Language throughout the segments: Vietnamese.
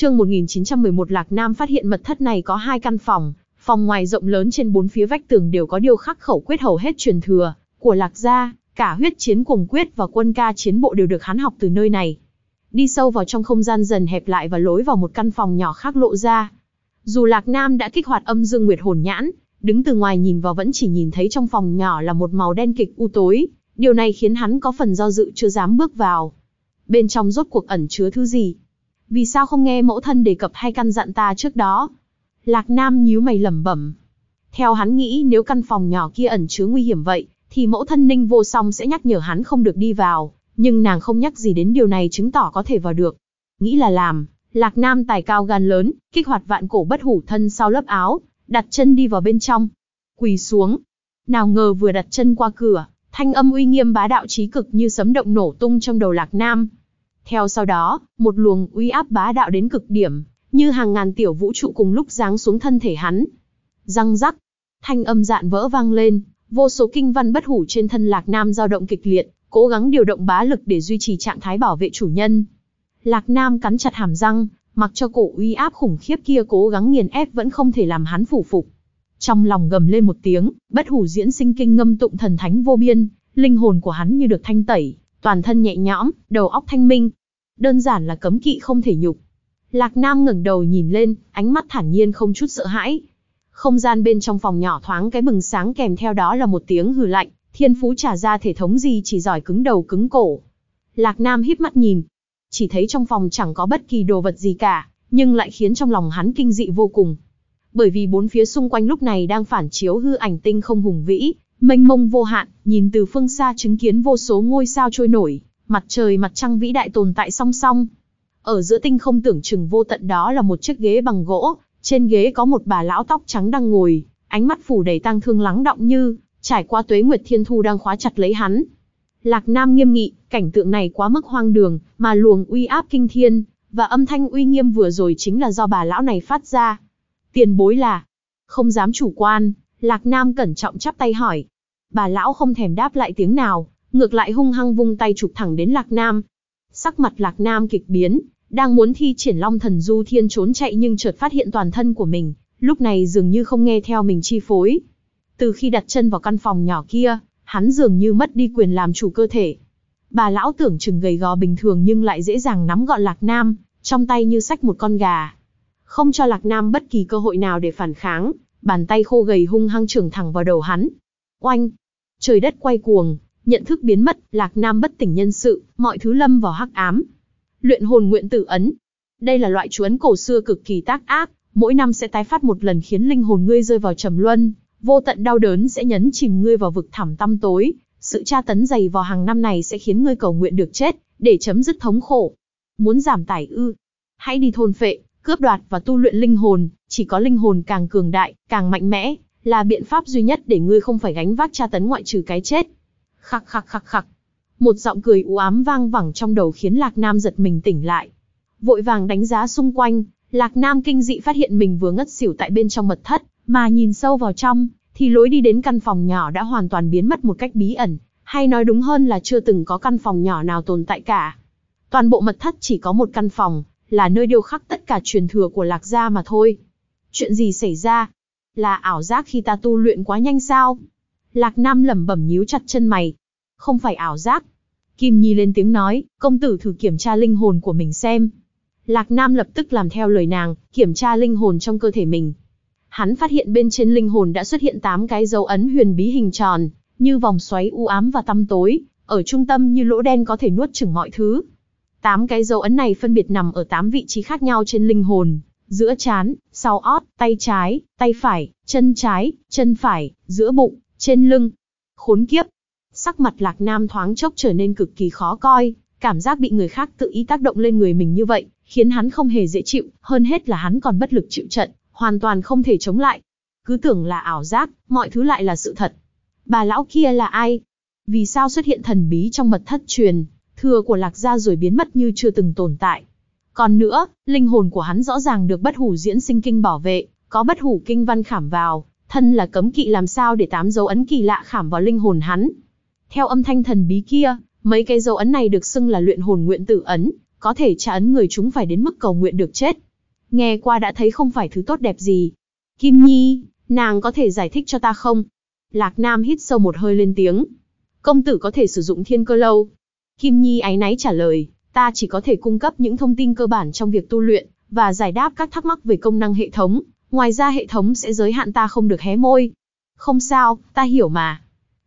Chương 1911 Lạc Nam phát hiện mật thất này có hai căn phòng, phòng ngoài rộng lớn trên bốn phía vách tường đều có điêu khắc khẩu quyết hầu hết truyền thừa của Lạc gia, cả huyết chiến cuồng quyết và quân ca chiến bộ đều được hắn học từ nơi này. Đi sâu vào trong không gian dần hẹp lại và lối vào một căn phòng nhỏ khác lộ ra. Dù Lạc Nam đã kích hoạt âm dương nguyệt hồn nhãn, đứng từ ngoài nhìn vào vẫn chỉ nhìn thấy trong phòng nhỏ là một màu đen kịch u tối, điều này khiến hắn có phần do dự chưa dám bước vào. Bên trong rốt cuộc ẩn chứa thứ gì? Vì sao không nghe mẫu thân đề cập hay căn dặn ta trước đó? Lạc Nam nhíu mày lẩm bẩm. Theo hắn nghĩ nếu căn phòng nhỏ kia ẩn chứa nguy hiểm vậy, thì mẫu thân Ninh Vô Song sẽ nhắc nhở hắn không được đi vào, nhưng nàng không nhắc gì đến điều này chứng tỏ có thể vào được. Nghĩ là làm, Lạc Nam tài cao gan lớn, kích hoạt vạn cổ bất hủ thân sau lớp áo, đặt chân đi vào bên trong. Quỳ xuống. Nào ngờ vừa đặt chân qua cửa, thanh âm uy nghiêm bá đạo trí cực như sấm động nổ tung trong đầu Lạc Nam. Theo sau đó, một luồng uy áp bá đạo đến cực điểm, như hàng ngàn tiểu vũ trụ cùng lúc giáng xuống thân thể hắn. Răng rắc, thanh âm dạn vỡ vang lên, vô số kinh văn bất hủ trên thân Lạc Nam dao động kịch liệt, cố gắng điều động bá lực để duy trì trạng thái bảo vệ chủ nhân. Lạc Nam cắn chặt hàm răng, mặc cho cổ uy áp khủng khiếp kia cố gắng nghiền ép vẫn không thể làm hắn phủ phục. Trong lòng gầm lên một tiếng, bất hủ diễn sinh kinh ngâm tụng thần thánh vô biên, linh hồn của hắn như được thanh tẩy, toàn thân nhẹ nhõm, đầu óc thanh minh. Đơn giản là cấm kỵ không thể nhục. Lạc Nam ngẩng đầu nhìn lên, ánh mắt thản nhiên không chút sợ hãi. Không gian bên trong phòng nhỏ thoáng cái bừng sáng kèm theo đó là một tiếng hừ lạnh, thiên phú trả ra thể thống gì chỉ giỏi cứng đầu cứng cổ. Lạc Nam híp mắt nhìn, chỉ thấy trong phòng chẳng có bất kỳ đồ vật gì cả, nhưng lại khiến trong lòng hắn kinh dị vô cùng. Bởi vì bốn phía xung quanh lúc này đang phản chiếu hư ảnh tinh không hùng vĩ, mênh mông vô hạn, nhìn từ phương xa chứng kiến vô số ngôi sao trôi nổi, mặt trời mặt trăng vĩ đại tồn tại song song. Ở giữa tinh không tưởng chừng vô tận đó là một chiếc ghế bằng gỗ, trên ghế có một bà lão tóc trắng đang ngồi, ánh mắt phủ đầy tang thương lắng động như trải qua tuế nguyệt thiên thu đang khóa chặt lấy hắn. Lạc Nam nghiêm nghị, cảnh tượng này quá mức hoang đường, mà luồng uy áp kinh thiên, và âm thanh uy nghiêm vừa rồi chính là do bà lão này phát ra. Tiền bối là, không dám chủ quan, Lạc Nam cẩn trọng chắp tay hỏi. Bà lão không thèm đáp lại tiếng nào, ngược lại hung hăng vung tay chụp thẳng đến Lạc Nam. Sắc mặt Lạc Nam kịch biến, đang muốn thi triển Long Thần Du Thiên trốn chạy nhưng chợt phát hiện toàn thân của mình, lúc này dường như không nghe theo mình chi phối. Từ khi đặt chân vào căn phòng nhỏ kia, hắn dường như mất đi quyền làm chủ cơ thể. Bà lão tưởng chừng gầy gò bình thường nhưng lại dễ dàng nắm gọn Lạc Nam, trong tay như sách một con gà. Không cho Lạc Nam bất kỳ cơ hội nào để phản kháng, bàn tay khô gầy hung hăng trưởng thẳng vào đầu hắn. Oanh! Trời đất quay cuồng, nhận thức biến mất, Lạc Nam bất tỉnh nhân sự, mọi thứ lâm vào hắc ám. Luyện hồn nguyện tử ấn. Đây là loại chú ấn cổ xưa cực kỳ tác ác, mỗi năm sẽ tái phát một lần khiến linh hồn ngươi rơi vào trầm luân, vô tận đau đớn sẽ nhấn chìm ngươi vào vực thẳm tăm tối, sự tra tấn dày vào hàng năm này sẽ khiến ngươi cầu nguyện được chết, để chấm dứt thống khổ. Muốn giảm tải ư? Hãy đi thôn phệ, cướp đoạt và tu luyện linh hồn, chỉ có linh hồn càng cường đại, càng mạnh mẽ, là biện pháp duy nhất để ngươi không phải gánh vác tra tấn ngoại trừ cái chết. Khắc khắc khắc khắc. Một giọng cười u ám vang vẳng trong đầu khiến Lạc Nam giật mình tỉnh lại. Vội vàng đánh giá xung quanh, Lạc Nam kinh dị phát hiện mình vừa ngất xỉu tại bên trong mật thất, mà nhìn sâu vào trong, thì lối đi đến căn phòng nhỏ đã hoàn toàn biến mất một cách bí ẩn, hay nói đúng hơn là chưa từng có căn phòng nhỏ nào tồn tại cả. Toàn bộ mật thất chỉ có một căn phòng, là nơi điêu khắc tất cả truyền thừa của Lạc Gia mà thôi. Chuyện gì xảy ra? Là ảo giác khi ta tu luyện quá nhanh sao? Lạc Nam lẩm bẩm nhíu chặt chân mày. Không phải ảo giác. Kim Nhi lên tiếng nói, công tử thử kiểm tra linh hồn của mình xem. Lạc Nam lập tức làm theo lời nàng, kiểm tra linh hồn trong cơ thể mình. Hắn phát hiện bên trên linh hồn đã xuất hiện 8 cái dấu ấn huyền bí hình tròn, như vòng xoáy u ám và tăm tối, ở trung tâm như lỗ đen có thể nuốt chửng mọi thứ. Tám cái dấu ấn này phân biệt nằm ở tám vị trí khác nhau trên linh hồn, giữa trán, sau ót, tay trái, tay phải, chân trái, chân phải, giữa bụng, trên lưng. Khốn kiếp. Sắc mặt Lạc Nam thoáng chốc trở nên cực kỳ khó coi, cảm giác bị người khác tự ý tác động lên người mình như vậy, khiến hắn không hề dễ chịu, hơn hết là hắn còn bất lực chịu trận, hoàn toàn không thể chống lại. Cứ tưởng là ảo giác, mọi thứ lại là sự thật. Bà lão kia là ai? Vì sao xuất hiện thần bí trong mật thất truyền, thừa của lạc gia rồi biến mất như chưa từng tồn tại? Còn nữa, linh hồn của hắn rõ ràng được bất hủ diễn sinh kinh bảo vệ, có bất hủ kinh văn khảm vào, thân là cấm kỵ làm sao để tám dấu ấn kỳ lạ khảm vào linh hồn hắn. Theo âm thanh thần bí kia, mấy cái dấu ấn này được xưng là luyện hồn nguyện tử ấn, có thể trả ấn người chúng phải đến mức cầu nguyện được chết. Nghe qua đã thấy không phải thứ tốt đẹp gì. Kim Nhi, nàng có thể giải thích cho ta không? Lạc Nam hít sâu một hơi lên tiếng. Công tử có thể sử dụng thiên cơ lâu. Kim Nhi áy náy trả lời, ta chỉ có thể cung cấp những thông tin cơ bản trong việc tu luyện, và giải đáp các thắc mắc về công năng hệ thống. Ngoài ra hệ thống sẽ giới hạn ta không được hé môi. Không sao, ta hiểu mà.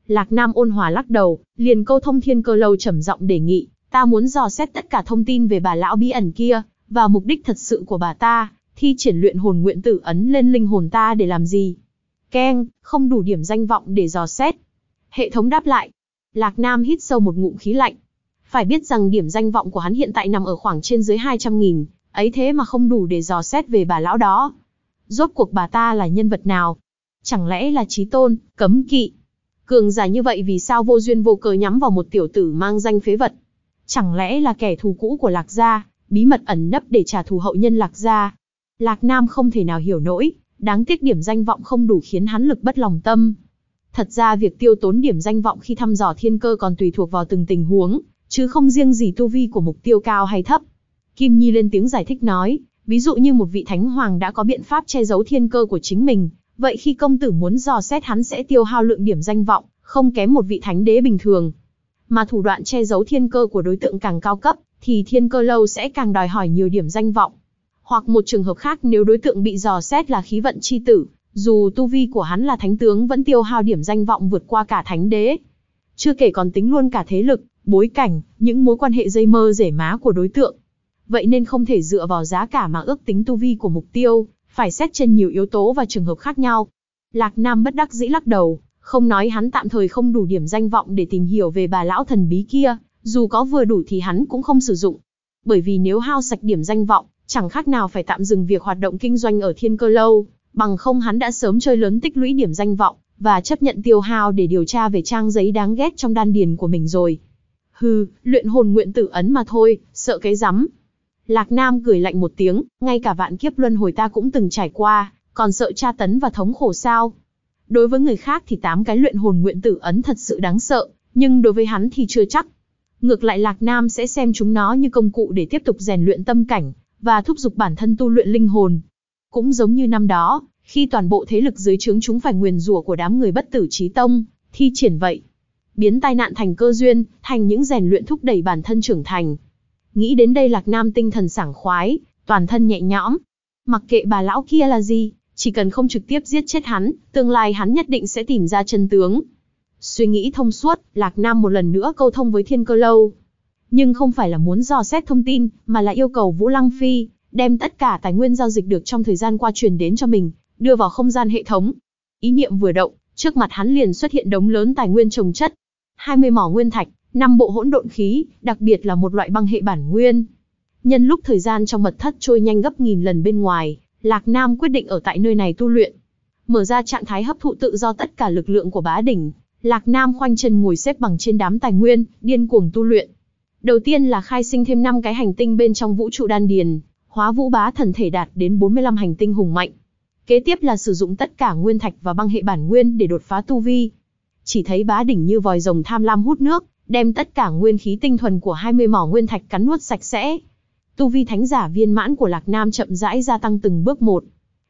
Lạc Nam ôn hòa lắc đầu, liền câu thông thiên cơ lâu trầm giọng đề nghị, ta muốn dò xét tất cả thông tin về bà lão bí ẩn kia, và mục đích thật sự của bà ta, thi triển luyện hồn nguyện tử ấn lên linh hồn ta để làm gì. Keng, không đủ điểm danh vọng để dò xét. Hệ thống đáp lại. Lạc Nam hít sâu một ngụm khí lạnh. Phải biết rằng điểm danh vọng của hắn hiện tại nằm ở khoảng trên dưới 200.000, ấy thế mà không đủ để dò xét về bà lão đó. Rốt cuộc bà ta là nhân vật nào? Chẳng lẽ là trí tôn, cấm kỵ? Cường giả như vậy vì sao vô duyên vô cớ nhắm vào một tiểu tử mang danh phế vật? Chẳng lẽ là kẻ thù cũ của Lạc Gia, bí mật ẩn nấp để trả thù hậu nhân Lạc Gia? Lạc Nam không thể nào hiểu nổi, đáng tiếc điểm danh vọng không đủ khiến hắn lực bất lòng tâm. Thật ra việc tiêu tốn điểm danh vọng khi thăm dò thiên cơ còn tùy thuộc vào từng tình huống, chứ không riêng gì tu vi của mục tiêu cao hay thấp. Kim Nhi lên tiếng giải thích nói, ví dụ như một vị thánh hoàng đã có biện pháp che giấu thiên cơ của chính mình, vậy khi công tử muốn dò xét hắn sẽ tiêu hao lượng điểm danh vọng, không kém một vị thánh đế bình thường. Mà thủ đoạn che giấu thiên cơ của đối tượng càng cao cấp, thì thiên cơ lâu sẽ càng đòi hỏi nhiều điểm danh vọng. Hoặc một trường hợp khác nếu đối tượng bị dò xét là khí vận chi tử, dù tu vi của hắn là thánh tướng vẫn tiêu hao điểm danh vọng vượt qua cả thánh đế. Chưa kể còn tính luôn cả thế lực, bối cảnh, những mối quan hệ dây mơ rể má của đối tượng. Vậy nên không thể dựa vào giá cả mà ước tính tu vi của mục tiêu, phải xét trên nhiều yếu tố và trường hợp khác nhau. Lạc Nam bất đắc dĩ lắc đầu, không nói hắn tạm thời không đủ điểm danh vọng để tìm hiểu về bà lão thần bí kia, dù có vừa đủ thì hắn cũng không sử dụng. Bởi vì nếu hao sạch điểm danh vọng, chẳng khác nào phải tạm dừng việc hoạt động kinh doanh ở thiên cơ lâu, bằng không hắn đã sớm chơi lớn tích lũy điểm danh vọng, và chấp nhận tiêu hao để điều tra về trang giấy đáng ghét trong đan điền của mình rồi. Hừ, luyện hồn nguyện tử ấn mà thôi, sợ cái rắm. Lạc Nam cười lạnh một tiếng, ngay cả vạn kiếp luân hồi ta cũng từng trải qua, còn sợ tra tấn và thống khổ sao. Đối với người khác thì tám cái luyện hồn nguyện tử ấn thật sự đáng sợ, nhưng đối với hắn thì chưa chắc. Ngược lại Lạc Nam sẽ xem chúng nó như công cụ để tiếp tục rèn luyện tâm cảnh, và thúc giục bản thân tu luyện linh hồn. Cũng giống như năm đó, khi toàn bộ thế lực dưới trướng chúng phải nguyền rủa của đám người bất tử trí tông, thi triển vậy. Biến tai nạn thành cơ duyên, thành những rèn luyện thúc đẩy bản thân trưởng thành. Nghĩ đến đây Lạc Nam tinh thần sảng khoái, toàn thân nhẹ nhõm. Mặc kệ bà lão kia là gì, chỉ cần không trực tiếp giết chết hắn, tương lai hắn nhất định sẽ tìm ra chân tướng. Suy nghĩ thông suốt, Lạc Nam một lần nữa câu thông với Thiên Cơ Lâu. Nhưng không phải là muốn dò xét thông tin, mà là yêu cầu Vũ Lăng Phi, đem tất cả tài nguyên giao dịch được trong thời gian qua truyền đến cho mình, đưa vào không gian hệ thống. Ý niệm vừa động, trước mặt hắn liền xuất hiện đống lớn tài nguyên trồng chất. 20 mỏ nguyên thạch, năm bộ hỗn độn khí, đặc biệt là một loại băng hệ bản nguyên. Nhân lúc thời gian trong mật thất trôi nhanh gấp nghìn lần bên ngoài, Lạc Nam quyết định ở tại nơi này tu luyện. Mở ra trạng thái hấp thụ tự do tất cả lực lượng của bá đỉnh, Lạc Nam khoanh chân ngồi xếp bằng trên đám tài nguyên, điên cuồng tu luyện. Đầu tiên là khai sinh thêm 5 cái hành tinh bên trong vũ trụ đan điền, hóa vũ bá thần thể đạt đến 45 hành tinh hùng mạnh. Kế tiếp là sử dụng tất cả nguyên thạch và băng hệ bản nguyên để đột phá tu vi. Chỉ thấy bá đỉnh như vòi rồng tham lam hút nước, đem tất cả nguyên khí tinh thuần của 20 mỏ nguyên thạch cắn nuốt sạch sẽ. Tu vi thánh giả viên mãn của Lạc Nam chậm rãi gia tăng từng bước một.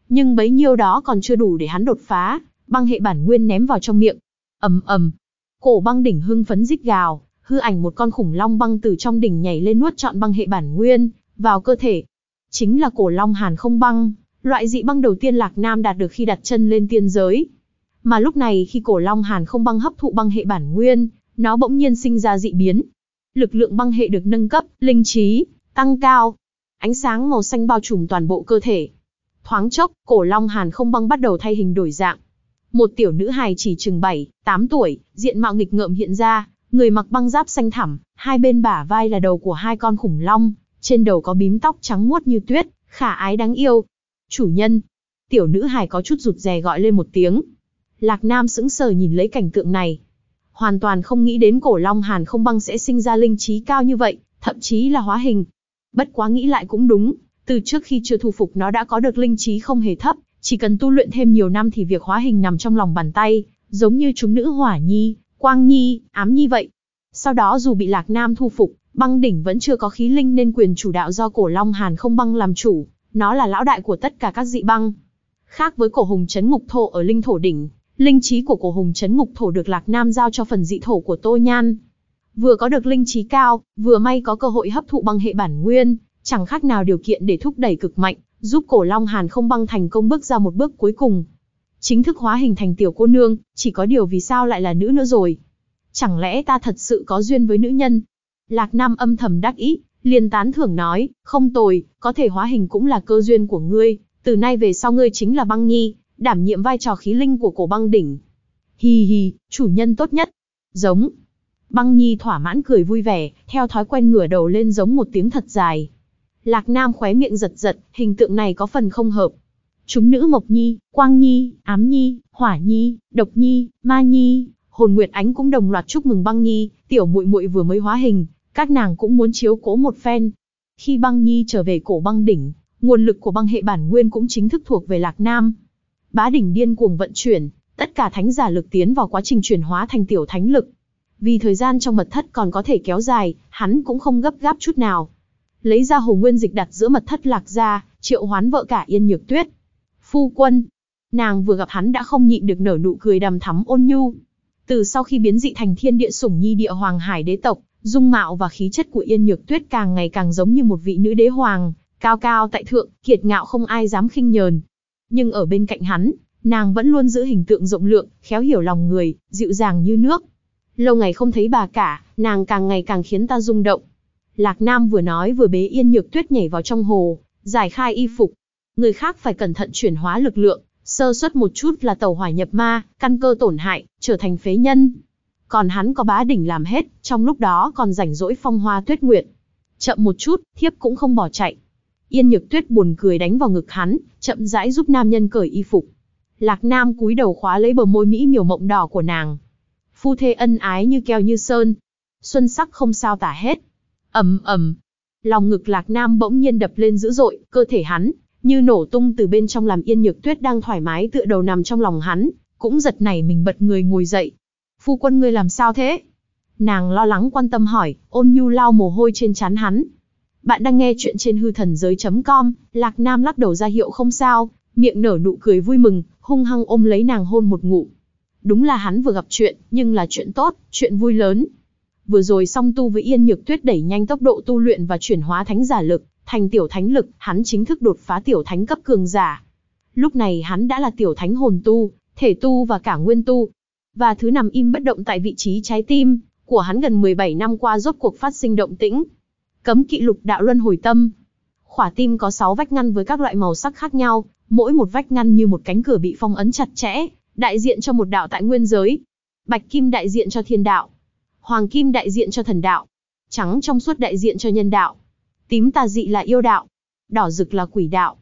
Nhưng bấy nhiêu đó còn chưa đủ để hắn đột phá, băng hệ bản nguyên ném vào trong miệng. ầm ầm, cổ băng đỉnh hưng phấn rít gào, hư ảnh một con khủng long băng từ trong đỉnh nhảy lên nuốt trọn băng hệ bản nguyên vào cơ thể. Chính là cổ long hàn không băng, loại dị băng đầu tiên Lạc Nam đạt được khi đặt chân lên tiên giới. Mà lúc này khi cổ long hàn không băng hấp thụ băng hệ bản nguyên, nó bỗng nhiên sinh ra dị biến. Lực lượng băng hệ được nâng cấp, linh trí, tăng cao. Ánh sáng màu xanh bao trùm toàn bộ cơ thể. Thoáng chốc, cổ long hàn không băng bắt đầu thay hình đổi dạng. Một tiểu nữ hài chỉ chừng 7, 8 tuổi, diện mạo nghịch ngợm hiện ra, người mặc băng giáp xanh thẳm, hai bên bả vai là đầu của hai con khủng long, trên đầu có bím tóc trắng muốt như tuyết, khả ái đáng yêu. Chủ nhân, tiểu nữ hài có chút rụt rè gọi lên một tiếng. Lạc Nam sững sờ nhìn lấy cảnh tượng này, hoàn toàn không nghĩ đến cổ long hàn không băng sẽ sinh ra linh trí cao như vậy, thậm chí là hóa hình. Bất quá nghĩ lại cũng đúng, từ trước khi chưa thu phục nó đã có được linh trí không hề thấp, chỉ cần tu luyện thêm nhiều năm thì việc hóa hình nằm trong lòng bàn tay, giống như chúng nữ hỏa nhi, quang nhi, ám nhi vậy. Sau đó dù bị lạc nam thu phục, băng đỉnh vẫn chưa có khí linh nên quyền chủ đạo do cổ long hàn không băng làm chủ, Nó là lão đại của tất cả các dị băng. Khác với cổ hùng chấn ngục thổ ở linh thổ đỉnh, linh trí của cổ hùng chấn ngục thổ được Lạc Nam giao cho phần dị thổ của Tô Nhan. Vừa có được linh trí cao, vừa may có cơ hội hấp thụ băng hệ bản nguyên, chẳng khác nào điều kiện để thúc đẩy cực mạnh, giúp cổ Long Hàn không băng thành công bước ra một bước cuối cùng. Chính thức hóa hình thành tiểu cô nương, chỉ có điều vì sao lại là nữ nữa rồi. Chẳng lẽ ta thật sự có duyên với nữ nhân? Lạc Nam âm thầm đắc ý, liền tán thưởng nói, không tồi, có thể hóa hình cũng là cơ duyên của ngươi, từ nay về sau ngươi chính là băng nhi, đảm nhiệm vai trò khí linh của cổ băng đỉnh. Hi hi, chủ nhân tốt nhất. Giống. Băng nhi thỏa mãn cười vui vẻ, theo thói quen ngửa đầu lên giống một tiếng thật dài. Lạc Nam khóe miệng giật giật, hình tượng này có phần không hợp. Chúng nữ Mộc Nhi, Quang Nhi, Ám Nhi, Hỏa Nhi, Độc Nhi, Ma Nhi, Hồn Nguyệt Ánh cũng đồng loạt chúc mừng Băng Nhi, tiểu muội muội vừa mới hóa hình, các nàng cũng muốn chiếu cố một phen. Khi Băng Nhi trở về cổ băng đỉnh, nguồn lực của băng hệ bản nguyên cũng chính thức thuộc về Lạc Nam. Bá đỉnh điên cuồng vận chuyển, tất cả thánh giả lực tiến vào quá trình chuyển hóa thành tiểu thánh lực. Vì thời gian trong mật thất còn có thể kéo dài, hắn cũng không gấp gáp chút nào. Lấy ra hồ nguyên dịch đặt giữa mật thất lạc ra, triệu hoán vợ cả yên nhược tuyết. Phu quân, nàng vừa gặp hắn đã không nhịn được nở nụ cười đầm thắm ôn nhu. Từ sau khi biến dị thành thiên địa sủng nhi địa hoàng hải đế tộc, dung mạo và khí chất của Yên Nhược Tuyết càng ngày càng giống như một vị nữ đế hoàng, cao cao tại thượng, kiệt ngạo không ai dám khinh nhờn. Nhưng ở bên cạnh hắn, nàng vẫn luôn giữ hình tượng rộng lượng, khéo hiểu lòng người, dịu dàng như nước. Lâu ngày không thấy bà cả, nàng càng ngày càng khiến ta rung động. Lạc Nam vừa nói vừa bế Yên Nhược Tuyết nhảy vào trong hồ, giải khai y phục. Người khác phải cẩn thận chuyển hóa lực lượng, sơ suất một chút là tàu hỏa nhập ma, căn cơ tổn hại, trở thành phế nhân. Còn hắn có bá đỉnh làm hết, trong lúc đó còn rảnh rỗi phong hoa tuyết nguyệt. Chậm một chút, thiếp cũng không bỏ chạy. Yên Nhược Tuyết buồn cười đánh vào ngực hắn, chậm rãi giúp nam nhân cởi y phục. Lạc Nam cúi đầu khóa lấy bờ môi mỹ miều mộng đỏ của nàng. Phu thê ân ái như keo như sơn. Xuân sắc không sao tả hết. ầm ầm, lòng ngực Lạc Nam bỗng nhiên đập lên dữ dội, cơ thể hắn như nổ tung từ bên trong làm Yên Nhược Tuyết đang thoải mái tựa đầu nằm trong lòng hắn, cũng giật nảy mình bật người ngồi dậy. Phu quân ngươi làm sao thế? Nàng lo lắng quan tâm hỏi, ôn nhu lau mồ hôi trên trán hắn. Bạn đang nghe chuyện trên hư thần giới.com, Lạc Nam lắc đầu ra hiệu không sao, miệng nở nụ cười vui mừng, hung hăng ôm lấy nàng hôn một ngụ. Đúng là hắn vừa gặp chuyện, nhưng là chuyện tốt, chuyện vui lớn. Vừa rồi song tu với Yên Nhược Tuyết đẩy nhanh tốc độ tu luyện và chuyển hóa thánh giả lực, thành tiểu thánh lực, hắn chính thức đột phá tiểu thánh cấp cường giả. Lúc này hắn đã là tiểu thánh hồn tu, thể tu và cả nguyên tu. Và thứ nằm im bất động tại vị trí trái tim, của hắn gần 17 năm qua rốt cuộc phát sinh động tĩnh. Cấm kỵ lục đạo luân hồi tâm. Khỏa tim có 6 vách ngăn với các loại màu sắc khác nhau, mỗi một vách ngăn như một cánh cửa bị phong ấn chặt chẽ, đại diện cho một đạo tại nguyên giới. Bạch kim đại diện cho thiên đạo. Hoàng kim đại diện cho thần đạo. Trắng trong suốt đại diện cho nhân đạo. Tím tà dị là yêu đạo. Đỏ rực là quỷ đạo.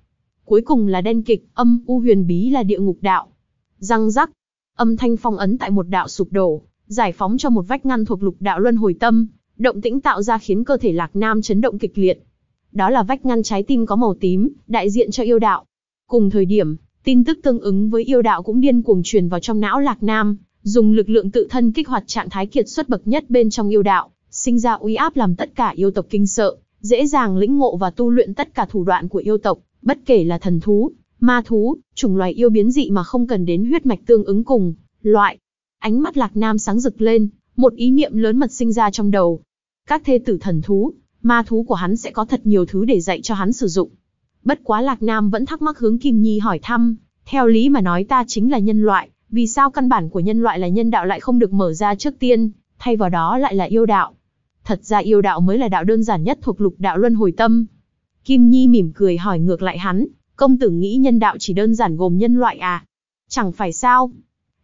Cuối cùng là đen kịch, âm u huyền bí là địa ngục đạo. Răng rắc. Âm thanh phong ấn tại một đạo sụp đổ, giải phóng cho một vách ngăn thuộc lục đạo luân hồi tâm, động tĩnh tạo ra khiến cơ thể Lạc Nam chấn động kịch liệt. Đó là vách ngăn trái tim có màu tím, đại diện cho yêu đạo. Cùng thời điểm, tin tức tương ứng với yêu đạo cũng điên cuồng truyền vào trong não Lạc Nam, dùng lực lượng tự thân kích hoạt trạng thái kiệt xuất bậc nhất bên trong yêu đạo, sinh ra uy áp làm tất cả yêu tộc kinh sợ, dễ dàng lĩnh ngộ và tu luyện tất cả thủ đoạn của yêu tộc, bất kể là thần thú, ma thú, chủng loài yêu biến dị mà không cần đến huyết mạch tương ứng cùng, loại. Ánh mắt Lạc Nam sáng rực lên, một ý niệm lớn mật sinh ra trong đầu. Các thê tử thần thú, ma thú của hắn sẽ có thật nhiều thứ để dạy cho hắn sử dụng. Bất quá Lạc Nam vẫn thắc mắc hướng Kim Nhi hỏi thăm, theo lý mà nói ta chính là nhân loại, vì sao căn bản của nhân loại là nhân đạo lại không được mở ra trước tiên, thay vào đó lại là yêu đạo. Thật ra yêu đạo mới là đạo đơn giản nhất thuộc lục đạo luân hồi tâm. Kim Nhi mỉm cười hỏi ngược lại hắn, công tử nghĩ nhân đạo chỉ đơn giản gồm nhân loại à? Chẳng phải sao?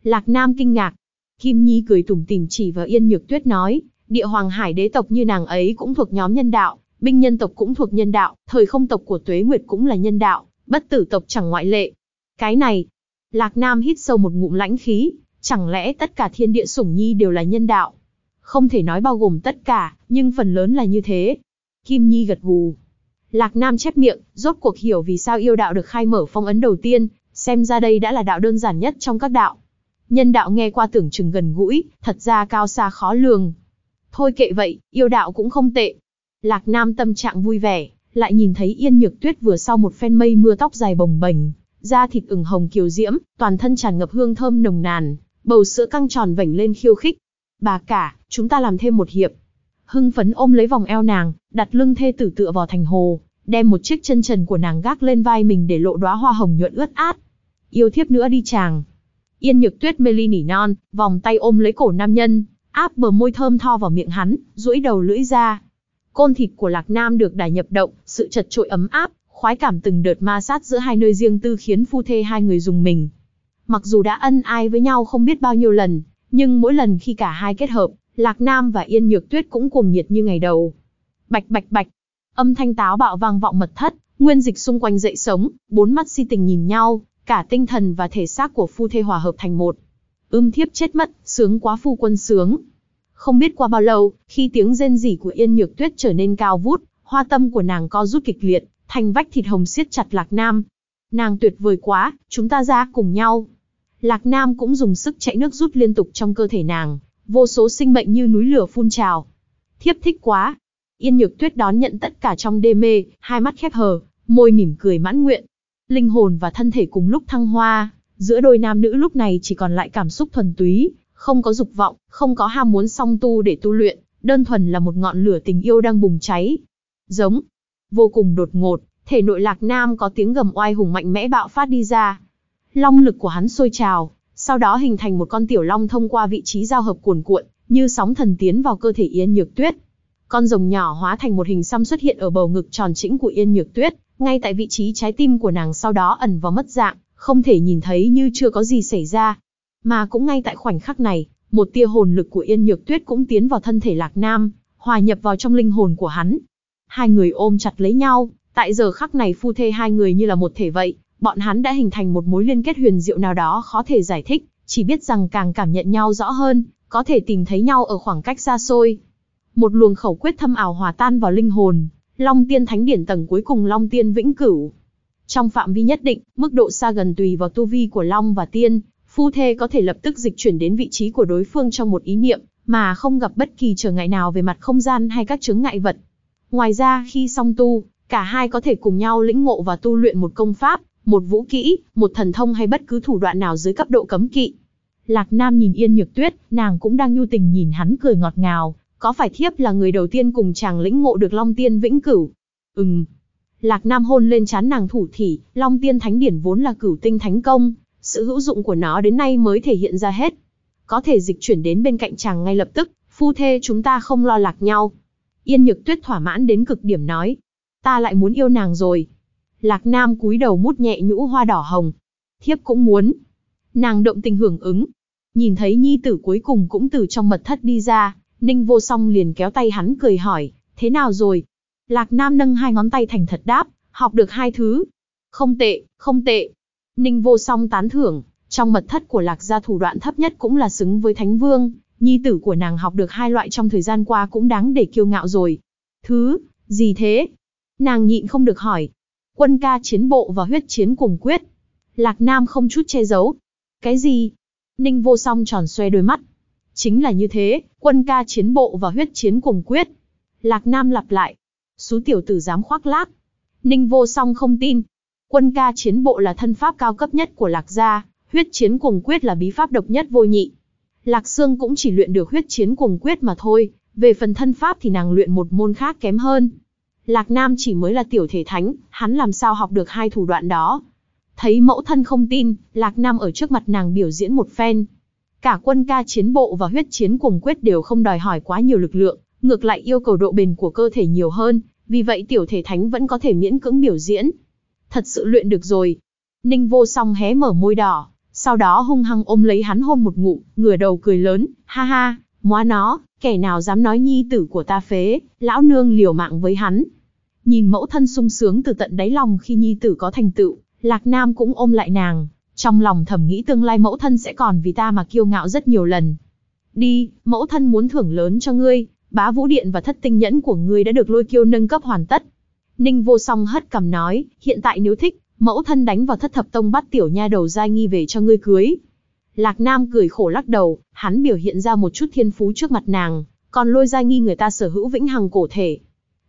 Lạc Nam kinh ngạc. Kim Nhi cười tủm tỉm chỉ vào Yên Nhược Tuyết nói, địa hoàng hải đế tộc như nàng ấy cũng thuộc nhóm nhân đạo, binh nhân tộc cũng thuộc nhân đạo, thời không tộc của Tuế Nguyệt cũng là nhân đạo, bất tử tộc chẳng ngoại lệ. Cái này, Lạc Nam hít sâu một ngụm lãnh khí, chẳng lẽ tất cả thiên địa sủng nhi đều là nhân đạo? Không thể nói bao gồm tất cả, nhưng phần lớn là như thế. Kim Nhi gật gù. Lạc Nam chép miệng, rốt cuộc hiểu vì sao yêu đạo được khai mở phong ấn đầu tiên, xem ra đây đã là đạo đơn giản nhất trong các đạo. Nhân đạo nghe qua tưởng chừng gần gũi, thật ra cao xa khó lường. Thôi kệ vậy, yêu đạo cũng không tệ. Lạc Nam tâm trạng vui vẻ, lại nhìn thấy Yên Nhược Tuyết vừa sau một phen mây mưa tóc dài bồng bềnh, da thịt ửng hồng kiều diễm, toàn thân tràn ngập hương thơm nồng nàn, bầu sữa căng tròn vảnh lên khiêu khích. Bà cả, chúng ta làm thêm một hiệp. Hưng phấn ôm lấy vòng eo nàng, đặt lưng thê tử tựa vào thành hồ, đem một chiếc chân trần của nàng gác lên vai mình để lộ đóa hoa hồng nhuận ướt át. Yêu thiếp nữa đi chàng. Yên Nhược Tuyết mê ly nỉ non, vòng tay ôm lấy cổ nam nhân, áp bờ môi thơm tho vào miệng hắn, duỗi đầu lưỡi ra. Côn thịt của Lạc Nam được đài nhập động, sự chật trội ấm áp, khoái cảm từng đợt ma sát giữa hai nơi riêng tư khiến phu thê hai người dùng mình. Mặc dù đã ân ai với nhau không biết bao nhiêu lần, nhưng mỗi lần khi cả hai kết hợp, Lạc Nam và Yên Nhược Tuyết cũng cuồng nhiệt như ngày đầu. Bạch bạch bạch, âm thanh táo bạo vang vọng mật thất, nguyên dịch xung quanh dậy sống, bốn mắt si tình nhìn nhau, cả tinh thần và thể xác của phu thê hòa hợp thành một. Ưm thiếp chết mất, sướng quá phu quân sướng. Không biết qua bao lâu, khi tiếng rên rỉ của Yên Nhược Tuyết trở nên cao vút, hoa tâm của nàng co rút kịch liệt, thành vách thịt hồng siết chặt Lạc Nam. Nàng tuyệt vời quá, chúng ta ra cùng nhau. Lạc Nam cũng dùng sức chạy nước rút liên tục trong cơ thể nàng, vô số sinh mệnh như núi lửa phun trào. Thiếp thích quá. Yên Nhược Tuyết đón nhận tất cả trong đê mê, hai mắt khép hờ, môi mỉm cười mãn nguyện. Linh hồn và thân thể cùng lúc thăng hoa, giữa đôi nam nữ lúc này chỉ còn lại cảm xúc thuần túy, không có dục vọng, không có ham muốn song tu để tu luyện, đơn thuần là một ngọn lửa tình yêu đang bùng cháy. Giống, vô cùng đột ngột, thể nội Lạc Nam có tiếng gầm oai hùng mạnh mẽ bạo phát đi ra. Long lực của hắn sôi trào, sau đó hình thành một con tiểu long thông qua vị trí giao hợp cuồn cuộn, như sóng thần tiến vào cơ thể Yên Nhược Tuyết. Con rồng nhỏ hóa thành một hình xăm xuất hiện ở bầu ngực tròn chỉnh của Yên Nhược Tuyết, ngay tại vị trí trái tim của nàng sau đó ẩn vào mất dạng, không thể nhìn thấy như chưa có gì xảy ra. Mà cũng ngay tại khoảnh khắc này, một tia hồn lực của Yên Nhược Tuyết cũng tiến vào thân thể Lạc Nam, hòa nhập vào trong linh hồn của hắn. Hai người ôm chặt lấy nhau, tại giờ khắc này phu thê hai người như là một thể vậy, bọn hắn đã hình thành một mối liên kết huyền diệu nào đó khó thể giải thích, chỉ biết rằng càng cảm nhận nhau rõ hơn, có thể tìm thấy nhau ở khoảng cách xa xôi. Một luồng khẩu quyết thâm ảo hòa tan vào linh hồn, Long Tiên Thánh Điển tầng cuối cùng Long Tiên Vĩnh Cửu. Trong phạm vi nhất định, mức độ xa gần tùy vào tu vi của Long và Tiên, phu thê có thể lập tức dịch chuyển đến vị trí của đối phương trong một ý niệm, mà không gặp bất kỳ trở ngại nào về mặt không gian hay các chướng ngại vật. Ngoài ra, khi song tu, cả hai có thể cùng nhau lĩnh ngộ và tu luyện một công pháp, một vũ kỹ, một thần thông hay bất cứ thủ đoạn nào dưới cấp độ cấm kỵ. Lạc Nam nhìn Yên Nhược Tuyết, nàng cũng đang nhu tình nhìn hắn cười ngọt ngào, có phải thiếp là người đầu tiên cùng chàng lĩnh ngộ được Long Tiên Vĩnh Cửu? Ừm. Lạc Nam hôn lên chán nàng thủ thỉ, Long Tiên Thánh Điển vốn là cửu tinh thánh công, sự hữu dụng của nó đến nay mới thể hiện ra hết. Có thể dịch chuyển đến bên cạnh chàng ngay lập tức, phu thê chúng ta không lo lạc nhau. Yên Nhược Tuyết thỏa mãn đến cực điểm nói. Ta lại muốn yêu nàng rồi. Lạc Nam cúi đầu mút nhẹ nhũ hoa đỏ hồng. Thiếp cũng muốn. Nàng động tình hưởng ứng. Nhìn thấy nhi tử cuối cùng cũng từ trong mật thất đi ra, Ninh vô song liền kéo tay hắn cười hỏi, thế nào rồi? Lạc Nam nâng hai ngón tay thành thật đáp, học được hai thứ. Không tệ, không tệ. Ninh vô song tán thưởng, trong mật thất của lạc gia thủ đoạn thấp nhất cũng là xứng với thánh vương, nhi tử của nàng học được hai loại trong thời gian qua cũng đáng để kiêu ngạo rồi. Thứ, gì thế? Nàng nhịn không được hỏi. Quân ca chiến bộ và huyết chiến cùng quyết. Lạc Nam không chút che giấu. Cái gì? Ninh vô song tròn xoe đôi mắt. Chính là như thế, quân ca chiến bộ và huyết chiến cùng quyết. Lạc Nam lặp lại. Sú tiểu tử dám khoác lác. Ninh vô song không tin. Quân ca chiến bộ là thân pháp cao cấp nhất của Lạc gia, huyết chiến cùng quyết là bí pháp độc nhất vô nhị. Lạc Sương cũng chỉ luyện được huyết chiến cùng quyết mà thôi, về phần thân pháp thì nàng luyện một môn khác kém hơn. Lạc Nam chỉ mới là tiểu thể thánh, hắn làm sao học được hai thủ đoạn đó. Thấy mẫu thân không tin, Lạc Nam ở trước mặt nàng biểu diễn một phen. Cả quân ca chiến bộ và huyết chiến cùng quyết đều không đòi hỏi quá nhiều lực lượng, ngược lại yêu cầu độ bền của cơ thể nhiều hơn, vì vậy tiểu thể thánh vẫn có thể miễn cưỡng biểu diễn. Thật sự luyện được rồi. Ninh vô song hé mở môi đỏ, sau đó hung hăng ôm lấy hắn hôn một ngụm, ngửa đầu cười lớn, ha ha, móa nó, kẻ nào dám nói nhi tử của ta phế, lão nương liều mạng với hắn. Nhìn mẫu thân sung sướng từ tận đáy lòng khi nhi tử có thành tựu, Lạc Nam cũng ôm lại nàng, trong lòng thầm nghĩ tương lai mẫu thân sẽ còn vì ta mà kiêu ngạo rất nhiều lần. Đi, mẫu thân muốn thưởng lớn cho ngươi, bá vũ điện và thất tinh nhẫn của ngươi đã được lôi kiêu nâng cấp hoàn tất. Ninh vô song hất cầm nói, hiện tại nếu thích, mẫu thân đánh vào thất thập tông bắt tiểu nha đầu giai nghi về cho ngươi cưới. Lạc Nam cười khổ lắc đầu, hắn biểu hiện ra một chút thiên phú trước mặt nàng, còn lôi giai nghi người ta sở hữu vĩnh hằng cổ thể.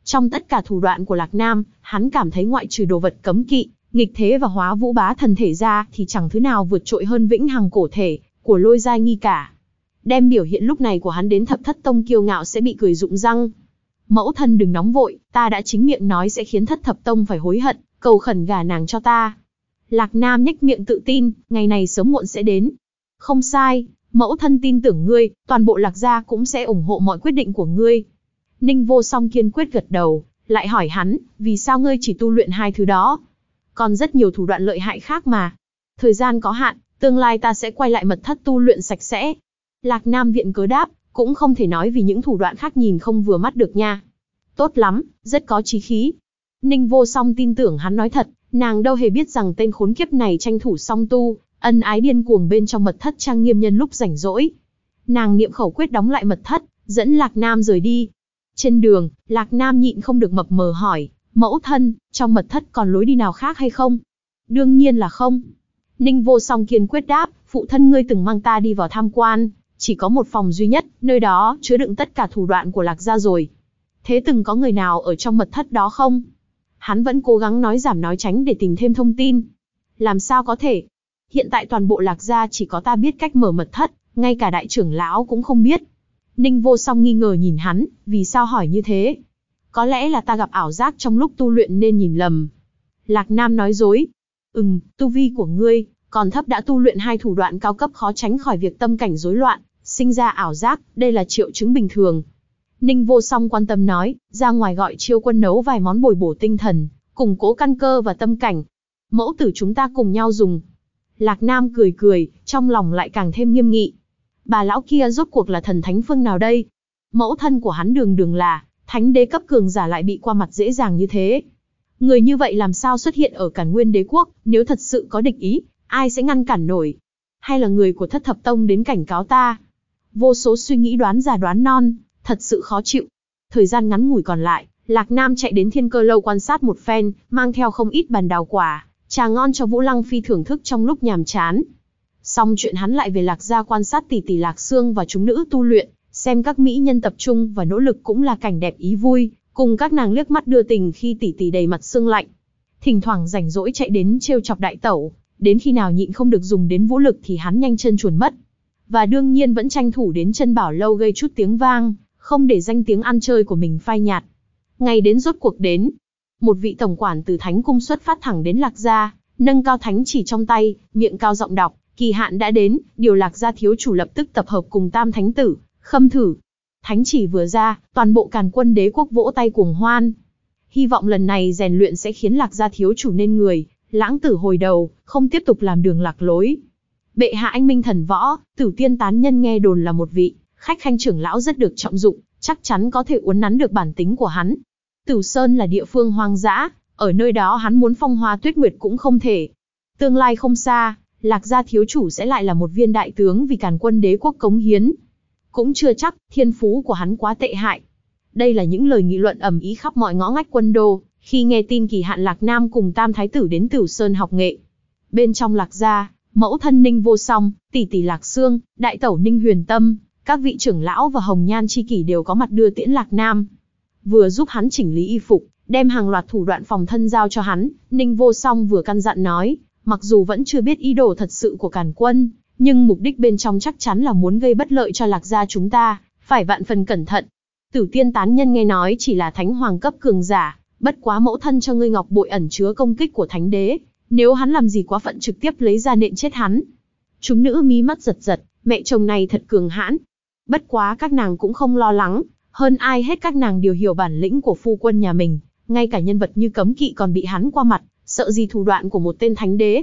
Trong tất cả thủ đoạn của Lạc Nam, hắn cảm thấy ngoại trừ đồ vật cấm kỵ, nghịch thế và hóa vũ bá thần thể ra thì chẳng thứ nào vượt trội hơn vĩnh hằng cổ thể của lôi giai nghi cả. Đem biểu hiện lúc này của hắn đến thập thất tông kiêu ngạo sẽ bị cười rụng răng. Mẫu thân đừng nóng vội, ta đã chính miệng nói sẽ khiến thất thập tông phải hối hận, cầu khẩn gả nàng cho ta. Lạc Nam nhếch miệng tự tin, ngày này sớm muộn sẽ đến. Không sai, mẫu thân tin tưởng ngươi, toàn bộ lạc gia cũng sẽ ủng hộ mọi quyết định của ngươi. Ninh vô song kiên quyết gật đầu, lại hỏi hắn, vì sao ngươi chỉ tu luyện hai thứ đó? Còn rất nhiều thủ đoạn lợi hại khác mà. Thời gian có hạn, tương lai ta sẽ quay lại mật thất tu luyện sạch sẽ. Lạc Nam viện cớ đáp, cũng không thể nói vì những thủ đoạn khác nhìn không vừa mắt được nha. Tốt lắm, rất có chí khí. Ninh vô song tin tưởng hắn nói thật, nàng đâu hề biết rằng tên khốn kiếp này tranh thủ song tu, ân ái điên cuồng bên trong mật thất trang nghiêm nhân lúc rảnh rỗi. Nàng niệm khẩu quyết đóng lại mật thất, dẫn Lạc Nam rời đi. Trên đường, Lạc Nam nhịn không được mập mờ hỏi, mẫu thân, trong mật thất còn lối đi nào khác hay không? Đương nhiên là không. Ninh vô song kiên quyết đáp, phụ thân ngươi từng mang ta đi vào tham quan, chỉ có một phòng duy nhất, nơi đó chứa đựng tất cả thủ đoạn của Lạc gia rồi. Thế từng có người nào ở trong mật thất đó không? Hắn vẫn cố gắng nói giảm nói tránh để tìm thêm thông tin. Làm sao có thể? Hiện tại toàn bộ Lạc gia chỉ có ta biết cách mở mật thất, ngay cả đại trưởng lão cũng không biết. Ninh vô song nghi ngờ nhìn hắn, vì sao hỏi như thế? Có lẽ là ta gặp ảo giác trong lúc tu luyện nên nhìn lầm. Lạc Nam nói dối. Ừm, tu vi của ngươi, còn thấp đã tu luyện hai thủ đoạn cao cấp khó tránh khỏi việc tâm cảnh rối loạn, sinh ra ảo giác, đây là triệu chứng bình thường. Ninh vô song quan tâm nói, ra ngoài gọi chiêu quân nấu vài món bồi bổ tinh thần, củng cố căn cơ và tâm cảnh. Mẫu tử chúng ta cùng nhau dùng. Lạc Nam cười cười, trong lòng lại càng thêm nghiêm nghị. Bà lão kia rốt cuộc là thần thánh phương nào đây? Mẫu thân của hắn đường đường là, thánh đế cấp cường giả lại bị qua mặt dễ dàng như thế. Người như vậy làm sao xuất hiện ở cản nguyên đế quốc, nếu thật sự có địch ý, ai sẽ ngăn cản nổi? Hay là người của thất thập tông đến cảnh cáo ta? Vô số suy nghĩ đoán già đoán non, thật sự khó chịu. Thời gian ngắn ngủi còn lại, Lạc Nam chạy đến thiên cơ lâu quan sát một phen, mang theo không ít bàn đào quả, trà ngon cho Vũ Lăng Phi thưởng thức trong lúc nhàm chán. Xong chuyện hắn lại về Lạc gia quan sát tỷ tỷ Lạc Sương và chúng nữ tu luyện, xem các mỹ nhân tập trung và nỗ lực cũng là cảnh đẹp ý vui, cùng các nàng liếc mắt đưa tình khi tỷ tỷ đầy mặt sương lạnh. Thỉnh thoảng rảnh rỗi chạy đến trêu chọc đại tẩu, đến khi nào nhịn không được dùng đến vũ lực thì hắn nhanh chân chuồn mất. Và đương nhiên vẫn tranh thủ đến chân bảo lâu gây chút tiếng vang, không để danh tiếng ăn chơi của mình phai nhạt. Ngày đến rốt cuộc đến, một vị tổng quản từ thánh cung xuất phát thẳng đến lạc gia, nâng cao thánh chỉ trong tay, miệng cao giọng đọc, kỳ hạn đã đến, điều lạc gia thiếu chủ lập tức tập hợp cùng tam thánh tử, khâm thử. Thánh chỉ vừa ra, toàn bộ càn quân đế quốc vỗ tay cuồng hoan. Hy vọng lần này rèn luyện sẽ khiến lạc gia thiếu chủ nên người, lãng tử hồi đầu, không tiếp tục làm đường lạc lối. Bệ hạ anh minh thần võ, tử tiên tán nhân nghe đồn là một vị, khách khanh trưởng lão rất được trọng dụng, chắc chắn có thể uốn nắn được bản tính của hắn. Tử Sơn là địa phương hoang dã, ở nơi đó hắn muốn phong hoa tuyết nguyệt cũng không thể. Tương lai không xa, Lạc gia thiếu chủ sẽ lại là một viên đại tướng vì càn quân đế quốc cống hiến. Cũng chưa chắc, thiên phú của hắn quá tệ hại. Đây là những lời nghị luận ầm ý khắp mọi ngõ ngách quân đô, khi nghe tin kỳ hạn Lạc Nam cùng Tam Thái tử đến Tử Sơn học nghệ. Bên trong Lạc gia, mẫu thân Ninh Vô Song, tỷ tỷ Lạc Sương, đại tẩu Ninh Huyền Tâm, các vị trưởng lão và hồng nhan chi kỷ đều có mặt đưa tiễn Lạc Nam. Vừa giúp hắn chỉnh lý y phục, đem hàng loạt thủ đoạn phòng thân giao cho hắn, Ninh Vô Song vừa căn dặn nói, mặc dù vẫn chưa biết ý đồ thật sự của càn quân, nhưng mục đích bên trong chắc chắn là muốn gây bất lợi cho Lạc gia chúng ta, phải vạn phần cẩn thận. Tử tiên tán nhân nghe nói chỉ là thánh hoàng cấp cường giả, bất quá mẫu thân cho ngươi ngọc bội ẩn chứa công kích của thánh đế, nếu hắn làm gì quá phận trực tiếp lấy ra nện chết hắn. Chúng nữ mí mắt giật giật, mẹ chồng này thật cường hãn. Bất quá các nàng cũng không lo lắng, hơn ai hết các nàng đều hiểu bản lĩnh của phu quân nhà mình, ngay cả nhân vật như cấm kỵ còn bị hắn qua mặt, sợ gì thủ đoạn của một tên thánh đế.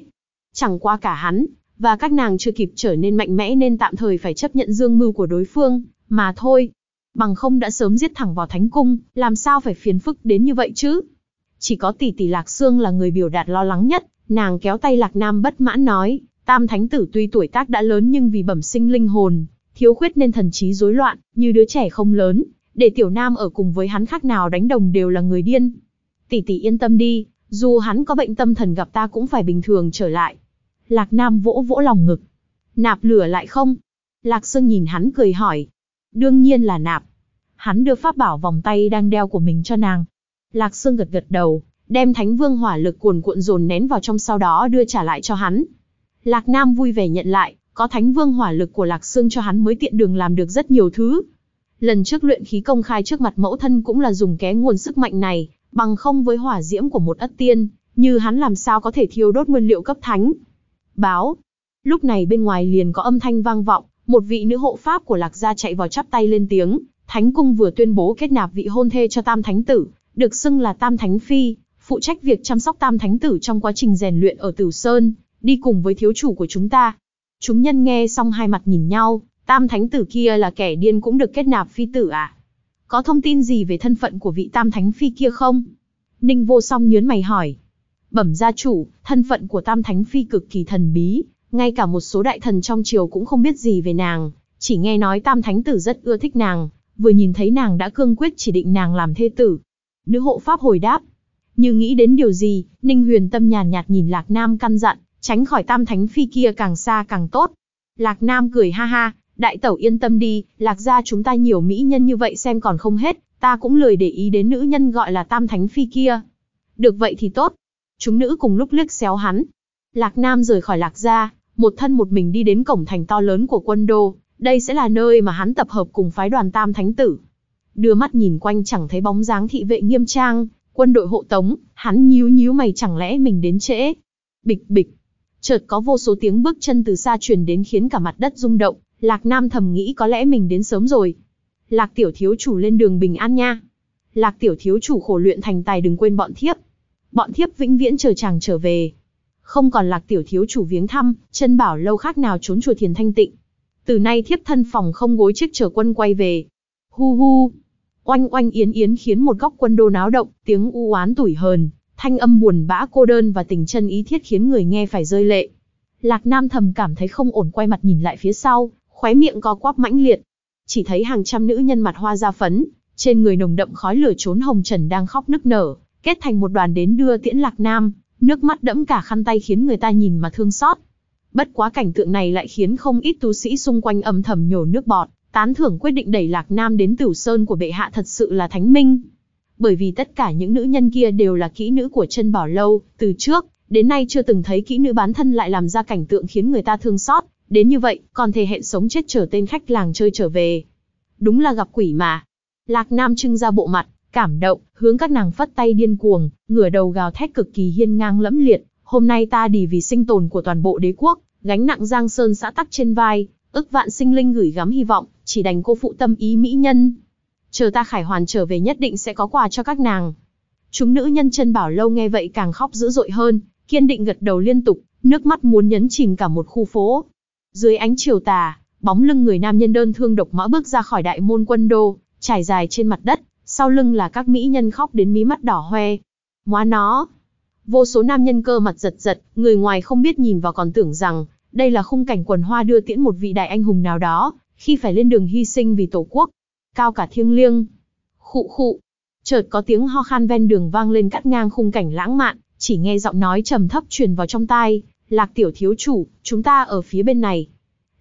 Chẳng qua cả hắn, và các nàng chưa kịp trở nên mạnh mẽ nên tạm thời phải chấp nhận dương mưu của đối phương, mà thôi. Bằng không đã sớm giết thẳng vào thánh cung, làm sao phải phiền phức đến như vậy chứ? Chỉ có tỷ tỷ Lạc Sương là người biểu đạt lo lắng nhất, nàng kéo tay Lạc Nam bất mãn nói, tam thánh tử tuy tuổi tác đã lớn nhưng vì bẩm sinh linh hồn, thiếu khuyết nên thần trí rối loạn, như đứa trẻ không lớn, để tiểu nam ở cùng với hắn khác nào đánh đồng đều là người điên. Tỷ tỷ yên tâm đi, dù hắn có bệnh tâm thần gặp ta cũng phải bình thường trở lại. Lạc Nam vỗ vỗ lòng ngực. Nạp lửa lại không? Lạc Sương nhìn hắn cười hỏi. Đương nhiên là nạp. Hắn đưa pháp bảo vòng tay đang đeo của mình cho nàng, Lạc Sương gật gật đầu, đem Thánh Vương hỏa lực cuồn cuộn dồn nén vào trong sau đó đưa trả lại cho hắn. Lạc Nam vui vẻ nhận lại, có Thánh Vương hỏa lực của Lạc Sương cho hắn mới tiện đường làm được rất nhiều thứ. Lần trước luyện khí công khai trước mặt mẫu thân cũng là dùng ké nguồn sức mạnh này, bằng không với hỏa diễm của một ất tiên, như hắn làm sao có thể thiêu đốt nguyên liệu cấp thánh. Báo. Lúc này bên ngoài liền có âm thanh vang vọng, một vị nữ hộ pháp của Lạc gia chạy vào chắp tay lên tiếng, Thánh cung vừa tuyên bố kết nạp vị hôn thê cho Tam Thánh tử, được xưng là Tam Thánh phi, phụ trách việc chăm sóc Tam Thánh tử trong quá trình rèn luyện ở Tử Sơn, đi cùng với thiếu chủ của chúng ta. Chúng nhân nghe xong hai mặt nhìn nhau, Tam Thánh tử kia là kẻ điên cũng được kết nạp phi tử à? Có thông tin gì về thân phận của vị Tam Thánh phi kia không? Ninh vô song nhớn mày hỏi. Bẩm gia chủ, thân phận của Tam Thánh phi cực kỳ thần bí, ngay cả một số đại thần trong triều cũng không biết gì về nàng, chỉ nghe nói Tam Thánh tử rất ưa thích nàng, vừa nhìn thấy nàng đã cương quyết chỉ định nàng làm thê tử. Nữ hộ pháp hồi đáp. Như nghĩ đến điều gì, Ninh Huyền Tâm nhàn nhạt nhìn Lạc Nam căn dặn, tránh khỏi tam thánh phi kia càng xa càng tốt. Lạc Nam cười ha ha, đại tẩu yên tâm đi, lạc gia chúng ta nhiều mỹ nhân như vậy xem còn không hết, ta cũng lười để ý đến nữ nhân gọi là tam thánh phi kia. Được vậy thì tốt. Chúng nữ cùng lúc liếc xéo hắn. Lạc Nam rời khỏi lạc gia, một thân một mình đi đến cổng thành to lớn của quân đô, đây sẽ là nơi mà hắn tập hợp cùng phái đoàn tam thánh tử. Đưa mắt nhìn quanh chẳng thấy bóng dáng thị vệ nghiêm trang, quân đội hộ tống, hắn nhíu nhíu mày chẳng lẽ mình đến trễ. Bịch bịch, chợt có vô số tiếng bước chân từ xa truyền đến khiến cả mặt đất rung động, Lạc Nam thầm nghĩ có lẽ mình đến sớm rồi. Lạc tiểu thiếu chủ lên đường bình an nha. Lạc tiểu thiếu chủ khổ luyện thành tài đừng quên bọn thiếp. Bọn thiếp vĩnh viễn chờ chàng trở về. Không còn lạc tiểu thiếu chủ viếng thăm, chân bảo lâu khác nào trốn chùa thiền thanh tịnh. Từ nay thiếp thân phòng không gối chiếc chờ quân quay về. Hu hu. Oanh oanh yến yến khiến một góc quân đô náo động, tiếng u oán tủi hờn, thanh âm buồn bã cô đơn và tình chân ý thiết khiến người nghe phải rơi lệ. Lạc Nam thầm cảm thấy không ổn quay mặt nhìn lại phía sau, khóe miệng co quắp mãnh liệt. Chỉ thấy hàng trăm nữ nhân mặt hoa da phấn, trên người nồng đậm khói lửa trốn hồng trần đang khóc nức nở, kết thành một đoàn đến đưa tiễn Lạc Nam, nước mắt đẫm cả khăn tay khiến người ta nhìn mà thương xót. Bất quá cảnh tượng này lại khiến không ít tu sĩ xung quanh âm thầm nhổ nước bọt, tán thưởng quyết định đẩy Lạc Nam đến Tử Sơn của bệ hạ thật sự là thánh minh. Bởi vì tất cả những nữ nhân kia đều là kỹ nữ của chân bảo lâu, từ trước, đến nay chưa từng thấy kỹ nữ bán thân lại làm ra cảnh tượng khiến người ta thương xót, đến như vậy, còn thể hẹn sống chết chờ tên khách làng chơi trở về. Đúng là gặp quỷ mà. Lạc Nam trưng ra bộ mặt, cảm động, hướng các nàng phất tay điên cuồng, ngửa đầu gào thét cực kỳ hiên ngang lẫm liệt, hôm nay ta đi vì sinh tồn của toàn bộ đế quốc, gánh nặng giang sơn xã tắc trên vai, ức vạn sinh linh gửi gắm hy vọng, chỉ đành cô phụ tâm ý mỹ nhân. Chờ ta khải hoàn trở về nhất định sẽ có quà cho các nàng. Chúng nữ nhân chân bảo lâu nghe vậy càng khóc dữ dội hơn, kiên định gật đầu liên tục, nước mắt muốn nhấn chìm cả một khu phố. Dưới ánh chiều tà, bóng lưng người nam nhân đơn thương độc mã bước ra khỏi đại môn quân đô, trải dài trên mặt đất, sau lưng là các mỹ nhân khóc đến mí mắt đỏ hoe. Móa nó, Vô số nam nhân cơ mặt giật giật, người ngoài không biết nhìn vào còn tưởng rằng, đây là khung cảnh quần hoa đưa tiễn một vị đại anh hùng nào đó, khi phải lên đường hy sinh vì tổ quốc. Cao cả thiêng liêng. Khụ khụ. Chợt có tiếng ho khan ven đường vang lên cắt ngang khung cảnh lãng mạn, chỉ nghe giọng nói trầm thấp truyền vào trong tai. Lạc tiểu thiếu chủ, chúng ta ở phía bên này.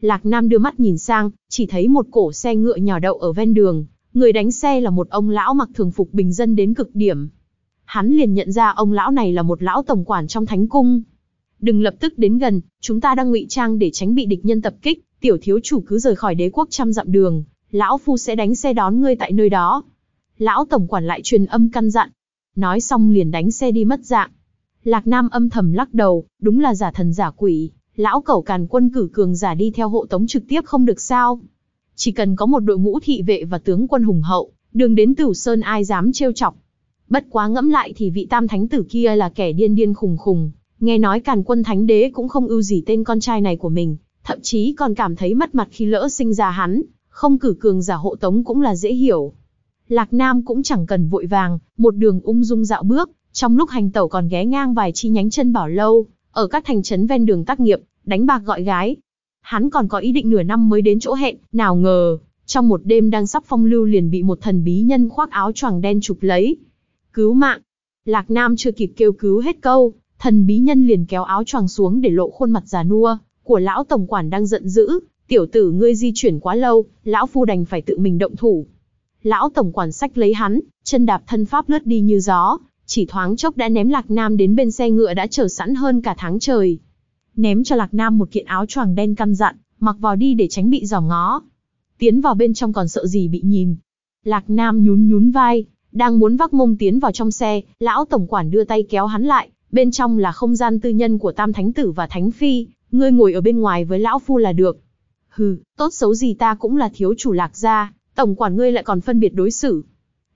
Lạc Nam đưa mắt nhìn sang, chỉ thấy một cổ xe ngựa nhỏ đậu ở ven đường. Người đánh xe là một ông lão mặc thường phục bình dân đến cực điểm, hắn liền nhận ra ông lão này là một lão tổng quản trong thánh cung. Đừng lập tức đến gần, chúng ta đang ngụy trang để tránh bị địch nhân tập kích, tiểu thiếu chủ cứ rời khỏi đế quốc trăm dặm đường, lão phu sẽ đánh xe đón ngươi tại nơi đó. Lão tổng quản lại truyền âm căn dặn. Nói xong liền đánh xe đi mất dạng. Lạc Nam âm thầm lắc đầu, đúng là giả thần giả quỷ, lão cẩu càn quân cử cường giả đi theo hộ tống trực tiếp không được sao. Chỉ cần có một đội ngũ thị vệ và tướng quân hùng hậu, đường đến Tử Sơn ai dám trêu chọc. Bất quá ngẫm lại thì vị tam thánh tử kia là kẻ điên điên khùng khùng, nghe nói càn quân thánh đế cũng không ưu gì tên con trai này của mình, thậm chí còn cảm thấy mất mặt khi lỡ sinh ra hắn, không cử cường giả hộ tống cũng là dễ hiểu. Lạc Nam cũng chẳng cần vội vàng, một đường ung dung dạo bước, trong lúc hành tẩu còn ghé ngang vài chi nhánh chân bảo lâu, ở các thành trấn ven đường tác nghiệp, đánh bạc gọi gái. Hắn còn có ý định nửa năm mới đến chỗ hẹn, nào ngờ, trong một đêm đang sắp phong lưu liền bị một thần bí nhân khoác áo choàng đen chụp lấy. Cứu mạng! Lạc Nam chưa kịp kêu cứu hết câu, thần bí nhân liền kéo áo choàng xuống để lộ khuôn mặt già nua, của lão tổng quản đang giận dữ, tiểu tử ngươi di chuyển quá lâu, lão phu đành phải tự mình động thủ. Lão tổng quản sách lấy hắn, chân đạp thân pháp lướt đi như gió, chỉ thoáng chốc đã ném Lạc Nam đến bên xe ngựa đã chờ sẵn hơn cả tháng trời. Ném cho Lạc Nam một kiện áo choàng đen căn dặn, mặc vào đi để tránh bị dòm ngó. Tiến vào bên trong còn sợ gì bị nhìn. Lạc Nam nhún nhún vai, đang muốn vác mông tiến vào trong xe, lão tổng quản đưa tay kéo hắn lại, bên trong là không gian tư nhân của Tam Thánh Tử và Thánh Phi, ngươi ngồi ở bên ngoài với lão phu là được. Hừ, tốt xấu gì ta cũng là thiếu chủ Lạc gia, tổng quản ngươi lại còn phân biệt đối xử.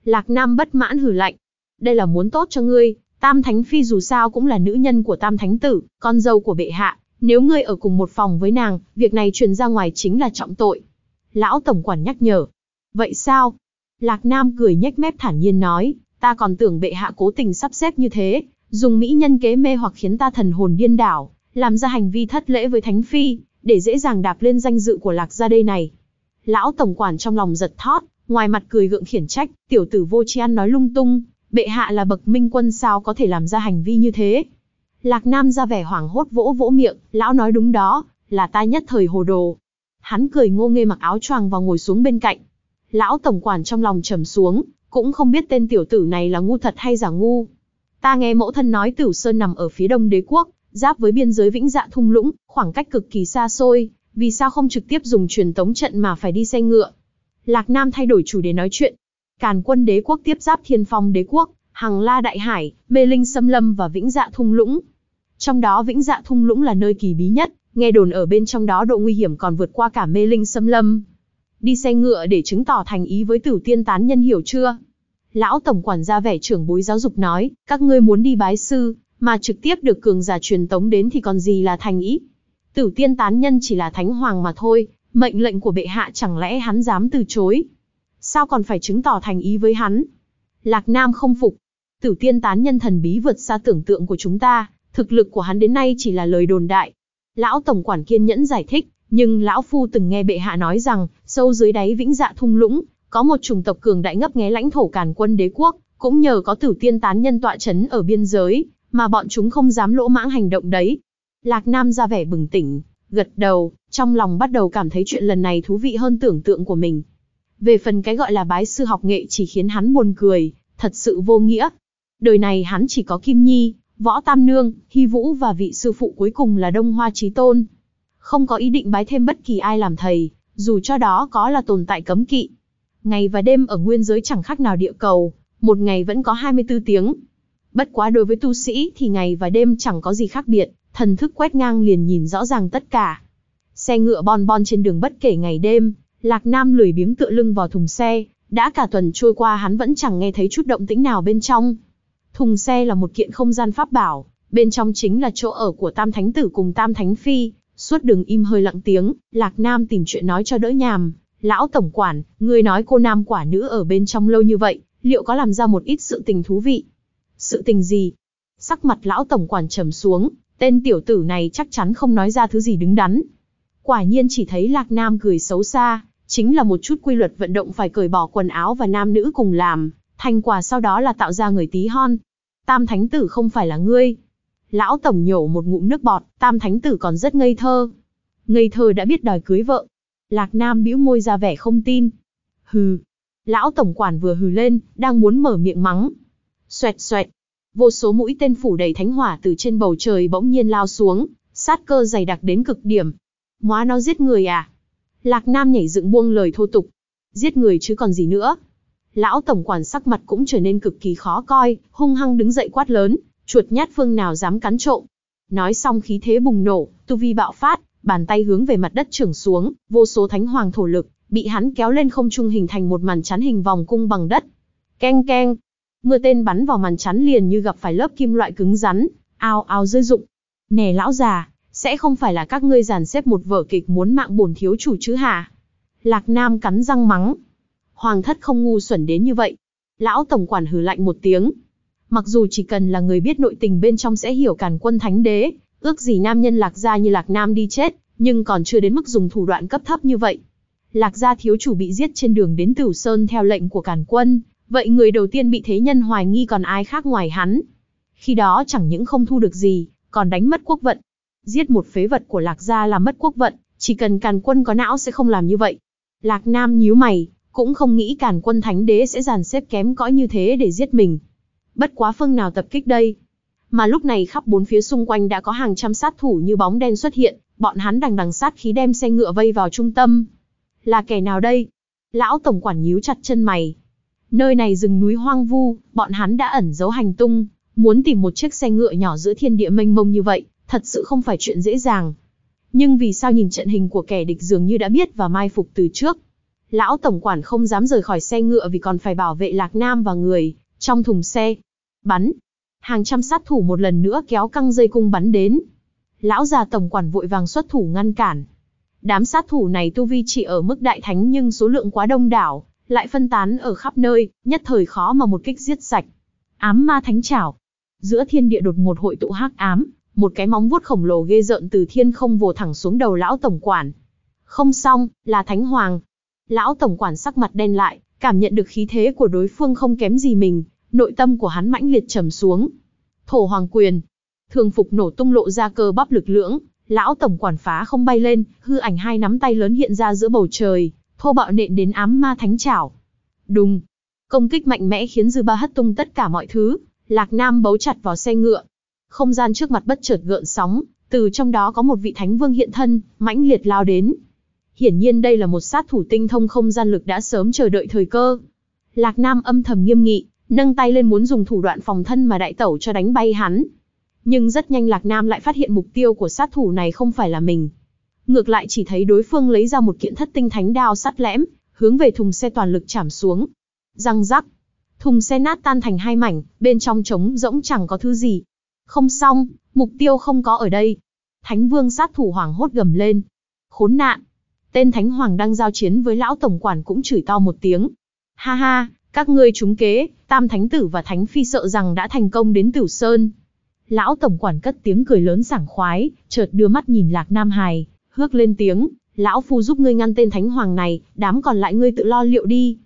Lạc Nam bất mãn hừ lạnh. Đây là muốn tốt cho ngươi, Tam Thánh Phi dù sao cũng là nữ nhân của Tam Thánh Tử, con dâu của bệ hạ, nếu ngươi ở cùng một phòng với nàng, việc này truyền ra ngoài chính là trọng tội. Lão Tổng Quản nhắc nhở. Vậy sao? Lạc Nam cười nhếch mép thản nhiên nói, ta còn tưởng bệ hạ cố tình sắp xếp như thế, dùng mỹ nhân kế mê hoặc khiến ta thần hồn điên đảo, làm ra hành vi thất lễ với Thánh Phi, để dễ dàng đạp lên danh dự của Lạc gia đây này. Lão Tổng Quản trong lòng giật thót, ngoài mặt cười gượng khiển trách, tiểu tử vô tri ăn nói lung tung, bệ hạ là bậc minh quân sao có thể làm ra hành vi như thế. Lạc Nam ra vẻ hoảng hốt vỗ vỗ miệng, lão nói đúng đó, là ta nhất thời hồ đồ. Hắn cười ngô nghê mặc áo choàng và ngồi xuống bên cạnh. Lão tổng quản trong lòng trầm xuống, cũng không biết tên tiểu tử này là ngu thật hay giả ngu. Ta nghe mẫu thân nói Tử Sơn nằm ở phía đông đế quốc, giáp với biên giới Vĩnh Dạ thung lũng, khoảng cách cực kỳ xa xôi, vì sao không trực tiếp dùng truyền tống trận mà phải đi xe ngựa? Lạc Nam thay đổi chủ đề nói chuyện. Càn quân đế quốc tiếp giáp Thiên Phong đế quốc, Hằng La Đại Hải, Mê Linh Xâm Lâm và Vĩnh Dạ Thung Lũng. Trong đó Vĩnh Dạ Thung Lũng là nơi kỳ bí nhất, nghe đồn ở bên trong đó độ nguy hiểm còn vượt qua cả Mê Linh Xâm Lâm. Đi xe ngựa để chứng tỏ thành ý với tử tiên tán nhân hiểu chưa? Lão Tổng quản gia vẻ trưởng bối giáo dục nói, các ngươi muốn đi bái sư, mà trực tiếp được cường giả truyền tống đến thì còn gì là thành ý. Tử tiên tán nhân chỉ là thánh hoàng mà thôi, mệnh lệnh của bệ hạ chẳng lẽ hắn dám từ chối. Sao còn phải chứng tỏ thành ý với hắn? Lạc Nam không phục. Tử tiên tán nhân thần bí vượt xa tưởng tượng của chúng ta, thực lực của hắn đến nay chỉ là lời đồn đại. Lão Tổng quản kiên nhẫn giải thích, nhưng Lão Phu từng nghe bệ hạ nói rằng, sâu dưới đáy vĩnh dạ thung lũng, có một chủng tộc cường đại ngấp nghé lãnh thổ càn quân đế quốc, cũng nhờ có tử tiên tán nhân tọa chấn ở biên giới, mà bọn chúng không dám lỗ mãng hành động đấy. Lạc Nam ra vẻ bừng tỉnh, gật đầu, trong lòng bắt đầu cảm thấy chuyện lần này thú vị hơn tưởng tượng của mình. Về phần cái gọi là bái sư học nghệ chỉ khiến hắn buồn cười, thật sự vô nghĩa. Đời này hắn chỉ có Kim Nhi, Võ Tam Nương, Hy Vũ và vị sư phụ cuối cùng là Đông Hoa Chí Tôn. Không có ý định bái thêm bất kỳ ai làm thầy, dù cho đó có là tồn tại cấm kỵ. Ngày và đêm ở nguyên giới chẳng khác nào địa cầu, một ngày vẫn có 24 tiếng. Bất quá đối với tu sĩ thì ngày và đêm chẳng có gì khác biệt, thần thức quét ngang liền nhìn rõ ràng tất cả. Xe ngựa bon bon trên đường bất kể ngày đêm, Lạc Nam lười biếng tựa lưng vào thùng xe, đã cả tuần trôi qua hắn vẫn chẳng nghe thấy chút động tĩnh nào bên trong. Thùng xe là một kiện không gian pháp bảo, bên trong chính là chỗ ở của Tam Thánh Tử cùng Tam Thánh Phi, suốt đường im hơi lặng tiếng, Lạc Nam tìm chuyện nói cho đỡ nhàm. Lão Tổng Quản, người nói cô nam quả nữ ở bên trong lâu như vậy, liệu có làm ra một ít sự tình thú vị? Sự tình gì? Sắc mặt Lão Tổng Quản trầm xuống, tên tiểu tử này chắc chắn không nói ra thứ gì đứng đắn. Quả nhiên chỉ thấy Lạc Nam cười xấu xa, chính là một chút quy luật vận động phải cởi bỏ quần áo và nam nữ cùng làm, thành quả sau đó là tạo ra người tí hon. Tam Thánh Tử không phải là ngươi. Lão Tổng nhổ một ngụm nước bọt, Tam Thánh Tử còn rất ngây thơ. Ngây thơ đã biết đòi cưới vợ. Lạc Nam bĩu môi ra vẻ không tin. Hừ. Lão Tổng Quản vừa hừ lên, đang muốn mở miệng mắng. Xoẹt xoẹt. Vô số mũi tên phủ đầy thánh hỏa từ trên bầu trời bỗng nhiên lao xuống, sát cơ dày đặc đến cực điểm. Móa nó giết người à? Lạc Nam nhảy dựng buông lời thô tục. Giết người chứ còn gì nữa. Lão tổng quản sắc mặt cũng trở nên cực kỳ khó coi, hung hăng đứng dậy quát lớn, chuột nhát phương nào dám cắn trộm. Nói xong khí thế bùng nổ, tu vi bạo phát, bàn tay hướng về mặt đất trưởng xuống, vô số thánh hoàng thổ lực, bị hắn kéo lên không trung hình thành một màn chắn hình vòng cung bằng đất. Keng keng, mưa tên bắn vào màn chắn liền như gặp phải lớp kim loại cứng rắn, ao ao rơi rụng. Nè lão già, sẽ không phải là các ngươi dàn xếp một vở kịch muốn mạng bổn thiếu chủ chứ hả? Lạc Nam cắn răng mắng. Hoàng thất không ngu xuẩn đến như vậy. Lão tổng quản hừ lạnh một tiếng. Mặc dù chỉ cần là người biết nội tình bên trong sẽ hiểu càn quân thánh đế, ước gì nam nhân lạc gia như lạc nam đi chết, nhưng còn chưa đến mức dùng thủ đoạn cấp thấp như vậy. Lạc gia thiếu chủ bị giết trên đường đến Tử Sơn theo lệnh của càn quân, vậy người đầu tiên bị thế nhân hoài nghi còn ai khác ngoài hắn. Khi đó chẳng những không thu được gì, còn đánh mất quốc vận, Giết một phế vật của Lạc gia là mất quốc vận, chỉ cần càn quân có não sẽ không làm như vậy. Lạc Nam nhíu mày, cũng không nghĩ càn quân thánh đế sẽ dàn xếp kém cõi như thế để giết mình. Bất quá phương nào tập kích đây? Mà lúc này khắp bốn phía xung quanh đã có hàng trăm sát thủ như bóng đen xuất hiện, bọn hắn đằng đằng sát khí đem xe ngựa vây vào trung tâm. Là kẻ nào đây? Lão tổng quản nhíu chặt chân mày. Nơi này rừng núi hoang vu, bọn hắn đã ẩn giấu hành tung, muốn tìm một chiếc xe ngựa nhỏ giữa thiên địa mênh mông như vậy, thật sự không phải chuyện dễ dàng. Nhưng vì sao nhìn trận hình của kẻ địch dường như đã biết và mai phục từ trước? Lão tổng quản không dám rời khỏi xe ngựa vì còn phải bảo vệ Lạc Nam và người trong thùng xe. Bắn. Hàng trăm sát thủ một lần nữa kéo căng dây cung bắn đến. Lão già tổng quản vội vàng xuất thủ ngăn cản. Đám sát thủ này tu vi chỉ ở mức đại thánh nhưng số lượng quá đông đảo, lại phân tán ở khắp nơi, nhất thời khó mà một kích giết sạch. Ám ma thánh trảo, Giữa thiên địa đột ngột hội tụ hắc ám, một cái móng vuốt khổng lồ ghê rợn từ thiên không vồ thẳng xuống đầu lão tổng quản. Không xong, là thánh hoàng. Lão tổng quản sắc mặt đen lại, cảm nhận được khí thế của đối phương không kém gì mình, nội tâm của hắn mãnh liệt trầm xuống. Thổ hoàng quyền, thường phục nổ tung lộ ra cơ bắp lực lưỡng, lão tổng quản phá không bay lên, hư ảnh hai nắm tay lớn hiện ra giữa bầu trời, thô bạo nện đến ám ma thánh chảo. Đùng, công kích mạnh mẽ khiến dư ba hất tung tất cả mọi thứ, lạc nam bấu chặt vào xe ngựa. Không gian trước mặt bất chợt gợn sóng, từ trong đó có một vị thánh vương hiện thân, mãnh liệt lao đến. Hiển nhiên đây là một sát thủ tinh thông không gian lực đã sớm chờ đợi thời cơ. Lạc Nam âm thầm nghiêm nghị, nâng tay lên muốn dùng thủ đoạn phòng thân mà đại tẩu cho đánh bay hắn. Nhưng rất nhanh Lạc Nam lại phát hiện mục tiêu của sát thủ này không phải là mình. Ngược lại chỉ thấy đối phương lấy ra một kiện thất tinh thánh đao sắt lẽm, hướng về thùng xe toàn lực chảm xuống. Răng rắc. Thùng xe nát tan thành hai mảnh, bên trong trống rỗng chẳng có thứ gì. Không xong, mục tiêu không có ở đây. Thánh vương sát thủ hoàng hốt gầm lên. Khốn nạn. Tên thánh hoàng đang giao chiến với lão tổng quản cũng chửi to một tiếng. Ha ha, các ngươi trúng kế, tam thánh tử và thánh phi sợ rằng đã thành công đến tử sơn. Lão tổng quản cất tiếng cười lớn sảng khoái, chợt đưa mắt nhìn lạc nam hài, hước lên tiếng, lão phu giúp ngươi ngăn tên thánh hoàng này, đám còn lại ngươi tự lo liệu đi.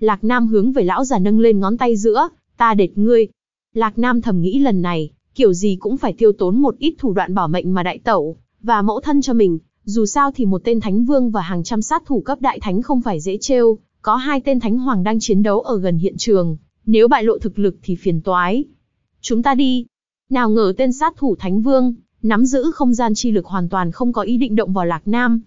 Lạc nam hướng về lão già nâng lên ngón tay giữa, ta đệt ngươi. Lạc nam thầm nghĩ lần này, kiểu gì cũng phải tiêu tốn một ít thủ đoạn bảo mệnh mà đại tẩu, và mẫu thân cho mình, dù sao thì một tên thánh vương và hàng trăm sát thủ cấp đại thánh không phải dễ trêu, có hai tên thánh hoàng đang chiến đấu ở gần hiện trường, nếu bại lộ thực lực thì phiền toái. Chúng ta đi. Nào ngờ tên sát thủ thánh vương, nắm giữ không gian chi lực hoàn toàn không có ý định động vào Lạc Nam.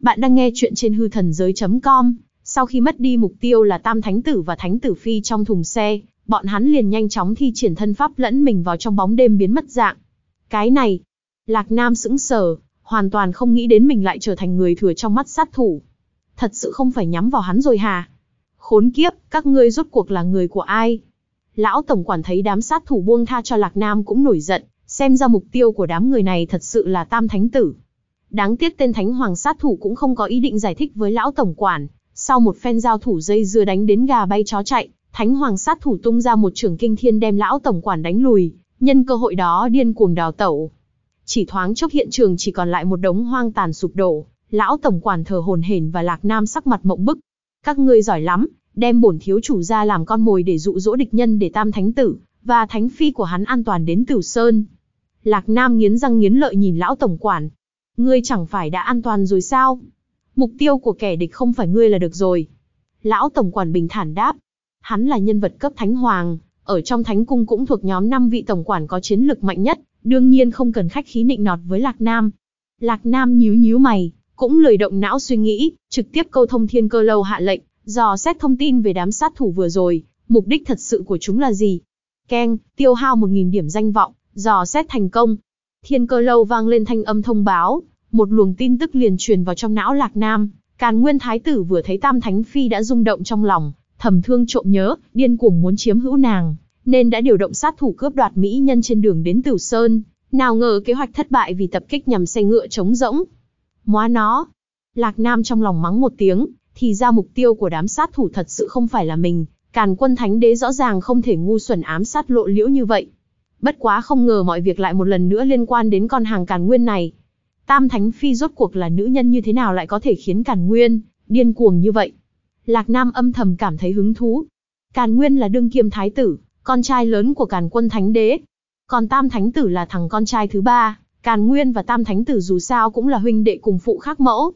Bạn đang nghe chuyện trên hư thần giới.com, sau khi mất đi mục tiêu là Tam Thánh Tử và Thánh Tử Phi trong thùng xe, bọn hắn liền nhanh chóng thi triển thân pháp lẫn mình vào trong bóng đêm biến mất dạng. Cái này, Lạc Nam sững sờ, hoàn toàn không nghĩ đến mình lại trở thành người thừa trong mắt sát thủ. Thật sự không phải nhắm vào hắn rồi hà? Khốn kiếp, các ngươi rốt cuộc là người của ai? Lão tổng quản thấy đám sát thủ buông tha cho Lạc Nam cũng nổi giận, xem ra mục tiêu của đám người này thật sự là tam thánh tử. Đáng tiếc tên thánh hoàng sát thủ cũng không có ý định giải thích với lão tổng quản, sau một phen giao thủ dây dưa đánh đến gà bay chó chạy, thánh hoàng sát thủ tung ra một trường kinh thiên đem lão tổng quản đánh lùi, nhân cơ hội đó điên cuồng đào tẩu. Chỉ thoáng chốc hiện trường chỉ còn lại một đống hoang tàn sụp đổ, lão tổng quản thờ hồn hển và lạc nam sắc mặt mộng bức. Các ngươi giỏi lắm, đem bổn thiếu chủ ra làm con mồi để dụ dỗ địch nhân để tam thánh tử, và thánh phi của hắn an toàn đến Tử Sơn. Lạc Nam nghiến răng nghiến lợi nhìn lão tổng quản. Ngươi chẳng phải đã an toàn rồi sao? Mục tiêu của kẻ địch không phải ngươi là được rồi. Lão tổng quản bình thản đáp. Hắn là nhân vật cấp thánh hoàng, ở trong thánh cung cũng thuộc nhóm 5 vị tổng quản có chiến lực mạnh nhất, đương nhiên không cần khách khí nịnh nọt với Lạc Nam. Lạc Nam nhíu nhíu mày, cũng lười động não suy nghĩ, trực tiếp câu thông thiên cơ lâu hạ lệnh, dò xét thông tin về đám sát thủ vừa rồi, mục đích thật sự của chúng là gì. Keng, tiêu hao 1.000 điểm danh vọng, dò xét thành công. Thiên cơ lâu vang lên thanh âm thông báo, một luồng tin tức liền truyền vào trong não Lạc Nam. Càn Nguyên Thái tử vừa thấy Tam Thánh Phi đã rung động trong lòng, thầm thương trộm nhớ, điên cuồng muốn chiếm hữu nàng, nên đã điều động sát thủ cướp đoạt mỹ nhân trên đường đến Tử Sơn. Nào ngờ kế hoạch thất bại vì tập kích nhằm xe ngựa trống rỗng. Móa nó. Lạc Nam trong lòng mắng một tiếng, thì ra mục tiêu của đám sát thủ thật sự không phải là mình. Càn quân thánh đế rõ ràng không thể ngu xuẩn ám sát lộ liễu như vậy. Bất quá không ngờ mọi việc lại một lần nữa liên quan đến con hàng càn nguyên này. Tam Thánh Phi rốt cuộc là nữ nhân như thế nào lại có thể khiến càn nguyên, điên cuồng như vậy. Lạc Nam âm thầm cảm thấy hứng thú. Càn Nguyên là đương kiêm thái tử, con trai lớn của Càn Quân Thánh Đế. Còn Tam Thánh Tử là thằng con trai thứ ba, Càn Nguyên và Tam Thánh Tử dù sao cũng là huynh đệ cùng phụ khác mẫu.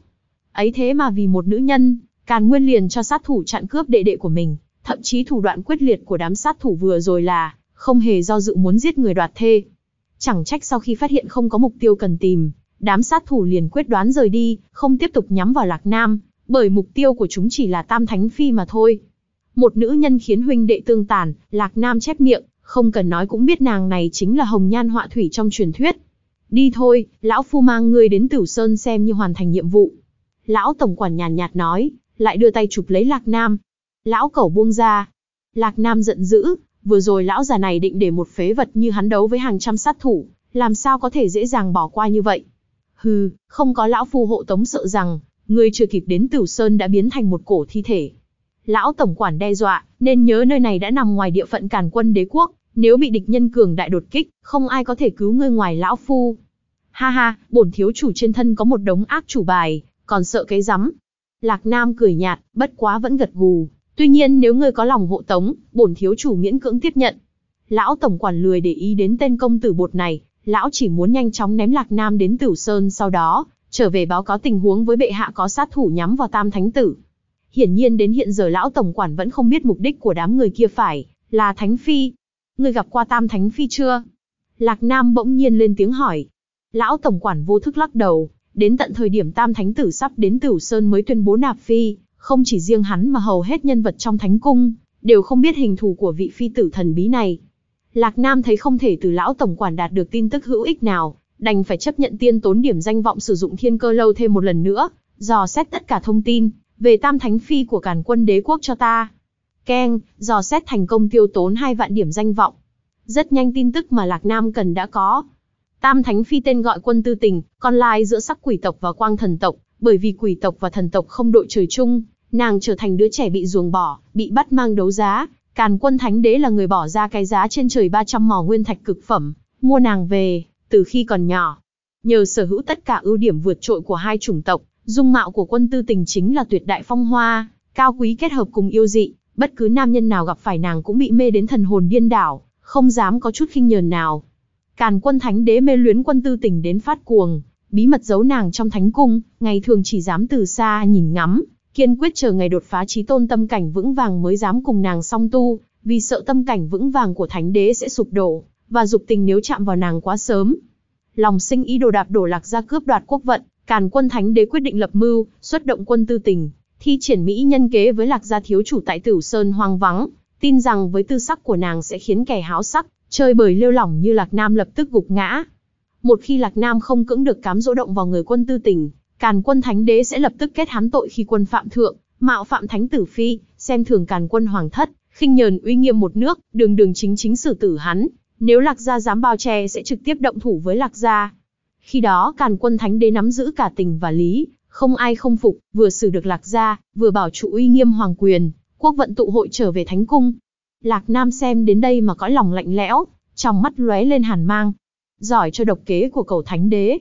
Ấy thế mà vì một nữ nhân, Càn Nguyên liền cho sát thủ chặn cướp đệ đệ của mình, thậm chí thủ đoạn quyết liệt của đám sát thủ vừa rồi là không hề do dự muốn giết người đoạt thê. Chẳng trách sau khi phát hiện không có mục tiêu cần tìm, đám sát thủ liền quyết đoán rời đi, không tiếp tục nhắm vào Lạc Nam, bởi mục tiêu của chúng chỉ là Tam Thánh Phi mà thôi. Một nữ nhân khiến huynh đệ tương tàn, Lạc Nam chép miệng, không cần nói cũng biết nàng này chính là hồng nhan họa thủy trong truyền thuyết. Đi thôi, lão phu mang ngươi đến Tử Sơn xem như hoàn thành nhiệm vụ. Lão tổng quản nhàn nhạt nói, lại đưa tay chụp lấy Lạc Nam. Lão cẩu buông ra. Lạc Nam giận dữ, vừa rồi lão già này định để một phế vật như hắn đấu với hàng trăm sát thủ, làm sao có thể dễ dàng bỏ qua như vậy. Hừ, không có lão phu hộ tống sợ rằng, ngươi chưa kịp đến Tử Sơn đã biến thành một cổ thi thể. Lão tổng quản đe dọa, nên nhớ nơi này đã nằm ngoài địa phận càn quân đế quốc, nếu bị địch nhân cường đại đột kích, không ai có thể cứu ngươi ngoài lão phu. Ha ha, bổn thiếu chủ trên thân có một đống ác chủ bài, còn sợ cái rắm. Lạc Nam cười nhạt, bất quá vẫn gật gù. Tuy nhiên nếu ngươi có lòng hộ tống, bổn thiếu chủ miễn cưỡng tiếp nhận. Lão tổng quản lười để ý đến tên công tử bột này, lão chỉ muốn nhanh chóng ném Lạc Nam đến Tử Sơn sau đó, trở về báo cáo tình huống với bệ hạ có sát thủ nhắm vào Tam Thánh Tử. Hiển nhiên đến hiện giờ lão tổng quản vẫn không biết mục đích của đám người kia phải là Thánh Phi. Người gặp qua Tam Thánh Phi chưa? Lạc Nam bỗng nhiên lên tiếng hỏi. Lão tổng quản vô thức lắc đầu, đến tận thời điểm Tam Thánh Tử sắp đến Tử Sơn mới tuyên bố nạp phi, không chỉ riêng hắn mà hầu hết nhân vật trong Thánh Cung, đều không biết hình thù của vị phi tử thần bí này. Lạc Nam thấy không thể từ lão tổng quản đạt được tin tức hữu ích nào, đành phải chấp nhận tiên tốn điểm danh vọng sử dụng thiên cơ lâu thêm một lần nữa, dò xét tất cả thông tin, về tam thánh phi của càn quân đế quốc cho ta. Keng, dò xét thành công tiêu tốn hai vạn điểm danh vọng. Rất nhanh tin tức mà Lạc Nam cần đã có. Tam thánh phi tên gọi quân tư tình, con lai giữa sắc quỷ tộc và quang thần tộc, bởi vì quỷ tộc và thần tộc không đội trời chung, nàng trở thành đứa trẻ bị ruồng bỏ, bị bắt mang đấu giá. Càn quân thánh đế là người bỏ ra cái giá trên trời 300 mỏ nguyên thạch cực phẩm, mua nàng về, từ khi còn nhỏ. Nhờ sở hữu tất cả ưu điểm vượt trội của hai chủng tộc, dung mạo của quân tư tình chính là tuyệt đại phong hoa, cao quý kết hợp cùng yêu dị, bất cứ nam nhân nào gặp phải nàng cũng bị mê đến thần hồn điên đảo, không dám có chút khinh nhờn nào. Càn quân thánh đế mê luyến quân tư tình đến phát cuồng, bí mật giấu nàng trong thánh cung, ngày thường chỉ dám từ xa nhìn ngắm, kiên quyết chờ ngày đột phá trí tôn tâm cảnh vững vàng mới dám cùng nàng song tu, vì sợ tâm cảnh vững vàng của thánh đế sẽ sụp đổ, và dục tình nếu chạm vào nàng quá sớm. Lòng sinh ý đồ đạp đổ lạc ra cướp đoạt quốc vận, Càn quân thánh đế quyết định lập mưu, xuất động quân tư tình, thi triển mỹ nhân kế với lạc gia thiếu chủ tại Tử Sơn hoang vắng, tin rằng với tư sắc của nàng sẽ khiến kẻ háo sắc, chơi bời lêu lỏng như Lạc Nam lập tức gục ngã. Một khi Lạc Nam không cưỡng được cám dỗ động vào người quân tư tình, Càn quân thánh đế sẽ lập tức kết hắn tội khi quân phạm thượng, mạo phạm thánh tử phi, xem thường Càn quân hoàng thất, khinh nhờn uy nghiêm một nước, đường đường chính chính xử tử hắn. Nếu Lạc gia dám bao che sẽ trực tiếp động thủ với Lạc gia. Khi đó càn quân thánh đế nắm giữ cả tình và lý, không ai không phục, vừa xử được lạc gia, vừa bảo trụ uy nghiêm hoàng quyền, quốc vận tụ hội trở về thánh cung. Lạc Nam xem đến đây mà cõi lòng lạnh lẽo, trong mắt lóe lên hàn mang. Giỏi cho độc kế của cầu thánh đế.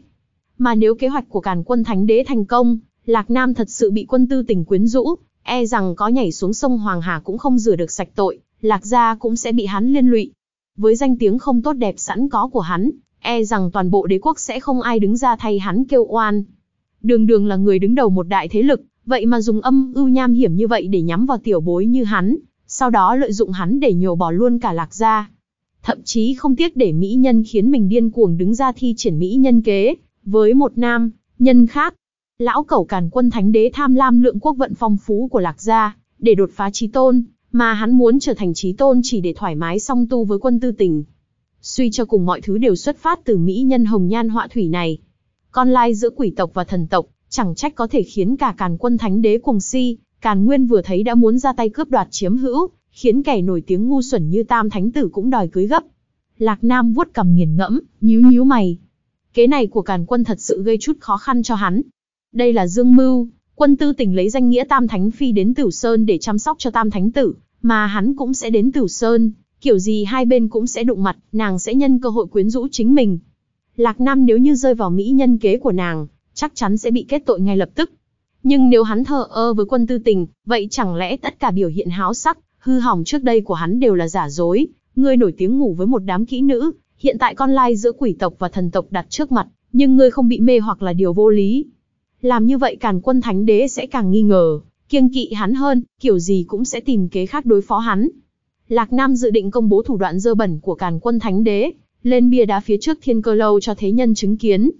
Mà nếu kế hoạch của càn quân thánh đế thành công, Lạc Nam thật sự bị quân tư tình quyến rũ, e rằng có nhảy xuống sông Hoàng Hà cũng không rửa được sạch tội, Lạc gia cũng sẽ bị hắn liên lụy. Với danh tiếng không tốt đẹp sẵn có của hắn, e rằng toàn bộ đế quốc sẽ không ai đứng ra thay hắn kêu oan. Đường đường là người đứng đầu một đại thế lực, vậy mà dùng âm ưu nham hiểm như vậy để nhắm vào tiểu bối như hắn, sau đó lợi dụng hắn để nhổ bỏ luôn cả lạc gia. Thậm chí không tiếc để mỹ nhân khiến mình điên cuồng đứng ra thi triển mỹ nhân kế, với một nam, nhân khác. Lão cẩu càn quân thánh đế tham lam lượng quốc vận phong phú của lạc gia, để đột phá trí tôn, mà hắn muốn trở thành trí tôn chỉ để thoải mái song tu với quân tư tình. Suy cho cùng mọi thứ đều xuất phát từ mỹ nhân hồng nhan họa thủy này. Con lai giữa quỷ tộc và thần tộc, chẳng trách có thể khiến cả càn quân thánh đế cùng si, càn nguyên vừa thấy đã muốn ra tay cướp đoạt chiếm hữu, khiến kẻ nổi tiếng ngu xuẩn như tam thánh tử cũng đòi cưới gấp. Lạc Nam vuốt cầm nghiền ngẫm, nhíu nhíu mày. Kế này của càn quân thật sự gây chút khó khăn cho hắn. Đây là dương mưu, quân tư Tỉnh lấy danh nghĩa tam thánh phi đến Tử Sơn để chăm sóc cho tam thánh tử, mà hắn cũng sẽ đến Tử Sơn, Kiểu gì hai bên cũng sẽ đụng mặt, nàng sẽ nhân cơ hội quyến rũ chính mình. Lạc Nam nếu như rơi vào mỹ nhân kế của nàng, chắc chắn sẽ bị kết tội ngay lập tức. Nhưng nếu hắn thờ ơ với quân tư tình, vậy chẳng lẽ tất cả biểu hiện háo sắc, hư hỏng trước đây của hắn đều là giả dối, ngươi nổi tiếng ngủ với một đám kỹ nữ, hiện tại con lai giữa quỷ tộc và thần tộc đặt trước mặt, nhưng ngươi không bị mê hoặc là điều vô lý. Làm như vậy càn quân thánh đế sẽ càng nghi ngờ, kiêng kỵ hắn hơn, kiểu gì cũng sẽ tìm kế khác đối phó hắn. Lạc Nam dự định công bố thủ đoạn dơ bẩn của càn quân thánh đế, lên bia đá phía trước thiên cơ lâu cho thế nhân chứng kiến.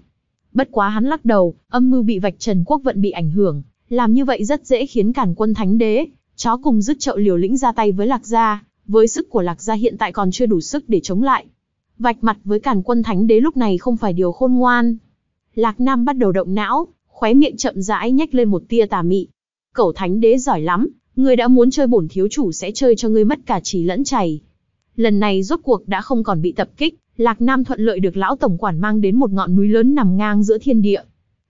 Bất quá hắn lắc đầu, âm mưu bị vạch trần quốc vận bị ảnh hưởng, làm như vậy rất dễ khiến càn quân thánh đế, chó cùng dứt chậu liều lĩnh ra tay với Lạc Gia, với sức của Lạc Gia hiện tại còn chưa đủ sức để chống lại. Vạch mặt với càn quân thánh đế lúc này không phải điều khôn ngoan. Lạc Nam bắt đầu động não, khóe miệng chậm rãi nhếch lên một tia tà mị. Cẩu thánh đế giỏi lắm, người đã muốn chơi bổn thiếu chủ sẽ chơi cho ngươi mất cả trí lẫn chảy. Lần này rốt cuộc đã không còn bị tập kích, Lạc Nam thuận lợi được lão tổng quản mang đến một ngọn núi lớn nằm ngang giữa thiên địa.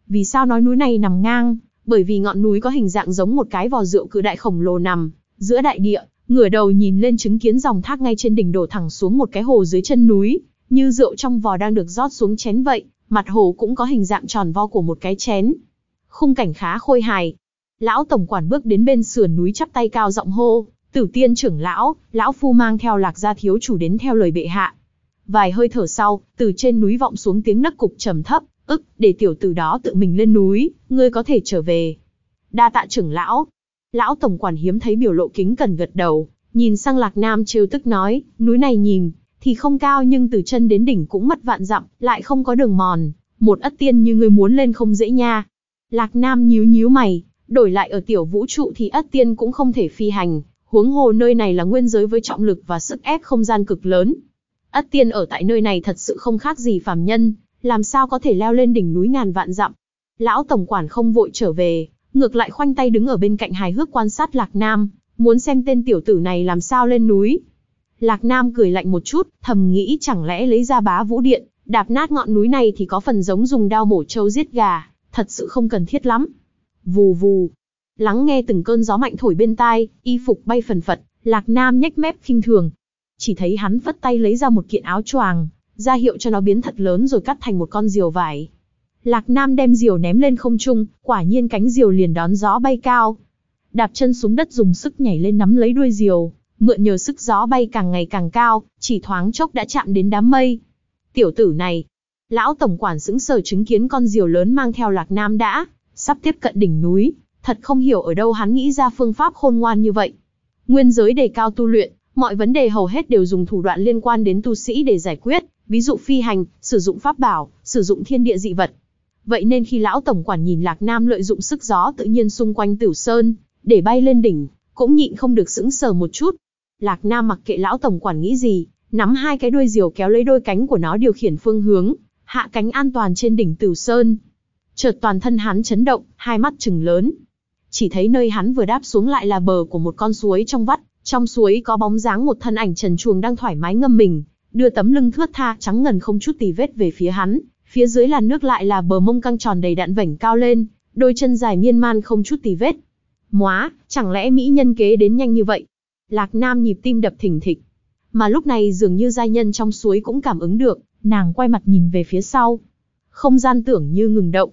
Vì sao nói núi này nằm ngang? Bởi vì ngọn núi có hình dạng giống một cái vò rượu cự đại khổng lồ nằm giữa đại địa, ngửa đầu nhìn lên chứng kiến dòng thác ngay trên đỉnh đổ thẳng xuống một cái hồ dưới chân núi, như rượu trong vò đang được rót xuống chén vậy, mặt hồ cũng có hình dạng tròn vo của một cái chén. Khung cảnh khá khôi hài. Lão tổng quản bước đến bên sườn núi chắp tay cao giọng hô, tử tiên trưởng lão, lão phu mang theo lạc gia thiếu chủ đến theo lời bệ hạ. Vài hơi thở sau, từ trên núi vọng xuống tiếng nấc cục trầm thấp, ức, để tiểu tử đó tự mình lên núi, ngươi có thể trở về. Đa tạ trưởng lão. Lão tổng quản hiếm thấy biểu lộ kính cần gật đầu, nhìn sang lạc nam trêu tức nói, núi này nhìn, thì không cao nhưng từ chân đến đỉnh cũng mất vạn dặm, lại không có đường mòn, một ất tiên như ngươi muốn lên không dễ nha. Lạc nam nhíu nhíu mày, đổi lại ở tiểu vũ trụ thì ất tiên cũng không thể phi hành, huống hồ nơi này là nguyên giới với trọng lực và sức ép không gian cực lớn. Ất tiên ở tại nơi này thật sự không khác gì phàm nhân, làm sao có thể leo lên đỉnh núi ngàn vạn dặm. Lão tổng quản không vội trở về, ngược lại khoanh tay đứng ở bên cạnh hài hước quan sát Lạc Nam, muốn xem tên tiểu tử này làm sao lên núi. Lạc Nam cười lạnh một chút, thầm nghĩ chẳng lẽ lấy ra bá vũ điện, đạp nát ngọn núi này thì có phần giống dùng đao mổ trâu giết gà, thật sự không cần thiết lắm. Vù vù, lắng nghe từng cơn gió mạnh thổi bên tai, y phục bay phần phật, Lạc Nam nhếch mép khinh thường. Chỉ thấy hắn vất tay lấy ra một kiện áo choàng, ra hiệu cho nó biến thật lớn rồi cắt thành một con diều vải. Lạc Nam đem diều ném lên không trung, quả nhiên cánh diều liền đón gió bay cao. Đạp chân xuống đất dùng sức nhảy lên nắm lấy đuôi diều, mượn nhờ sức gió bay càng ngày càng cao, chỉ thoáng chốc đã chạm đến đám mây. Tiểu tử này, lão tổng quản sững sờ chứng kiến con diều lớn mang theo Lạc Nam đã, sắp tiếp cận đỉnh núi, thật không hiểu ở đâu hắn nghĩ ra phương pháp khôn ngoan như vậy. Nguyên giới đề cao tu luyện, mọi vấn đề hầu hết đều dùng thủ đoạn liên quan đến tu sĩ để giải quyết, ví dụ phi hành, sử dụng pháp bảo, sử dụng thiên địa dị vật. Vậy nên khi lão tổng quản nhìn Lạc Nam lợi dụng sức gió tự nhiên xung quanh Tử Sơn, để bay lên đỉnh, cũng nhịn không được sững sờ một chút. Lạc Nam mặc kệ lão tổng quản nghĩ gì, nắm hai cái đuôi diều kéo lấy đôi cánh của nó điều khiển phương hướng, hạ cánh an toàn trên đỉnh Tử Sơn. Chợt toàn thân hắn chấn động, hai mắt trừng lớn. Chỉ thấy nơi hắn vừa đáp xuống lại là bờ của một con suối trong vắt, trong suối có bóng dáng một thân ảnh trần truồng đang thoải mái ngâm mình, đưa tấm lưng thướt tha trắng ngần không chút tì vết về phía hắn, phía dưới làn nước lại là bờ mông căng tròn đầy đặn vảnh cao lên, đôi chân dài miên man không chút tì vết. Móa, chẳng lẽ mỹ nhân kế đến nhanh như vậy? Lạc Nam nhịp tim đập thình thịch. Mà lúc này dường như giai nhân trong suối cũng cảm ứng được, nàng quay mặt nhìn về phía sau. Không gian tưởng như ngừng động.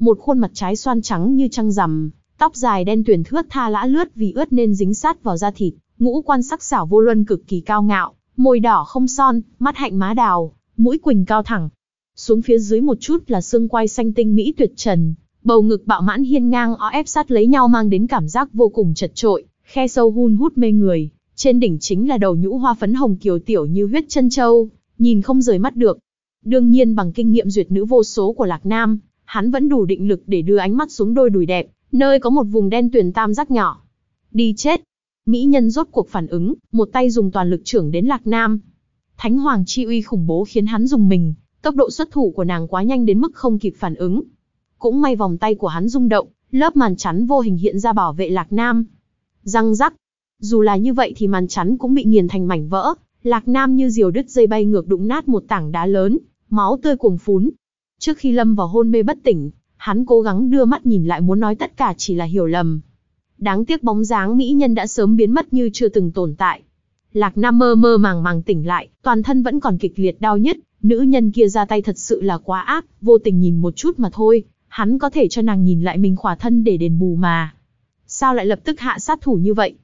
Một khuôn mặt trái xoan trắng như trăng rằm, tóc dài đen tuyền thướt tha lã lướt vì ướt nên dính sát vào da thịt, ngũ quan sắc xảo vô luân cực kỳ cao ngạo, môi đỏ không son, mắt hạnh má đào, mũi quỳnh cao thẳng. Xuống phía dưới một chút là xương quai xanh tinh mỹ tuyệt trần, bầu ngực bạo mãn hiên ngang ó ép sát lấy nhau mang đến cảm giác vô cùng chật trội, khe sâu hun hút mê người. Trên đỉnh chính là đầu nhũ hoa phấn hồng kiều tiểu như huyết chân châu, nhìn không rời mắt được. Đương nhiên bằng kinh nghiệm duyệt nữ vô số của Lạc Nam, hắn vẫn đủ định lực để đưa ánh mắt xuống đôi đùi đẹp, nơi có một vùng đen tuyền tam giác nhỏ. Đi chết, Mỹ nhân rốt cuộc phản ứng, một tay dùng toàn lực trưởng đến Lạc Nam. Thánh Hoàng chi uy khủng bố khiến hắn dùng mình, tốc độ xuất thủ của nàng quá nhanh đến mức không kịp phản ứng. Cũng may vòng tay của hắn rung động, lớp màn chắn vô hình hiện ra bảo vệ Lạc Nam. Răng rắc. Dù là như vậy thì màn chắn cũng bị nghiền thành mảnh vỡ, Lạc Nam như diều đứt dây bay ngược đụng nát một tảng đá lớn, máu tươi cuồng phún. Trước khi lâm vào hôn mê bất tỉnh, hắn cố gắng đưa mắt nhìn lại muốn nói tất cả chỉ là hiểu lầm, Đáng tiếc bóng dáng mỹ nhân đã sớm biến mất như chưa từng tồn tại. Lạc Nam mơ mơ màng màng tỉnh lại, toàn thân vẫn còn kịch liệt đau nhất, nữ nhân kia ra tay thật sự là quá ác, vô tình nhìn một chút mà thôi, hắn có thể cho nàng nhìn lại mình khỏa thân để đền bù mà. Sao lại lập tức hạ sát thủ như vậy?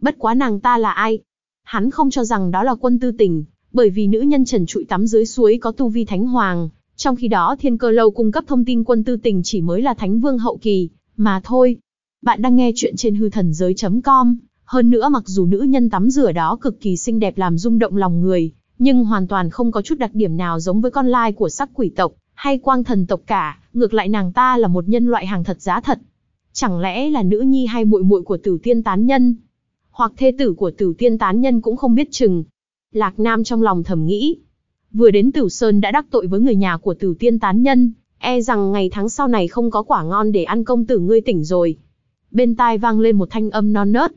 Bất quá nàng ta là ai? Hắn không cho rằng đó là quân tư tình, bởi vì nữ nhân trần trụi tắm dưới suối có tu vi thánh hoàng, trong khi đó thiên cơ lâu cung cấp thông tin quân tư tình chỉ mới là thánh vương hậu kỳ, mà thôi. Bạn đang nghe chuyện trên hư thần giới.com. Hơn nữa mặc dù nữ nhân tắm rửa đó cực kỳ xinh đẹp làm rung động lòng người, nhưng hoàn toàn không có chút đặc điểm nào giống với con lai của sắc quỷ tộc, hay quang thần tộc cả, ngược lại nàng ta là một nhân loại hàng thật giá thật. Chẳng lẽ là nữ nhi hay muội muội của tử tiên tán nhân? Hoặc thê tử của tử tiên tán nhân cũng không biết chừng. Lạc Nam trong lòng thầm nghĩ. Vừa đến Tử Sơn đã đắc tội với người nhà của tử tiên tán nhân, e rằng ngày tháng sau này không có quả ngon để ăn công tử ngươi tỉnh rồi. Bên tai vang lên một thanh âm non nớt.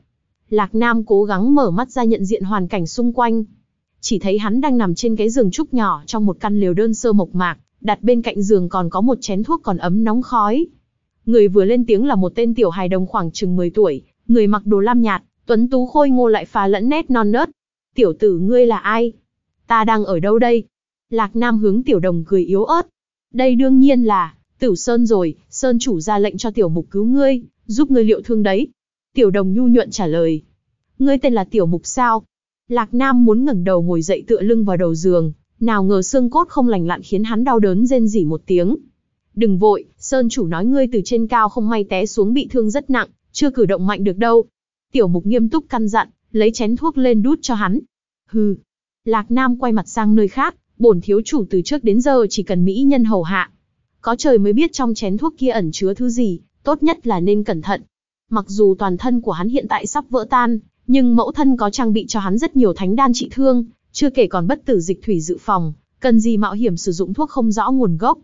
Lạc Nam cố gắng mở mắt ra nhận diện hoàn cảnh xung quanh. Chỉ thấy hắn đang nằm trên cái giường trúc nhỏ trong một căn liều đơn sơ mộc mạc, đặt bên cạnh giường còn có một chén thuốc còn ấm nóng khói. Người vừa lên tiếng là một tên tiểu hài đồng khoảng chừng 10 tuổi, người mặc đồ lam nhạt, tuấn tú khôi ngô lại pha lẫn nét non nớt. Tiểu tử ngươi là ai? Ta đang ở đâu đây? Lạc Nam hướng tiểu đồng cười yếu ớt. Đây đương nhiên là, Tử Sơn rồi, Sơn chủ ra lệnh cho tiểu mục cứu ngươi, giúp ngươi liệu thương đấy. Tiểu đồng nhu nhuận trả lời. Ngươi tên là tiểu mục sao? Lạc Nam muốn ngẩng đầu ngồi dậy tựa lưng vào đầu giường, nào ngờ xương cốt không lành lặn khiến hắn đau đớn rên rỉ một tiếng. Đừng vội, Sơn chủ nói ngươi từ trên cao không may té xuống bị thương rất nặng, chưa cử động mạnh được đâu. Tiểu mục nghiêm túc căn dặn, lấy chén thuốc lên đút cho hắn. Hừ. Lạc Nam quay mặt sang nơi khác, bổn thiếu chủ từ trước đến giờ chỉ cần mỹ nhân hầu hạ. Có trời mới biết trong chén thuốc kia ẩn chứa thứ gì, tốt nhất là nên cẩn thận. Mặc dù toàn thân của hắn hiện tại sắp vỡ tan, nhưng mẫu thân có trang bị cho hắn rất nhiều thánh đan trị thương, chưa kể còn bất tử dịch thủy dự phòng, cần gì mạo hiểm sử dụng thuốc không rõ nguồn gốc.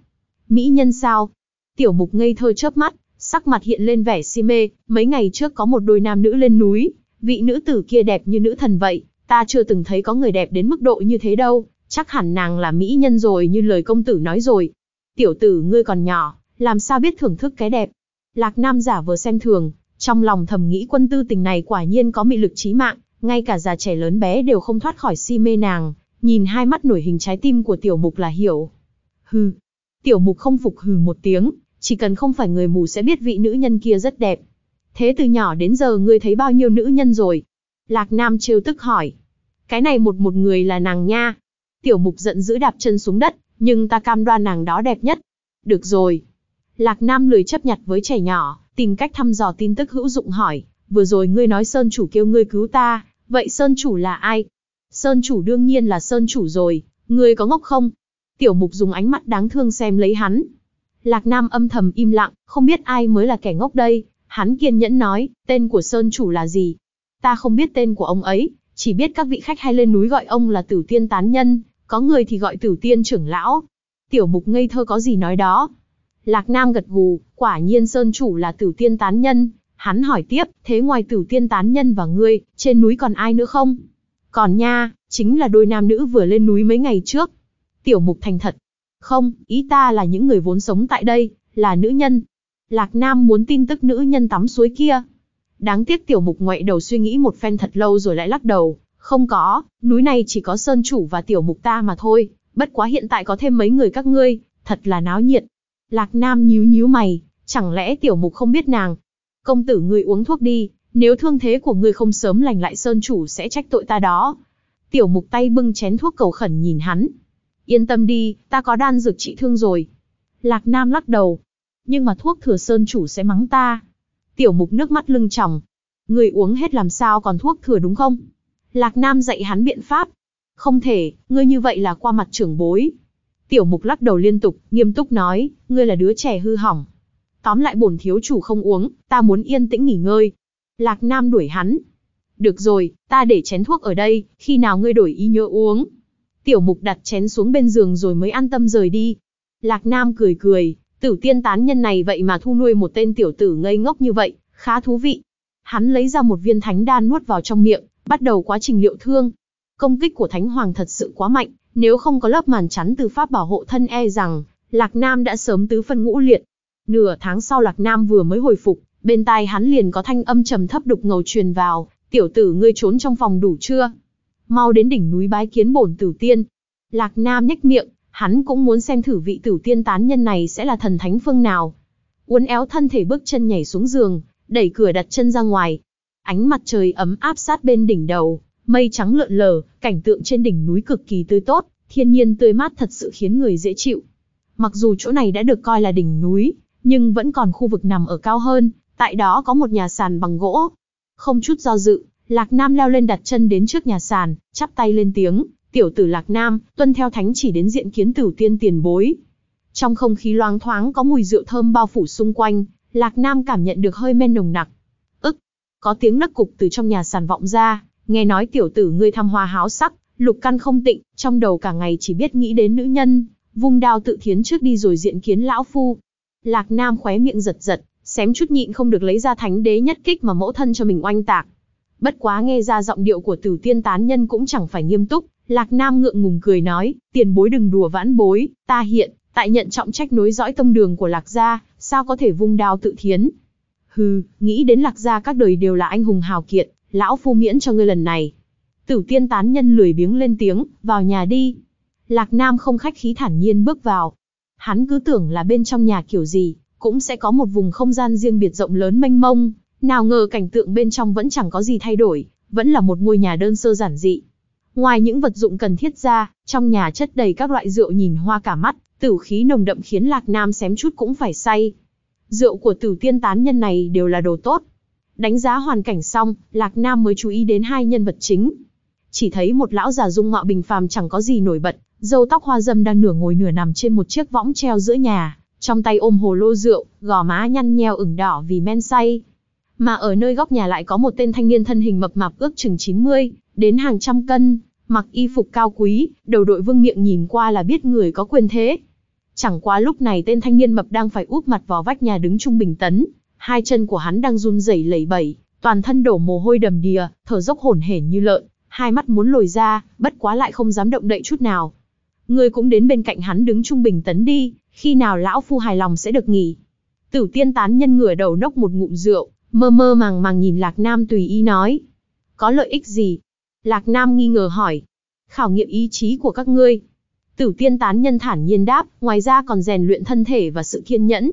Mỹ nhân sao? Tiểu mục ngây thơ chớp mắt, sắc mặt hiện lên vẻ si mê, mấy ngày trước có một đôi nam nữ lên núi, vị nữ tử kia đẹp như nữ thần vậy, ta chưa từng thấy có người đẹp đến mức độ như thế đâu, chắc hẳn nàng là mỹ nhân rồi như lời công tử nói rồi. Tiểu tử ngươi còn nhỏ, làm sao biết thưởng thức cái đẹp. Lạc Nam giả vờ xem thường, trong lòng thầm nghĩ quân tư tình này quả nhiên có mị lực trí mạng, ngay cả già trẻ lớn bé đều không thoát khỏi si mê nàng, nhìn hai mắt nổi hình trái tim của tiểu mục là hiểu. Hừ. Tiểu mục không phục hừ một tiếng, chỉ cần không phải người mù sẽ biết vị nữ nhân kia rất đẹp. Thế từ nhỏ đến giờ ngươi thấy bao nhiêu nữ nhân rồi? Lạc Nam trêu tức hỏi. Cái này một một người là nàng nha. Tiểu mục giận dữ đạp chân xuống đất, nhưng ta cam đoan nàng đó đẹp nhất. Được rồi. Lạc Nam lười chấp nhặt với trẻ nhỏ, tìm cách thăm dò tin tức hữu dụng hỏi. Vừa rồi ngươi nói Sơn chủ kêu ngươi cứu ta, vậy Sơn chủ là ai? Sơn chủ đương nhiên là Sơn chủ rồi, ngươi có ngốc không? Tiểu mục dùng ánh mắt đáng thương xem lấy hắn. Lạc Nam âm thầm im lặng, không biết ai mới là kẻ ngốc đây. Hắn kiên nhẫn nói, tên của Sơn chủ là gì? Ta không biết tên của ông ấy, chỉ biết các vị khách hay lên núi gọi ông là tử tiên tán nhân, có người thì gọi tử tiên trưởng lão. Tiểu mục ngây thơ có gì nói đó. Lạc Nam gật gù, quả nhiên Sơn chủ là tử tiên tán nhân. Hắn hỏi tiếp, thế ngoài tử tiên tán nhân và ngươi, trên núi còn ai nữa không? Còn nha, chính là đôi nam nữ vừa lên núi mấy ngày trước. Tiểu mục thành thật. Không, ý ta là những người vốn sống tại đây, là nữ nhân. Lạc Nam muốn tin tức nữ nhân tắm suối kia. Đáng tiếc tiểu mục ngoại đầu suy nghĩ một phen thật lâu rồi lại lắc đầu. Không có, núi này chỉ có Sơn Chủ và tiểu mục ta mà thôi, bất quá hiện tại có thêm mấy người các ngươi, thật là náo nhiệt. Lạc Nam nhíu nhíu mày, chẳng lẽ tiểu mục không biết nàng? Công tử ngươi uống thuốc đi, nếu thương thế của ngươi không sớm lành lại Sơn Chủ sẽ trách tội ta đó. Tiểu mục tay bưng chén thuốc cầu khẩn nhìn hắn. Yên tâm đi, ta có đan dược trị thương rồi. Lạc Nam lắc đầu. Nhưng mà thuốc thừa Sơn Chủ sẽ mắng ta. Tiểu mục nước mắt lưng tròng. Người uống hết làm sao còn thuốc thừa đúng không? Lạc Nam dạy hắn biện pháp. Không thể, ngươi như vậy là qua mặt trưởng bối. Tiểu mục lắc đầu liên tục, nghiêm túc nói, ngươi là đứa trẻ hư hỏng. Tóm lại bổn thiếu chủ không uống, ta muốn yên tĩnh nghỉ ngơi. Lạc Nam đuổi hắn. Được rồi, ta để chén thuốc ở đây, khi nào ngươi đổi ý nhớ uống. Tiểu mục đặt chén xuống bên giường rồi mới an tâm rời đi. Lạc Nam cười cười, tử tiên tán nhân này vậy mà thu nuôi một tên tiểu tử ngây ngốc như vậy, khá thú vị. Hắn lấy ra một viên thánh đan nuốt vào trong miệng, bắt đầu quá trình liệu thương. Công kích của Thánh Hoàng thật sự quá mạnh, nếu không có lớp màn chắn từ pháp bảo hộ thân e rằng, Lạc Nam đã sớm tứ phân ngũ liệt. Nửa tháng sau Lạc Nam vừa mới hồi phục, bên tai hắn liền có thanh âm trầm thấp đục ngầu truyền vào, tiểu tử ngươi trốn trong phòng đủ chưa? Mau đến đỉnh núi bái kiến bổn tử tiên. Lạc Nam nhếch miệng, hắn cũng muốn xem thử vị tử tiên tán nhân này sẽ là thần thánh phương nào. Uốn éo thân thể bước chân nhảy xuống giường, đẩy cửa đặt chân ra ngoài, Ánh mặt trời ấm áp sát bên đỉnh đầu, mây trắng lượn lờ, cảnh tượng trên đỉnh núi cực kỳ tươi tốt, thiên nhiên tươi mát thật sự khiến người dễ chịu. Mặc dù chỗ này đã được coi là đỉnh núi, nhưng vẫn còn khu vực nằm ở cao hơn, Tại đó có một nhà sàn bằng gỗ. Không chút do dự, Lạc Nam leo lên đặt chân đến trước nhà sàn, chắp tay lên tiếng, tiểu tử Lạc Nam, tuân theo thánh chỉ đến diện kiến tử tiên tiền bối. Trong không khí loáng thoáng có mùi rượu thơm bao phủ xung quanh, Lạc Nam cảm nhận được hơi men nồng nặc. Ức, có tiếng nấc cục từ trong nhà sàn vọng ra, nghe nói tiểu tử ngươi thăm hoa háo sắc, lục căn không tịnh, trong đầu cả ngày chỉ biết nghĩ đến nữ nhân, vung đao tự thiến trước đi rồi diện kiến lão phu. Lạc Nam khóe miệng giật giật, xém chút nhịn không được lấy ra thánh đế nhất kích mà mẫu thân cho mình oanh tạc. Bất quá nghe ra giọng điệu của tử tiên tán nhân cũng chẳng phải nghiêm túc, Lạc Nam ngượng ngùng cười nói, tiền bối đừng đùa vãn bối, ta hiện, tại nhận trọng trách nối dõi tông đường của Lạc gia, sao có thể vung đao tự thiến. Hừ, nghĩ đến Lạc gia các đời đều là anh hùng hào kiệt, lão phu miễn cho ngươi lần này. Tử tiên tán nhân lười biếng lên tiếng, vào nhà đi. Lạc Nam không khách khí thản nhiên bước vào. Hắn cứ tưởng là bên trong nhà kiểu gì, cũng sẽ có một vùng không gian riêng biệt rộng lớn mênh mông, nào ngờ cảnh tượng bên trong vẫn chẳng có gì thay đổi, vẫn là một ngôi nhà đơn sơ giản dị. Ngoài những vật dụng cần thiết ra, trong nhà chất đầy các loại rượu nhìn hoa cả mắt, tử khí nồng đậm khiến Lạc Nam xém chút cũng phải say. Rượu của tử tiên tán nhân này đều là đồ tốt. Đánh giá hoàn cảnh xong, Lạc Nam mới chú ý đến hai nhân vật chính. Chỉ thấy một lão già dung ngọ bình phàm chẳng có gì nổi bật, râu tóc hoa dâm đang nửa ngồi nửa nằm trên một chiếc võng treo giữa nhà, trong tay ôm hồ lô rượu, gò má nhăn nheo ửng đỏ vì men say. Mà ở nơi góc nhà lại có một tên thanh niên thân hình mập mạp ước chừng 90, đến hàng trăm cân, mặc y phục cao quý, đầu đội vương miệng nhìn qua là biết người có quyền thế. Chẳng qua lúc này tên thanh niên mập đang phải úp mặt vào vách nhà đứng trung bình tấn, hai chân của hắn đang run rẩy lẩy bẩy, toàn thân đổ mồ hôi đầm đìa, thở dốc hổn hển như lợn, hai mắt muốn lồi ra, bất quá lại không dám động đậy chút nào. Người cũng đến bên cạnh hắn đứng trung bình tấn đi, khi nào lão phu hài lòng sẽ được nghỉ. Tử tiên tán nhân ngửa đầu nốc một ngụm rượu, mơ mơ màng màng nhìn Lạc Nam tùy ý nói. Có lợi ích gì? Lạc Nam nghi ngờ hỏi. Khảo nghiệm ý chí của các ngươi. Tử tiên tán nhân thản nhiên đáp, ngoài ra còn rèn luyện thân thể và sự kiên nhẫn.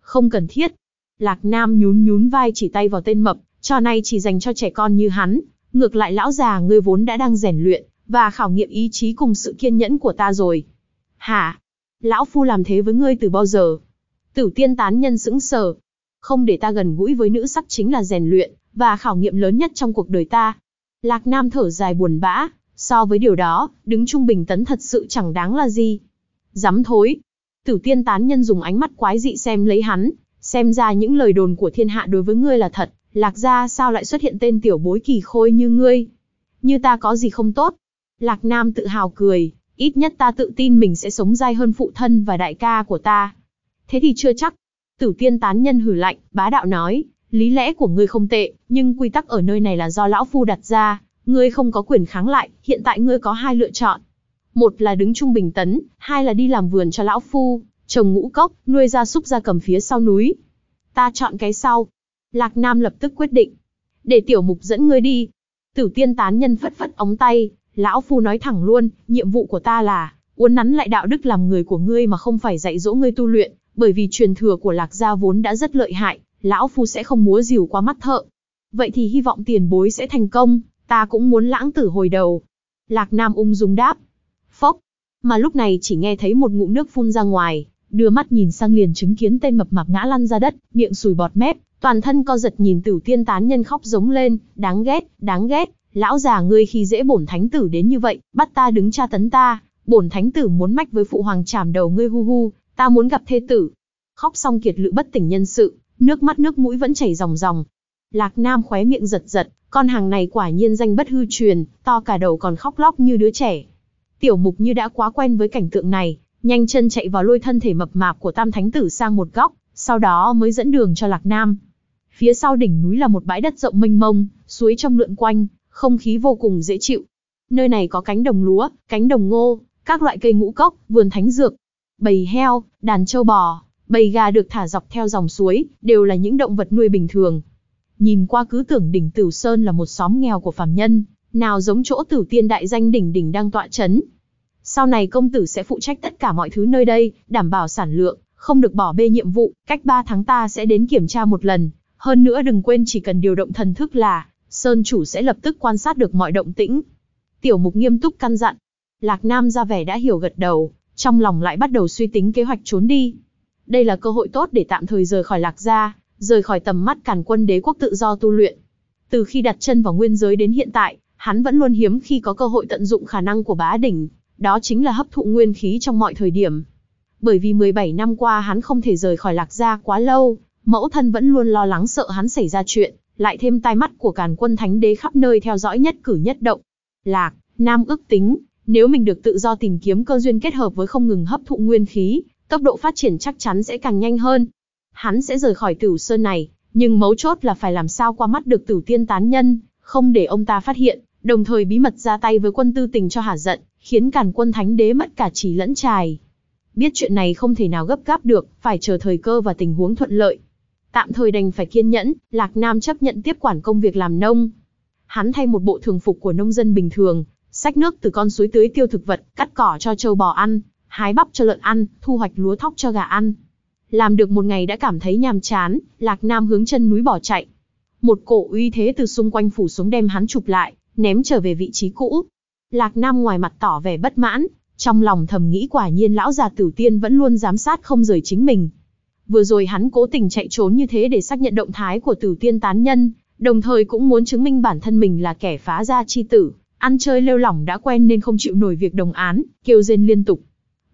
Không cần thiết. Lạc Nam nhún nhún vai chỉ tay vào tên mập, trò này chỉ dành cho trẻ con như hắn. Ngược lại lão già ngươi vốn đã đang rèn luyện, và khảo nghiệm ý chí cùng sự kiên nhẫn của ta rồi. Hả? Lão Phu làm thế với ngươi từ bao giờ? Tử tiên tán nhân sững sờ. Không để ta gần gũi với nữ sắc chính là rèn luyện, và khảo nghiệm lớn nhất trong cuộc đời ta. Lạc Nam thở dài buồn bã, so với điều đó, đứng trung bình tấn thật sự chẳng đáng là gì. Dám thối. Tử tiên tán nhân dùng ánh mắt quái dị xem lấy hắn, xem ra những lời đồn của thiên hạ đối với ngươi là thật, lạc ra sao lại xuất hiện tên tiểu bối kỳ khôi như ngươi. Như ta có gì không tốt. Lạc Nam tự hào cười, ít nhất ta tự tin mình sẽ sống dai hơn phụ thân và đại ca của ta. Thế thì chưa chắc. Tử tiên tán nhân hử lạnh, bá đạo nói, lý lẽ của ngươi không tệ, nhưng quy tắc ở nơi này là do lão phu đặt ra, ngươi không có quyền kháng lại, hiện tại ngươi có hai lựa chọn. Một là đứng trung bình tấn, hai là đi làm vườn cho lão phu, trồng ngũ cốc, nuôi gia súc gia cầm phía sau núi. Ta chọn cái sau. Lạc Nam lập tức quyết định. Để tiểu mục dẫn ngươi đi. Tử tiên tán nhân phất phất ống tay, lão phu nói thẳng luôn, nhiệm vụ của ta là, uốn nắn lại đạo đức làm người của ngươi mà không phải dạy dỗ ngươi tu luyện, bởi vì truyền thừa của lạc gia vốn đã rất lợi hại, lão phu sẽ không múa rìu qua mắt thợ. Vậy thì hy vọng tiền bối sẽ thành công, ta cũng muốn lãng tử hồi đầu. Lạc Nam ung dung đáp. Phốc. Mà lúc này chỉ nghe thấy một ngụm nước phun ra ngoài, đưa mắt nhìn sang liền chứng kiến tên mập mạp ngã lăn ra đất, miệng sùi bọt mép, toàn thân co giật nhìn tử tiên tán nhân khóc giống lên, đáng ghét, đáng ghét, lão già ngươi khi dễ bổn thánh tử đến như vậy, bắt ta đứng tra tấn ta, bổn thánh tử muốn mách với phụ hoàng chảm đầu ngươi hu hu, ta muốn gặp thê tử. Khóc xong kiệt lự bất tỉnh nhân sự, nước mắt nước mũi vẫn chảy ròng ròng. Lạc Nam khóe miệng giật giật, con hàng này quả nhiên danh bất hư truyền, to cả đầu còn khóc lóc như đứa trẻ. Tiểu mục như đã quá quen với cảnh tượng này, nhanh chân chạy vào lôi thân thể mập mạp của tam thánh tử sang một góc, sau đó mới dẫn đường cho Lạc Nam. Phía sau đỉnh núi là một bãi đất rộng mênh mông, suối trong lượn quanh, không khí vô cùng dễ chịu. Nơi này có cánh đồng lúa, cánh đồng ngô, các loại cây ngũ cốc, vườn thánh dược, bầy heo, đàn trâu bò, bầy gà được thả dọc theo dòng suối, đều là những động vật nuôi bình thường. Nhìn qua cứ tưởng đỉnh Tử Sơn là một xóm nghèo của phàm nhân, nào giống chỗ Tử Tiên đại danh đỉnh đỉnh đang tọa chấn. Sau này công tử sẽ phụ trách tất cả mọi thứ nơi đây, đảm bảo sản lượng, không được bỏ bê nhiệm vụ, cách 3 tháng ta sẽ đến kiểm tra một lần. Hơn nữa đừng quên chỉ cần điều động thần thức là, Sơn chủ sẽ lập tức quan sát được mọi động tĩnh. Tiểu mục nghiêm túc căn dặn. Lạc Nam ra vẻ đã hiểu gật đầu, trong lòng lại bắt đầu suy tính kế hoạch trốn đi. Đây là cơ hội tốt để tạm thời rời khỏi Lạc gia, rời khỏi tầm mắt càn quân đế quốc tự do tu luyện. Từ khi đặt chân vào nguyên giới đến hiện tại, hắn vẫn luôn hiếm khi có cơ hội tận dụng khả năng của bá đỉnh, đó chính là hấp thụ nguyên khí trong mọi thời điểm. Bởi vì 17 năm qua hắn không thể rời khỏi lạc gia quá lâu, mẫu thân vẫn luôn lo lắng sợ hắn xảy ra chuyện, lại thêm tai mắt của càn quân thánh đế khắp nơi theo dõi nhất cử nhất động. Lạc, Nam ước tính, nếu mình được tự do tìm kiếm cơ duyên kết hợp với không ngừng hấp thụ nguyên khí, tốc độ phát triển chắc chắn sẽ càng nhanh hơn. Hắn sẽ rời khỏi Tử Sơn này, nhưng mấu chốt là phải làm sao qua mắt được Tử Tiên tán nhân, không để ông ta phát hiện, đồng thời bí mật ra tay với quân tư tình cho hả giận, khiến càn quân thánh đế mất cả trí lẫn trài. Biết chuyện này không thể nào gấp gáp được, phải chờ thời cơ và tình huống thuận lợi. Tạm thời đành phải kiên nhẫn, Lạc Nam chấp nhận tiếp quản công việc làm nông. Hắn thay một bộ thường phục của nông dân bình thường, xách nước từ con suối tưới tiêu thực vật, cắt cỏ cho trâu bò ăn, hái bắp cho lợn ăn, thu hoạch lúa thóc cho gà ăn. Làm được một ngày đã cảm thấy nhàm chán, Lạc Nam hướng chân núi bỏ chạy. Một cổ uy thế từ xung quanh phủ xuống đem hắn chụp lại, ném trở về vị trí cũ. Lạc Nam ngoài mặt tỏ vẻ bất mãn, trong lòng thầm nghĩ quả nhiên lão già tử tiên vẫn luôn giám sát không rời chính mình. Vừa rồi hắn cố tình chạy trốn như thế để xác nhận động thái của tử tiên tán nhân, đồng thời cũng muốn chứng minh bản thân mình là kẻ phá gia chi tử, ăn chơi lêu lỏng đã quen nên không chịu nổi việc đồng án, kêu rên liên tục.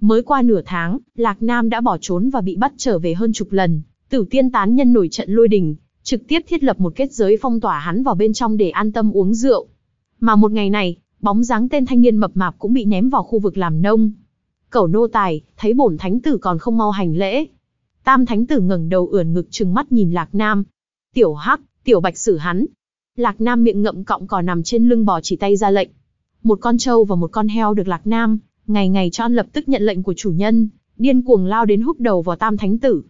Mới qua nửa tháng, Lạc Nam đã bỏ trốn và bị bắt trở về hơn chục lần, tử tiên tán nhân nổi trận lôi đình, trực tiếp thiết lập một kết giới phong tỏa hắn vào bên trong để an tâm uống rượu. Mà một ngày này, bóng dáng tên thanh niên mập mạp cũng bị ném vào khu vực làm nông. Cẩu nô tài, thấy bổn thánh tử còn không mau hành lễ. Tam thánh tử ngẩng đầu ưỡn ngực trừng mắt nhìn Lạc Nam. Tiểu Hắc, tiểu Bạch xử hắn. Lạc Nam miệng ngậm cọng cỏ nằm trên lưng bò chỉ tay ra lệnh. Một con trâu và một con heo được Lạc Nam, ngày ngày cho ăn lập tức nhận lệnh của chủ nhân, điên cuồng lao đến húc đầu vào Tam thánh tử.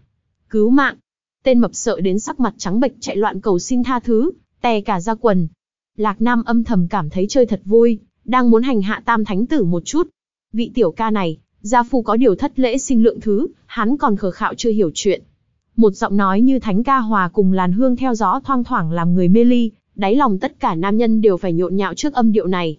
Cứu mạng! Tên mập sợ đến sắc mặt trắng bệch chạy loạn cầu xin tha thứ, tè cả ra quần, Lạc Nam âm thầm cảm thấy chơi thật vui, đang muốn hành hạ tam thánh tử một chút. Vị tiểu ca này, gia phu có điều thất lễ xin lượng thứ, hắn còn khờ khạo chưa hiểu chuyện. Một giọng nói như thánh ca hòa cùng làn hương theo gió thoang thoảng làm người mê ly, đáy lòng tất cả nam nhân đều phải nhộn nhạo trước âm điệu này.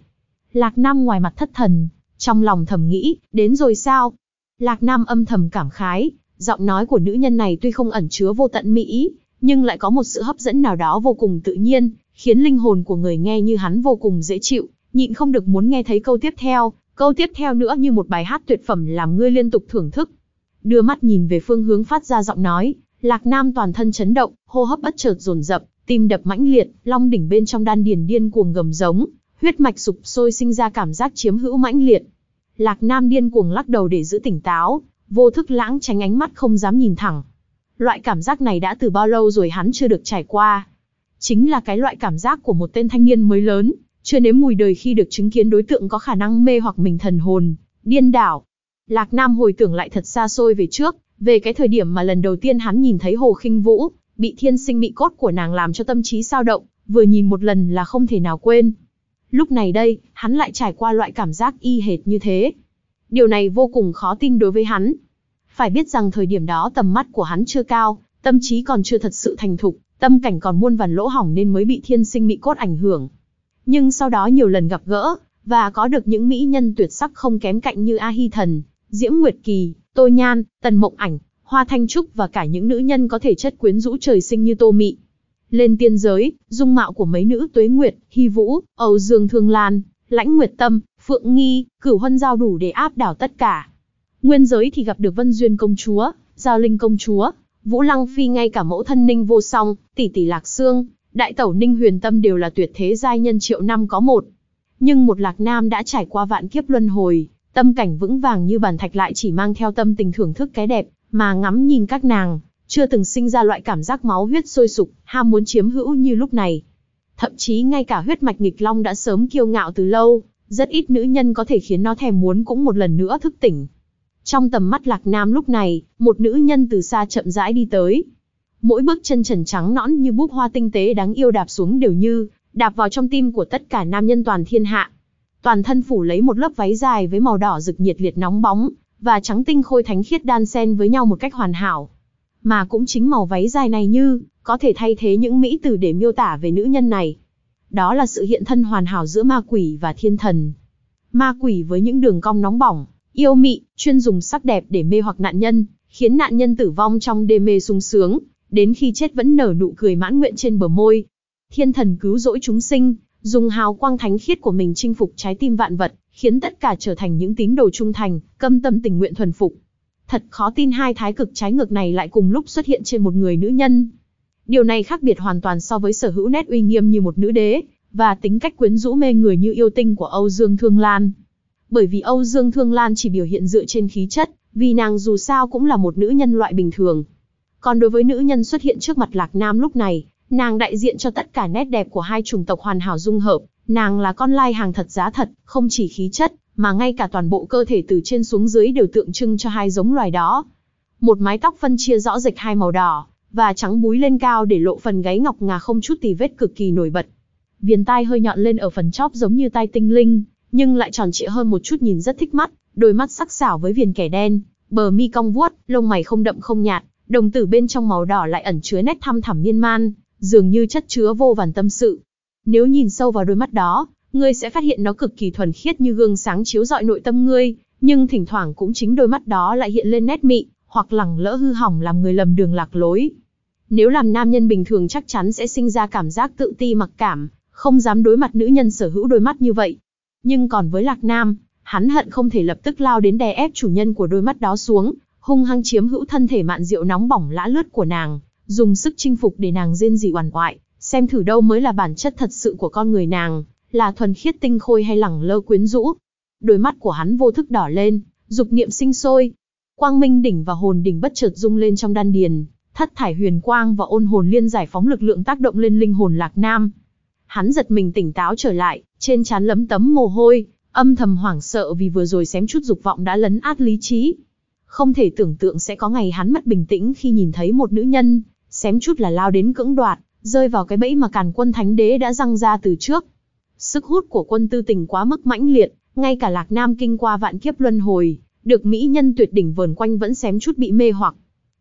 Lạc Nam ngoài mặt thất thần, trong lòng thầm nghĩ, đến rồi sao? Lạc Nam âm thầm cảm khái, giọng nói của nữ nhân này tuy không ẩn chứa vô tận mỹ, nhưng lại có một sự hấp dẫn nào đó vô cùng tự nhiên, khiến linh hồn của người nghe như hắn vô cùng dễ chịu, nhịn không được muốn nghe thấy câu tiếp theo, câu tiếp theo nữa như một bài hát tuyệt phẩm làm ngươi liên tục thưởng thức. Đưa mắt nhìn về phương hướng phát ra giọng nói, Lạc Nam toàn thân chấn động, hô hấp bất chợt dồn dập, tim đập mãnh liệt, long đỉnh bên trong đan điền điên cuồng gầm giống, huyết mạch sụp sôi sinh ra cảm giác chiếm hữu mãnh liệt. Lạc Nam điên cuồng lắc đầu để giữ tỉnh táo, vô thức lãng tránh ánh mắt không dám nhìn thẳng. Loại cảm giác này đã từ bao lâu rồi hắn chưa được trải qua, Chính là cái loại cảm giác của một tên thanh niên mới lớn, chưa nếm mùi đời khi được chứng kiến đối tượng có khả năng mê hoặc mình thần hồn, điên đảo. Lạc Nam hồi tưởng lại thật xa xôi về trước, về cái thời điểm mà lần đầu tiên hắn nhìn thấy Hồ Khinh Vũ, bị thiên sinh mị cốt của nàng làm cho tâm trí sao động, vừa nhìn một lần là không thể nào quên. Lúc này đây, hắn lại trải qua loại cảm giác y hệt như thế. Điều này vô cùng khó tin đối với hắn. Phải biết rằng thời điểm đó tầm mắt của hắn chưa cao, tâm trí còn chưa thật sự thành thục, Tâm cảnh còn muôn vàn lỗ hỏng nên mới bị thiên sinh mỹ cốt ảnh hưởng. Nhưng sau đó nhiều lần gặp gỡ, và có được những mỹ nhân tuyệt sắc không kém cạnh như A Hi Thần, Diễm Nguyệt Kỳ, Tô Nhan, Tần Mộng Ảnh, Hoa Thanh Trúc và cả những nữ nhân có thể chất quyến rũ trời sinh như Tô Mị. Lên tiên giới, dung mạo của mấy nữ Tuế Nguyệt, Hy Vũ, Âu Dương Thương Lan, Lãnh Nguyệt Tâm, Phượng Nghi, Cửu Huân giao đủ để áp đảo tất cả. Nguyên giới thì gặp được Vân Duyên công chúa, Giao Linh công chúa, Vũ Lăng Phi ngay cả mẫu thân Ninh Vô Song, tỷ tỷ Lạc Sương, đại tẩu Ninh Huyền Tâm đều là tuyệt thế giai nhân triệu năm có một. Nhưng một Lạc Nam đã trải qua vạn kiếp luân hồi, tâm cảnh vững vàng như bàn thạch lại chỉ mang theo tâm tình thưởng thức cái đẹp, mà ngắm nhìn các nàng, chưa từng sinh ra loại cảm giác máu huyết sôi sục, ham muốn chiếm hữu như lúc này. Thậm chí ngay cả huyết mạch nghịch long đã sớm kiêu ngạo từ lâu, rất ít nữ nhân có thể khiến nó thèm muốn cũng một lần nữa thức tỉnh. Trong tầm mắt Lạc Nam lúc này, một nữ nhân từ xa chậm rãi đi tới. Mỗi bước chân trần trắng nõn như búp hoa tinh tế đáng yêu đạp xuống đều như, đạp vào trong tim của tất cả nam nhân toàn thiên hạ. Toàn thân phủ lấy một lớp váy dài với màu đỏ rực nhiệt liệt nóng bóng, và trắng tinh khôi thánh khiết đan xen với nhau một cách hoàn hảo. Mà cũng chính màu váy dài này như, có thể thay thế những mỹ từ để miêu tả về nữ nhân này. Đó là sự hiện thân hoàn hảo giữa ma quỷ và thiên thần. Ma quỷ với những đường cong nóng bỏng, Yêu mị, chuyên dùng sắc đẹp để mê hoặc nạn nhân, khiến nạn nhân tử vong trong đê mê sung sướng. đến khi chết vẫn nở nụ cười mãn nguyện trên bờ môi. Thiên thần cứu rỗi chúng sinh, dùng hào quang thánh khiết của mình chinh phục trái tim vạn vật, khiến tất cả trở thành những tín đồ trung thành, câm tâm tình nguyện thuần phục. Thật khó tin hai thái cực trái ngược này lại cùng lúc xuất hiện trên một người nữ nhân. Điều này khác biệt hoàn toàn so với sở hữu nét uy nghiêm như một nữ đế, và tính cách quyến rũ mê người như yêu tinh của Âu Dương Thương Lan. Bởi vì Âu Dương Thương Lan chỉ biểu hiện dựa trên khí chất, vì nàng dù sao cũng là một nữ nhân loại bình thường. Còn đối với nữ nhân xuất hiện trước mặt Lạc Nam lúc này, nàng đại diện cho tất cả nét đẹp của hai chủng tộc hoàn hảo dung hợp, nàng là con lai hàng thật giá thật, không chỉ khí chất, mà ngay cả toàn bộ cơ thể từ trên xuống dưới đều tượng trưng cho hai giống loài đó. Một mái tóc phân chia rõ rệt hai màu đỏ, và trắng búi lên cao để lộ phần gáy ngọc ngà không chút tì vết cực kỳ nổi bật. Viền tai hơi nhọn lên ở phần chóp giống như tai tinh linh, nhưng lại tròn trịa hơn một chút nhìn rất thích mắt, đôi mắt sắc sảo với viền kẻ đen, bờ mi cong vuốt, lông mày không đậm không nhạt, đồng tử bên trong màu đỏ lại ẩn chứa nét thăm thẳm miên man, dường như chất chứa vô vàn tâm sự. Nếu nhìn sâu vào đôi mắt đó, ngươi sẽ phát hiện nó cực kỳ thuần khiết như gương sáng chiếu rọi nội tâm ngươi, nhưng thỉnh thoảng cũng chính đôi mắt đó lại hiện lên nét mị, hoặc lẳng lỡ hư hỏng làm người lầm đường lạc lối. Nếu làm nam nhân bình thường chắc chắn sẽ sinh ra cảm giác tự ti mặc cảm, không dám đối mặt nữ nhân sở hữu đôi mắt như vậy. Nhưng còn với Lạc Nam, hắn hận không thể lập tức lao đến đè ép chủ nhân của đôi mắt đó xuống, hung hăng chiếm hữu thân thể mạn rượu nóng bỏng lã lướt của nàng, dùng sức chinh phục để nàng rên rỉ oằn oại, xem thử đâu mới là bản chất thật sự của con người nàng, là thuần khiết tinh khôi hay lẳng lơ quyến rũ. Đôi mắt của hắn vô thức đỏ lên, dục niệm sinh sôi. Quang minh đỉnh và hồn đỉnh bất chợt rung lên trong đan điền, thất thải huyền quang và ôn hồn liên giải phóng lực lượng tác động lên linh hồn Lạc Nam. Hắn giật mình tỉnh táo trở lại, trên trán lấm tấm mồ hôi, âm thầm hoảng sợ vì vừa rồi xém chút dục vọng đã lấn át lý trí. Không thể tưởng tượng sẽ có ngày hắn mất bình tĩnh khi nhìn thấy một nữ nhân, xém chút là lao đến cưỡng đoạt, rơi vào cái bẫy mà càn quân thánh đế đã răng ra từ trước. Sức hút của quân tư tình quá mức mãnh liệt, ngay cả Lạc Nam kinh qua vạn kiếp luân hồi, được mỹ nhân tuyệt đỉnh vờn quanh vẫn xém chút bị mê hoặc.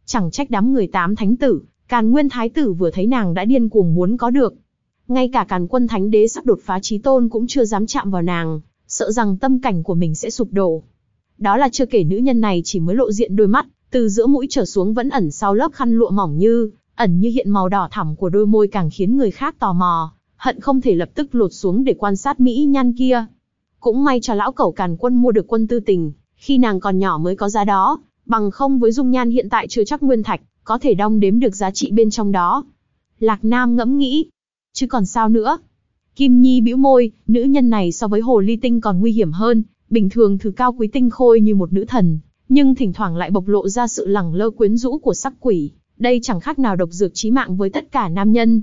Chẳng trách đám người tám thánh tử, càn nguyên thái tử vừa thấy nàng đã điên cuồng muốn có được. Ngay cả càn quân thánh đế sắp đột phá trí tôn cũng chưa dám chạm vào nàng, sợ rằng tâm cảnh của mình sẽ sụp đổ. Đó là chưa kể nữ nhân này chỉ mới lộ diện đôi mắt, từ giữa mũi trở xuống vẫn ẩn sau lớp khăn lụa mỏng như, ẩn như hiện màu đỏ thẳm của đôi môi càng khiến người khác tò mò, hận không thể lập tức lột xuống để quan sát mỹ nhan kia. Cũng may cho lão cẩu càn quân mua được quân tư tình, khi nàng còn nhỏ mới có giá đó, bằng không với dung nhan hiện tại chưa chắc nguyên thạch, có thể đong đếm được giá trị bên trong đó. Lạc Nam ngẫm nghĩ, chứ còn sao nữa. Kim Nhi bĩu môi, nữ nhân này so với hồ ly tinh còn nguy hiểm hơn, bình thường thứ cao quý tinh khôi như một nữ thần, nhưng thỉnh thoảng lại bộc lộ ra sự lẳng lơ quyến rũ của sắc quỷ, đây chẳng khác nào độc dược chí mạng với tất cả nam nhân.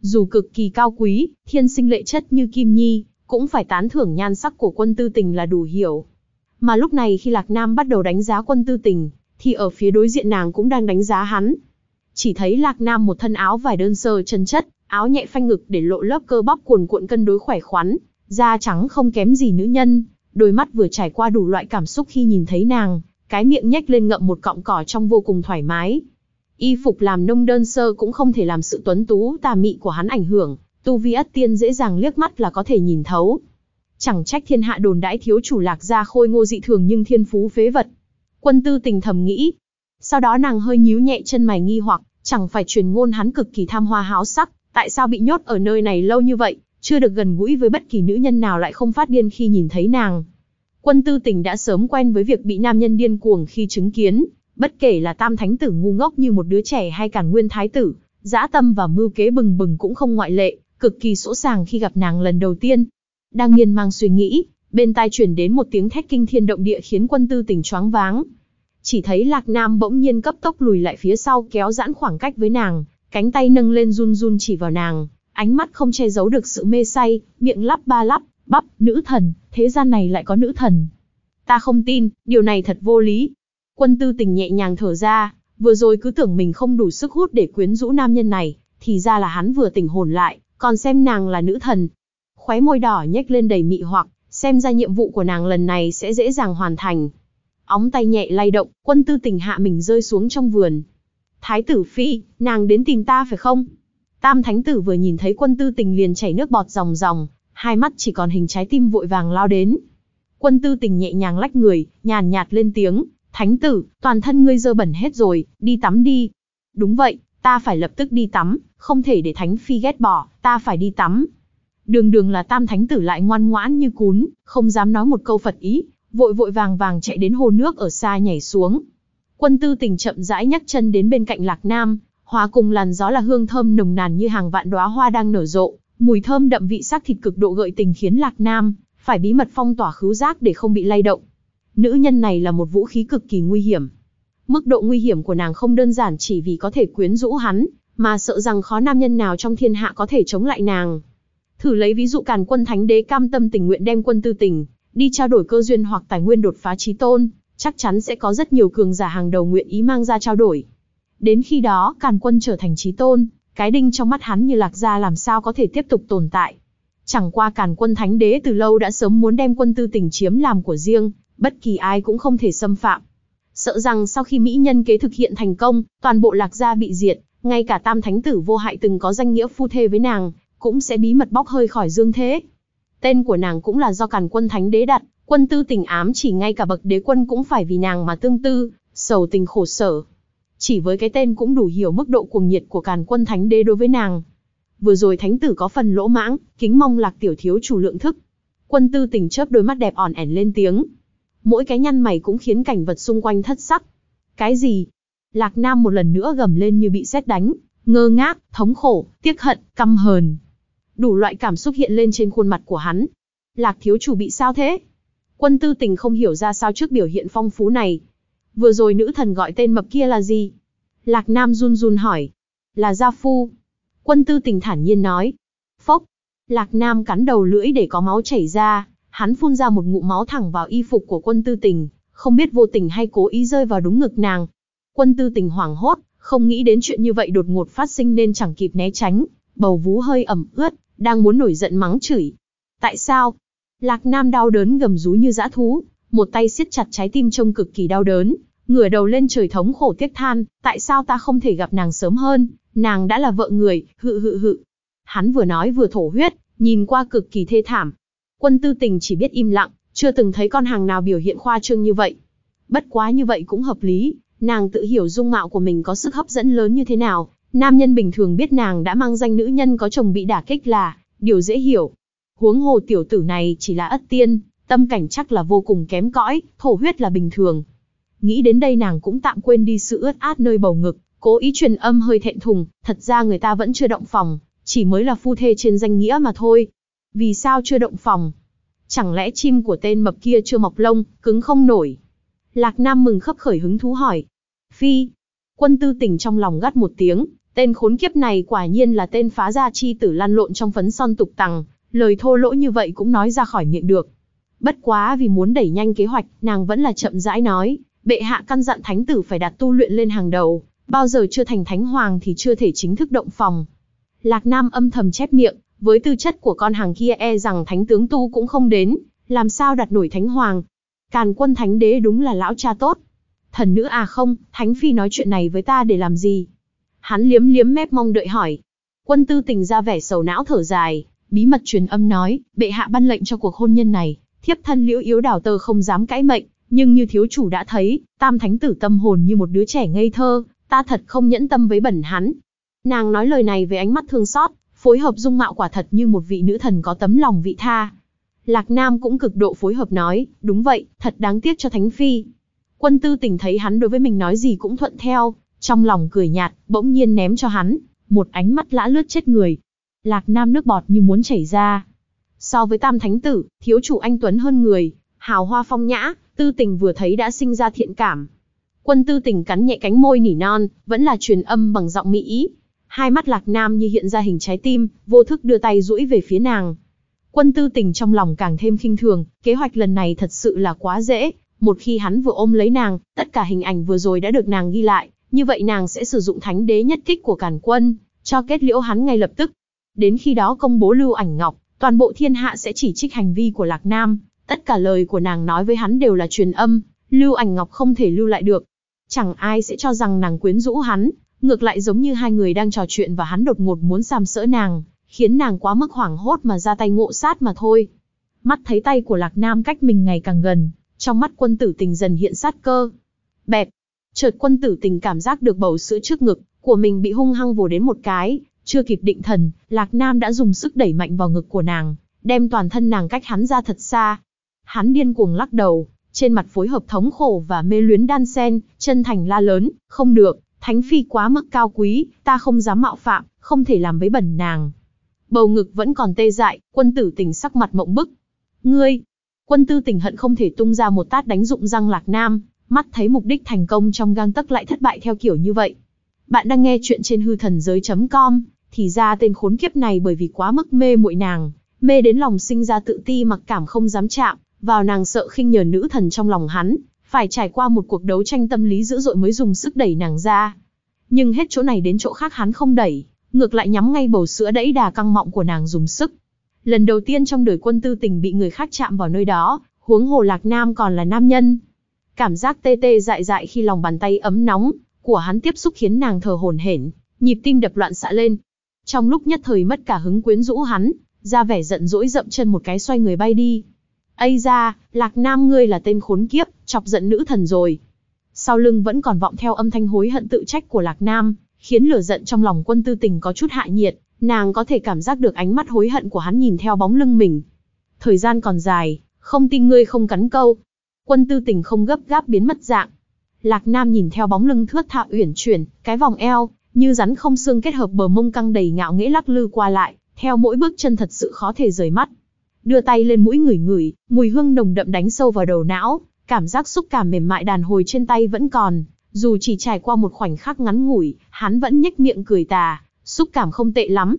Dù cực kỳ cao quý, thiên sinh lệ chất như Kim Nhi, cũng phải tán thưởng nhan sắc của quân tư tình là đủ hiểu. Mà lúc này khi Lạc Nam bắt đầu đánh giá quân tư tình, thì ở phía đối diện nàng cũng đang đánh giá hắn. Chỉ thấy Lạc Nam một thân áo vải đơn sơ chân chất, áo nhẹ phanh ngực để lộ lớp cơ bắp cuồn cuộn cân đối khỏe khoắn, da trắng không kém gì nữ nhân, đôi mắt vừa trải qua đủ loại cảm xúc khi nhìn thấy nàng, cái miệng nhếch lên ngậm một cọng cỏ trong vô cùng thoải mái. Y phục làm nông đơn sơ cũng không thể làm sự tuấn tú tà mị của hắn ảnh hưởng, tu vi ất tiên dễ dàng liếc mắt là có thể nhìn thấu. Chẳng trách thiên hạ đồn đãi thiếu chủ lạc gia khôi ngô dị thường nhưng thiên phú phế vật. Quân tư tình thầm nghĩ. Sau đó nàng hơi nhíu nhẹ chân mày nghi hoặc, chẳng phải truyền ngôn hắn cực kỳ tham hoa háo sắc, tại sao bị nhốt ở nơi này lâu như vậy, chưa được gần gũi với bất kỳ nữ nhân nào lại không phát điên khi nhìn thấy nàng. Quân tư tình đã sớm quen với việc bị nam nhân điên cuồng khi chứng kiến, bất kể là tam thánh tử ngu ngốc như một đứa trẻ hay càn nguyên thái tử, dã tâm và mưu kế bừng bừng cũng không ngoại lệ, cực kỳ sỗ sàng khi gặp nàng lần đầu tiên. Đang miên mang suy nghĩ, bên tai truyền đến một tiếng thét kinh thiên động địa khiến quân tư tỉnh choáng váng. Chỉ thấy Lạc Nam bỗng nhiên cấp tốc lùi lại phía sau kéo giãn khoảng cách với nàng, cánh tay nâng lên run run chỉ vào nàng, ánh mắt không che giấu được sự mê say, miệng lắp ba lắp, bắp, nữ thần, thế gian này lại có nữ thần. Ta không tin, điều này thật vô lý. Quân tư tình nhẹ nhàng thở ra, vừa rồi cứ tưởng mình không đủ sức hút để quyến rũ nam nhân này, thì ra là hắn vừa tỉnh hồn lại, còn xem nàng là nữ thần. Khóe môi đỏ nhếch lên đầy mị hoặc, xem ra nhiệm vụ của nàng lần này sẽ dễ dàng hoàn thành. Óng tay nhẹ lay động, quân tư tình hạ mình rơi xuống trong vườn. Thái tử phi, nàng đến tìm ta phải không? Tam thánh tử vừa nhìn thấy quân tư tình liền chảy nước bọt ròng ròng, hai mắt chỉ còn hình trái tim vội vàng lao đến. Quân tư tình nhẹ nhàng lách người, nhàn nhạt lên tiếng, thánh tử, toàn thân ngươi dơ bẩn hết rồi, đi tắm đi. Đúng vậy, ta phải lập tức đi tắm, không thể để Thánh Phi ghét bỏ, ta phải đi tắm. Đường đường là tam thánh tử lại ngoan ngoãn như cún, không dám nói một câu Phật ý, vội vội vàng vàng chạy đến hồ nước ở xa nhảy xuống. Quân tư tình chậm rãi nhấc chân đến bên cạnh Lạc Nam, hòa cùng làn gió là hương thơm nồng nàn như hàng vạn đóa hoa đang nở rộ, mùi thơm đậm vị sắc thịt cực độ gợi tình khiến Lạc Nam phải bí mật phong tỏa khứu giác để không bị lay động. Nữ nhân này là một vũ khí cực kỳ nguy hiểm. Mức độ nguy hiểm của nàng không đơn giản chỉ vì có thể quyến rũ hắn, mà sợ rằng khó nam nhân nào trong thiên hạ có thể chống lại nàng. Thử lấy ví dụ càn quân thánh đế cam tâm tình nguyện đem quân tư tình, đi trao đổi cơ duyên hoặc tài nguyên đột phá trí tôn, chắc chắn sẽ có rất nhiều cường giả hàng đầu nguyện ý mang ra trao đổi. Đến khi đó, càn quân trở thành trí tôn, cái đinh trong mắt hắn như lạc gia làm sao có thể tiếp tục tồn tại. Chẳng qua càn quân thánh đế từ lâu đã sớm muốn đem quân tư tình chiếm làm của riêng, bất kỳ ai cũng không thể xâm phạm. Sợ rằng sau khi Mỹ nhân kế thực hiện thành công, toàn bộ lạc gia bị diệt, ngay cả tam thánh tử vô hại từng có danh nghĩa phu thê với nàng, cũng sẽ bí mật bóc hơi khỏi dương thế. Tên của nàng cũng là do càn quân thánh đế đặt, quân tư tình ám chỉ ngay cả bậc đế quân cũng phải vì nàng mà tương tư, sầu tình khổ sở. Chỉ với cái tên cũng đủ hiểu mức độ cuồng nhiệt của càn quân thánh đế đối với nàng. Vừa rồi thánh tử có phần lỗ mãng, kính mong lạc tiểu thiếu chủ lượng thức. Quân tư tình chớp đôi mắt đẹp ỏn ẻn lên tiếng. Mỗi cái nhăn mày cũng khiến cảnh vật xung quanh thất sắc. Cái gì? Lạc Nam một lần nữa gầm lên như bị sét đánh, ngơ ngác, thống khổ, tiếc hận, căm hờn. Đủ loại cảm xúc hiện lên trên khuôn mặt của hắn. Lạc thiếu chủ bị sao thế? Quân tư tình không hiểu ra sao trước biểu hiện phong phú này. Vừa rồi nữ thần gọi tên mập kia là gì? Lạc Nam run run hỏi. Là Gia Phu. Quân tư tình thản nhiên nói. Phốc. Lạc Nam cắn đầu lưỡi để có máu chảy ra, hắn phun ra một ngụm máu thẳng vào y phục của quân tư tình, không biết vô tình hay cố ý rơi vào đúng ngực nàng. Quân tư tình hoảng hốt, không nghĩ đến chuyện như vậy đột ngột phát sinh nên chẳng kịp né tránh, bầu vú hơi ẩm ướt, đang muốn nổi giận mắng chửi. Tại sao? Lạc Nam đau đớn gầm rú như dã thú, một tay siết chặt trái tim trông cực kỳ đau đớn, ngửa đầu lên trời thống khổ tiếc than, tại sao ta không thể gặp nàng sớm hơn, nàng đã là vợ người, hự hự hự. Hắn vừa nói vừa thổ huyết, nhìn qua cực kỳ thê thảm. Quân tư tình chỉ biết im lặng, chưa từng thấy con hàng nào biểu hiện khoa trương như vậy. Bất quá như vậy cũng hợp lý, nàng tự hiểu dung mạo của mình có sức hấp dẫn lớn như thế nào, nam nhân bình thường biết nàng đã mang danh nữ nhân có chồng bị đả kích là, điều dễ hiểu. Huống hồ tiểu tử này chỉ là ất tiên, tâm cảnh chắc là vô cùng kém cõi, thổ huyết là bình thường. Nghĩ đến đây nàng cũng tạm quên đi sự ướt át nơi bầu ngực, cố ý truyền âm hơi thẹn thùng, thật ra người ta vẫn chưa động phòng, chỉ mới là phu thê trên danh nghĩa mà thôi. Vì sao chưa động phòng? Chẳng lẽ chim của tên mập kia chưa mọc lông, cứng không nổi? Lạc Nam mừng khấp khởi hứng thú hỏi. Phi. Quân tư tỉnh trong lòng gắt một tiếng, tên khốn kiếp này quả nhiên là tên phá gia chi tử lăn lộn trong phấn son tục tằng, lời thô lỗ như vậy cũng nói ra khỏi miệng được. Bất quá vì muốn đẩy nhanh kế hoạch, nàng vẫn là chậm rãi nói, bệ hạ căn dặn thánh tử phải đặt tu luyện lên hàng đầu, bao giờ chưa thành thánh hoàng thì chưa thể chính thức động phòng. Lạc Nam âm thầm chép miệng, với tư chất của con hàng kia e rằng thánh tướng tu cũng không đến, làm sao đặt nổi thánh hoàng. Càn quân thánh đế đúng là lão cha tốt. Thần nữ à không, thánh phi nói chuyện này với ta để làm gì? Hắn liếm liếm mép mong đợi hỏi. Quân tư tình ra vẻ sầu não thở dài, bí mật truyền âm nói, bệ hạ ban lệnh cho cuộc hôn nhân này, thiếp thân liễu yếu đảo tơ không dám cãi mệnh, nhưng như thiếu chủ đã thấy, tam thánh tử tâm hồn như một đứa trẻ ngây thơ, ta thật không nhẫn tâm với bẩn hắn. Nàng nói lời này với ánh mắt thương xót, phối hợp dung mạo quả thật như một vị nữ thần có tấm lòng vị tha. Lạc Nam cũng cực độ phối hợp nói, đúng vậy, thật đáng tiếc cho Thánh Phi. Quân tư tình thấy hắn đối với mình nói gì cũng thuận theo, trong lòng cười nhạt, bỗng nhiên ném cho hắn, một ánh mắt lã lướt chết người. Lạc Nam nước bọt như muốn chảy ra. So với tam thánh tử, thiếu chủ anh Tuấn hơn người, hào hoa phong nhã, tư tình vừa thấy đã sinh ra thiện cảm. Quân tư tình cắn nhẹ cánh môi nỉ non, vẫn là truyền âm bằng giọng mỹ ý. Hai mắt lạc nam như hiện ra hình trái tim, vô thức đưa tay duỗi về phía nàng. Quân tư tình trong lòng càng thêm khinh thường, kế hoạch lần này thật sự là quá dễ. Một khi hắn vừa ôm lấy nàng, tất cả hình ảnh vừa rồi đã được nàng ghi lại, như vậy nàng sẽ sử dụng thánh đế nhất kích của càn quân, cho kết liễu hắn ngay lập tức. Đến khi đó công bố lưu ảnh ngọc, toàn bộ thiên hạ sẽ chỉ trích hành vi của Lạc Nam, tất cả lời của nàng nói với hắn đều là truyền âm, lưu ảnh ngọc không thể lưu lại được. Chẳng ai sẽ cho rằng nàng quyến rũ hắn, ngược lại giống như hai người đang trò chuyện và hắn đột ngột muốn sàm sỡ nàng, khiến nàng quá mức hoảng hốt mà ra tay ngộ sát mà thôi. Mắt thấy tay của Lạc Nam cách mình ngày càng gần, trong mắt quân tử tình dần hiện sát cơ. Bẹp, chợt quân tử tình cảm giác được bầu sữa trước ngực, của mình bị hung hăng vồ đến một cái, chưa kịp định thần, Lạc Nam đã dùng sức đẩy mạnh vào ngực của nàng, đem toàn thân nàng cách hắn ra thật xa. Hắn điên cuồng lắc đầu, trên mặt phối hợp thống khổ và mê luyến đan sen, chân thành la lớn, không được, thánh phi quá mức cao quý, ta không dám mạo phạm, không thể làm với bẩn nàng. Bầu ngực vẫn còn tê dại, quân tử tình sắc mặt mộng bức. Ngươi, quân tư tình hận không thể tung ra một tát đánh dụng răng lạc nam, mắt thấy mục đích thành công trong gang tấc lại thất bại theo kiểu như vậy. Bạn đang nghe chuyện trên hư thần giới.com, thì ra tên khốn kiếp này bởi vì quá mức mê muội nàng, mê đến lòng sinh ra tự ti mặc cảm không dám chạm, vào nàng sợ khinh nhờ nữ thần trong lòng hắn, phải trải qua một cuộc đấu tranh tâm lý dữ dội mới dùng sức đẩy nàng ra. Nhưng hết chỗ này đến chỗ khác hắn không đẩy, ngược lại nhắm ngay bầu sữa đẫy đà căng mọng của nàng dùng sức. Lần đầu tiên trong đời quân tư tình bị người khác chạm vào nơi đó, huống hồ lạc nam còn là nam nhân. Cảm giác tê tê dại dại khi lòng bàn tay ấm nóng của hắn tiếp xúc khiến nàng thở hổn hển, nhịp tim đập loạn xạ lên. Trong lúc nhất thời mất cả hứng quyến rũ hắn, ra vẻ giận dỗi dậm chân một cái xoay người bay đi. Ây ra, lạc nam ngươi là tên khốn kiếp, chọc giận nữ thần rồi. Sau lưng vẫn còn vọng theo âm thanh hối hận tự trách của lạc nam, khiến lửa giận trong lòng quân tư tình có chút hạ nhiệt, nàng có thể cảm giác được ánh mắt hối hận của hắn nhìn theo bóng lưng mình. Thời gian còn dài, không tin ngươi không cắn câu. Quân tư tình không gấp gáp biến mất dạng. Lạc Nam nhìn theo bóng lưng thướt tha uyển chuyển, cái vòng eo, như rắn không xương kết hợp bờ mông căng đầy ngạo nghễ lắc lư qua lại, theo mỗi bước chân thật sự khó thể rời mắt. Đưa tay lên mũi người người, mùi hương nồng đậm đánh sâu vào đầu não, cảm giác xúc cảm mềm mại đàn hồi trên tay vẫn còn, dù chỉ trải qua một khoảnh khắc ngắn ngủi, hắn vẫn nhếch miệng cười tà, xúc cảm không tệ lắm.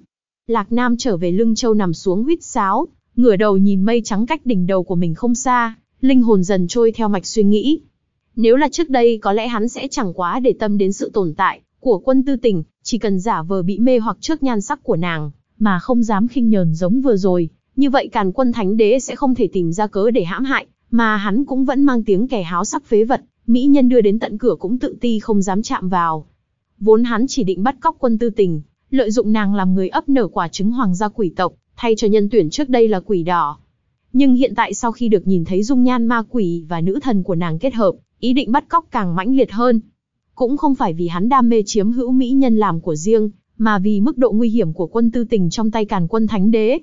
Lạc Nam trở về lưng châu nằm xuống huýt sáo, ngửa đầu nhìn mây trắng cách đỉnh đầu của mình không xa, linh hồn dần trôi theo mạch suy nghĩ. Nếu là trước đây có lẽ hắn sẽ chẳng quá để tâm đến sự tồn tại của quân tư tình, chỉ cần giả vờ bị mê hoặc trước nhan sắc của nàng, mà không dám khinh nhờn giống vừa rồi, như vậy càn quân thánh đế sẽ không thể tìm ra cớ để hãm hại, mà hắn cũng vẫn mang tiếng kẻ háo sắc phế vật, mỹ nhân đưa đến tận cửa cũng tự ti không dám chạm vào. Vốn hắn chỉ định bắt cóc quân tư tình, lợi dụng nàng làm người ấp nở quả trứng hoàng gia quỷ tộc, thay cho nhân tuyển trước đây là quỷ đỏ. Nhưng hiện tại sau khi được nhìn thấy dung nhan ma quỷ và nữ thần của nàng kết hợp, ý định bắt cóc càng mãnh liệt hơn. Cũng không phải vì hắn đam mê chiếm hữu mỹ nhân làm của riêng, mà vì mức độ nguy hiểm của quân tư tình trong tay càn quân thánh đế.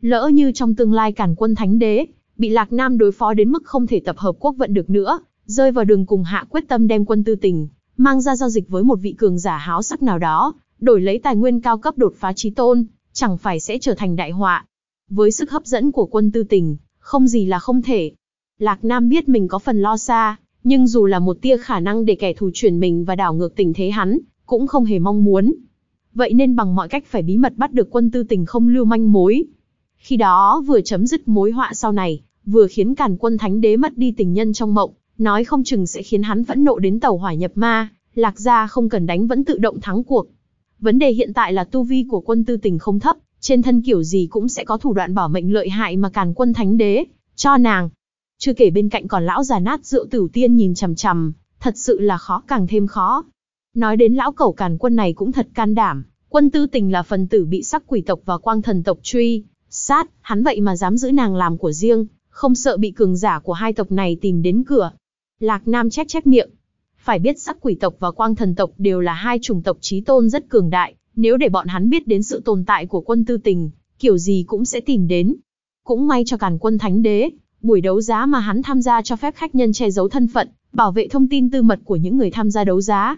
Lỡ như trong tương lai càn quân thánh đế, bị Lạc Nam đối phó đến mức không thể tập hợp quốc vận được nữa, rơi vào đường cùng hạ quyết tâm đem quân tư tình, mang ra giao dịch với một vị cường giả háo sắc nào đó, đổi lấy tài nguyên cao cấp đột phá trí tôn, chẳng phải sẽ trở thành đại họa. Với sức hấp dẫn của quân tư tình, không gì là không thể. Lạc Nam biết mình có phần lo xa, nhưng dù là một tia khả năng để kẻ thù chuyển mình và đảo ngược tình thế hắn, cũng không hề mong muốn. Vậy nên bằng mọi cách phải bí mật bắt được quân tư tình không lưu manh mối. Khi đó vừa chấm dứt mối họa sau này, vừa khiến càn quân thánh đế mất đi tình nhân trong mộng, nói không chừng sẽ khiến hắn phẫn nộ đến tàu hỏa nhập ma, lạc gia không cần đánh vẫn tự động thắng cuộc. Vấn đề hiện tại là tu vi của quân tư tình không thấp, trên thân kiểu gì cũng sẽ có thủ đoạn bảo mệnh lợi hại mà càn quân thánh đế, cho nàng. Chưa kể bên cạnh còn lão già nát rượu tử tiên nhìn chằm chằm, thật sự là khó càng thêm khó. Nói đến lão cẩu càn quân này cũng thật can đảm, quân tư tình là phần tử bị sắc quỷ tộc và quang thần tộc truy, sát, hắn vậy mà dám giữ nàng làm của riêng, không sợ bị cường giả của hai tộc này tìm đến cửa. Lạc Nam chép chép miệng. Phải biết sắc quỷ tộc và quang thần tộc đều là hai chủng tộc trí tôn rất cường đại, nếu để bọn hắn biết đến sự tồn tại của quân tư tình, kiểu gì cũng sẽ tìm đến. Cũng may cho càn quân thánh đế, buổi đấu giá mà hắn tham gia cho phép khách nhân che giấu thân phận, bảo vệ thông tin tư mật của những người tham gia đấu giá.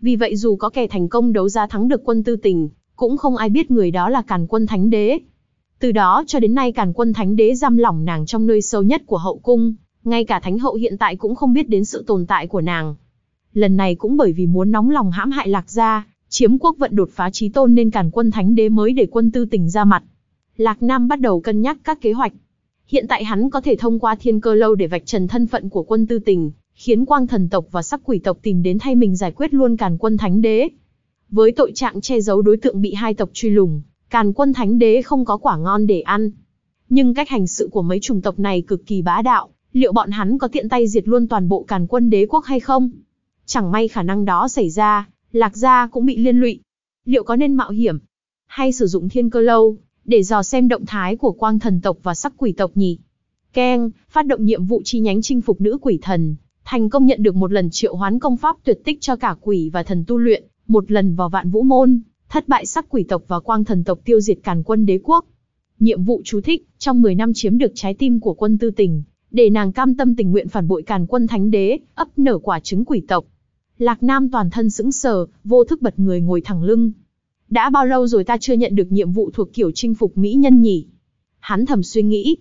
Vì vậy dù có kẻ thành công đấu giá thắng được quân tư tình, cũng không ai biết người đó là càn quân thánh đế. Từ đó cho đến nay càn quân thánh đế giam lỏng nàng trong nơi sâu nhất của hậu cung, ngay cả thánh hậu hiện tại cũng không biết đến sự tồn tại của nàng. Lần này cũng bởi vì muốn nóng lòng hãm hại lạc gia, chiếm quốc vận đột phá trí tôn nên càn quân thánh đế mới để quân tư tình ra mặt. Lạc Nam bắt đầu cân nhắc các kế hoạch. Hiện tại hắn có thể thông qua thiên cơ lâu để vạch trần thân phận của quân tư tình, khiến quang thần tộc và sắc quỷ tộc tìm đến thay mình giải quyết luôn càn quân thánh đế. Với tội trạng che giấu đối tượng bị hai tộc truy lùng, càn quân thánh đế không có quả ngon để ăn. Nhưng cách hành sự của mấy chủng tộc này cực kỳ bá đạo, liệu bọn hắn có tiện tay diệt luôn toàn bộ càn quân đế quốc hay không? Chẳng may khả năng đó xảy ra, lạc gia cũng bị liên lụy. Liệu có nên mạo hiểm? Hay sử dụng thiên cơ lâu, để dò xem động thái của quang thần tộc và sắc quỷ tộc nhỉ? Keng, phát động nhiệm vụ chi nhánh chinh phục nữ quỷ thần, thành công nhận được một lần triệu hoán công pháp tuyệt tích cho cả quỷ và thần tu luyện, một lần vào vạn vũ môn, thất bại sắc quỷ tộc và quang thần tộc tiêu diệt càn quân đế quốc. Nhiệm vụ chú thích, trong 10 năm chiếm được trái tim của quân tư tình, để nàng cam tâm tình nguyện phản bội càn quân thánh đế, ấp nở quả trứng quỷ tộc. Lạc Nam toàn thân sững sờ, vô thức bật người ngồi thẳng lưng. Đã bao lâu rồi ta chưa nhận được nhiệm vụ thuộc kiểu chinh phục mỹ nhân nhỉ? Hắn thầm suy nghĩ.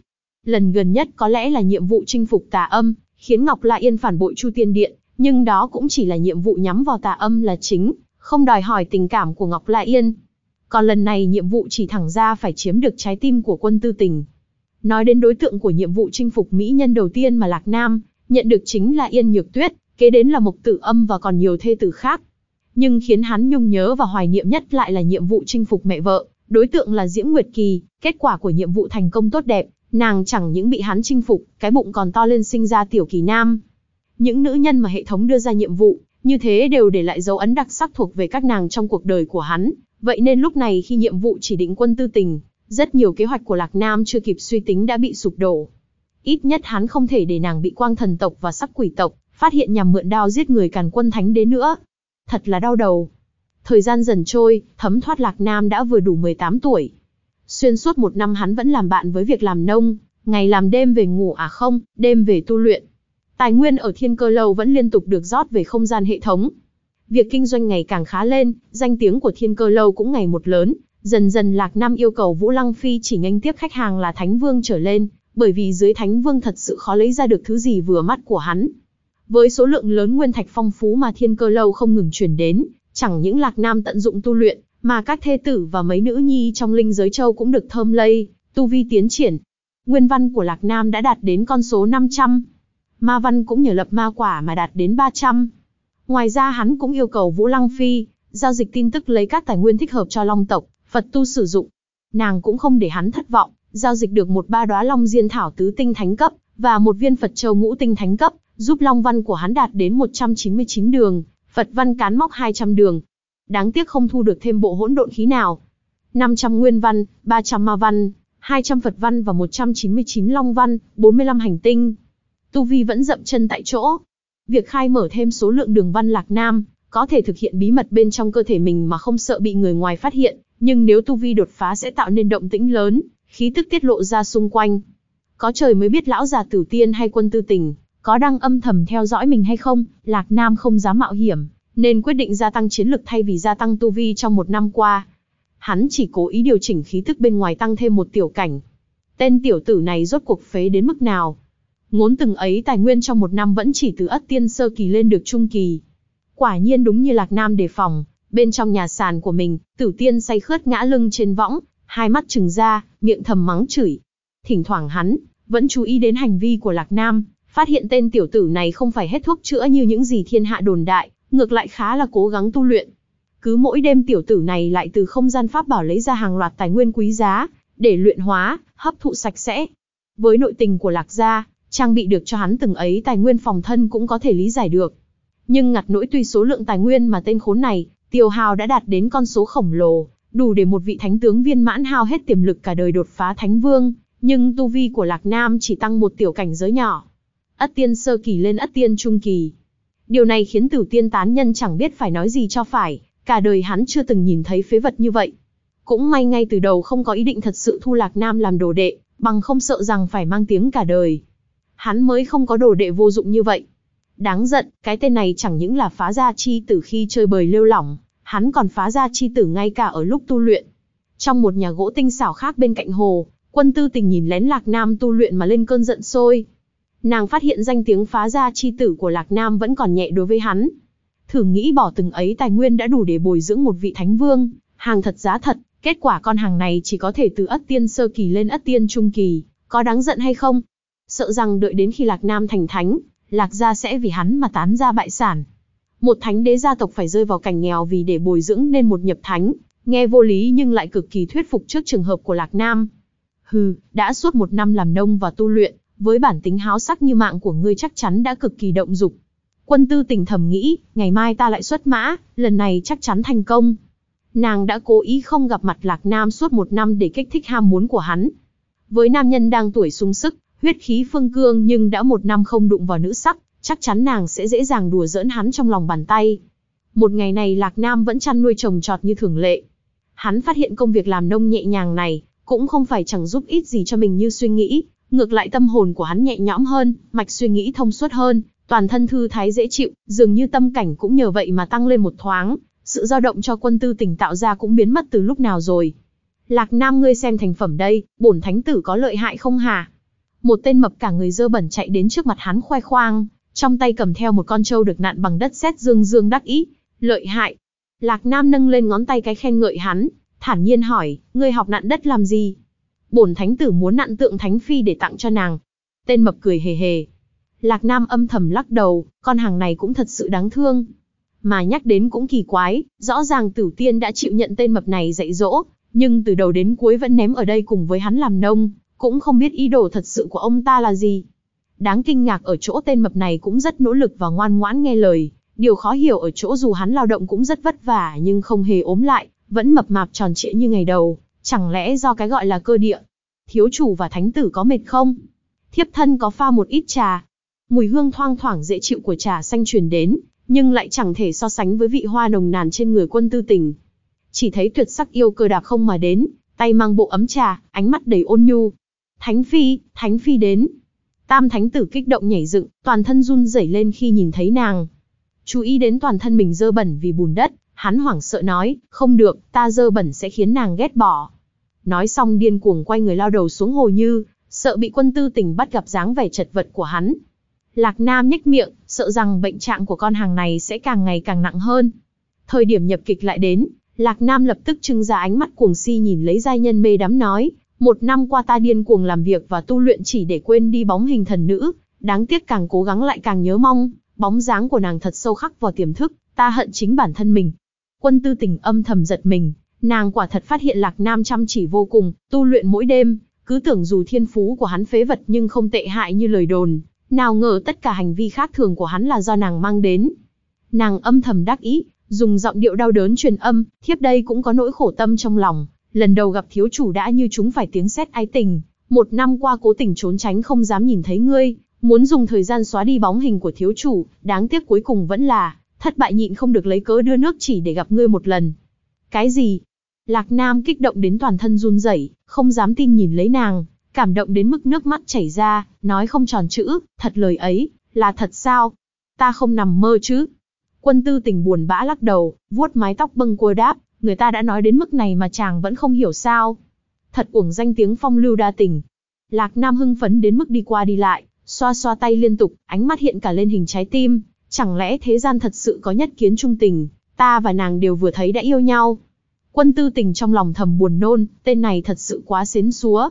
Lần gần nhất có lẽ là nhiệm vụ chinh phục tà âm, khiến Ngọc La Yên phản bội Chu Tiên Điện, nhưng đó cũng chỉ là nhiệm vụ nhắm vào tà âm là chính, không đòi hỏi tình cảm của Ngọc La Yên. Còn lần này nhiệm vụ chỉ thẳng ra phải chiếm được trái tim của quân tư tình. Nói đến đối tượng của nhiệm vụ chinh phục mỹ nhân đầu tiên mà Lạc Nam nhận được chính là Yên Nhược Tuyết, kế đến là Mộc Tử Âm và còn nhiều thê tử khác. Nhưng khiến hắn nhung nhớ và hoài niệm nhất lại là nhiệm vụ chinh phục mẹ vợ, đối tượng là Diễm Nguyệt Kỳ, kết quả của nhiệm vụ thành công tốt đẹp, nàng chẳng những bị hắn chinh phục, cái bụng còn to lên sinh ra tiểu kỳ nam. Những nữ nhân mà hệ thống đưa ra nhiệm vụ, như thế đều để lại dấu ấn đặc sắc thuộc về các nàng trong cuộc đời của hắn, vậy nên lúc này khi nhiệm vụ chỉ định quân tư tình, rất nhiều kế hoạch của Lạc Nam chưa kịp suy tính đã bị sụp đổ. Ít nhất hắn không thể để nàng bị quang thần tộc và sắc quỷ tộc, phát hiện nhằm mượn đao giết người càn quân thánh đế nữa. Thật là đau đầu. Thời gian dần trôi, thấm thoát Lạc Nam đã vừa đủ 18 tuổi. Xuyên suốt một năm hắn vẫn làm bạn với việc làm nông, ngày làm đêm về ngủ à không, đêm về tu luyện. Tài nguyên ở thiên cơ lâu vẫn liên tục được rót về không gian hệ thống. Việc kinh doanh ngày càng khá lên, danh tiếng của thiên cơ lâu cũng ngày một lớn. Dần dần Lạc Nam yêu cầu Vũ Lăng Phi chỉ nghênh tiếp khách hàng là Thánh Vương trở lên, bởi vì dưới Thánh Vương thật sự khó lấy ra được thứ gì vừa mắt của hắn. Với số lượng lớn nguyên thạch phong phú mà thiên cơ lâu không ngừng truyền đến, chẳng những Lạc Nam tận dụng tu luyện, mà các thê tử và mấy nữ nhi trong linh giới châu cũng được thơm lây, tu vi tiến triển. Nguyên văn của Lạc Nam đã đạt đến con số 500. Ma văn cũng nhờ lập ma quả mà đạt đến 300. Ngoài ra hắn cũng yêu cầu Vũ Lăng Phi, giao dịch tin tức lấy các tài nguyên thích hợp cho Long tộc, Phật tu sử dụng. Nàng cũng không để hắn thất vọng, giao dịch được một ba đóa Long Diên Thảo tứ tinh thánh cấp, và một viên Phật Châu ngũ tinh thánh cấp, giúp Long văn của hắn đạt đến 199 đường, Phật văn cán móc 200 đường. Đáng tiếc không thu được thêm bộ hỗn độn khí nào. 500 nguyên văn, 300 ma văn, 200 Phật văn và 199 Long văn, 45 hành tinh. Tu Vi vẫn dậm chân tại chỗ. Việc khai mở thêm số lượng đường văn lạc nam, có thể thực hiện bí mật bên trong cơ thể mình mà không sợ bị người ngoài phát hiện, nhưng nếu Tu Vi đột phá sẽ tạo nên động tĩnh lớn, khí tức tiết lộ ra xung quanh. Có trời mới biết lão già tử tiên hay quân tư tình, có đang âm thầm theo dõi mình hay không, Lạc Nam không dám mạo hiểm, nên quyết định gia tăng chiến lực thay vì gia tăng tu vi trong một năm qua. Hắn chỉ cố ý điều chỉnh khí tức bên ngoài tăng thêm một tiểu cảnh. Tên tiểu tử này rốt cuộc phế đến mức nào? Ngốn từng ấy tài nguyên trong một năm vẫn chỉ từ ất tiên sơ kỳ lên được trung kỳ. Quả nhiên đúng như Lạc Nam đề phòng, bên trong nhà sàn của mình, tử tiên say khướt ngã lưng trên võng, hai mắt trừng ra, miệng thầm mắng chửi. Thỉnh thoảng hắn, vẫn chú ý đến hành vi của Lạc Nam, phát hiện tên tiểu tử này không phải hết thuốc chữa như những gì thiên hạ đồn đại, ngược lại khá là cố gắng tu luyện. Cứ mỗi đêm tiểu tử này lại từ không gian pháp bảo lấy ra hàng loạt tài nguyên quý giá, để luyện hóa, hấp thụ sạch sẽ. Với nội tình của Lạc Gia, trang bị được cho hắn từng ấy tài nguyên phòng thân cũng có thể lý giải được. Nhưng ngặt nỗi tuy số lượng tài nguyên mà tên khốn này, tiêu hào đã đạt đến con số khổng lồ, đủ để một vị thánh tướng viên mãn hao hết tiềm lực cả đời đột phá thánh vương, nhưng tu vi của Lạc Nam chỉ tăng một tiểu cảnh giới nhỏ. Ất tiên sơ kỳ lên ất tiên trung kỳ. Điều này khiến tử tiên tán nhân chẳng biết phải nói gì cho phải, cả đời hắn chưa từng nhìn thấy phế vật như vậy. Cũng may ngay từ đầu không có ý định thật sự thu Lạc Nam làm đồ đệ, bằng không sợ rằng phải mang tiếng cả đời. Hắn mới không có đồ đệ vô dụng như vậy. Đáng giận, cái tên này chẳng những là phá gia chi tử khi chơi bời lêu lỏng, hắn còn phá gia chi tử ngay cả ở lúc tu luyện. Trong một nhà gỗ tinh xảo khác bên cạnh hồ, quân tư tình nhìn lén Lạc Nam tu luyện mà lên cơn giận sôi. Nàng phát hiện danh tiếng phá gia chi tử của Lạc Nam vẫn còn nhẹ đối với hắn. Thử nghĩ bỏ từng ấy tài nguyên đã đủ để bồi dưỡng một vị thánh vương, hàng thật giá thật, kết quả con hàng này chỉ có thể từ ất tiên sơ kỳ lên ất tiên trung kỳ, có đáng giận hay không? Sợ rằng đợi đến khi Lạc Nam thành thánh, Lạc gia sẽ vì hắn mà tán ra bại sản. Một thánh đế gia tộc phải rơi vào cảnh nghèo vì để bồi dưỡng nên một nhập thánh, nghe vô lý nhưng lại cực kỳ thuyết phục trước trường hợp của Lạc Nam. Hừ, đã suốt một năm làm nông và tu luyện, với bản tính háo sắc như mạng của ngươi chắc chắn đã cực kỳ động dục. Quân tư tình thầm nghĩ, ngày mai ta lại xuất mã, lần này chắc chắn thành công. Nàng đã cố ý không gặp mặt Lạc Nam suốt một năm để kích thích ham muốn của hắn. Với nam nhân đang tuổi sung sức, huyết khí phương cương nhưng đã một năm không đụng vào nữ sắc, chắc chắn nàng sẽ dễ dàng đùa giỡn hắn trong lòng bàn tay. Một ngày này Lạc Nam vẫn chăn nuôi trồng trọt như thường lệ. Hắn phát hiện công việc làm nông nhẹ nhàng này, cũng không phải chẳng giúp ít gì cho mình như suy nghĩ, ngược lại tâm hồn của hắn nhẹ nhõm hơn, mạch suy nghĩ thông suốt hơn, toàn thân thư thái dễ chịu, dường như tâm cảnh cũng nhờ vậy mà tăng lên một thoáng, sự dao động cho quân tư tỉnh tạo ra cũng biến mất từ lúc nào rồi. Lạc Nam ngươi xem thành phẩm đây, bổn thánh tử có lợi hại không hả? Một tên mập cả người dơ bẩn chạy đến trước mặt hắn khoe khoang, trong tay cầm theo một con trâu được nặn bằng đất sét dương dương đắc ý, lợi hại. Lạc Nam nâng lên ngón tay cái khen ngợi hắn, thản nhiên hỏi, ngươi học nặn đất làm gì? Bổn thánh tử muốn nặn tượng thánh phi để tặng cho nàng. Tên mập cười hề hề. Lạc Nam âm thầm lắc đầu, con hàng này cũng thật sự đáng thương. Mà nhắc đến cũng kỳ quái, rõ ràng tử tiên đã chịu nhận tên mập này dạy dỗ, nhưng từ đầu đến cuối vẫn ném ở đây cùng với hắn làm nông, cũng không biết ý đồ thật sự của ông ta là gì. Đáng kinh ngạc ở chỗ tên mập này cũng rất nỗ lực và ngoan ngoãn nghe lời, điều khó hiểu ở chỗ dù hắn lao động cũng rất vất vả nhưng không hề ốm lại, vẫn mập mạp tròn trịa như ngày đầu, chẳng lẽ do cái gọi là cơ địa. Thiếu chủ và thánh tử có mệt không? Thiếp thân có pha một ít trà. Mùi hương thoang thoảng dễ chịu của trà xanh truyền đến, nhưng lại chẳng thể so sánh với vị hoa nồng nàn trên người quân tư tình. Chỉ thấy tuyệt sắc yêu cơ đạp không mà đến, tay mang bộ ấm trà, ánh mắt đầy ôn nhu. Thánh phi, thánh phi đến. Tam thánh tử kích động nhảy dựng, toàn thân run rẩy lên khi nhìn thấy nàng. Chú ý đến toàn thân mình dơ bẩn vì bùn đất, hắn hoảng sợ nói, không được, ta dơ bẩn sẽ khiến nàng ghét bỏ. Nói xong điên cuồng quay người lao đầu xuống hồ như, sợ bị quân tư tình bắt gặp dáng vẻ chật vật của hắn. Lạc Nam nhếch miệng, sợ rằng bệnh trạng của con hàng này sẽ càng ngày càng nặng hơn. Thời điểm nhập kịch lại đến, Lạc Nam lập tức trưng ra ánh mắt cuồng si nhìn lấy giai nhân mê đắm nói, một năm qua ta điên cuồng làm việc và tu luyện chỉ để quên đi bóng hình thần nữ, đáng tiếc càng cố gắng lại càng nhớ mong, bóng dáng của nàng thật sâu khắc vào tiềm thức, ta hận chính bản thân mình. Quân tư tình âm thầm giật mình, nàng quả thật phát hiện Lạc Nam chăm chỉ vô cùng, tu luyện mỗi đêm, cứ tưởng dù thiên phú của hắn phế vật nhưng không tệ hại như lời đồn, nào ngờ tất cả hành vi khác thường của hắn là do nàng mang đến. Nàng âm thầm đắc ý, dùng giọng điệu đau đớn truyền âm, thiếp đây cũng có nỗi khổ tâm trong lòng, lần đầu gặp thiếu chủ đã như chúng phải tiếng sét ái tình, một năm qua cố tình trốn tránh không dám nhìn thấy ngươi, muốn dùng thời gian xóa đi bóng hình của thiếu chủ, đáng tiếc cuối cùng vẫn là, thất bại nhịn không được lấy cớ đưa nước chỉ để gặp ngươi một lần. Cái gì? Lạc Nam kích động đến toàn thân run rẩy, không dám tin nhìn lấy nàng, cảm động đến mức nước mắt chảy ra, nói không tròn chữ, thật lời ấy, là thật sao? Ta không nằm mơ chứ? Quân tư tình buồn bã lắc đầu, vuốt mái tóc bâng quơ đáp, người ta đã nói đến mức này mà chàng vẫn không hiểu sao. Thật uổng danh tiếng phong lưu đa tình. Lạc Nam hưng phấn đến mức đi qua đi lại, xoa xoa tay liên tục, ánh mắt hiện cả lên hình trái tim. Chẳng lẽ thế gian thật sự có nhất kiến trung tình, ta và nàng đều vừa thấy đã yêu nhau. Quân tư tình trong lòng thầm buồn nôn, tên này thật sự quá xến xúa.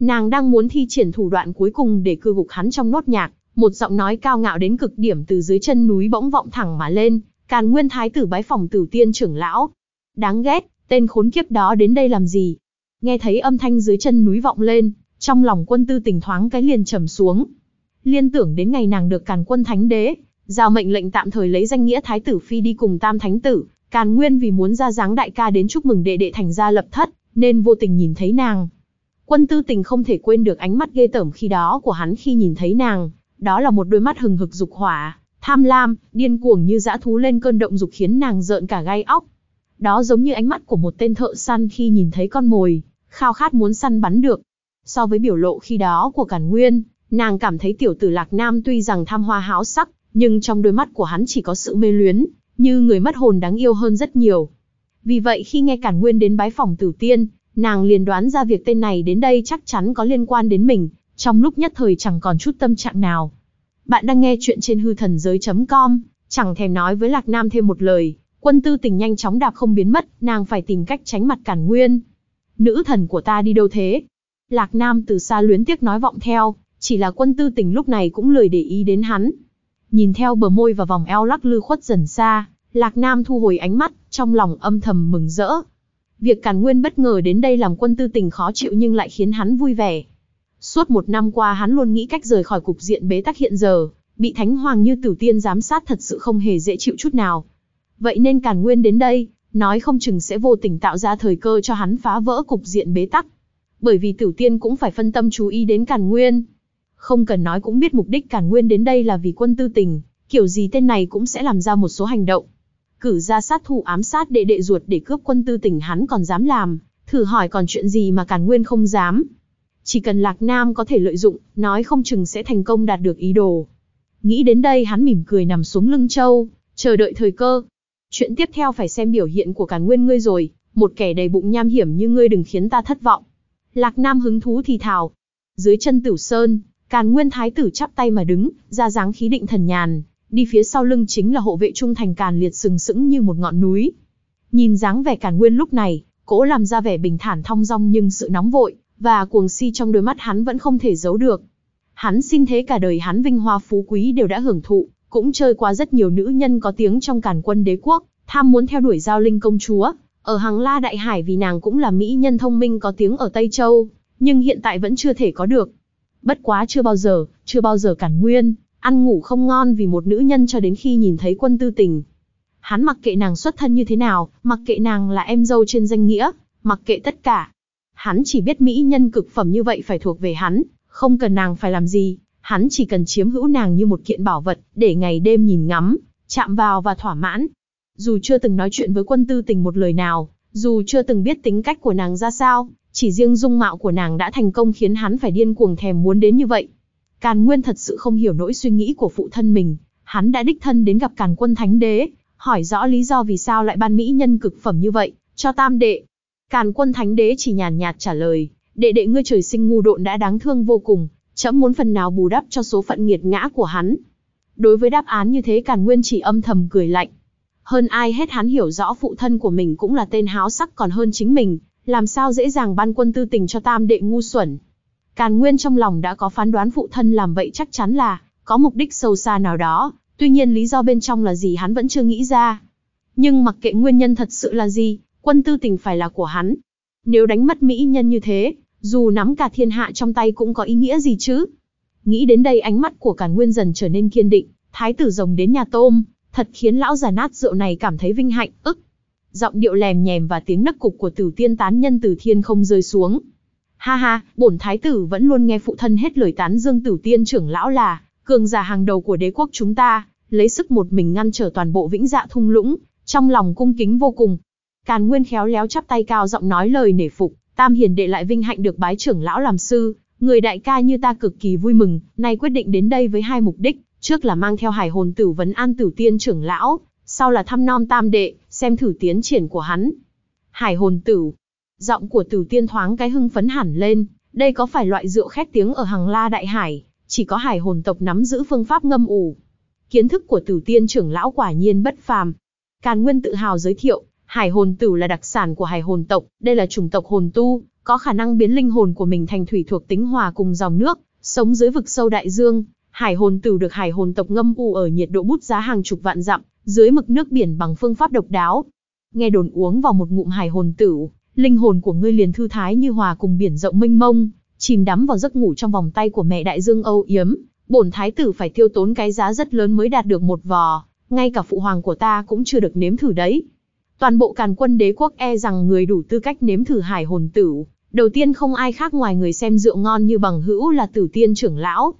Nàng đang muốn thi triển thủ đoạn cuối cùng để cư gục hắn trong nốt nhạc, một giọng nói cao ngạo đến cực điểm từ dưới chân núi bỗng vọng thẳng mà lên, càn nguyên thái tử bái phòng tử tiên trưởng lão. Đáng ghét, tên khốn kiếp đó đến đây làm gì? Nghe thấy âm thanh dưới chân núi vọng lên, trong lòng quân tư tình thoáng cái liền trầm xuống. Liên tưởng đến ngày nàng được càn quân thánh đế, giao mệnh lệnh tạm thời lấy danh nghĩa thái tử phi đi cùng tam thánh tử, càn nguyên vì muốn ra dáng đại ca đến chúc mừng đệ đệ thành gia lập thất, nên vô tình nhìn thấy nàng. Quân tư tình không thể quên được ánh mắt ghê tởm khi đó của hắn khi nhìn thấy nàng, đó là một đôi mắt hừng hực dục hỏa, tham lam, điên cuồng như dã thú lên cơn động dục khiến nàng rợn cả gai óc. Đó giống như ánh mắt của một tên thợ săn khi nhìn thấy con mồi, khao khát muốn săn bắn được. So với biểu lộ khi đó của Càn Nguyên, nàng cảm thấy tiểu tử Lạc Nam tuy rằng tham hoa háo sắc, nhưng trong đôi mắt của hắn chỉ có sự mê luyến, như người mất hồn đáng yêu hơn rất nhiều. Vì vậy khi nghe Cản Nguyên đến bái phòng tử tiên, nàng liền đoán ra việc tên này đến đây chắc chắn có liên quan đến mình, trong lúc nhất thời chẳng còn chút tâm trạng nào. Bạn đang nghe chuyện trên hư thần giới.com, chẳng thèm nói với Lạc Nam thêm một lời, quân tư tình nhanh chóng đạp không biến mất, nàng phải tìm cách tránh mặt cản nguyên. Nữ thần của ta đi đâu thế? Lạc Nam từ xa luyến tiếc nói vọng theo, chỉ là quân tư tình lúc này cũng lười để ý đến hắn. Nhìn theo bờ môi và vòng eo lắc lư khuất dần xa, Lạc Nam thu hồi ánh mắt, trong lòng âm thầm mừng rỡ. Việc Càn Nguyên bất ngờ đến đây làm quân tư tình khó chịu nhưng lại khiến hắn vui vẻ. Suốt một năm qua hắn luôn nghĩ cách rời khỏi cục diện bế tắc hiện giờ, bị Thánh Hoàng như Tử Tiên giám sát thật sự không hề dễ chịu chút nào. Vậy nên Càn Nguyên đến đây, nói không chừng sẽ vô tình tạo ra thời cơ cho hắn phá vỡ cục diện bế tắc. Bởi vì Tử Tiên cũng phải phân tâm chú ý đến Càn Nguyên. Không cần nói cũng biết mục đích Càn Nguyên đến đây là vì quân tư tình, kiểu gì tên này cũng sẽ làm ra một số hành động. cử ra sát thủ ám sát đệ đệ ruột để cướp quân tư tình hắn còn dám làm, thử hỏi còn chuyện gì mà Càn Nguyên không dám. Chỉ cần Lạc Nam có thể lợi dụng, nói không chừng sẽ thành công đạt được ý đồ. Nghĩ đến đây hắn mỉm cười nằm xuống lưng châu, chờ đợi thời cơ. Chuyện tiếp theo phải xem biểu hiện của Càn Nguyên ngươi rồi, một kẻ đầy bụng nham hiểm như ngươi đừng khiến ta thất vọng. Lạc Nam hứng thú thì thào. Dưới chân Tử Sơn, Càn Nguyên Thái tử chắp tay mà đứng, ra dáng khí định thần nhàn, đi phía sau lưng chính là hộ vệ trung thành Càn Liệt sừng sững như một ngọn núi. Nhìn dáng vẻ Càn Nguyên lúc này, Cố làm ra vẻ bình thản thong dong nhưng sự nóng vội và cuồng si trong đôi mắt hắn vẫn không thể giấu được. Hắn xin thế cả đời hắn vinh hoa phú quý đều đã hưởng thụ, cũng chơi qua rất nhiều nữ nhân có tiếng trong càn quân đế quốc, tham muốn theo đuổi giao linh công chúa, ở Hằng La Đại Hải vì nàng cũng là mỹ nhân thông minh có tiếng ở Tây Châu, nhưng hiện tại vẫn chưa thể có được. Bất quá chưa bao giờ, chưa bao giờ cản nguyên, ăn ngủ không ngon vì một nữ nhân cho đến khi nhìn thấy quân tư tình. Hắn mặc kệ nàng xuất thân như thế nào, mặc kệ nàng là em dâu trên danh nghĩa, mặc kệ tất cả. Hắn chỉ biết mỹ nhân cực phẩm như vậy phải thuộc về hắn, không cần nàng phải làm gì, hắn chỉ cần chiếm hữu nàng như một kiện bảo vật, để ngày đêm nhìn ngắm, chạm vào và thỏa mãn. Dù chưa từng nói chuyện với quân tư tình một lời nào, dù chưa từng biết tính cách của nàng ra sao, chỉ riêng dung mạo của nàng đã thành công khiến hắn phải điên cuồng thèm muốn đến như vậy. Càn Nguyên thật sự không hiểu nỗi suy nghĩ của phụ thân mình, hắn đã đích thân đến gặp Càn Quân Thánh Đế, hỏi rõ lý do vì sao lại ban mỹ nhân cực phẩm như vậy, cho tam đệ. Càn Quân Thánh Đế chỉ nhàn nhạt trả lời, đệ đệ ngươi trời sinh ngu độn đã đáng thương vô cùng, Chấm muốn phần nào bù đắp cho số phận nghiệt ngã của hắn. Đối với đáp án như thế Càn Nguyên chỉ âm thầm cười lạnh. Hơn ai hết hắn hiểu rõ phụ thân của mình cũng là tên háo sắc còn hơn chính mình, làm sao dễ dàng ban quân tư tình cho tam đệ ngu xuẩn. Càn Nguyên trong lòng đã có phán đoán phụ thân làm vậy chắc chắn là có mục đích sâu xa nào đó, tuy nhiên lý do bên trong là gì hắn vẫn chưa nghĩ ra. Nhưng mặc kệ nguyên nhân thật sự là gì, quân tư tình phải là của hắn. Nếu đánh mất mỹ nhân như thế, dù nắm cả thiên hạ trong tay cũng có ý nghĩa gì chứ. Nghĩ đến đây ánh mắt của Càn Nguyên dần trở nên kiên định, thái tử rồng đến nhà tôm, thật khiến lão già nát rượu này cảm thấy vinh hạnh, ức. Giọng điệu lèm nhèm và tiếng nấc cục của tử tiên tán nhân từ thiên không rơi xuống. Ha ha, bổn thái tử vẫn luôn nghe phụ thân hết lời tán dương tử tiên trưởng lão là, cường giả hàng đầu của đế quốc chúng ta, lấy sức một mình ngăn trở toàn bộ vĩnh dạ thung lũng, trong lòng cung kính vô cùng. Càn Nguyên khéo léo chắp tay cao giọng nói lời nể phục, Tam hiền đệ lại vinh hạnh được bái trưởng lão làm sư, người đại ca như ta cực kỳ vui mừng, nay quyết định đến đây với hai mục đích, trước là mang theo hải hồn tử vấn an tử tiên trưởng lão, sau là thăm nom tam đệ, xem thử tiến triển của hắn. Hải hồn tử, giọng của tử tiên thoáng cái hưng phấn hẳn lên, đây có phải loại rượu khét tiếng ở hàng la đại hải, chỉ có hải hồn tộc nắm giữ phương pháp ngâm ủ. Kiến thức của tử tiên trưởng lão quả nhiên bất phàm. Càn Nguyên tự hào giới thiệu, Hải hồn tử là đặc sản của hải hồn tộc, đây là chủng tộc hồn tu, có khả năng biến linh hồn của mình thành thủy thuộc tính hòa cùng dòng nước, sống dưới vực sâu đại dương. Hải hồn tử được hải hồn tộc ngâm u ở nhiệt độ bút giá hàng chục vạn dặm, dưới mực nước biển bằng phương pháp độc đáo. Nghe đồn uống vào một ngụm hải hồn tử, linh hồn của ngươi liền thư thái như hòa cùng biển rộng mênh mông, chìm đắm vào giấc ngủ trong vòng tay của mẹ đại dương âu yếm. Bổn thái tử phải tiêu tốn cái giá rất lớn mới đạt được một vò, ngay cả phụ hoàng của ta cũng chưa được nếm thử đấy. Toàn bộ càn quân đế quốc e rằng người đủ tư cách nếm thử hải hồn tử. Đầu tiên không ai khác ngoài người xem rượu ngon như bằng hữu là tử tiên trưởng lão.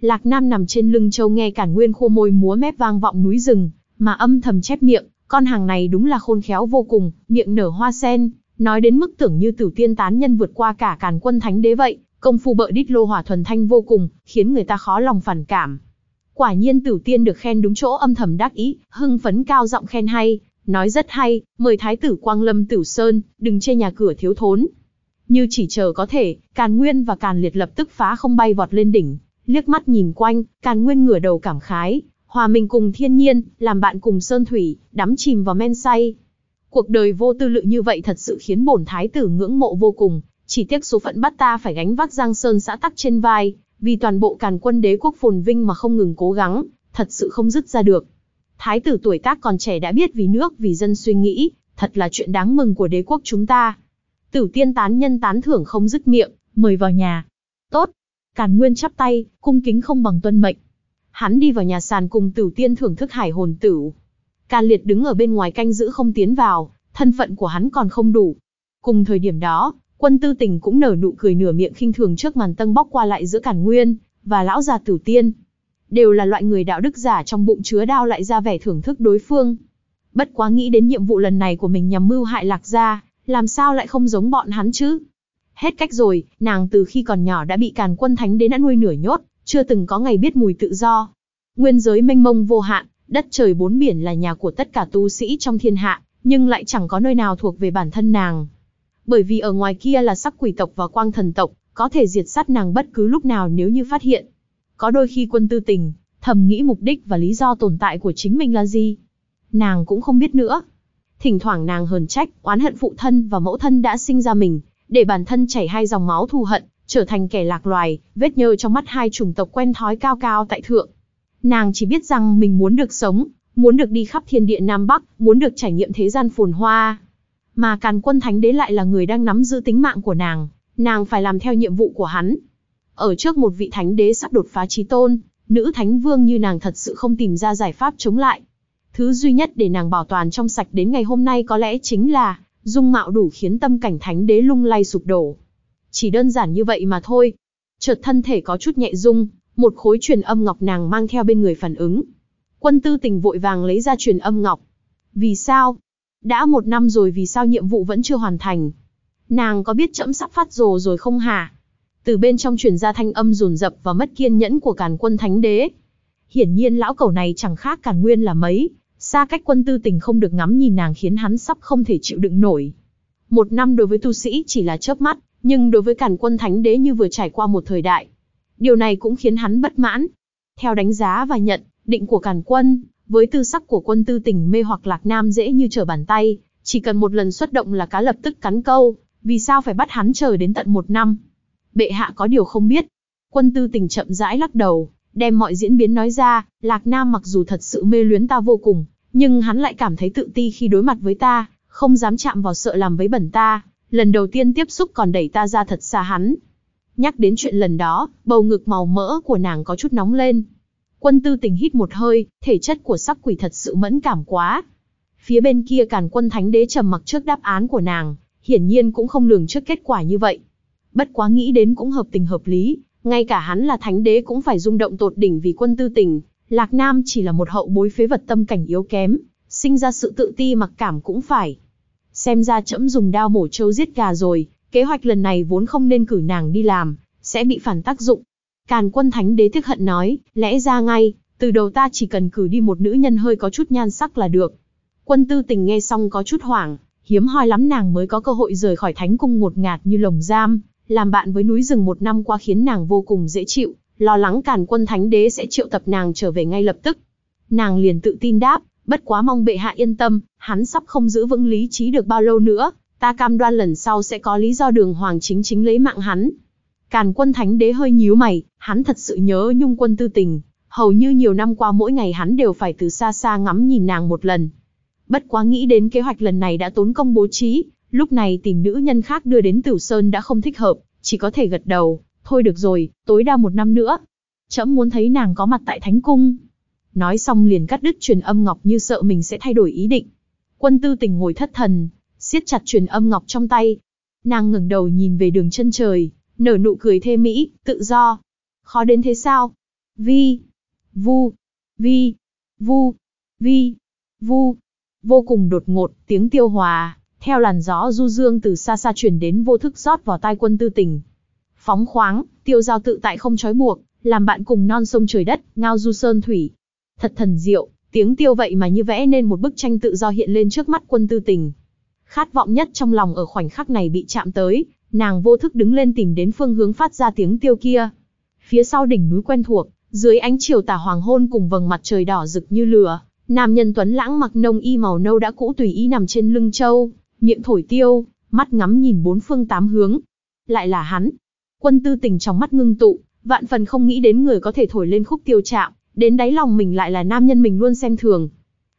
Lạc Nam nằm trên lưng châu nghe càn nguyên khô môi múa mép vang vọng núi rừng, mà âm thầm chép miệng, con hàng này đúng là khôn khéo vô cùng, miệng nở hoa sen, nói đến mức tưởng như tử tiên tán nhân vượt qua cả càn quân thánh đế vậy, công phu bợ đít lô hỏa thuần thanh vô cùng, khiến người ta khó lòng phản cảm. Quả nhiên tử tiên được khen đúng chỗ âm thầm đắc ý, hưng phấn cao giọng khen hay, Nói rất hay, mời thái tử Quang Lâm Tử Sơn, đừng chê nhà cửa thiếu thốn. Như chỉ chờ có thể, Càn Nguyên và Càn Liệt lập tức phá không bay vọt lên đỉnh, liếc mắt nhìn quanh, Càn Nguyên ngửa đầu cảm khái, hòa mình cùng thiên nhiên, làm bạn cùng sơn thủy, đắm chìm vào men say. Cuộc đời vô tư lự như vậy thật sự khiến bổn thái tử ngưỡng mộ vô cùng, chỉ tiếc số phận bắt ta phải gánh vác Giang Sơn xã tắc trên vai, vì toàn bộ càn quân đế quốc phồn vinh mà không ngừng cố gắng, thật sự không dứt ra được. Thái tử tuổi tác còn trẻ đã biết vì nước vì dân suy nghĩ, thật là chuyện đáng mừng của đế quốc chúng ta. Tử tiên tán nhân tán thưởng không dứt miệng, mời vào nhà. Tốt. Càn Nguyên chắp tay, cung kính không bằng tuân mệnh. Hắn đi vào nhà sàn cùng tử tiên thưởng thức hải hồn tử. Càn Liệt đứng ở bên ngoài canh giữ không tiến vào, thân phận của hắn còn không đủ. Cùng thời điểm đó, quân tư tình cũng nở nụ cười nửa miệng khinh thường trước màn tân bóc qua lại giữa Càn Nguyên và lão già tử tiên đều là loại người đạo đức giả trong bụng chứa đao lại ra vẻ thưởng thức đối phương. Bất quá nghĩ đến nhiệm vụ lần này của mình nhằm mưu hại lạc gia, làm sao lại không giống bọn hắn chứ? Hết cách rồi, nàng từ khi còn nhỏ đã bị càn quân thánh đến đã nuôi nửa nhốt, chưa từng có ngày biết mùi tự do. Nguyên giới mênh mông vô hạn, đất trời bốn biển là nhà của tất cả tu sĩ trong thiên hạ, nhưng lại chẳng có nơi nào thuộc về bản thân nàng. Bởi vì ở ngoài kia là sắc quỷ tộc và quang thần tộc, có thể diệt sát nàng bất cứ lúc nào nếu như phát hiện. Có đôi khi quân tư tình, thầm nghĩ mục đích và lý do tồn tại của chính mình là gì. Nàng cũng không biết nữa. Thỉnh thoảng nàng hờn trách, oán hận phụ thân và mẫu thân đã sinh ra mình, để bản thân chảy hai dòng máu thù hận, trở thành kẻ lạc loài, vết nhơ trong mắt hai chủng tộc quen thói cao cao tại thượng. Nàng chỉ biết rằng mình muốn được sống, muốn được đi khắp thiên địa Nam Bắc, muốn được trải nghiệm thế gian phồn hoa. Mà Càn Quân Thánh Đế lại là người đang nắm giữ tính mạng của nàng, nàng phải làm theo nhiệm vụ của hắn. Ở trước một vị thánh đế sắp đột phá chí tôn, nữ thánh vương như nàng thật sự không tìm ra giải pháp chống lại. Thứ duy nhất để nàng bảo toàn trong sạch đến ngày hôm nay có lẽ chính là dung mạo đủ khiến tâm cảnh thánh đế lung lay sụp đổ. Chỉ đơn giản như vậy mà thôi. Chợt thân thể có chút nhẹ rung, một khối truyền âm ngọc nàng mang theo bên người phản ứng. Quân tư tình vội vàng lấy ra truyền âm ngọc. Vì sao? Đã một năm rồi vì sao nhiệm vụ vẫn chưa hoàn thành? Nàng có biết chậm sắp phát rồ rồi không hả? Từ bên trong truyền ra thanh âm rồn rập và mất kiên nhẫn của càn quân thánh đế. Hiển nhiên lão cầu này chẳng khác càn nguyên là mấy, xa cách quân tư tình không được ngắm nhìn nàng khiến hắn sắp không thể chịu đựng nổi. Một năm đối với tu sĩ chỉ là chớp mắt, nhưng đối với càn quân thánh đế như vừa trải qua một thời đại. Điều này cũng khiến hắn bất mãn. Theo đánh giá và nhận, định của càn quân, với tư sắc của quân tư tình mê hoặc lạc nam dễ như trở bàn tay, chỉ cần một lần xuất động là cá lập tức cắn câu, vì sao phải bắt hắn chờ đến tận một năm? Bệ hạ có điều không biết. Quân tư tình chậm rãi lắc đầu, đem mọi diễn biến nói ra, Lạc Nam mặc dù thật sự mê luyến ta vô cùng, nhưng hắn lại cảm thấy tự ti khi đối mặt với ta, không dám chạm vào sợ làm với bẩn ta, lần đầu tiên tiếp xúc còn đẩy ta ra thật xa hắn. Nhắc đến chuyện lần đó, bầu ngực màu mỡ của nàng có chút nóng lên. Quân tư tình hít một hơi, thể chất của sắc quỷ thật sự mẫn cảm quá. Phía bên kia càn quân thánh đế trầm mặc trước đáp án của nàng, hiển nhiên cũng không lường trước kết quả như vậy. Bất quá nghĩ đến cũng hợp tình hợp lý, ngay cả hắn là thánh đế cũng phải rung động tột đỉnh vì quân tư tình, Lạc Nam chỉ là một hậu bối phế vật tâm cảnh yếu kém, sinh ra sự tự ti mặc cảm cũng phải. Xem ra trẫm dùng đao mổ trâu giết gà rồi, kế hoạch lần này vốn không nên cử nàng đi làm, sẽ bị phản tác dụng. Càn quân thánh đế tiếc hận nói, lẽ ra ngay, từ đầu ta chỉ cần cử đi một nữ nhân hơi có chút nhan sắc là được. Quân tư tình nghe xong có chút hoảng, hiếm hoi lắm nàng mới có cơ hội rời khỏi thánh cung ngột ngạt như lồng giam, làm bạn với núi rừng một năm qua khiến nàng vô cùng dễ chịu, lo lắng càn quân thánh đế sẽ triệu tập nàng trở về ngay lập tức. Nàng liền tự tin đáp, bất quá mong bệ hạ yên tâm, hắn sắp không giữ vững lý trí được bao lâu nữa, ta cam đoan lần sau sẽ có lý do đường hoàng chính chính lấy mạng hắn. Càn quân thánh đế hơi nhíu mày, hắn thật sự nhớ nhung quân tư tình, hầu như nhiều năm qua mỗi ngày hắn đều phải từ xa xa ngắm nhìn nàng một lần. Bất quá nghĩ đến kế hoạch lần này đã tốn công bố trí, lúc này tìm nữ nhân khác đưa đến Tử Sơn đã không thích hợp, chỉ có thể gật đầu, thôi được rồi, tối đa một năm nữa. Chấm muốn thấy nàng có mặt tại Thánh Cung. Nói xong liền cắt đứt truyền âm ngọc như sợ mình sẽ thay đổi ý định. Quân tư tình ngồi thất thần, siết chặt truyền âm ngọc trong tay. Nàng ngẩng đầu nhìn về đường chân trời, nở nụ cười thê mỹ, tự do. Khó đến thế sao? Vi, vu, vi, vu, vi, vu. Vô cùng đột ngột, tiếng tiêu hòa, theo làn gió du dương từ xa xa truyền đến vô thức rót vào tai quân tư tình. Phóng khoáng, tiêu giao tự tại không trói buộc, làm bạn cùng non sông trời đất, ngao du sơn thủy. Thật thần diệu, tiếng tiêu vậy mà như vẽ nên một bức tranh tự do hiện lên trước mắt quân tư tình. Khát vọng nhất trong lòng ở khoảnh khắc này bị chạm tới, nàng vô thức đứng lên tìm đến phương hướng phát ra tiếng tiêu kia. Phía sau đỉnh núi quen thuộc, dưới ánh chiều tà hoàng hôn cùng vầng mặt trời đỏ rực như lửa, nam nhân tuấn lãng mặc nông y màu nâu đã cũ tùy ý nằm trên lưng châu, miệng thổi tiêu, mắt ngắm nhìn bốn phương tám hướng. Lại là hắn. Quân tư tình trong mắt ngưng tụ, vạn phần không nghĩ đến người có thể thổi lên khúc tiêu chạm, đến đáy lòng mình lại là nam nhân mình luôn xem thường.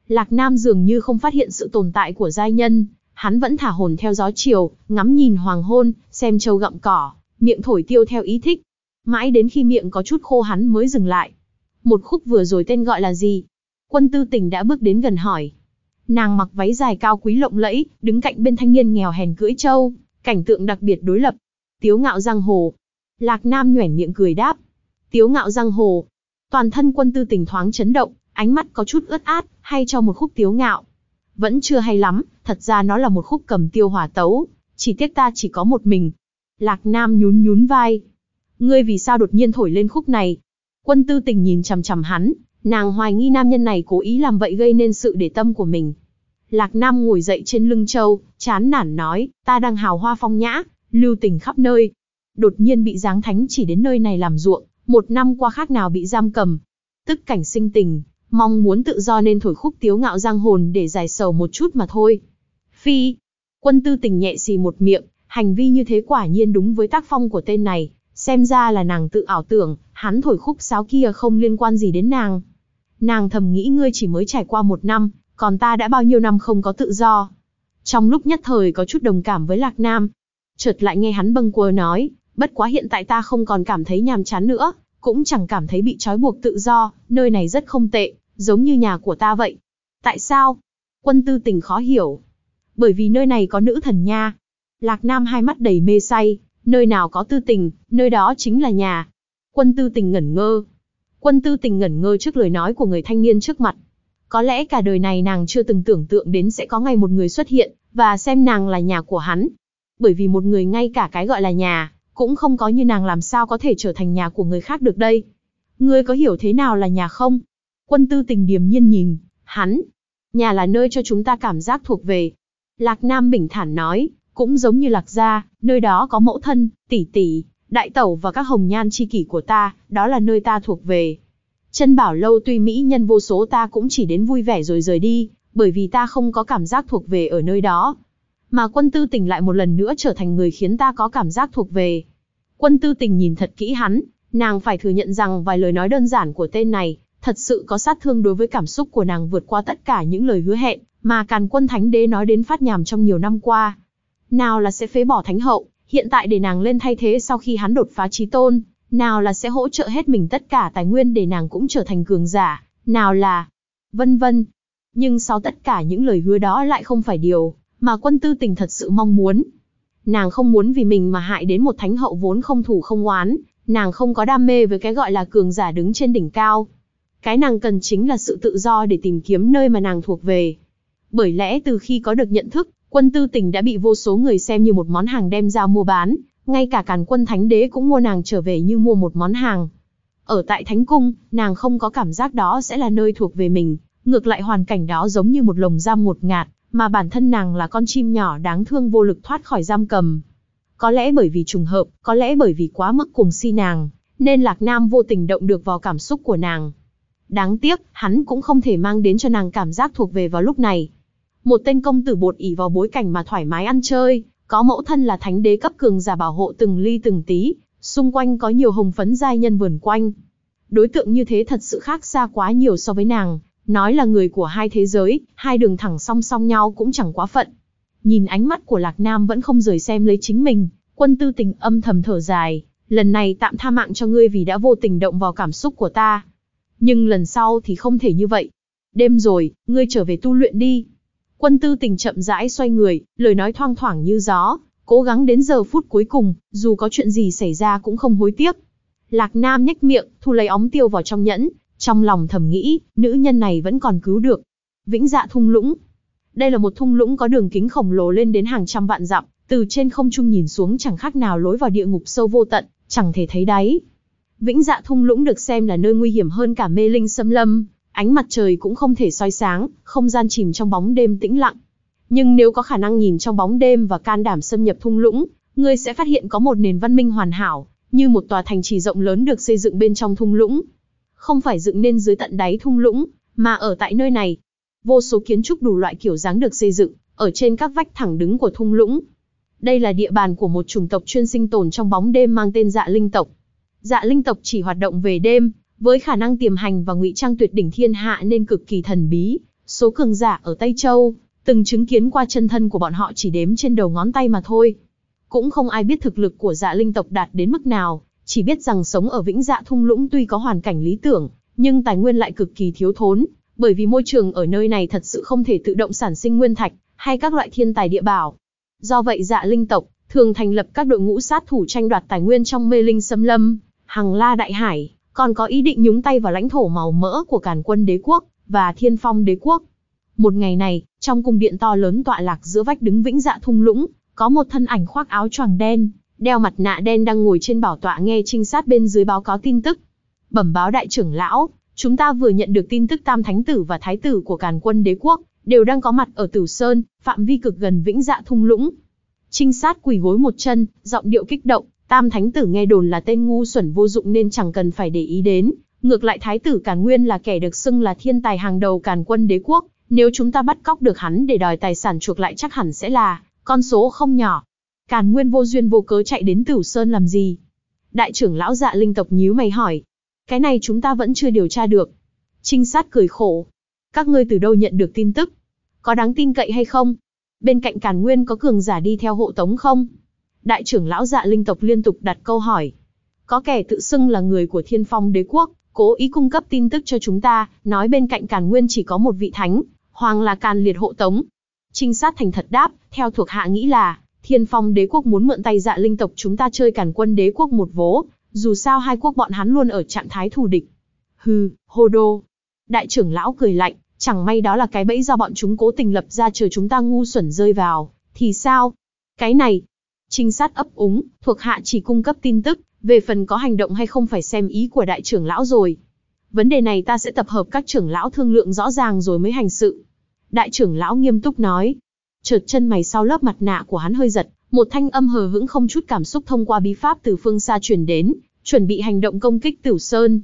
Lạc Nam dường như không phát hiện sự tồn tại của giai nhân, hắn vẫn thả hồn theo gió chiều, ngắm nhìn hoàng hôn, xem châu gặm cỏ, miệng thổi tiêu theo ý thích. Mãi đến khi miệng có chút khô hắn mới dừng lại. Một khúc vừa rồi tên gọi là gì? Quân tư tình đã bước đến gần hỏi. Nàng mặc váy dài cao quý lộng lẫy, đứng cạnh bên thanh niên nghèo hèn cưỡi trâu, cảnh tượng đặc biệt đối lập. Tiếu ngạo giang hồ. Lạc Nam nhoẻn miệng cười đáp. Tiếu ngạo giang hồ. Toàn thân quân tư tình thoáng chấn động, ánh mắt có chút ướt át, hay cho một khúc tiếu ngạo. vẫn chưa hay lắm, thật ra nó là một khúc cầm tiêu hỏa tấu, chỉ tiếc ta chỉ có một mình. Lạc Nam nhún nhún vai. Ngươi vì sao đột nhiên thổi lên khúc này? Quân tư tình nhìn chằm chằm hắn, nàng hoài nghi nam nhân này cố ý làm vậy gây nên sự để tâm của mình. Lạc Nam ngồi dậy trên lưng châu, chán nản nói, ta đang hào hoa phong nhã, lưu tình khắp nơi. Đột nhiên bị giáng thánh chỉ đến nơi này làm ruộng, một năm qua khác nào bị giam cầm. Tức cảnh sinh tình, mong muốn tự do nên thổi khúc tiếu ngạo giang hồn để giải sầu một chút mà thôi. Phi, quân tư tình nhẹ xì một miệng, hành vi như thế quả nhiên đúng với tác phong của tên này, xem ra là nàng tự ảo tưởng, hắn thổi khúc sáo kia không liên quan gì đến nàng. Nàng thầm nghĩ ngươi chỉ mới trải qua một năm, còn ta đã bao nhiêu năm không có tự do. Trong lúc nhất thời có chút đồng cảm với Lạc Nam, chợt lại nghe hắn bâng quơ nói, bất quá hiện tại ta không còn cảm thấy nhàm chán nữa, cũng chẳng cảm thấy bị trói buộc tự do, nơi này rất không tệ, giống như nhà của ta vậy. Tại sao? Quân tư tình khó hiểu. Bởi vì nơi này có nữ thần nha. Lạc Nam hai mắt đầy mê say, nơi nào có tư tình, nơi đó chính là nhà. Quân tư tình ngẩn ngơ. Quân tư tình ngẩn ngơ trước lời nói của người thanh niên trước mặt. Có lẽ cả đời này nàng chưa từng tưởng tượng đến sẽ có ngày một người xuất hiện, và xem nàng là nhà của hắn. Bởi vì một người ngay cả cái gọi là nhà, cũng không có như nàng làm sao có thể trở thành nhà của người khác được đây. Ngươi có hiểu thế nào là nhà không? Quân tư tình điềm nhiên nhìn, hắn. Nhà là nơi cho chúng ta cảm giác thuộc về. Lạc Nam bình thản nói, cũng giống như Lạc Gia, nơi đó có mẫu thân, tỷ tỷ, đại tẩu và các hồng nhan chi kỷ của ta, đó là nơi ta thuộc về. Chân bảo lâu tuy mỹ nhân vô số ta cũng chỉ đến vui vẻ rồi rời đi, bởi vì ta không có cảm giác thuộc về ở nơi đó. Mà quân tư tình lại một lần nữa trở thành người khiến ta có cảm giác thuộc về. Quân tư tình nhìn thật kỹ hắn, nàng phải thừa nhận rằng vài lời nói đơn giản của tên này, thật sự có sát thương đối với cảm xúc của nàng vượt qua tất cả những lời hứa hẹn, mà càn quân thánh đế nói đến phát nhàm trong nhiều năm qua. Nào là sẽ phế bỏ thánh hậu, hiện tại để nàng lên thay thế sau khi hắn đột phá trí tôn, nào là sẽ hỗ trợ hết mình tất cả tài nguyên để nàng cũng trở thành cường giả, nào là... vân vân. Nhưng sau tất cả những lời hứa đó lại không phải điều mà quân tư tình thật sự mong muốn. Nàng không muốn vì mình mà hại đến một thánh hậu vốn không thủ không oán, nàng không có đam mê với cái gọi là cường giả đứng trên đỉnh cao. Cái nàng cần chính là sự tự do để tìm kiếm nơi mà nàng thuộc về. Bởi lẽ từ khi có được nhận thức, quân tư tình đã bị vô số người xem như một món hàng đem ra mua bán, ngay cả càn quân thánh đế cũng mua nàng trở về như mua một món hàng. Ở tại thánh cung, nàng không có cảm giác đó sẽ là nơi thuộc về mình, ngược lại hoàn cảnh đó giống như một lồng giam ngột ngạt, mà bản thân nàng là con chim nhỏ đáng thương vô lực thoát khỏi giam cầm. Có lẽ bởi vì trùng hợp, có lẽ bởi vì quá mức cùng si nàng, nên Lạc Nam vô tình động được vào cảm xúc của nàng. Đáng tiếc, hắn cũng không thể mang đến cho nàng cảm giác thuộc về vào lúc này. Một tên công tử bột ỉ vào bối cảnh mà thoải mái ăn chơi, có mẫu thân là thánh đế cấp cường giả bảo hộ từng ly từng tí, xung quanh có nhiều hồng phấn giai nhân vườn quanh. Đối tượng như thế thật sự khác xa quá nhiều so với nàng, nói là người của hai thế giới, hai đường thẳng song song nhau cũng chẳng quá phận. Nhìn ánh mắt của Lạc Nam vẫn không rời xem lấy chính mình, quân tư tình âm thầm thở dài, lần này tạm tha mạng cho ngươi vì đã vô tình động vào cảm xúc của ta. Nhưng lần sau thì không thể như vậy. Đêm rồi, ngươi trở về tu luyện đi. Quân tư tình chậm rãi xoay người, lời nói thoang thoảng như gió, cố gắng đến giờ phút cuối cùng, dù có chuyện gì xảy ra cũng không hối tiếc. Lạc Nam nhếch miệng, thu lấy ống tiêu vào trong nhẫn, trong lòng thầm nghĩ, nữ nhân này vẫn còn cứu được. Vĩnh dạ thung lũng. Đây là một thung lũng có đường kính khổng lồ lên đến hàng trăm vạn dặm, từ trên không trung nhìn xuống chẳng khác nào lối vào địa ngục sâu vô tận, chẳng thể thấy đáy. Vĩnh dạ thung lũng được xem là nơi nguy hiểm hơn cả mê linh xâm lâm, ánh mặt trời cũng không thể soi sáng, không gian chìm trong bóng đêm tĩnh lặng. Nhưng nếu có khả năng nhìn trong bóng đêm và can đảm xâm nhập thung lũng, ngươi sẽ phát hiện có một nền văn minh hoàn hảo, như một tòa thành trì rộng lớn được xây dựng bên trong thung lũng. Không phải dựng nên dưới tận đáy thung lũng, mà ở tại nơi này. Vô số kiến trúc đủ loại kiểu dáng được xây dựng, ở trên các vách thẳng đứng của thung lũng. Đây là địa bàn của một chủng tộc chuyên sinh tồn trong bóng đêm mang tên dạ linh tộc. Dạ linh tộc chỉ hoạt động về đêm, với khả năng tiềm hành và ngụy trang tuyệt đỉnh thiên hạ nên cực kỳ thần bí. Số cường giả ở Tây Châu, từng chứng kiến qua chân thân của bọn họ chỉ đếm trên đầu ngón tay mà thôi. Cũng không ai biết thực lực của dạ linh tộc đạt đến mức nào, chỉ biết rằng sống ở Vĩnh Dạ Thung Lũng tuy có hoàn cảnh lý tưởng, nhưng tài nguyên lại cực kỳ thiếu thốn, bởi vì môi trường ở nơi này thật sự không thể tự động sản sinh nguyên thạch hay các loại thiên tài địa bảo. Do vậy Dạ Linh tộc thường thành lập các đội ngũ sát thủ tranh đoạt tài nguyên trong mê linh xâm lâm, Hằng La Đại Hải, còn có ý định nhúng tay vào lãnh thổ màu mỡ của Càn Quân Đế quốc và Thiên Phong Đế quốc. Một ngày này, trong cung điện to lớn tọa lạc giữa vách đứng vĩnh dạ thung lũng, có một thân ảnh khoác áo choàng đen, đeo mặt nạ đen đang ngồi trên bảo tọa nghe trinh sát bên dưới báo cáo tin tức. Bẩm báo đại trưởng lão, chúng ta vừa nhận được tin tức tam thánh tử và thái tử của càn quân đế quốc, đều đang có mặt ở Tử Sơn, phạm vi cực gần vĩnh dạ thung lũng. Trinh sát quỳ gối một chân, giọng điệu kích động, tam thánh tử nghe đồn là tên ngu xuẩn vô dụng nên chẳng cần phải để ý đến. Ngược lại thái tử Càn Nguyên là kẻ được xưng là thiên tài hàng đầu Càn quân đế quốc, nếu chúng ta bắt cóc được hắn để đòi tài sản chuộc lại chắc hẳn sẽ là con số không nhỏ. Càn Nguyên vô duyên vô cớ chạy đến Tử Sơn làm gì? Đại trưởng lão dạ linh tộc nhíu mày hỏi. Cái này chúng ta vẫn chưa điều tra được. Trinh sát cười khổ. Các ngươi từ đâu nhận được tin tức? Có đáng tin cậy hay không? Bên cạnh Càn Nguyên có cường giả đi theo hộ tống không? Đại trưởng lão dạ linh tộc liên tục đặt câu hỏi. Có kẻ tự xưng là người của thiên phong đế quốc, cố ý cung cấp tin tức cho chúng ta, nói bên cạnh Càn Nguyên chỉ có một vị thánh, hoàng là Càn liệt hộ tống. Trinh sát thành thật đáp, theo thuộc hạ nghĩ là, thiên phong đế quốc muốn mượn tay dạ linh tộc chúng ta chơi Càn quân đế quốc một vố, dù sao hai quốc bọn hắn luôn ở trạng thái thù địch. Hừ, hô đô. Đại trưởng lão cười lạnh, chẳng may đó là cái bẫy do bọn chúng cố tình lập ra chờ chúng ta ngu xuẩn rơi vào, thì sao? Cái này, trinh sát ấp úng, thuộc hạ chỉ cung cấp tin tức, về phần có hành động hay không phải xem ý của đại trưởng lão rồi. Vấn đề này ta sẽ tập hợp các trưởng lão thương lượng rõ ràng rồi mới hành sự. Đại trưởng lão nghiêm túc nói. Chợt chân mày sau lớp mặt nạ của hắn hơi giật, một thanh âm hờ hững không chút cảm xúc thông qua bí pháp từ phương xa truyền đến, chuẩn bị hành động công kích Tử Sơn.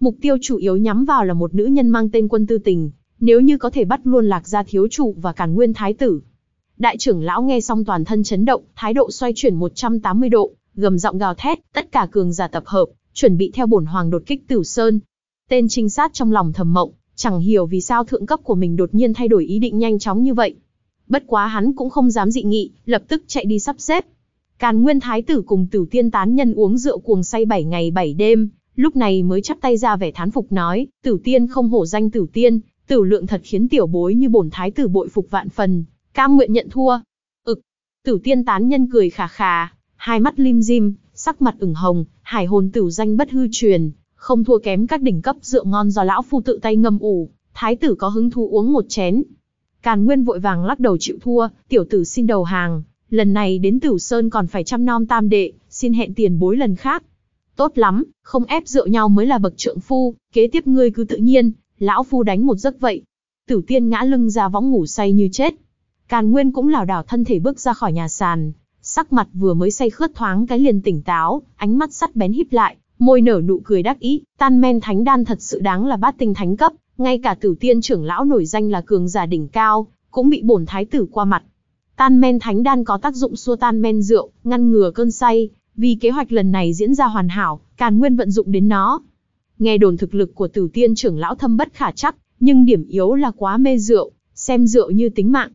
Mục tiêu chủ yếu nhắm vào là một nữ nhân mang tên quân tư tình, nếu như có thể bắt luôn lạc gia thiếu chủ và càn nguyên thái tử. Đại trưởng lão nghe xong toàn thân chấn động, thái độ xoay chuyển 180 độ, gầm giọng gào thét, tất cả cường giả tập hợp, chuẩn bị theo bổn hoàng đột kích Tử Sơn. Tên trinh sát trong lòng thầm mộng, chẳng hiểu vì sao thượng cấp của mình đột nhiên thay đổi ý định nhanh chóng như vậy. Bất quá hắn cũng không dám dị nghị, lập tức chạy đi sắp xếp. Càn Nguyên Thái tử cùng Tử Tiên tán nhân uống rượu cuồng say 7 ngày 7 đêm, lúc này mới chắp tay ra vẻ thán phục nói, Tử Tiên không hổ danh Tử Tiên, Tử lượng thật khiến tiểu bối như bổn thái tử bội phục vạn phần, cam nguyện nhận thua. Ực, Tử Tiên tán nhân cười khà khà, hai mắt lim dim, sắc mặt ửng hồng, hải hồn tử danh bất hư truyền, không thua kém các đỉnh cấp rượu ngon do lão phu tự tay ngâm ủ, thái tử có hứng thú uống một chén. Càn Nguyên vội vàng lắc đầu chịu thua, tiểu tử xin đầu hàng, lần này đến Tử Sơn còn phải chăm nom tam đệ, xin hẹn tiền bối lần khác. Tốt lắm, không ép rượu nhau mới là bậc trượng phu, kế tiếp ngươi cứ tự nhiên, lão phu đánh một giấc vậy. Tử tiên ngã lưng ra võng ngủ say như chết. Càn Nguyên cũng lảo đảo thân thể bước ra khỏi nhà sàn, sắc mặt vừa mới say khướt thoáng cái liền tỉnh táo, ánh mắt sắt bén híp lại, môi nở nụ cười đắc ý, tan men thánh đan thật sự đáng là bát tinh thánh cấp, ngay cả tử tiên trưởng lão nổi danh là cường giả đỉnh cao, cũng bị bổn thái tử qua mặt. Tan men thánh đan có tác dụng xua tan men rượu, ngăn ngừa cơn say, vì kế hoạch lần này diễn ra hoàn hảo, Càn Nguyên vận dụng đến nó. Nghe đồn thực lực của tử tiên trưởng lão thâm bất khả chắc, nhưng điểm yếu là quá mê rượu, xem rượu như tính mạng.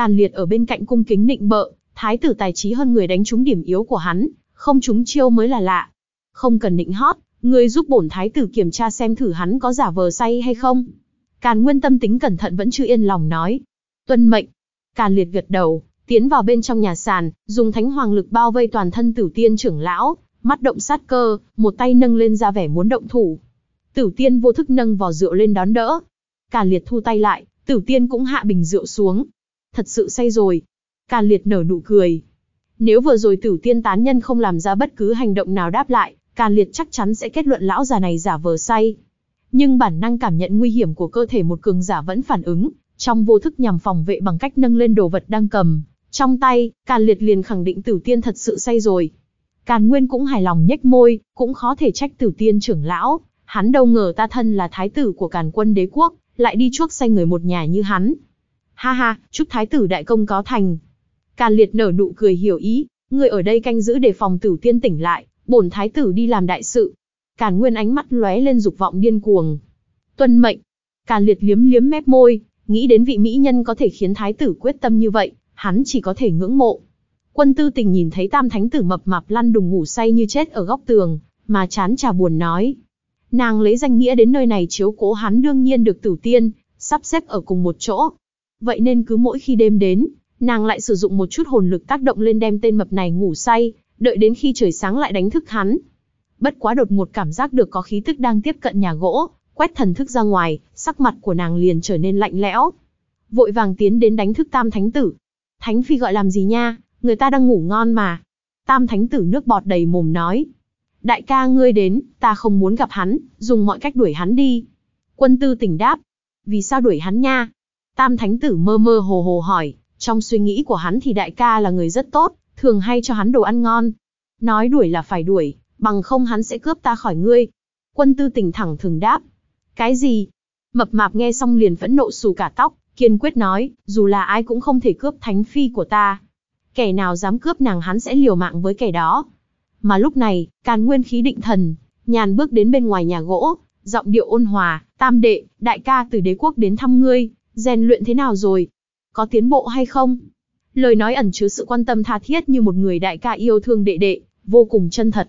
Càn liệt ở bên cạnh cung kính nịnh bợ, thái tử tài trí hơn người đánh trúng điểm yếu của hắn, không trúng chiêu mới là lạ. Không cần nịnh hót, người giúp bổn thái tử kiểm tra xem thử hắn có giả vờ say hay không. Càn Nguyên tâm tính cẩn thận vẫn chưa yên lòng nói. Tuân mệnh. Càn liệt gật đầu, tiến vào bên trong nhà sàn, dùng thánh hoàng lực bao vây toàn thân tử tiên trưởng lão, mắt động sát cơ, một tay nâng lên ra vẻ muốn động thủ. Tử tiên vô thức nâng vò rượu lên đón đỡ. Càn liệt thu tay lại, tử tiên cũng hạ bình rượu xuống. Thật sự say rồi. Càn liệt nở nụ cười. Nếu vừa rồi tử tiên tán nhân không làm ra bất cứ hành động nào đáp lại, Càn liệt chắc chắn sẽ kết luận lão già này giả vờ say. Nhưng bản năng cảm nhận nguy hiểm của cơ thể một cường giả vẫn phản ứng, trong vô thức nhằm phòng vệ bằng cách nâng lên đồ vật đang cầm. Trong tay, Càn liệt liền khẳng định tử tiên thật sự say rồi. Càn Nguyên cũng hài lòng nhếch môi, cũng khó thể trách tử tiên trưởng lão. Hắn đâu ngờ ta thân là thái tử của Càn quân đế quốc, lại đi chuốc say người một nhà như hắn. Ha ha, chúc thái tử đại công có thành. Càn liệt nở nụ cười hiểu ý, người ở đây canh giữ để phòng tử tiên tỉnh lại, bổn thái tử đi làm đại sự. Càn Nguyên ánh mắt lóe lên dục vọng điên cuồng. Tuân mệnh. Càn Liệt liếm liếm mép môi, nghĩ đến vị mỹ nhân có thể khiến thái tử quyết tâm như vậy, hắn chỉ có thể ngưỡng mộ. Quân tư tình nhìn thấy tam thánh tử mập mạp lăn đùng ngủ say như chết ở góc tường, mà chán trà buồn nói. Nàng lấy danh nghĩa đến nơi này chiếu cố hắn đương nhiên được tử tiên, sắp xếp ở cùng một chỗ. Vậy nên cứ mỗi khi đêm đến, nàng lại sử dụng một chút hồn lực tác động lên đem tên mập này ngủ say, đợi đến khi trời sáng lại đánh thức hắn. Bất quá đột ngột cảm giác được có khí tức đang tiếp cận nhà gỗ, quét thần thức ra ngoài, sắc mặt của nàng liền trở nên lạnh lẽo. vội vàng tiến đến đánh thức Tam Thánh Tử. Thánh Phi gọi làm gì nha, người ta đang ngủ ngon mà. Tam Thánh Tử nước bọt đầy mồm nói. Đại ca ngươi đến, ta không muốn gặp hắn, dùng mọi cách đuổi hắn đi. Quân tư tỉnh đáp. Vì sao đuổi hắn nha? Tam Thánh Tử mơ mơ hồ hồ hỏi, trong suy nghĩ của hắn thì đại ca là người rất tốt, thường hay cho hắn đồ ăn ngon. Nói đuổi là phải đuổi, bằng không hắn sẽ cướp ta khỏi ngươi. Quân tư tỉnh thẳng thường đáp. Cái gì? Mập mạp nghe xong liền phẫn nộ xù cả tóc, kiên quyết nói, dù là ai cũng không thể cướp thánh phi của ta. Kẻ nào dám cướp nàng hắn sẽ liều mạng với kẻ đó. Mà lúc này, càn nguyên khí định thần, nhàn bước đến bên ngoài nhà gỗ, giọng điệu ôn hòa, tam đệ, đại ca từ đế quốc đến thăm ngươi, rèn luyện thế nào rồi? Có tiến bộ hay không? Lời nói ẩn chứa sự quan tâm tha thiết như một người đại ca yêu thương đệ đệ, vô cùng chân thật.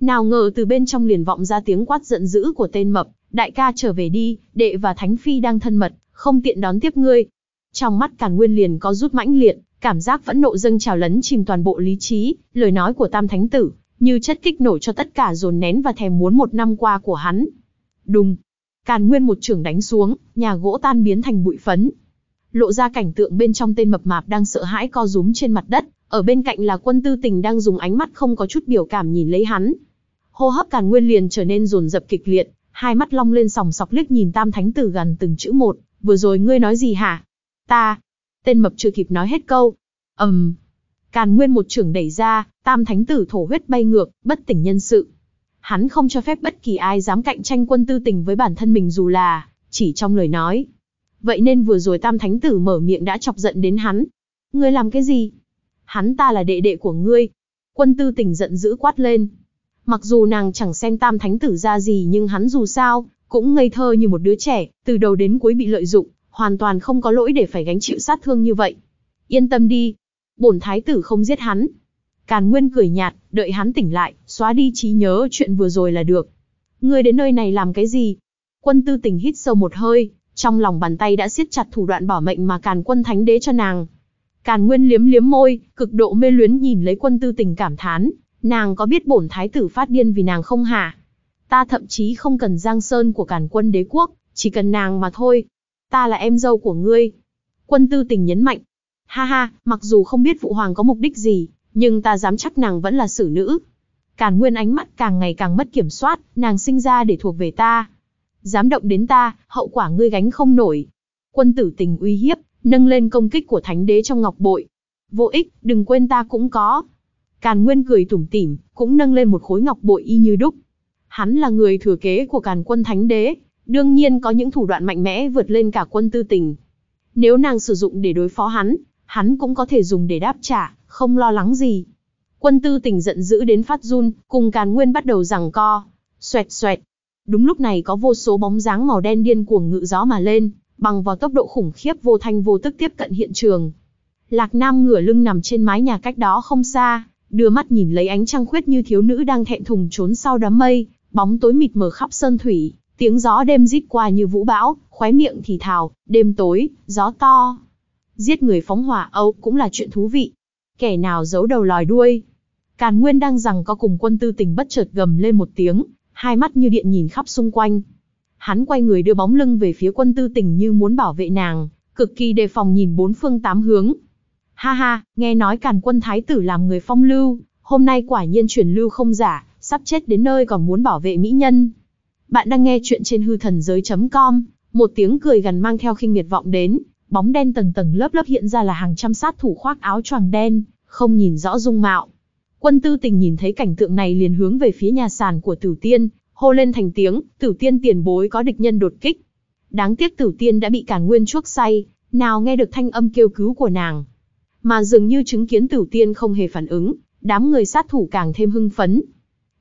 Nào ngờ từ bên trong liền vọng ra tiếng quát giận dữ của tên mập, đại ca trở về đi, đệ và Thánh Phi đang thân mật, không tiện đón tiếp ngươi. Trong mắt Càn Nguyên liền có rút mãnh liệt, cảm giác vẫn nộ dâng trào lấn chìm toàn bộ lý trí, lời nói của Tam Thánh Tử, như chất kích nổ cho tất cả dồn nén và thèm muốn một năm qua của hắn. Đùng, Càn Nguyên một trường đánh xuống, nhà gỗ tan biến thành bụi phấn. Lộ ra cảnh tượng bên trong tên mập mạp đang sợ hãi co rúm trên mặt đất, ở bên cạnh là quân tư tình đang dùng ánh mắt không có chút biểu cảm nhìn lấy hắn. Hô hấp Càn Nguyên liền trở nên rồn rập kịch liệt, hai mắt long lên sòng sọc liếc nhìn Tam Thánh Tử gần từng chữ một, vừa rồi ngươi nói gì hả? Ta. Tên mập chưa kịp nói hết câu. ầm, um. Càn Nguyên một trường đẩy ra, Tam Thánh Tử thổ huyết bay ngược, bất tỉnh nhân sự. Hắn không cho phép bất kỳ ai dám cạnh tranh quân tư tình với bản thân mình dù là, chỉ trong lời nói. Vậy nên vừa rồi Tam Thánh Tử mở miệng đã chọc giận đến hắn. Ngươi làm cái gì? Hắn ta là đệ đệ của ngươi. Quân tư tình giận dữ quát lên. Mặc dù nàng chẳng xem Tam Thánh Tử ra gì nhưng hắn dù sao, cũng ngây thơ như một đứa trẻ, từ đầu đến cuối bị lợi dụng, hoàn toàn không có lỗi để phải gánh chịu sát thương như vậy. Yên tâm đi, bổn thái tử không giết hắn. Càn Nguyên cười nhạt, đợi hắn tỉnh lại, xóa đi trí nhớ chuyện vừa rồi là được. Ngươi đến nơi này làm cái gì? Quân tư tình hít sâu một hơi, trong lòng bàn tay đã siết chặt thủ đoạn bảo mệnh mà Càn Quân Thánh Đế cho nàng. Càn Nguyên liếm liếm môi, cực độ mê luyến nhìn lấy quân tư tình cảm thán, nàng có biết bổn thái tử phát điên vì nàng không hả? Ta thậm chí không cần giang sơn của Càn Quân Đế quốc, chỉ cần nàng mà thôi. Ta là em dâu của ngươi. Quân tư tình nhấn mạnh. Ha ha, mặc dù không biết phụ hoàng có mục đích gì, nhưng ta dám chắc nàng vẫn là xử nữ. Càn Nguyên ánh mắt càng ngày càng mất kiểm soát, nàng sinh ra để thuộc về ta. Dám động đến ta, hậu quả ngươi gánh không nổi. Quân tử tình uy hiếp, nâng lên công kích của thánh đế trong ngọc bội. Vô ích, đừng quên ta cũng có. Càn Nguyên cười tủm tỉm, cũng nâng lên một khối ngọc bội y như đúc. Hắn là người thừa kế của Càn Quân Thánh Đế, đương nhiên có những thủ đoạn mạnh mẽ vượt lên cả quân tư tình. Nếu nàng sử dụng để đối phó hắn, hắn cũng có thể dùng để đáp trả, không lo lắng gì. Quân tư tỉnh giận dữ đến phát run, cùng Càn Nguyên bắt đầu giằng co. Xoẹt xoẹt. Đúng lúc này có vô số bóng dáng màu đen điên cuồng ngự gió mà lên, bằng vào tốc độ khủng khiếp vô thanh vô tức tiếp cận hiện trường. Lạc Nam ngửa lưng nằm trên mái nhà cách đó không xa, đưa mắt nhìn lấy ánh trăng khuyết như thiếu nữ đang thẹn thùng trốn sau đám mây, bóng tối mịt mờ khắp sơn thủy, tiếng gió đêm rít qua như vũ bão, khóe miệng thì thào, đêm tối, gió to. Giết người phóng hỏa Âu cũng là chuyện thú vị. Kẻ nào giấu đầu lòi đuôi. Càn Nguyên đang rằng có cùng quân tư tình bất chợt gầm lên một tiếng, hai mắt như điện nhìn khắp xung quanh. Hắn quay người đưa bóng lưng về phía quân tư tình như muốn bảo vệ nàng, cực kỳ đề phòng nhìn bốn phương tám hướng. Ha ha, nghe nói càn quân thái tử làm người phong lưu, hôm nay quả nhiên truyền lưu không giả, sắp chết đến nơi còn muốn bảo vệ mỹ nhân. Bạn đang nghe chuyện trên hư thần giới.com, một tiếng cười gần mang theo khinh miệt vọng đến, bóng đen tầng tầng lớp lớp hiện ra là hàng trăm sát thủ khoác áo choàng đen, không nhìn rõ dung mạo. Quân tư tình nhìn thấy cảnh tượng này liền hướng về phía nhà sàn của tử tiên, hô lên thành tiếng, tử tiên tiền bối có địch nhân đột kích. Đáng tiếc tử tiên đã bị cản nguyên chuốc say, nào nghe được thanh âm kêu cứu của nàng. Mà dường như chứng kiến tử tiên không hề phản ứng, đám người sát thủ càng thêm hưng phấn.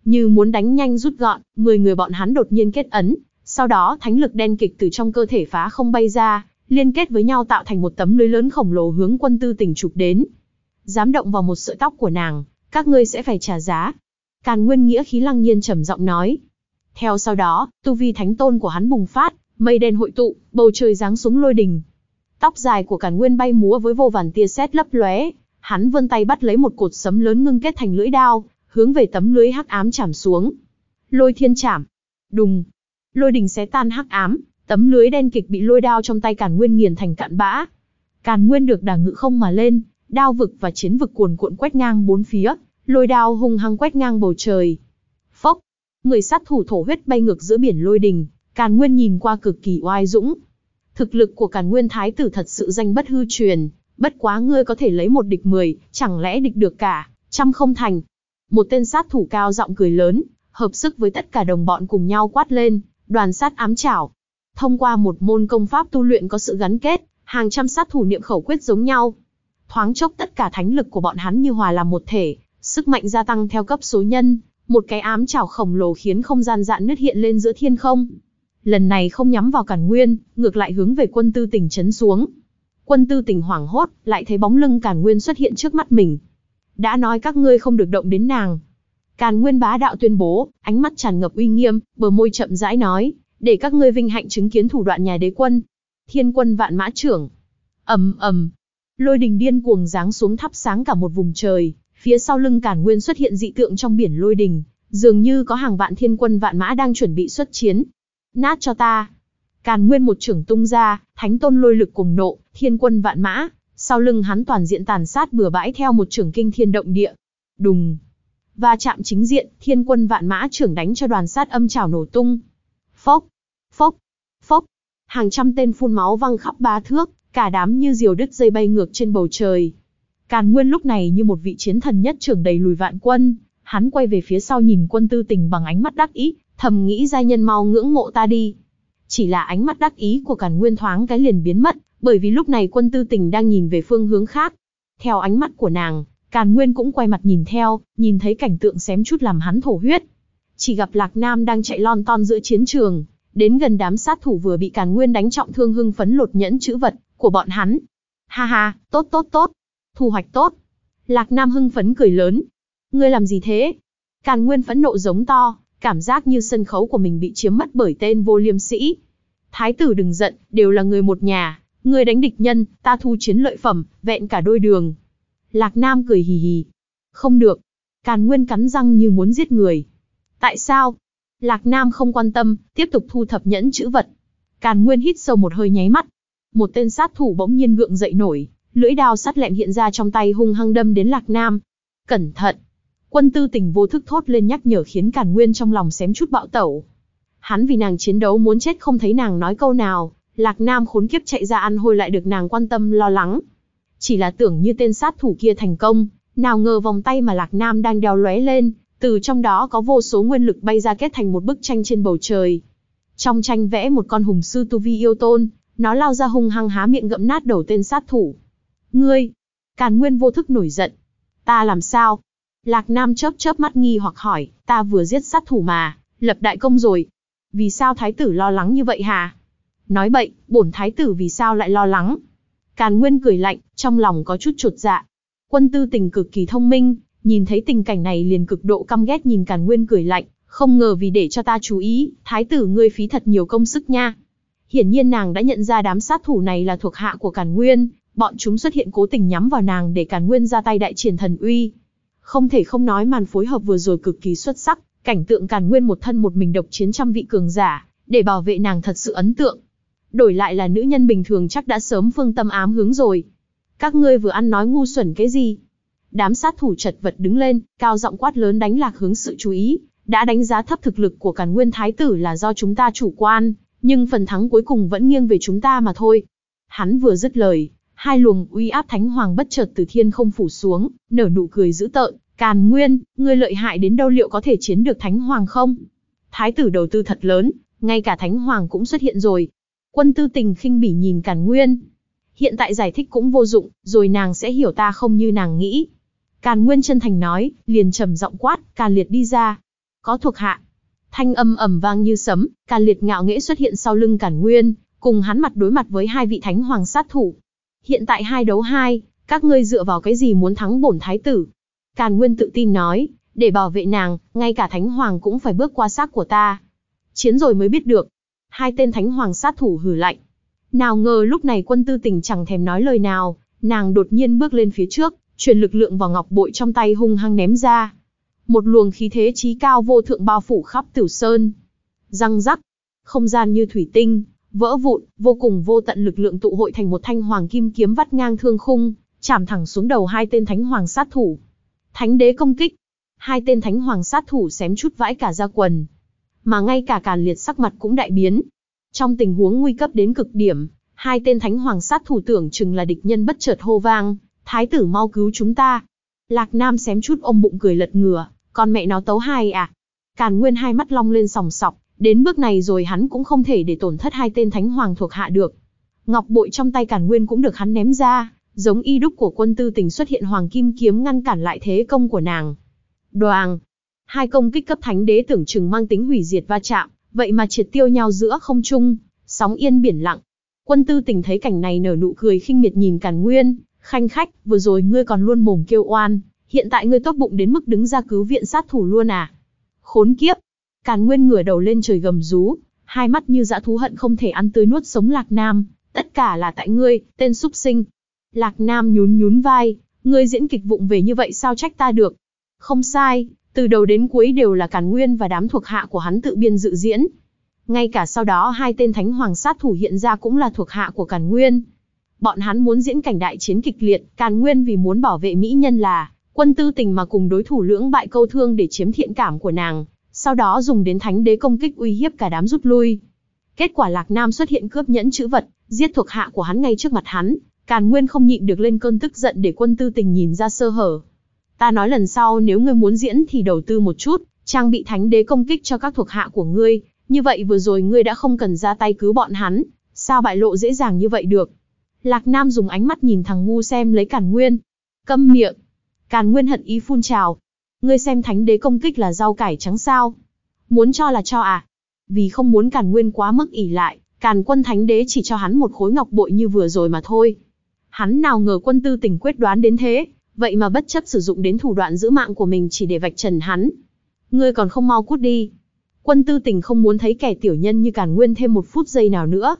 Như muốn đánh nhanh rút gọn, 10 người bọn hắn đột nhiên kết ấn, sau đó thánh lực đen kịch từ trong cơ thể phá không bay ra, liên kết với nhau tạo thành một tấm lưới lớn khổng lồ hướng quân tư tình chụp đến. Dám động vào một sợi tóc của nàng, các ngươi sẽ phải trả giá. Càn Nguyên Nghĩa khí lăng nhiên trầm giọng nói. Theo sau đó, tu vi thánh tôn của hắn bùng phát, mây đen hội tụ, bầu trời giáng xuống lôi đình. Tóc dài của Càn Nguyên bay múa với vô vàn tia sét lấp lóe, hắn vươn tay bắt lấy một cột sấm lớn ngưng kết thành lưỡi đao, hướng về tấm lưới hắc ám chạm xuống. Lôi thiên chạm. Đùng. Lôi đình xé tan hắc ám, tấm lưới đen kịch bị lôi đao trong tay Càn Nguyên nghiền thành cạn bã. Càn Nguyên được đả ngự không mà lên, đao vực và chiến vực cuồn cuộn quét ngang bốn phía, lôi đao hung hăng quét ngang bầu trời. Phốc, người sát thủ thổ huyết bay ngược giữa biển lôi đình, Càn Nguyên nhìn qua cực kỳ oai dũng. Thực lực của Càn Nguyên Thái tử thật sự danh bất hư truyền, bất quá ngươi có thể lấy một địch mười, chẳng lẽ địch được cả, trăm không thành. Một tên sát thủ cao giọng cười lớn, hợp sức với tất cả đồng bọn cùng nhau quát lên, đoàn sát ám chảo. Thông qua một môn công pháp tu luyện có sự gắn kết, hàng trăm sát thủ niệm khẩu quyết giống nhau. Thoáng chốc tất cả thánh lực của bọn hắn như hòa làm một thể, sức mạnh gia tăng theo cấp số nhân, một cái ám chảo khổng lồ khiến không gian dạn nứt hiện lên giữa thiên không. Lần này không nhắm vào Càn Nguyên, ngược lại hướng về quân tư tỉnh chấn xuống. Quân tư tỉnh hoảng hốt, lại thấy bóng lưng Càn Nguyên xuất hiện trước mắt mình. Đã nói các ngươi không được động đến nàng. Càn Nguyên bá đạo tuyên bố, ánh mắt tràn ngập uy nghiêm, bờ môi chậm rãi nói, để các ngươi vinh hạnh chứng kiến thủ đoạn nhà đế quân. Thiên quân vạn mã trưởng. ầm ầm, lôi đình điên cuồng giáng xuống thắp sáng cả một vùng trời, phía sau lưng Càn Nguyên xuất hiện dị tượng trong biển lôi đình, dường như có hàng vạn thiên quân vạn mã đang chuẩn bị xuất chiến. Nát cho ta. Càn Nguyên một trưởng tung ra, thánh tôn lôi lực cùng nộ, thiên quân vạn mã, sau lưng hắn toàn diện tàn sát bừa bãi theo một trưởng kinh thiên động địa. Đùng. Và chạm chính diện, thiên quân vạn mã trưởng đánh cho đoàn sát âm trào nổ tung. Phốc. Phốc. Phốc. Hàng trăm tên phun máu văng khắp ba thước, cả đám như diều đứt dây bay ngược trên bầu trời. Càn Nguyên lúc này như một vị chiến thần nhất trưởng đầy lùi vạn quân, hắn quay về phía sau nhìn quân tư tình bằng ánh mắt đắc ý, thầm nghĩ gia nhân mau ngưỡng mộ ta đi. Chỉ là ánh mắt đắc ý của Càn Nguyên thoáng cái liền biến mất, bởi vì lúc này quân tư tình đang nhìn về phương hướng khác. Theo ánh mắt của nàng, Càn Nguyên cũng quay mặt nhìn theo, nhìn thấy cảnh tượng xém chút làm hắn thổ huyết. Chỉ gặp Lạc Nam đang chạy lon ton giữa chiến trường, đến gần đám sát thủ vừa bị Càn Nguyên đánh trọng thương hưng phấn lột nhẫn chữ vật của bọn hắn. Ha ha, tốt tốt tốt, thu hoạch tốt. Lạc Nam hưng phấn cười lớn. Ngươi làm gì thế? Càn Nguyên phẫn nộ giống to, cảm giác như sân khấu của mình bị chiếm mất bởi tên vô liêm sĩ. Thái tử đừng giận, đều là người một nhà, ngươi đánh địch nhân, ta thu chiến lợi phẩm, vẹn cả đôi đường. Lạc Nam cười hì hì. Không được. Càn Nguyên cắn răng như muốn giết người. Tại sao? Lạc Nam không quan tâm, tiếp tục thu thập nhẫn chữ vật. Càn Nguyên hít sâu một hơi nháy mắt. Một tên sát thủ bỗng nhiên gượng dậy nổi, lưỡi đao sắt lẹm hiện ra trong tay hung hăng đâm đến Lạc Nam. Cẩn thận! Quân tư tình vô thức thốt lên nhắc nhở khiến Càn Nguyên trong lòng xém chút bạo tẩu. Hắn vì nàng chiến đấu muốn chết không thấy nàng nói câu nào, Lạc Nam khốn kiếp chạy ra ăn hôi lại được nàng quan tâm lo lắng. Chỉ là tưởng như tên sát thủ kia thành công, nào ngờ vòng tay mà Lạc Nam đang đeo lóe lên, từ trong đó có vô số nguyên lực bay ra kết thành một bức tranh trên bầu trời. Trong tranh vẽ một con hùng sư tu vi yêu tôn, nó lao ra hung hăng há miệng gậm nát đầu tên sát thủ. Ngươi! Càn Nguyên vô thức nổi giận. Ta làm sao? Lạc Nam chớp chớp mắt nghi hoặc hỏi, ta vừa giết sát thủ mà, lập đại công rồi. Vì sao thái tử lo lắng như vậy hả? Nói bậy, bổn thái tử vì sao lại lo lắng? Càn Nguyên cười lạnh, trong lòng có chút trột dạ. Quân tư tình cực kỳ thông minh, nhìn thấy tình cảnh này liền cực độ căm ghét nhìn Càn Nguyên cười lạnh, không ngờ vì để cho ta chú ý, thái tử ngươi phí thật nhiều công sức nha. Hiển nhiên nàng đã nhận ra đám sát thủ này là thuộc hạ của Càn Nguyên, bọn chúng xuất hiện cố tình nhắm vào nàng để Càn Nguyên ra tay đại triển thần uy. Không thể không nói màn phối hợp vừa rồi cực kỳ xuất sắc, cảnh tượng Càn Nguyên một thân một mình độc chiến trăm vị cường giả, để bảo vệ nàng thật sự ấn tượng. Đổi lại là nữ nhân bình thường chắc đã sớm phương tâm ám hướng rồi. Các ngươi vừa ăn nói ngu xuẩn cái gì? Đám sát thủ chật vật đứng lên, cao giọng quát lớn đánh lạc hướng sự chú ý, đã đánh giá thấp thực lực của Càn Nguyên Thái tử là do chúng ta chủ quan, nhưng phần thắng cuối cùng vẫn nghiêng về chúng ta mà thôi. Hắn vừa dứt lời, hai luồng uy áp thánh hoàng bất chợt từ thiên không phủ xuống, nở nụ cười dữ tợn, Càn Nguyên, ngươi lợi hại đến đâu liệu có thể chiến được thánh hoàng không? Thái tử đầu tư thật lớn, ngay cả thánh hoàng cũng xuất hiện rồi. Quân tư tình khinh bỉ nhìn Càn Nguyên. Hiện tại giải thích cũng vô dụng, rồi nàng sẽ hiểu ta không như nàng nghĩ. Càn Nguyên chân thành nói, liền trầm giọng quát, Càn Liệt đi ra. Có thuộc hạ. Thanh âm ầm vang như sấm, Càn Liệt ngạo nghễ xuất hiện sau lưng Càn Nguyên, cùng hắn mặt đối mặt với hai vị thánh hoàng sát thủ. Hiện tại hai đấu hai, các ngươi dựa vào cái gì muốn thắng bổn thái tử? Càn Nguyên tự tin nói, để bảo vệ nàng, ngay cả thánh hoàng cũng phải bước qua xác của ta. Chiến rồi mới biết được. Hai tên thánh hoàng sát thủ hử lạnh. Nào ngờ lúc này quân tư tình chẳng thèm nói lời nào, nàng đột nhiên bước lên phía trước, truyền lực lượng vào ngọc bội trong tay hung hăng ném ra. Một luồng khí thế trí cao vô thượng bao phủ khắp tiểu sơn. Răng rắc, không gian như thủy tinh, vỡ vụn, vô cùng vô tận lực lượng tụ hội thành một thanh hoàng kim kiếm vắt ngang thương khung, chạm thẳng xuống đầu hai tên thánh hoàng sát thủ. Thánh đế công kích, hai tên thánh hoàng sát thủ xém chút vãi cả ra quần. Mà ngay cả càn liệt sắc mặt cũng đại biến. Trong tình huống nguy cấp đến cực điểm, hai tên thánh hoàng sát thủ tưởng chừng là địch nhân bất chợt hô vang, thái tử mau cứu chúng ta. Lạc Nam xém chút ôm bụng cười lật ngửa, con mẹ nó tấu hai à. Càn Nguyên hai mắt long lên sòng sọc, đến bước này rồi hắn cũng không thể để tổn thất hai tên thánh hoàng thuộc hạ được. Ngọc bội trong tay Càn Nguyên cũng được hắn ném ra, giống y đúc của quân tư tình xuất hiện hoàng kim kiếm ngăn cản lại thế công của nàng. Đoàng! Hai công kích cấp thánh đế tưởng chừng mang tính hủy diệt va chạm, vậy mà triệt tiêu nhau giữa không trung, sóng yên biển lặng. Quân tư tình thấy cảnh này nở nụ cười khinh miệt nhìn Càn Nguyên, khanh khách, vừa rồi ngươi còn luôn mồm kêu oan, hiện tại ngươi tốt bụng đến mức đứng ra cứu viện sát thủ luôn à. Khốn kiếp! Càn Nguyên ngửa đầu lên trời gầm rú, hai mắt như dã thú hận không thể ăn tươi nuốt sống Lạc Nam, tất cả là tại ngươi, tên súc sinh. Lạc Nam nhún nhún vai, ngươi diễn kịch vụng về như vậy sao trách ta được. Không sai, từ đầu đến cuối đều là Càn Nguyên và đám thuộc hạ của hắn tự biên dự diễn. Ngay cả sau đó hai tên thánh hoàng sát thủ hiện ra cũng là thuộc hạ của Càn Nguyên. Bọn hắn muốn diễn cảnh đại chiến kịch liệt, Càn Nguyên vì muốn bảo vệ mỹ nhân là quân tư tình mà cùng đối thủ lưỡng bại câu thương để chiếm thiện cảm của nàng, sau đó dùng đến thánh đế công kích uy hiếp cả đám rút lui. Kết quả Lạc Nam xuất hiện cướp nhẫn chữ vật, giết thuộc hạ của hắn ngay trước mặt hắn, Càn Nguyên không nhịn được lên cơn tức giận để quân tư tình nhìn ra sơ hở. Ta nói lần sau nếu ngươi muốn diễn thì đầu tư một chút, trang bị thánh đế công kích cho các thuộc hạ của ngươi, như vậy vừa rồi ngươi đã không cần ra tay cứu bọn hắn, sao bại lộ dễ dàng như vậy được. Lạc Nam dùng ánh mắt nhìn thằng ngu xem lấy Càn Nguyên. Câm miệng. Càn Nguyên hận ý phun trào. Ngươi xem thánh đế công kích là rau cải trắng sao? Muốn cho là cho à? Vì không muốn Càn Nguyên quá mức ỉ lại, Càn quân thánh đế chỉ cho hắn một khối ngọc bội như vừa rồi mà thôi. Hắn nào ngờ quân tư tình quyết đoán đến thế, vậy mà bất chấp sử dụng đến thủ đoạn giữ mạng của mình chỉ để vạch trần hắn. Ngươi còn không mau cút đi. Quân tư tình không muốn thấy kẻ tiểu nhân như Càn Nguyên thêm một phút giây nào nữa.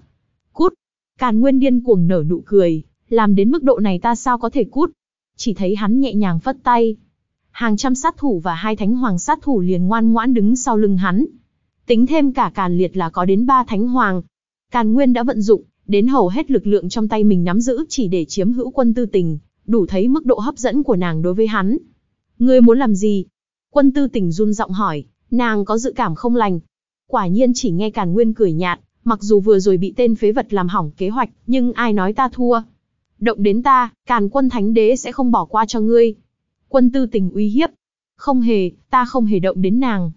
Càn Nguyên điên cuồng nở nụ cười, làm đến mức độ này ta sao có thể cút. Chỉ thấy hắn nhẹ nhàng phất tay. Hàng trăm sát thủ và hai thánh hoàng sát thủ liền ngoan ngoãn đứng sau lưng hắn. Tính thêm cả Càn Liệt là có đến ba thánh hoàng. Càn Nguyên đã vận dụng, đến hầu hết lực lượng trong tay mình nắm giữ chỉ để chiếm hữu quân tư tình, đủ thấy mức độ hấp dẫn của nàng đối với hắn. Ngươi muốn làm gì? Quân tư tình run giọng hỏi, nàng có dự cảm không lành. Quả nhiên chỉ nghe Càn Nguyên cười nhạt, mặc dù vừa rồi bị tên phế vật làm hỏng kế hoạch, nhưng ai nói ta thua. Động đến ta, Càn quân thánh đế sẽ không bỏ qua cho ngươi. Quân tư tình uy hiếp. Không hề, ta không hề động đến nàng.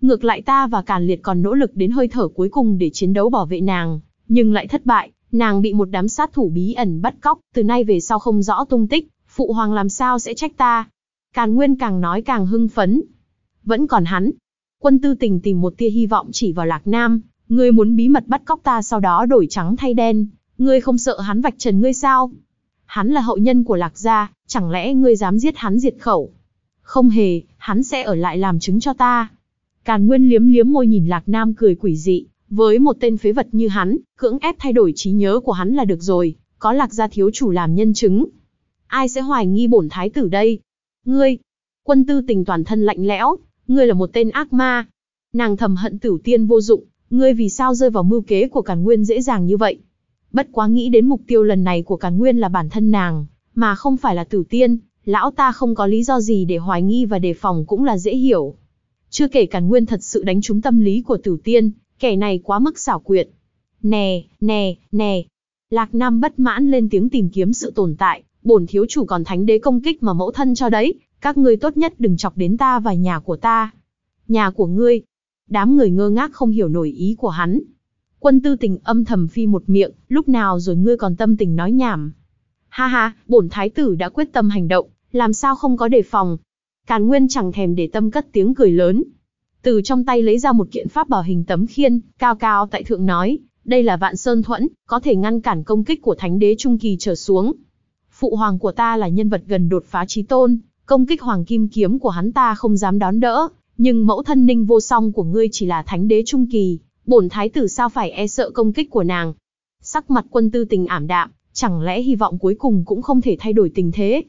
Ngược lại ta và Càn liệt còn nỗ lực đến hơi thở cuối cùng để chiến đấu bảo vệ nàng, nhưng lại thất bại, nàng bị một đám sát thủ bí ẩn bắt cóc, từ nay về sau không rõ tung tích, phụ hoàng làm sao sẽ trách ta. Càn Nguyên càng nói càng hưng phấn. Vẫn còn hắn. Quân tư tình tìm một tia hy vọng chỉ vào Lạc Nam, ngươi muốn bí mật bắt cóc ta sau đó đổi trắng thay đen, ngươi không sợ hắn vạch trần ngươi sao? Hắn là hậu nhân của Lạc gia, chẳng lẽ ngươi dám giết hắn diệt khẩu? Không hề, hắn sẽ ở lại làm chứng cho ta. Càn Nguyên liếm liếm môi nhìn Lạc Nam cười quỷ dị, với một tên phế vật như hắn, cưỡng ép thay đổi trí nhớ của hắn là được rồi, có lạc gia thiếu chủ làm nhân chứng. Ai sẽ hoài nghi bổn thái tử đây? Ngươi! Quân tư tình toàn thân lạnh lẽo, ngươi là một tên ác ma. Nàng thầm hận tử tiên vô dụng, ngươi vì sao rơi vào mưu kế của Càn Nguyên dễ dàng như vậy? Bất quá nghĩ đến mục tiêu lần này của Càn Nguyên là bản thân nàng, mà không phải là tử tiên, lão ta không có lý do gì để hoài nghi và đề phòng cũng là dễ hiểu. Chưa kể Càn Nguyên thật sự đánh trúng tâm lý của tử tiên, Kẻ này quá mức xảo quyệt. Nè, nè, nè. Lạc Nam bất mãn lên tiếng tìm kiếm sự tồn tại, bổn thiếu chủ còn thánh đế công kích mà mẫu thân cho đấy, các ngươi tốt nhất đừng chọc đến ta và nhà của ta. Nhà của ngươi. Đám người ngơ ngác không hiểu nổi ý của hắn. Quân tư tình âm thầm phi một miệng, lúc nào rồi ngươi còn tâm tình nói nhảm. Ha ha, bổn thái tử đã quyết tâm hành động, làm sao không có đề phòng. Càn Nguyên chẳng thèm để tâm cất tiếng cười lớn, từ trong tay lấy ra một kiện pháp bảo hình tấm khiên, cao cao tại thượng nói, đây là vạn sơn thuẫn, có thể ngăn cản công kích của thánh đế trung kỳ trở xuống. Phụ hoàng của ta là nhân vật gần đột phá trí tôn, công kích hoàng kim kiếm của hắn ta không dám đón đỡ, nhưng mẫu thân ninh vô song của ngươi chỉ là thánh đế trung kỳ, bổn thái tử sao phải e sợ công kích của nàng. Sắc mặt quân tư tình ảm đạm, chẳng lẽ hy vọng cuối cùng cũng không thể thay đổi tình thế.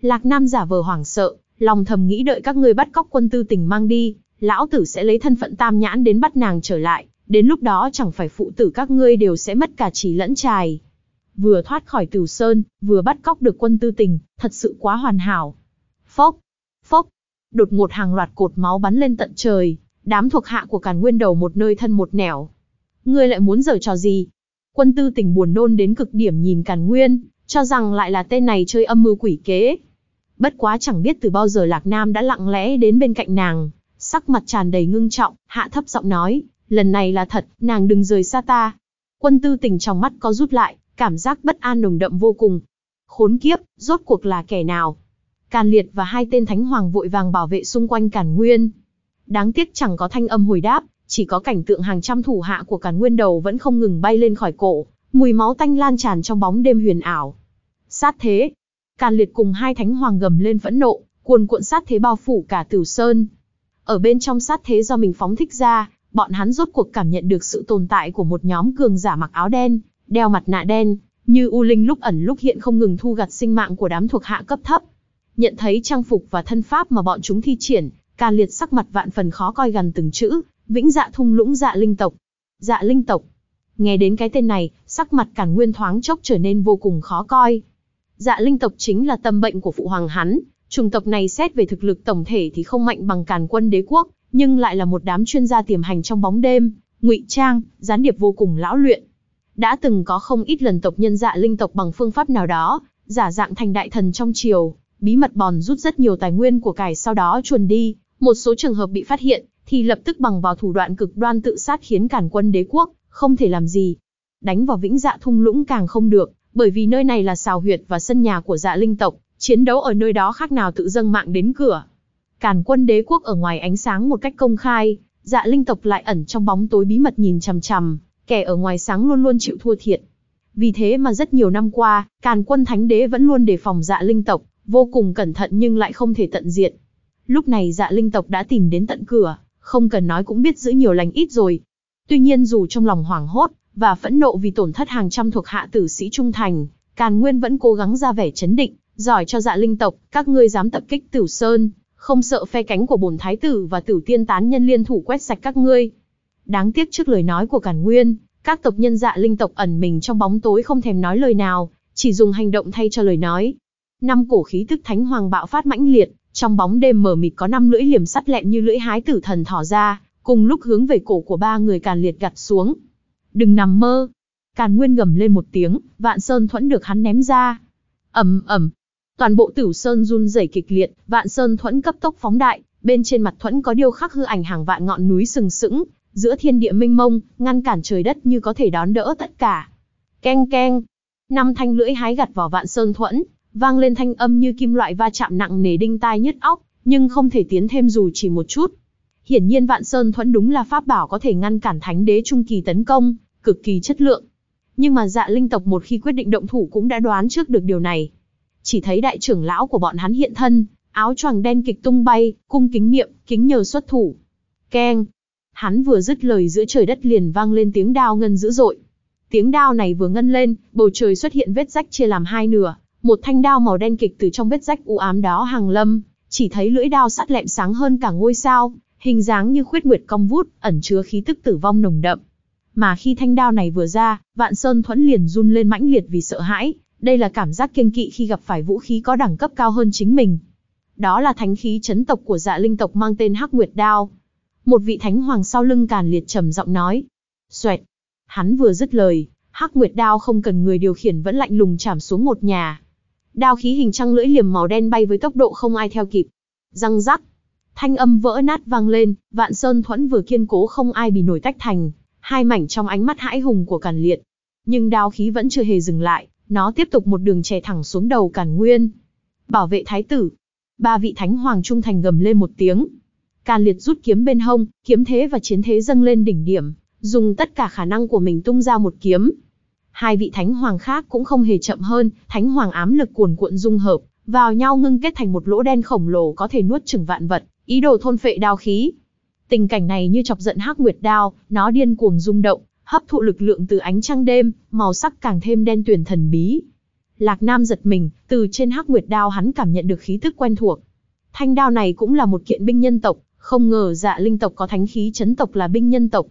Lạc Nam giả vờ hoảng sợ, lòng thầm nghĩ đợi các ngươi bắt cóc quân tư tình mang đi, lão tử sẽ lấy thân phận tam nhãn đến bắt nàng trở lại, Đến lúc đó chẳng phải phụ tử các ngươi đều sẽ mất cả chỉ lẫn trài. Vừa thoát khỏi Tử Sơn, vừa bắt cóc được quân tư tình, thật sự quá hoàn hảo. Phốc, phốc, đột ngột hàng loạt cột máu bắn lên tận trời, đám thuộc hạ của Càn Nguyên đầu một nơi thân một nẻo. Ngươi lại muốn giở trò gì? Quân tư tình buồn nôn đến cực điểm nhìn Càn Nguyên, cho rằng lại là tên này chơi âm mưu quỷ kế. Bất quá chẳng biết từ bao giờ Lạc Nam đã lặng lẽ đến bên cạnh nàng, sắc mặt tràn đầy ngưng trọng, hạ thấp giọng nói, lần này là thật, nàng đừng rời xa ta. Quân tư tình trong mắt có rút lại, cảm giác bất an nồng đậm vô cùng. Khốn kiếp, rốt cuộc là kẻ nào? Càn Liệt và hai tên thánh hoàng vội vàng bảo vệ xung quanh Càn Nguyên. Đáng tiếc chẳng có thanh âm hồi đáp, chỉ có cảnh tượng hàng trăm thủ hạ của Càn Nguyên đầu vẫn không ngừng bay lên khỏi cổ, mùi máu tanh lan tràn trong bóng đêm huyền ảo. Sát thế. Càn Liệt cùng hai thánh hoàng gầm lên phẫn nộ, cuồn cuộn sát thế bao phủ cả Tử Sơn. Ở bên trong sát thế do mình phóng thích ra, bọn hắn rốt cuộc cảm nhận được sự tồn tại của một nhóm cường giả mặc áo đen, đeo mặt nạ đen, như U Linh lúc ẩn lúc hiện không ngừng thu gặt sinh mạng của đám thuộc hạ cấp thấp. Nhận thấy trang phục và thân pháp mà bọn chúng thi triển, Càn Liệt sắc mặt vạn phần khó coi gần từng chữ, vĩnh dạ thung lũng dạ linh tộc. Dạ linh tộc. Nghe đến cái tên này, sắc mặt Càn Nguyên thoáng chốc trở nên vô cùng khó coi. Dạ linh tộc chính là tâm bệnh của phụ hoàng hắn, chủng tộc này xét về thực lực tổng thể thì không mạnh bằng Càn Quân đế quốc, nhưng lại là một đám chuyên gia tiềm hành trong bóng đêm, ngụy trang, gián điệp vô cùng lão luyện. Đã từng có không ít lần tộc nhân dạ linh tộc bằng phương pháp nào đó, giả dạng thành đại thần trong triều, bí mật bòn rút rất nhiều tài nguyên của cải sau đó chuồn đi, một số trường hợp bị phát hiện, thì lập tức bằng vào thủ đoạn cực đoan tự sát khiến cản quân đế quốc, không thể làm gì. Đánh vào vĩnh dạ thung lũng càng không được, bởi vì nơi này là xào huyệt và sân nhà của dạ linh tộc, chiến đấu ở nơi đó khác nào tự dâng mạng đến cửa. Càn quân đế quốc ở ngoài ánh sáng một cách công khai, dạ linh tộc lại ẩn trong bóng tối bí mật nhìn chằm chằm, kẻ ở ngoài sáng luôn luôn chịu thua thiệt. Vì thế mà rất nhiều năm qua, càn quân thánh đế vẫn luôn đề phòng dạ linh tộc, vô cùng cẩn thận nhưng lại không thể tận diệt. Lúc này dạ linh tộc đã tìm đến tận cửa, không cần nói cũng biết giữ nhiều lành ít rồi. Tuy nhiên dù trong lòng hoảng hốt, và phẫn nộ vì tổn thất hàng trăm thuộc hạ tử sĩ trung thành, Càn Nguyên vẫn cố gắng ra vẻ chấn định, giỏi cho dạ linh tộc, các ngươi dám tập kích Tử Sơn, không sợ phe cánh của bổn thái tử và tử tiên tán nhân liên thủ quét sạch các ngươi. Đáng tiếc trước lời nói của Càn Nguyên, các tộc nhân dạ linh tộc ẩn mình trong bóng tối không thèm nói lời nào, chỉ dùng hành động thay cho lời nói. Năm cổ khí tức thánh hoàng bạo phát mãnh liệt, trong bóng đêm mờ mịt có năm lưỡi liềm sắt lẹn như lưỡi hái tử thần thỏ ra, cùng lúc hướng về cổ của ba người Càn Liệt gặt xuống. Đừng nằm mơ. Càn Nguyên gầm lên một tiếng, Vạn Sơn thuẫn được hắn ném ra. ầm ầm, toàn bộ Tử Sơn run rẩy kịch liệt, Vạn Sơn thuẫn cấp tốc phóng đại, bên trên mặt thuẫn có điêu khắc hư ảnh hàng vạn ngọn núi sừng sững, giữa thiên địa minh mông, ngăn cản trời đất như có thể đón đỡ tất cả. Keng keng, năm thanh lưỡi hái gặt vào Vạn Sơn thuẫn, vang lên thanh âm như kim loại va chạm nặng nề đinh tai nhức óc, nhưng không thể tiến thêm dù chỉ một chút. Hiển nhiên Vạn Sơn Thuẫn đúng là pháp bảo có thể ngăn cản Thánh Đế trung kỳ tấn công, cực kỳ chất lượng. Nhưng mà Dạ Linh tộc một khi quyết định động thủ cũng đã đoán trước được điều này. Chỉ thấy đại trưởng lão của bọn hắn hiện thân, áo choàng đen kịch tung bay, cung kính niệm, kính nhờ xuất thủ. Keng! Hắn vừa dứt lời giữa trời đất liền vang lên tiếng đao ngân dữ dội. Tiếng đao này vừa ngân lên, bầu trời xuất hiện vết rách chia làm hai nửa, một thanh đao màu đen kịch từ trong vết rách u ám đó hàng lâm, chỉ thấy lưỡi đao sắt lẹm sáng hơn cả ngôi sao, hình dáng như khuyết nguyệt cong vút, ẩn chứa khí tức tử vong nồng đậm. Mà khi thanh đao này vừa ra, Vạn Sơn Thuẫn liền run lên mãnh liệt vì sợ hãi, đây là cảm giác kiêng kỵ khi gặp phải vũ khí có đẳng cấp cao hơn chính mình. Đó là thánh khí chấn tộc của dạ linh tộc mang tên Hắc Nguyệt Đao. Một vị thánh hoàng sau lưng càn liệt trầm giọng nói. Xoẹt. Hắn vừa dứt lời, Hắc Nguyệt Đao không cần người điều khiển vẫn lạnh lùng chạm xuống một nhà. Đao khí hình trăng lưỡi liềm màu đen bay với tốc độ không ai theo kịp. Răng rắc. Thanh âm vỡ nát vang lên, vạn sơn thuẫn vừa kiên cố không ai bị nổi tách thành, hai mảnh trong ánh mắt hãi hùng của Càn Liệt. Nhưng đao khí vẫn chưa hề dừng lại, nó tiếp tục một đường chè thẳng xuống đầu Càn Nguyên. Bảo vệ thái tử. Ba vị thánh hoàng trung thành gầm lên một tiếng. Càn Liệt rút kiếm bên hông, kiếm thế và chiến thế dâng lên đỉnh điểm, dùng tất cả khả năng của mình tung ra một kiếm, Hai vị thánh hoàng khác cũng không hề chậm hơn, thánh hoàng ám lực cuồn cuộn dung hợp, vào nhau ngưng kết thành một lỗ đen khổng lồ có thể nuốt chửng vạn vật, ý đồ thôn phệ đao khí. Tình cảnh này như chọc giận Hắc Nguyệt Đao, nó điên cuồng rung động, hấp thụ lực lượng từ ánh trăng đêm, màu sắc càng thêm đen tuyền thần bí. Lạc Nam giật mình, từ trên Hắc Nguyệt Đao hắn cảm nhận được khí tức quen thuộc. Thanh đao này cũng là một kiện binh nhân tộc, không ngờ Dạ Linh tộc có thánh khí chấn tộc là binh nhân tộc.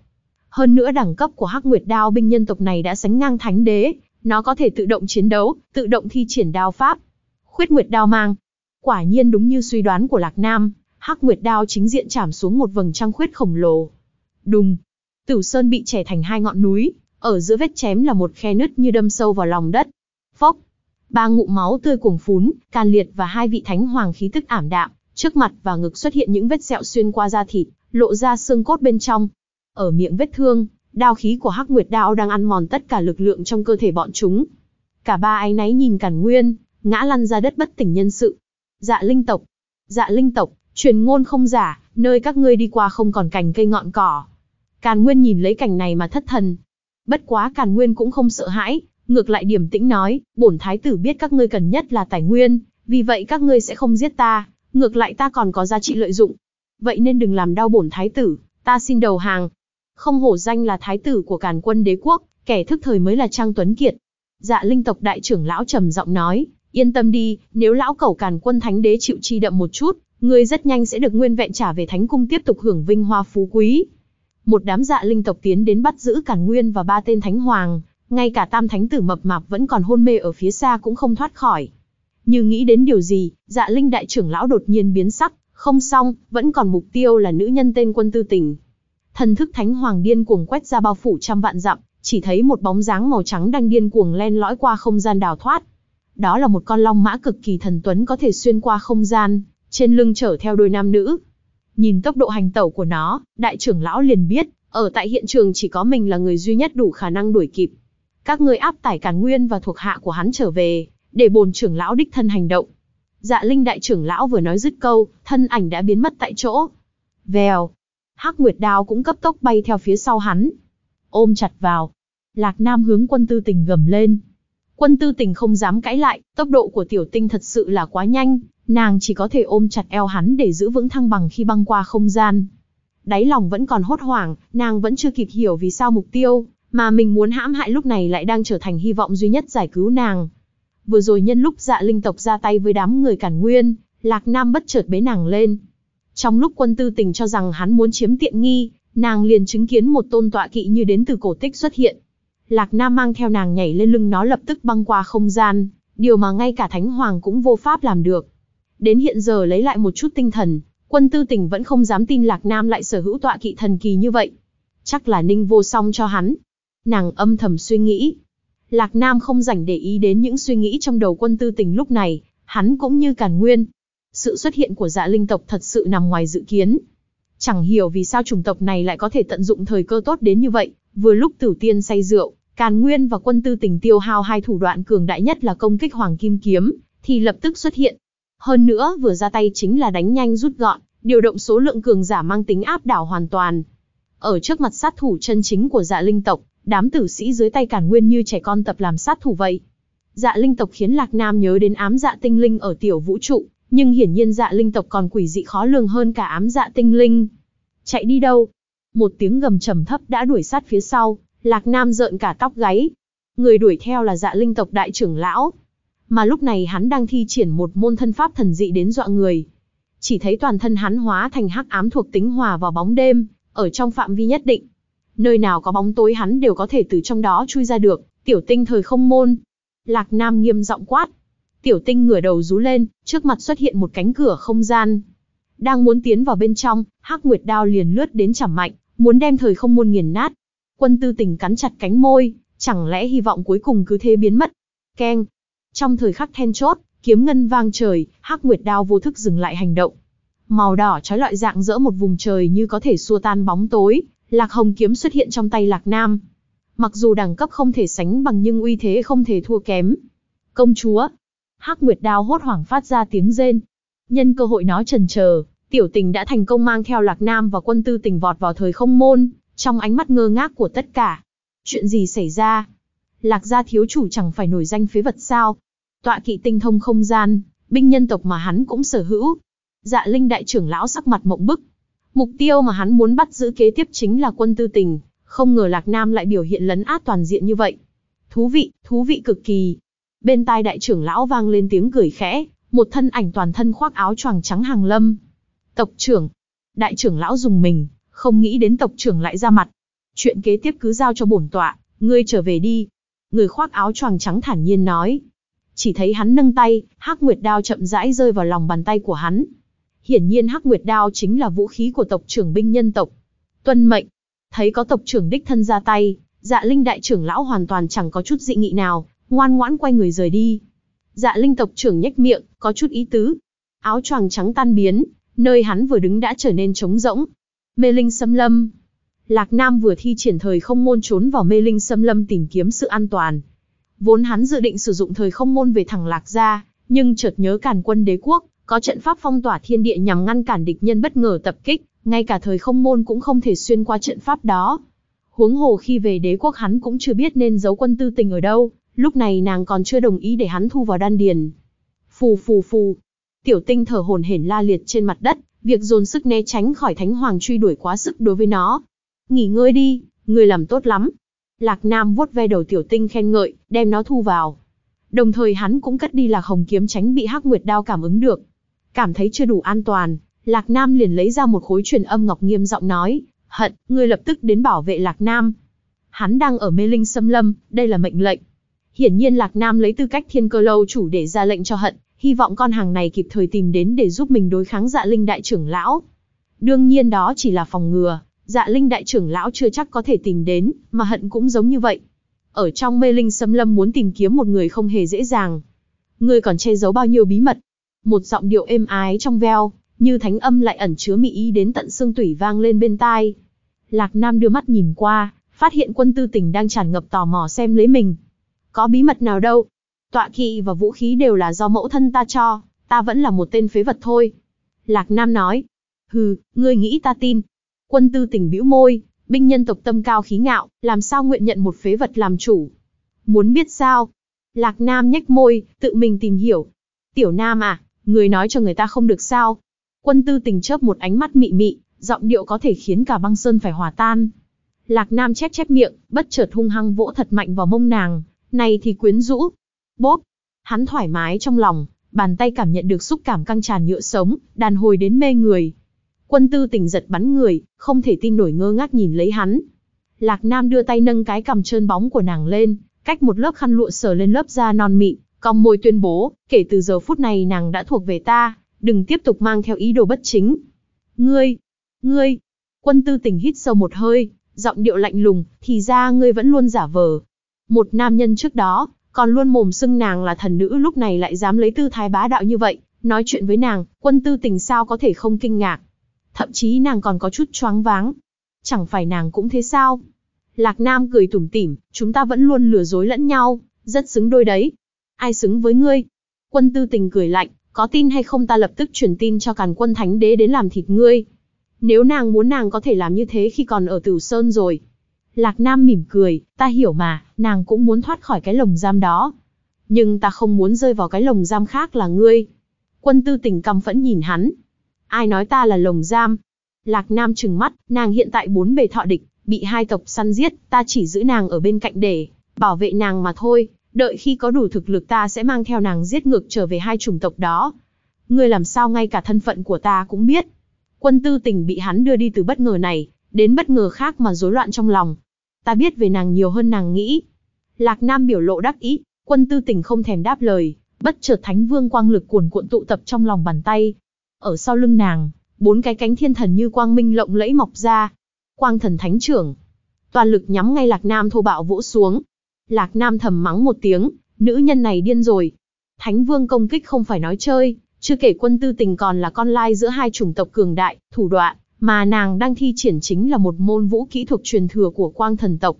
Hơn nữa đẳng cấp của Hắc Nguyệt Đao binh nhân tộc này đã sánh ngang thánh đế, nó có thể tự động chiến đấu, tự động thi triển đao pháp. Khuyết Nguyệt Đao mang. Quả nhiên đúng như suy đoán của Lạc Nam, Hắc Nguyệt Đao chính diện chạm xuống một vầng trăng khuyết khổng lồ. Đùng. Tử Sơn bị chẻ thành hai ngọn núi, ở giữa vết chém là một khe nứt như đâm sâu vào lòng đất. Phốc. Ba ngụm máu tươi cuồng phún, can liệt và hai vị thánh hoàng khí tức ảm đạm, trước mặt và ngực xuất hiện những vết sẹo xuyên qua da thịt, lộ ra xương cốt bên trong. Ở miệng vết thương, đao khí của Hắc Nguyệt Đao đang ăn mòn tất cả lực lượng trong cơ thể bọn chúng. Cả ba ái náy nhìn Càn Nguyên, ngã lăn ra đất bất tỉnh nhân sự. Dạ linh tộc, dạ linh tộc, truyền ngôn không giả, nơi các ngươi đi qua không còn cành cây ngọn cỏ. Càn Nguyên nhìn lấy cảnh này mà thất thần. Bất quá Càn Nguyên cũng không sợ hãi, ngược lại điểm tĩnh nói, bổn thái tử biết các ngươi cần nhất là tài nguyên, vì vậy các ngươi sẽ không giết ta, ngược lại ta còn có giá trị lợi dụng. Vậy nên đừng làm đau bổn thái tử, ta xin đầu hàng. Không hổ danh là thái tử của càn quân đế quốc, kẻ thức thời mới là Trang Tuấn Kiệt. Dạ linh tộc đại trưởng lão trầm giọng nói, yên tâm đi, nếu lão cẩu càn quân thánh đế chịu chi đậm một chút, ngươi rất nhanh sẽ được nguyên vẹn trả về thánh cung tiếp tục hưởng vinh hoa phú quý. Một đám dạ linh tộc tiến đến bắt giữ càn nguyên và ba tên thánh hoàng, ngay cả tam thánh tử mập mạp vẫn còn hôn mê ở phía xa cũng không thoát khỏi. Như nghĩ đến điều gì, dạ linh đại trưởng lão đột nhiên biến sắc, không xong, vẫn còn mục tiêu là nữ nhân tên quân tư tình. Thần thức thánh hoàng điên cuồng quét ra bao phủ trăm vạn dặm, chỉ thấy một bóng dáng màu trắng đang điên cuồng len lõi qua không gian đào thoát. Đó là một con long mã cực kỳ thần tuấn có thể xuyên qua không gian, trên lưng chở theo đôi nam nữ. Nhìn tốc độ hành tẩu của nó, đại trưởng lão liền biết, ở tại hiện trường chỉ có mình là người duy nhất đủ khả năng đuổi kịp. Các ngươi áp tải Càn Nguyên và thuộc hạ của hắn trở về, để bồn trưởng lão đích thân hành động. Dạ Linh đại trưởng lão vừa nói dứt câu, thân ảnh đã biến mất tại chỗ. Vèo, Hắc Nguyệt Đao cũng cấp tốc bay theo phía sau hắn. Ôm chặt vào. Lạc Nam hướng quân tư tình gầm lên. Quân tư tình không dám cãi lại, tốc độ của tiểu tinh thật sự là quá nhanh, nàng chỉ có thể ôm chặt eo hắn để giữ vững thăng bằng khi băng qua không gian. Đáy lòng vẫn còn hốt hoảng, nàng vẫn chưa kịp hiểu vì sao mục tiêu, mà mình muốn hãm hại lúc này lại đang trở thành hy vọng duy nhất giải cứu nàng. Vừa rồi nhân lúc dạ linh tộc ra tay với đám người cản nguyên, Lạc Nam bất chợt bế nàng lên. Trong lúc quân tư tình cho rằng hắn muốn chiếm tiện nghi, nàng liền chứng kiến một tôn tọa kỵ như đến từ cổ tích xuất hiện. Lạc Nam mang theo nàng nhảy lên lưng nó lập tức băng qua không gian, điều mà ngay cả Thánh Hoàng cũng vô pháp làm được. Đến hiện giờ lấy lại một chút tinh thần, quân tư tình vẫn không dám tin Lạc Nam lại sở hữu tọa kỵ thần kỳ như vậy. Chắc là ninh vô song cho hắn. Nàng âm thầm suy nghĩ. Lạc Nam không rảnh để ý đến những suy nghĩ trong đầu quân tư tình lúc này, hắn cũng như càn nguyên. Sự xuất hiện của dạ linh tộc thật sự nằm ngoài dự kiến. Chẳng hiểu vì sao chủng tộc này lại có thể tận dụng thời cơ tốt đến như vậy, vừa lúc tử tiên say rượu, Càn Nguyên và quân tư tình tiêu hao hai thủ đoạn cường đại nhất là công kích Hoàng Kim Kiếm, thì lập tức xuất hiện. Hơn nữa vừa ra tay chính là đánh nhanh rút gọn, điều động số lượng cường giả mang tính áp đảo hoàn toàn. Ở trước mặt sát thủ chân chính của dạ linh tộc, đám tử sĩ dưới tay Càn Nguyên như trẻ con tập làm sát thủ vậy. Dạ linh tộc khiến Lạc Nam nhớ đến ám dạ tinh linh ở tiểu vũ trụ, nhưng hiển nhiên dạ linh tộc còn quỷ dị khó lường hơn cả ám dạ tinh linh. Chạy đi đâu? Một tiếng gầm trầm thấp đã đuổi sát phía sau, Lạc Nam rợn cả tóc gáy. Người đuổi theo là dạ linh tộc đại trưởng lão. Mà lúc này hắn đang thi triển một môn thân pháp thần dị đến dọa người. Chỉ thấy toàn thân hắn hóa thành hắc ám thuộc tính hòa vào bóng đêm, ở trong phạm vi nhất định. Nơi nào có bóng tối hắn đều có thể từ trong đó chui ra được, tiểu tinh thời không môn. Lạc Nam nghiêm giọng quát. Tiểu tinh ngửa đầu rú lên, trước mặt xuất hiện một cánh cửa không gian. Đang muốn tiến vào bên trong, Hắc Nguyệt Đao liền lướt đến chảm mạnh, muốn đem thời không môn nghiền nát. Quân tư tình cắn chặt cánh môi, chẳng lẽ hy vọng cuối cùng cứ thế biến mất. Keng. Trong thời khắc then chốt, kiếm ngân vang trời, Hắc Nguyệt Đao vô thức dừng lại hành động. Màu đỏ trói loại dạng dỡ một vùng trời như có thể xua tan bóng tối, Lạc Hồng kiếm xuất hiện trong tay Lạc Nam. Mặc dù đẳng cấp không thể sánh bằng nhưng uy thế không thể thua kém. Công chúa, Hắc Nguyệt Đao hốt hoảng phát ra tiếng rên. Nhân cơ hội nó trần chờ, tiểu tình đã thành công mang theo Lạc Nam và quân tư tình vọt vào thời không môn, trong ánh mắt ngơ ngác của tất cả. Chuyện gì xảy ra? Lạc gia thiếu chủ chẳng phải nổi danh phế vật sao? Tọa kỵ tinh thông không gian, binh nhân tộc mà hắn cũng sở hữu. Dạ linh đại trưởng lão sắc mặt mộng bức. Mục tiêu mà hắn muốn bắt giữ kế tiếp chính là quân tư tình, không ngờ Lạc Nam lại biểu hiện lấn át toàn diện như vậy. Thú vị, thú vị cực kỳ. Bên tai đại trưởng lão vang lên tiếng cười khẽ, một thân ảnh toàn thân khoác áo choàng trắng hàng lâm. Tộc trưởng. Đại trưởng lão dùng mình, không nghĩ đến tộc trưởng lại ra mặt. chuyện kế tiếp cứ giao cho bổn tọa, ngươi trở về đi. Người khoác áo choàng trắng thản nhiên nói. Chỉ thấy hắn nâng tay, hắc nguyệt đao chậm rãi rơi vào lòng bàn tay của hắn. Hiển nhiên hắc nguyệt đao chính là vũ khí của tộc trưởng binh nhân tộc. Tuân mệnh, thấy có tộc trưởng đích thân ra tay, dạ linh đại trưởng lão hoàn toàn chẳng có chút dị nghị nào, ngoan ngoãn quay người rời đi. Dạ linh tộc trưởng nhếch miệng, có chút ý tứ. Áo choàng trắng tan biến, nơi hắn vừa đứng đã trở nên trống rỗng. Mê linh xâm lâm. Lạc Nam vừa thi triển thời không môn trốn vào mê linh xâm lâm tìm kiếm sự an toàn. Vốn hắn dự định sử dụng thời không môn về thẳng Lạc gia, nhưng chợt nhớ càn quân đế quốc, có trận pháp phong tỏa thiên địa nhằm ngăn cản địch nhân bất ngờ tập kích, ngay cả thời không môn cũng không thể xuyên qua trận pháp đó. Huống hồ khi về đế quốc hắn cũng chưa biết nên giấu quân tư tình ở đâu, lúc này nàng còn chưa đồng ý để hắn thu vào đan điền. Phù phù phù, tiểu tinh thở hổn hển la liệt trên mặt đất, việc dồn sức né tránh khỏi thánh hoàng truy đuổi quá sức đối với nó. Nghỉ ngơi đi, người làm tốt lắm. Lạc Nam vuốt ve đầu tiểu tinh khen ngợi, đem nó thu vào. Đồng thời hắn cũng cất đi lạc hồng kiếm tránh bị hắc nguyệt đao cảm ứng được. Cảm thấy chưa đủ an toàn, Lạc Nam liền lấy ra một khối truyền âm ngọc nghiêm giọng nói, hận, ngươi lập tức đến bảo vệ Lạc Nam. Hắn đang ở mê linh xâm lâm, đây là mệnh lệnh. Hiển nhiên Lạc Nam lấy tư cách thiên cơ lâu chủ để ra lệnh cho hận, hy vọng con hàng này kịp thời tìm đến để giúp mình đối kháng dạ linh đại trưởng lão. Đương nhiên đó chỉ là phòng ngừa, dạ linh đại trưởng lão chưa chắc có thể tìm đến, mà hận cũng giống như vậy. Ở trong mê linh xâm lâm muốn tìm kiếm một người không hề dễ dàng. Người còn che giấu bao nhiêu bí mật. Một giọng điệu êm ái trong veo, như thánh âm lại ẩn chứa mỹ ý đến tận xương tủy vang lên bên tai. Lạc Nam đưa mắt nhìn qua, phát hiện quân tư tình đang tràn ngập tò mò xem lấy mình. Có bí mật nào đâu. Tọa kỵ và vũ khí đều là do mẫu thân ta cho, ta vẫn là một tên phế vật thôi. Lạc Nam nói. Hừ, ngươi nghĩ ta tin. Quân tư tình bĩu môi, binh nhân tộc tâm cao khí ngạo, làm sao nguyện nhận một phế vật làm chủ. Muốn biết sao? Lạc Nam nhếch môi, tự mình tìm hiểu. Tiểu Nam à, người nói cho người ta không được sao. Quân tư tình chớp một ánh mắt mị mị, giọng điệu có thể khiến cả băng sơn phải hòa tan. Lạc Nam chép chép miệng, bất chợt hung hăng vỗ thật mạnh vào mông nàng, này thì quyến rũ. Bốp, hắn thoải mái trong lòng, bàn tay cảm nhận được xúc cảm căng tràn nhựa sống, đàn hồi đến mê người. Quân tư tỉnh giật bắn người, không thể tin nổi ngơ ngác nhìn lấy hắn. Lạc Nam đưa tay nâng cái cầm trơn bóng của nàng lên, cách một lớp khăn lụa sờ lên lớp da non mịn, cong môi tuyên bố, kể từ giờ phút này nàng đã thuộc về ta, đừng tiếp tục mang theo ý đồ bất chính. Ngươi, ngươi, quân tư tỉnh hít sâu một hơi, giọng điệu lạnh lùng, thì ra ngươi vẫn luôn giả vờ. Một nam nhân trước đó, còn luôn mồm xưng nàng là thần nữ lúc này lại dám lấy tư thái bá đạo như vậy, nói chuyện với nàng, quân tư tình sao có thể không kinh ngạc. Thậm chí nàng còn có chút choáng váng. Chẳng phải nàng cũng thế sao? Lạc Nam cười tủm tỉm, chúng ta vẫn luôn lừa dối lẫn nhau, rất xứng đôi đấy. Ai xứng với ngươi? Quân tư tình cười lạnh, có tin hay không ta lập tức truyền tin cho càn quân thánh đế đến làm thịt ngươi. Nếu nàng muốn nàng có thể làm như thế khi còn ở Tử Sơn rồi. Lạc Nam mỉm cười, ta hiểu mà, nàng cũng muốn thoát khỏi cái lồng giam đó. Nhưng ta không muốn rơi vào cái lồng giam khác là ngươi. Quân tư tình căm phẫn nhìn hắn. Ai nói ta là lồng giam? Lạc Nam trừng mắt, nàng hiện tại bốn bề thọ địch, bị hai tộc săn giết, ta chỉ giữ nàng ở bên cạnh để bảo vệ nàng mà thôi. Đợi khi có đủ thực lực ta sẽ mang theo nàng giết ngược trở về hai chủng tộc đó. Ngươi làm sao ngay cả thân phận của ta cũng biết. Quân tư tình bị hắn đưa đi từ bất ngờ này, đến bất ngờ khác mà rối loạn trong lòng. Ta biết về nàng nhiều hơn nàng nghĩ. Lạc Nam biểu lộ đắc ý, quân tư tình không thèm đáp lời, bất chợt thánh vương quang lực cuồn cuộn tụ tập trong lòng bàn tay. Ở sau lưng nàng, bốn cái cánh thiên thần như quang minh lộng lẫy mọc ra. Quang thần thánh trưởng. Toàn lực nhắm ngay Lạc Nam thô bạo vỗ xuống. Lạc Nam thầm mắng một tiếng, nữ nhân này điên rồi. Thánh vương công kích không phải nói chơi, chưa kể quân tư tình còn là con lai giữa hai chủng tộc cường đại, thủ đoạn, mà nàng đang thi triển chính là một môn vũ kỹ thuộc truyền thừa của quang thần tộc.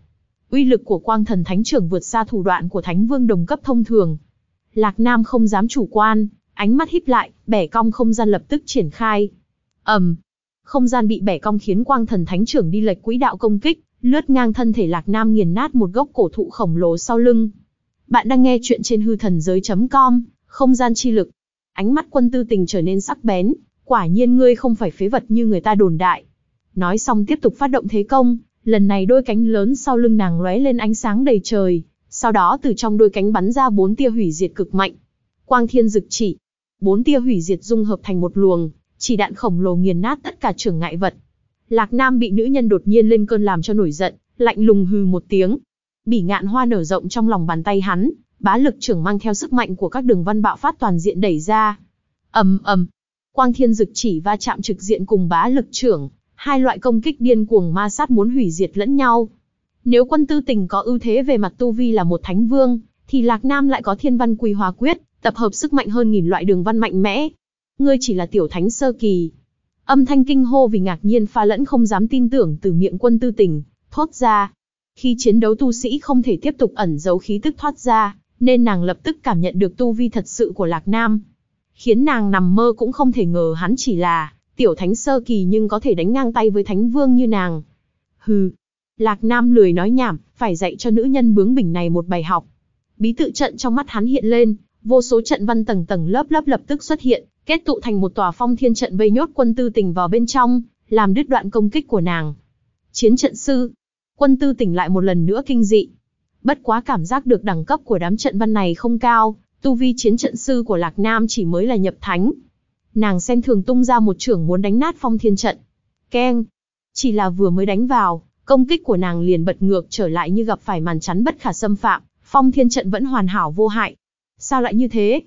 Uy lực của quang thần thánh trưởng vượt xa thủ đoạn của thánh vương đồng cấp thông thường. Lạc Nam không dám chủ quan, ánh mắt híp lại, bẻ cong không gian lập tức triển khai. ầm, um, không gian bị bẻ cong khiến quang thần thánh trưởng đi lệch quỹ đạo công kích, lướt ngang thân thể Lạc Nam nghiền nát một gốc cổ thụ khổng lồ sau lưng. Bạn đang nghe chuyện trên hư thần giới.com, không gian chi lực. Ánh mắt quân tư tình trở nên sắc bén, quả nhiên ngươi không phải phế vật như người ta đồn đại. Nói xong tiếp tục phát động thế công, lần này đôi cánh lớn sau lưng nàng lóe lên ánh sáng đầy trời, sau đó từ trong đôi cánh bắn ra bốn tia hủy diệt cực mạnh. Quang thiên dực chỉ, bốn tia hủy diệt dung hợp thành một luồng, chỉ đạn khổng lồ nghiền nát tất cả trưởng ngại vật. Lạc Nam bị nữ nhân đột nhiên lên cơn làm cho nổi giận, lạnh lùng hừ một tiếng. Bỉ ngạn hoa nở rộng trong lòng bàn tay hắn, bá lực trưởng mang theo sức mạnh của các đường văn bạo phát toàn diện đẩy ra. ầm ầm, quang thiên dực chỉ va chạm trực diện cùng bá lực trưởng, hai loại công kích điên cuồng ma sát muốn hủy diệt lẫn nhau. Nếu quân tư tình có ưu thế về mặt tu vi là một thánh vương, thì Lạc Nam lại có thiên văn quy hóa quyết, tập hợp sức mạnh hơn nghìn loại đường văn mạnh mẽ. Ngươi chỉ là tiểu thánh sơ kỳ. Âm thanh kinh hô vì ngạc nhiên pha lẫn không dám tin tưởng từ miệng quân tư tình, thốt ra. Khi chiến đấu tu sĩ không thể tiếp tục ẩn giấu khí tức thoát ra, nên nàng lập tức cảm nhận được tu vi thật sự của Lạc Nam. Khiến nàng nằm mơ cũng không thể ngờ hắn chỉ là tiểu thánh sơ kỳ nhưng có thể đánh ngang tay với thánh vương như nàng. Hừ. Lạc Nam lười nói nhảm, phải dạy cho nữ nhân bướng bỉnh này một bài học. Bí tự trận trong mắt hắn hiện lên, vô số trận văn tầng tầng lớp lớp lập tức xuất hiện, kết tụ thành một tòa phong thiên trận vây nhốt quân tư tình vào bên trong, làm đứt đoạn công kích của nàng. Chiến trận sư. Quân tư tỉnh lại một lần nữa kinh dị. Bất quá cảm giác được đẳng cấp của đám trận văn này không cao, tu vi chiến trận sư của Lạc Nam chỉ mới là nhập thánh. Nàng xem thường tung ra một trưởng muốn đánh nát phong thiên trận. Keng. Chỉ là vừa mới đánh vào, công kích của nàng liền bật ngược trở lại như gặp phải màn chắn bất khả xâm phạm, phong thiên trận vẫn hoàn hảo vô hại. Sao lại như thế?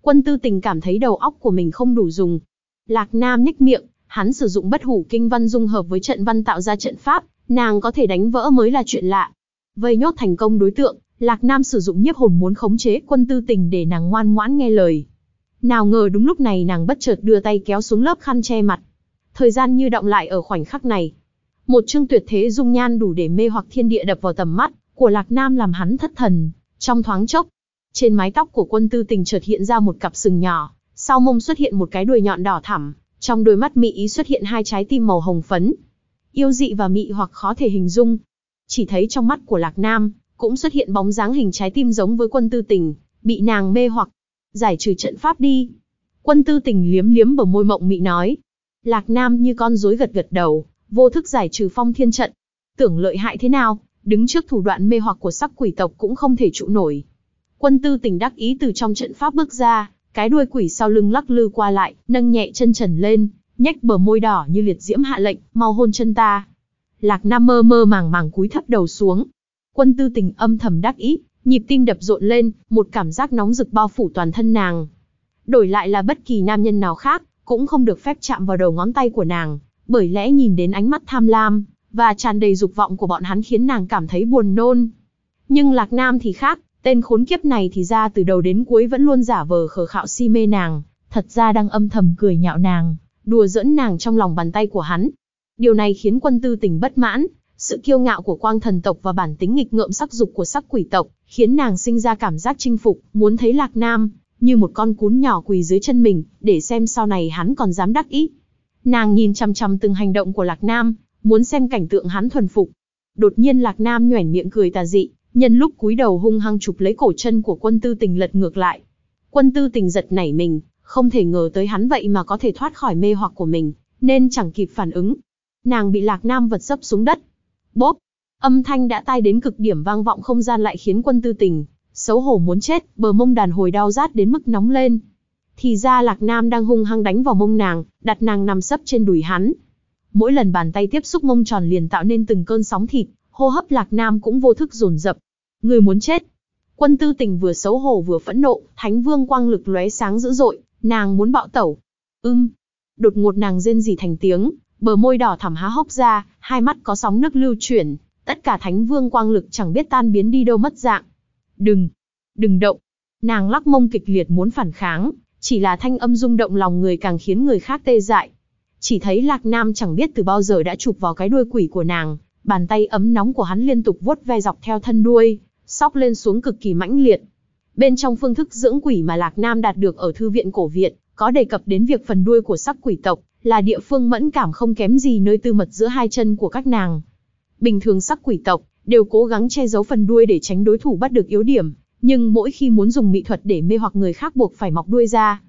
Quân tư tình cảm thấy đầu óc của mình không đủ dùng. Lạc Nam nhếch miệng, hắn sử dụng bất hủ kinh văn dung hợp với trận văn tạo ra trận pháp, nàng có thể đánh vỡ mới là chuyện lạ. Vây nhốt thành công đối tượng, Lạc Nam sử dụng nhiếp hồn muốn khống chế quân tư tình để nàng ngoan ngoãn nghe lời. Nào ngờ đúng lúc này nàng bất chợt đưa tay kéo xuống lớp khăn che mặt. Thời gian như động lại ở khoảnh khắc này. Một chương tuyệt thế dung nhan đủ để mê hoặc thiên địa đập vào tầm mắt của Lạc Nam làm hắn thất thần. Trong thoáng chốc, trên mái tóc của quân tư tình chợt hiện ra một cặp sừng nhỏ, sau mông xuất hiện một cái đuôi nhọn đỏ thẳm, trong đôi mắt mị ý xuất hiện hai trái tim màu hồng phấn. Yêu dị và mị hoặc khó thể hình dung. Chỉ thấy trong mắt của Lạc Nam, cũng xuất hiện bóng dáng hình trái tim giống với quân tư tình, bị nàng mê hoặc. Giải trừ trận pháp đi. Quân tư tình liếm liếm bờ môi mộng mị nói. Lạc Nam như con rối gật gật đầu, vô thức giải trừ phong thiên trận. Tưởng lợi hại thế nào, đứng trước thủ đoạn mê hoặc của sắc quỷ tộc cũng không thể trụ nổi. Quân tư tình đắc ý từ trong trận pháp bước ra, cái đuôi quỷ sau lưng lắc lư qua lại, nâng nhẹ chân trần lên, nhếch bờ môi đỏ như liệt diễm hạ lệnh, mau hôn chân ta. Lạc Nam mơ mơ màng màng cúi thấp đầu xuống. Quân tư tình âm thầm đắc ý, nhịp tim đập rộn lên, một cảm giác nóng rực bao phủ toàn thân nàng. Đổi lại là bất kỳ nam nhân nào khác, cũng không được phép chạm vào đầu ngón tay của nàng, bởi lẽ nhìn đến ánh mắt tham lam, và tràn đầy dục vọng của bọn hắn khiến nàng cảm thấy buồn nôn. Nhưng Lạc Nam thì khác, tên khốn kiếp này thì ra từ đầu đến cuối vẫn luôn giả vờ khờ khạo si mê nàng, thật ra đang âm thầm cười nhạo nàng, đùa giỡn nàng trong lòng bàn tay của hắn. Điều này khiến quân tư tình bất mãn, sự kiêu ngạo của quang thần tộc và bản tính nghịch ngợm sắc dục của sắc quỷ tộc, khiến nàng sinh ra cảm giác chinh phục, muốn thấy Lạc Nam, như một con cún nhỏ quỳ dưới chân mình, để xem sau này hắn còn dám đắc ý. Nàng nhìn chăm chăm từng hành động của Lạc Nam, muốn xem cảnh tượng hắn thuần phục. Đột nhiên Lạc Nam nhoẻn miệng cười tà dị, nhân lúc cúi đầu hung hăng chụp lấy cổ chân của quân tư tình lật ngược lại. Quân tư tình giật nảy mình, không thể ngờ tới hắn vậy mà có thể thoát khỏi mê hoặc của mình, nên chẳng kịp phản ứng. Nàng bị Lạc Nam vật dấp xuống đất. Bốp! Âm thanh đã tai đến cực điểm vang vọng không gian lại khiến quân tư tình, xấu hổ muốn chết, bờ mông đàn hồi đau rát đến mức nóng lên. Thì ra Lạc Nam đang hung hăng đánh vào mông nàng, đặt nàng nằm sấp trên đùi hắn. Mỗi lần bàn tay tiếp xúc mông tròn liền tạo nên từng cơn sóng thịt, hô hấp Lạc Nam cũng vô thức dồn dập. Người muốn chết. Quân tư tình vừa xấu hổ vừa phẫn nộ, thánh vương quang lực lóe sáng dữ dội, nàng muốn bạo tẩu. Ưm. Đột ngột nàng rên rỉ thành tiếng, bờ môi đỏ thẳm há hốc ra, hai mắt có sóng nước lưu chuyển, tất cả thánh vương quang lực chẳng biết tan biến đi đâu mất dạng. Đừng, đừng động. Nàng lắc mông kịch liệt muốn phản kháng, chỉ là thanh âm rung động lòng người càng khiến người khác tê dại. Chỉ thấy Lạc Nam chẳng biết từ bao giờ đã chụp vào cái đuôi quỷ của nàng, bàn tay ấm nóng của hắn liên tục vuốt ve dọc theo thân đuôi, sóc lên xuống cực kỳ mãnh liệt. Bên trong phương thức dưỡng quỷ mà Lạc Nam đạt được ở thư viện cổ viện, có đề cập đến việc phần đuôi của sắc quỷ tộc là địa phương mẫn cảm không kém gì nơi tư mật giữa hai chân của các nàng. Bình thường sắc quỷ tộc đều cố gắng che giấu phần đuôi để tránh đối thủ bắt được yếu điểm, nhưng mỗi khi muốn dùng mỹ thuật để mê hoặc người khác buộc phải mọc đuôi ra.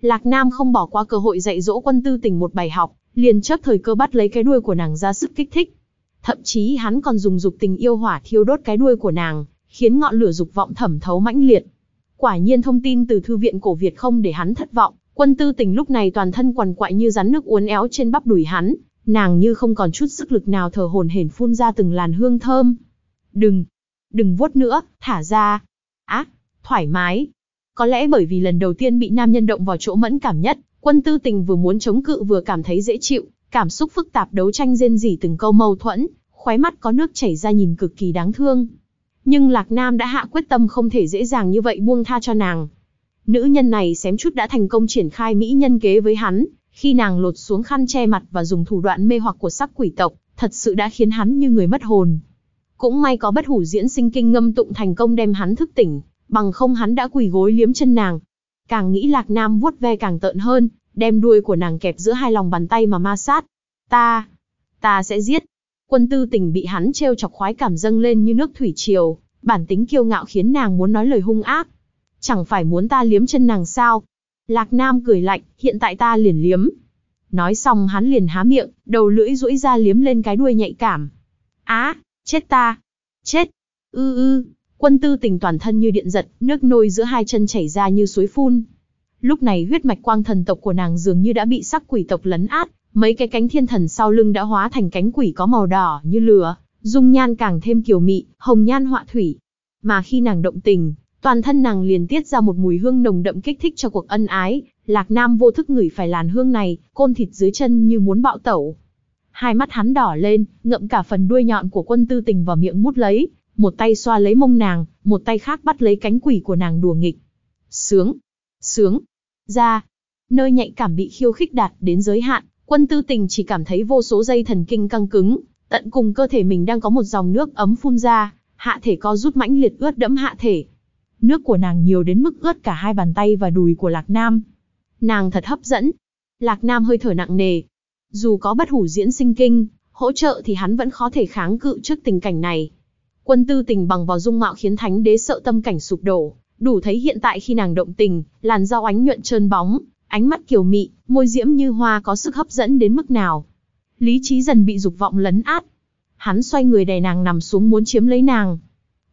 Lạc Nam không bỏ qua cơ hội dạy dỗ quân tư tình một bài học, liền chớp thời cơ bắt lấy cái đuôi của nàng ra sức kích thích. Thậm chí hắn còn dùng dục tình yêu hỏa thiêu đốt cái đuôi của nàng, khiến ngọn lửa dục vọng thẩm thấu mãnh liệt. Quả nhiên thông tin từ thư viện cổ Việt không để hắn thất vọng, quân tư tình lúc này toàn thân quằn quại như rắn nước uốn éo trên bắp đùi hắn, Nàng như không còn chút sức lực nào thở hồn hển phun ra từng làn hương thơm. Đừng, đừng vuốt nữa, thả ra. Á, thoải mái. Có lẽ bởi vì lần đầu tiên bị nam nhân động vào chỗ mẫn cảm nhất, quân tư tình vừa muốn chống cự vừa cảm thấy dễ chịu, cảm xúc phức tạp đấu tranh rên rỉ từng câu mâu thuẫn, khóe mắt có nước chảy ra nhìn cực kỳ đáng thương. Nhưng Lạc Nam đã hạ quyết tâm không thể dễ dàng như vậy buông tha cho nàng. Nữ nhân này xém chút đã thành công triển khai mỹ nhân kế với hắn, khi nàng lột xuống khăn che mặt và dùng thủ đoạn mê hoặc của sắc quỷ tộc, thật sự đã khiến hắn như người mất hồn. Cũng may có bất hủ diễn sinh kinh ngâm tụng thành công đem hắn thức tỉnh, bằng không hắn đã quỳ gối liếm chân nàng. Càng nghĩ Lạc Nam vuốt ve càng tợn hơn, đem đuôi của nàng kẹp giữa hai lòng bàn tay mà ma sát. Ta, ta sẽ giết. Quân tư tình bị hắn trêu chọc khoái cảm dâng lên như nước thủy triều, bản tính kiêu ngạo khiến nàng muốn nói lời hung ác. Chẳng phải muốn ta liếm chân nàng sao? Lạc Nam cười lạnh, hiện tại ta liền liếm. Nói xong hắn liền há miệng, đầu lưỡi duỗi ra liếm lên cái đuôi nhạy cảm. Á, chết ta! Chết! Ư ư! Quân tư tình toàn thân như điện giật, nước nôi giữa hai chân chảy ra như suối phun. Lúc này huyết mạch quang thần tộc của nàng dường như đã bị sắc quỷ tộc lấn át, mấy cái cánh thiên thần sau lưng đã hóa thành cánh quỷ có màu đỏ như lửa, dung nhan càng thêm kiều mị, hồng nhan họa thủy. Mà khi nàng động tình, toàn thân nàng liền tiết ra một mùi hương nồng đậm kích thích cho cuộc ân ái, Lạc Nam vô thức ngửi phải làn hương này, côn thịt dưới chân như muốn bạo tẩu. Hai mắt hắn đỏ lên, ngậm cả phần đuôi nhọn của quân tư tình vào miệng mút lấy, một tay xoa lấy mông nàng, một tay khác bắt lấy cánh quỷ của nàng đùa nghịch. Sướng, sướng, ra, nơi nhạy cảm bị khiêu khích đạt đến giới hạn, quân tư tình chỉ cảm thấy vô số dây thần kinh căng cứng, tận cùng cơ thể mình đang có một dòng nước ấm phun ra, hạ thể co rút mãnh liệt ướt đẫm hạ thể. Nước của nàng nhiều đến mức ướt cả hai bàn tay và đùi của Lạc Nam. Nàng thật hấp dẫn. Lạc Nam hơi thở nặng nề. Dù có bất hủ diễn sinh kinh, hỗ trợ thì hắn vẫn khó thể kháng cự trước tình cảnh này. Quân tư tình bằng vào dung mạo khiến thánh đế sợ tâm cảnh sụp đổ, đủ thấy hiện tại khi nàng động tình, làn da ánh nhuận trơn bóng, ánh mắt kiều mị, môi diễm như hoa có sức hấp dẫn đến mức nào. Lý trí dần bị dục vọng lấn át. Hắn xoay người đè nàng nằm xuống muốn chiếm lấy nàng.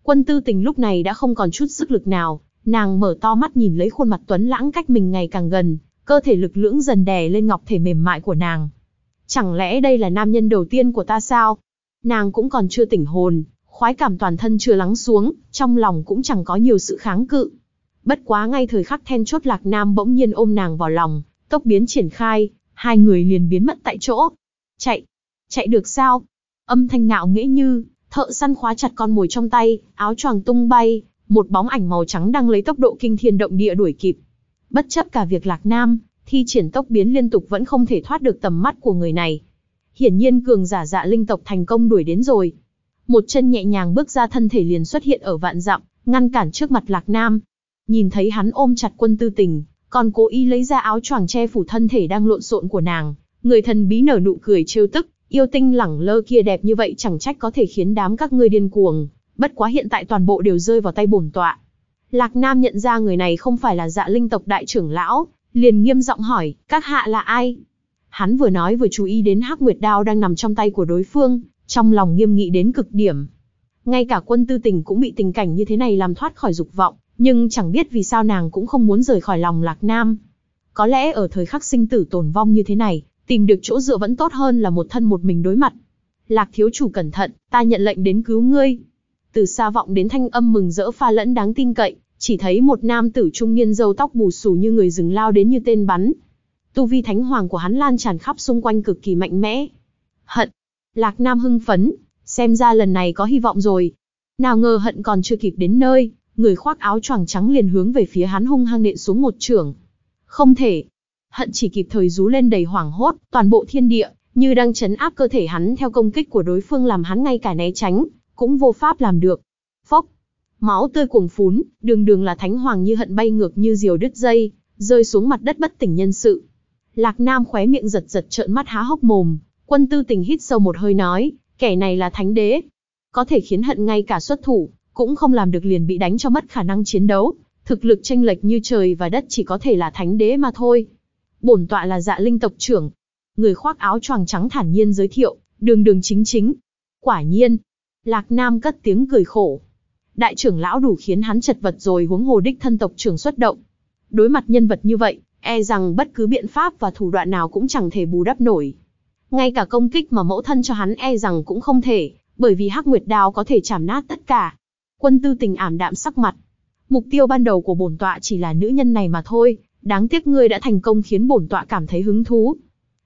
Quân tư tình lúc này đã không còn chút sức lực nào, nàng mở to mắt nhìn lấy khuôn mặt tuấn lãng cách mình ngày càng gần, cơ thể lực lưỡng dần đè lên ngọc thể mềm mại của nàng. Chẳng lẽ đây là nam nhân đầu tiên của ta sao? Nàng cũng còn chưa tỉnh hồn, khoái cảm toàn thân chưa lắng xuống, trong lòng cũng chẳng có nhiều sự kháng cự. Bất quá ngay thời khắc then chốt Lạc Nam bỗng nhiên ôm nàng vào lòng, tốc biến triển khai, hai người liền biến mất tại chỗ. Chạy, chạy được sao? Âm thanh ngạo nghễ như, thợ săn khóa chặt con mồi trong tay, áo choàng tung bay, một bóng ảnh màu trắng đang lấy tốc độ kinh thiên động địa đuổi kịp. Bất chấp cả việc Lạc Nam, thi triển tốc biến liên tục vẫn không thể thoát được tầm mắt của người này. Hiển nhiên cường giả dạ linh tộc thành công đuổi đến rồi. Một chân nhẹ nhàng bước ra thân thể liền xuất hiện ở vạn dặm, ngăn cản trước mặt Lạc Nam. Nhìn thấy hắn ôm chặt quân tư tình, còn cố ý lấy ra áo choàng che phủ thân thể đang lộn xộn của nàng. Người thần bí nở nụ cười trêu tức, yêu tinh lẳng lơ kia đẹp như vậy chẳng trách có thể khiến đám các ngươi điên cuồng. Bất quá hiện tại toàn bộ đều rơi vào tay bổn tọa. Lạc Nam nhận ra người này không phải là dạ linh tộc đại trưởng lão, liền nghiêm giọng hỏi, các hạ là ai? Hắn vừa nói vừa chú ý đến hắc nguyệt đao đang nằm trong tay của đối phương, trong lòng nghiêm nghị đến cực điểm. Ngay cả quân tư tình cũng bị tình cảnh như thế này làm thoát khỏi dục vọng, nhưng chẳng biết vì sao nàng cũng không muốn rời khỏi lòng Lạc Nam. Có lẽ ở thời khắc sinh tử tồn vong như thế này, tìm được chỗ dựa vẫn tốt hơn là một thân một mình đối mặt. Lạc thiếu chủ cẩn thận, ta nhận lệnh đến cứu ngươi. Từ xa vọng đến thanh âm mừng rỡ pha lẫn đáng tin cậy, chỉ thấy một nam tử trung niên râu tóc bù xù như người rừng lao đến như tên bắn. Tu vi thánh hoàng của hắn lan tràn khắp xung quanh cực kỳ mạnh mẽ. Hận, Lạc Nam hưng phấn, xem ra lần này có hy vọng rồi. Nào ngờ hận còn chưa kịp đến nơi, người khoác áo choàng trắng liền hướng về phía hắn hung hăng nện xuống một trường. Không thể. Hận chỉ kịp thời rú lên đầy hoảng hốt, toàn bộ thiên địa, như đang chấn áp cơ thể hắn theo công kích của đối phương làm hắn ngay cả né tránh, cũng vô pháp làm được. Phốc. Máu tươi cuồng phún, đường đường là thánh hoàng như hận bay ngược như diều đứt dây, rơi xuống mặt đất bất tỉnh nhân sự. Lạc Nam khóe miệng giật giật trợn mắt há hốc mồm, Quân tư tình hít sâu một hơi nói, kẻ này là thánh đế. Có thể khiến hận ngay cả xuất thủ, cũng không làm được liền bị đánh cho mất khả năng chiến đấu. Thực lực tranh lệch như trời và đất chỉ có thể là thánh đế mà thôi. Bổn tọa là dạ linh tộc trưởng. Người khoác áo choàng trắng thản nhiên giới thiệu, đường đường chính chính. Quả nhiên. Lạc Nam cất tiếng cười khổ. Đại trưởng lão đủ khiến hắn chật vật rồi huống hồ đích thân tộc trưởng xuất động. Đối mặt nhân vật như vậy, e rằng bất cứ biện pháp và thủ đoạn nào cũng chẳng thể bù đắp nổi. Ngay cả công kích mà mẫu thân cho hắn e rằng cũng không thể, bởi vì Hắc Nguyệt Đao có thể chảm nát tất cả. Quân tư tình ảm đạm sắc mặt. Mục tiêu ban đầu của bổn tọa chỉ là nữ nhân này mà thôi, đáng tiếc ngươi đã thành công khiến bổn tọa cảm thấy hứng thú.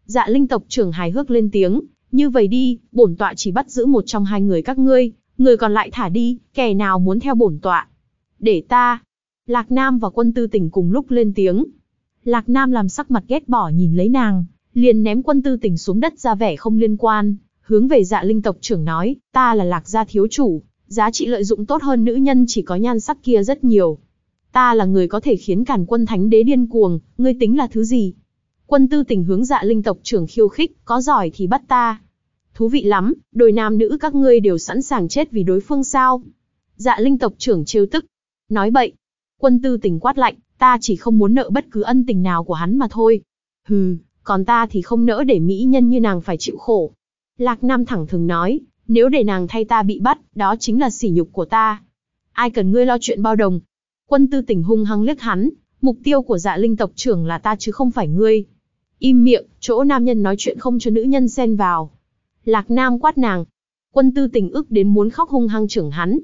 Dạ linh tộc trưởng hài hước lên tiếng, như vậy đi, bổn tọa chỉ bắt giữ một trong hai người các ngươi, người còn lại thả đi, kẻ nào muốn theo bổn tọa. Để ta. Lạc Nam và quân tư tỉnh cùng lúc lên tiếng. Lạc Nam làm sắc mặt ghét bỏ nhìn lấy nàng, liền ném quân tư tỉnh xuống đất ra vẻ không liên quan, hướng về dạ linh tộc trưởng nói, ta là lạc gia thiếu chủ, giá trị lợi dụng tốt hơn nữ nhân chỉ có nhan sắc kia rất nhiều. Ta là người có thể khiến càn quân thánh đế điên cuồng, ngươi tính là thứ gì? Quân tư tình hướng dạ linh tộc trưởng khiêu khích, có giỏi thì bắt ta. Thú vị lắm, đôi nam nữ các ngươi đều sẵn sàng chết vì đối phương sao? Dạ linh tộc trưởng trêu tức. Nói bậy. Quân tư tình quát lạnh, ta chỉ không muốn nợ bất cứ ân tình nào của hắn mà thôi. Hừ, còn ta thì không nỡ để mỹ nhân như nàng phải chịu khổ. Lạc Nam thẳng thừng nói, nếu để nàng thay ta bị bắt, đó chính là sỉ nhục của ta. Ai cần ngươi lo chuyện bao đồng? Quân tư tỉnh hung hăng liếc hắn, mục tiêu của dạ linh tộc trưởng là ta chứ không phải ngươi. Im miệng, chỗ nam nhân nói chuyện không cho nữ nhân xen vào. Lạc Nam quát nàng. Quân tư tình ức đến muốn khóc hung hăng trưởng hắn.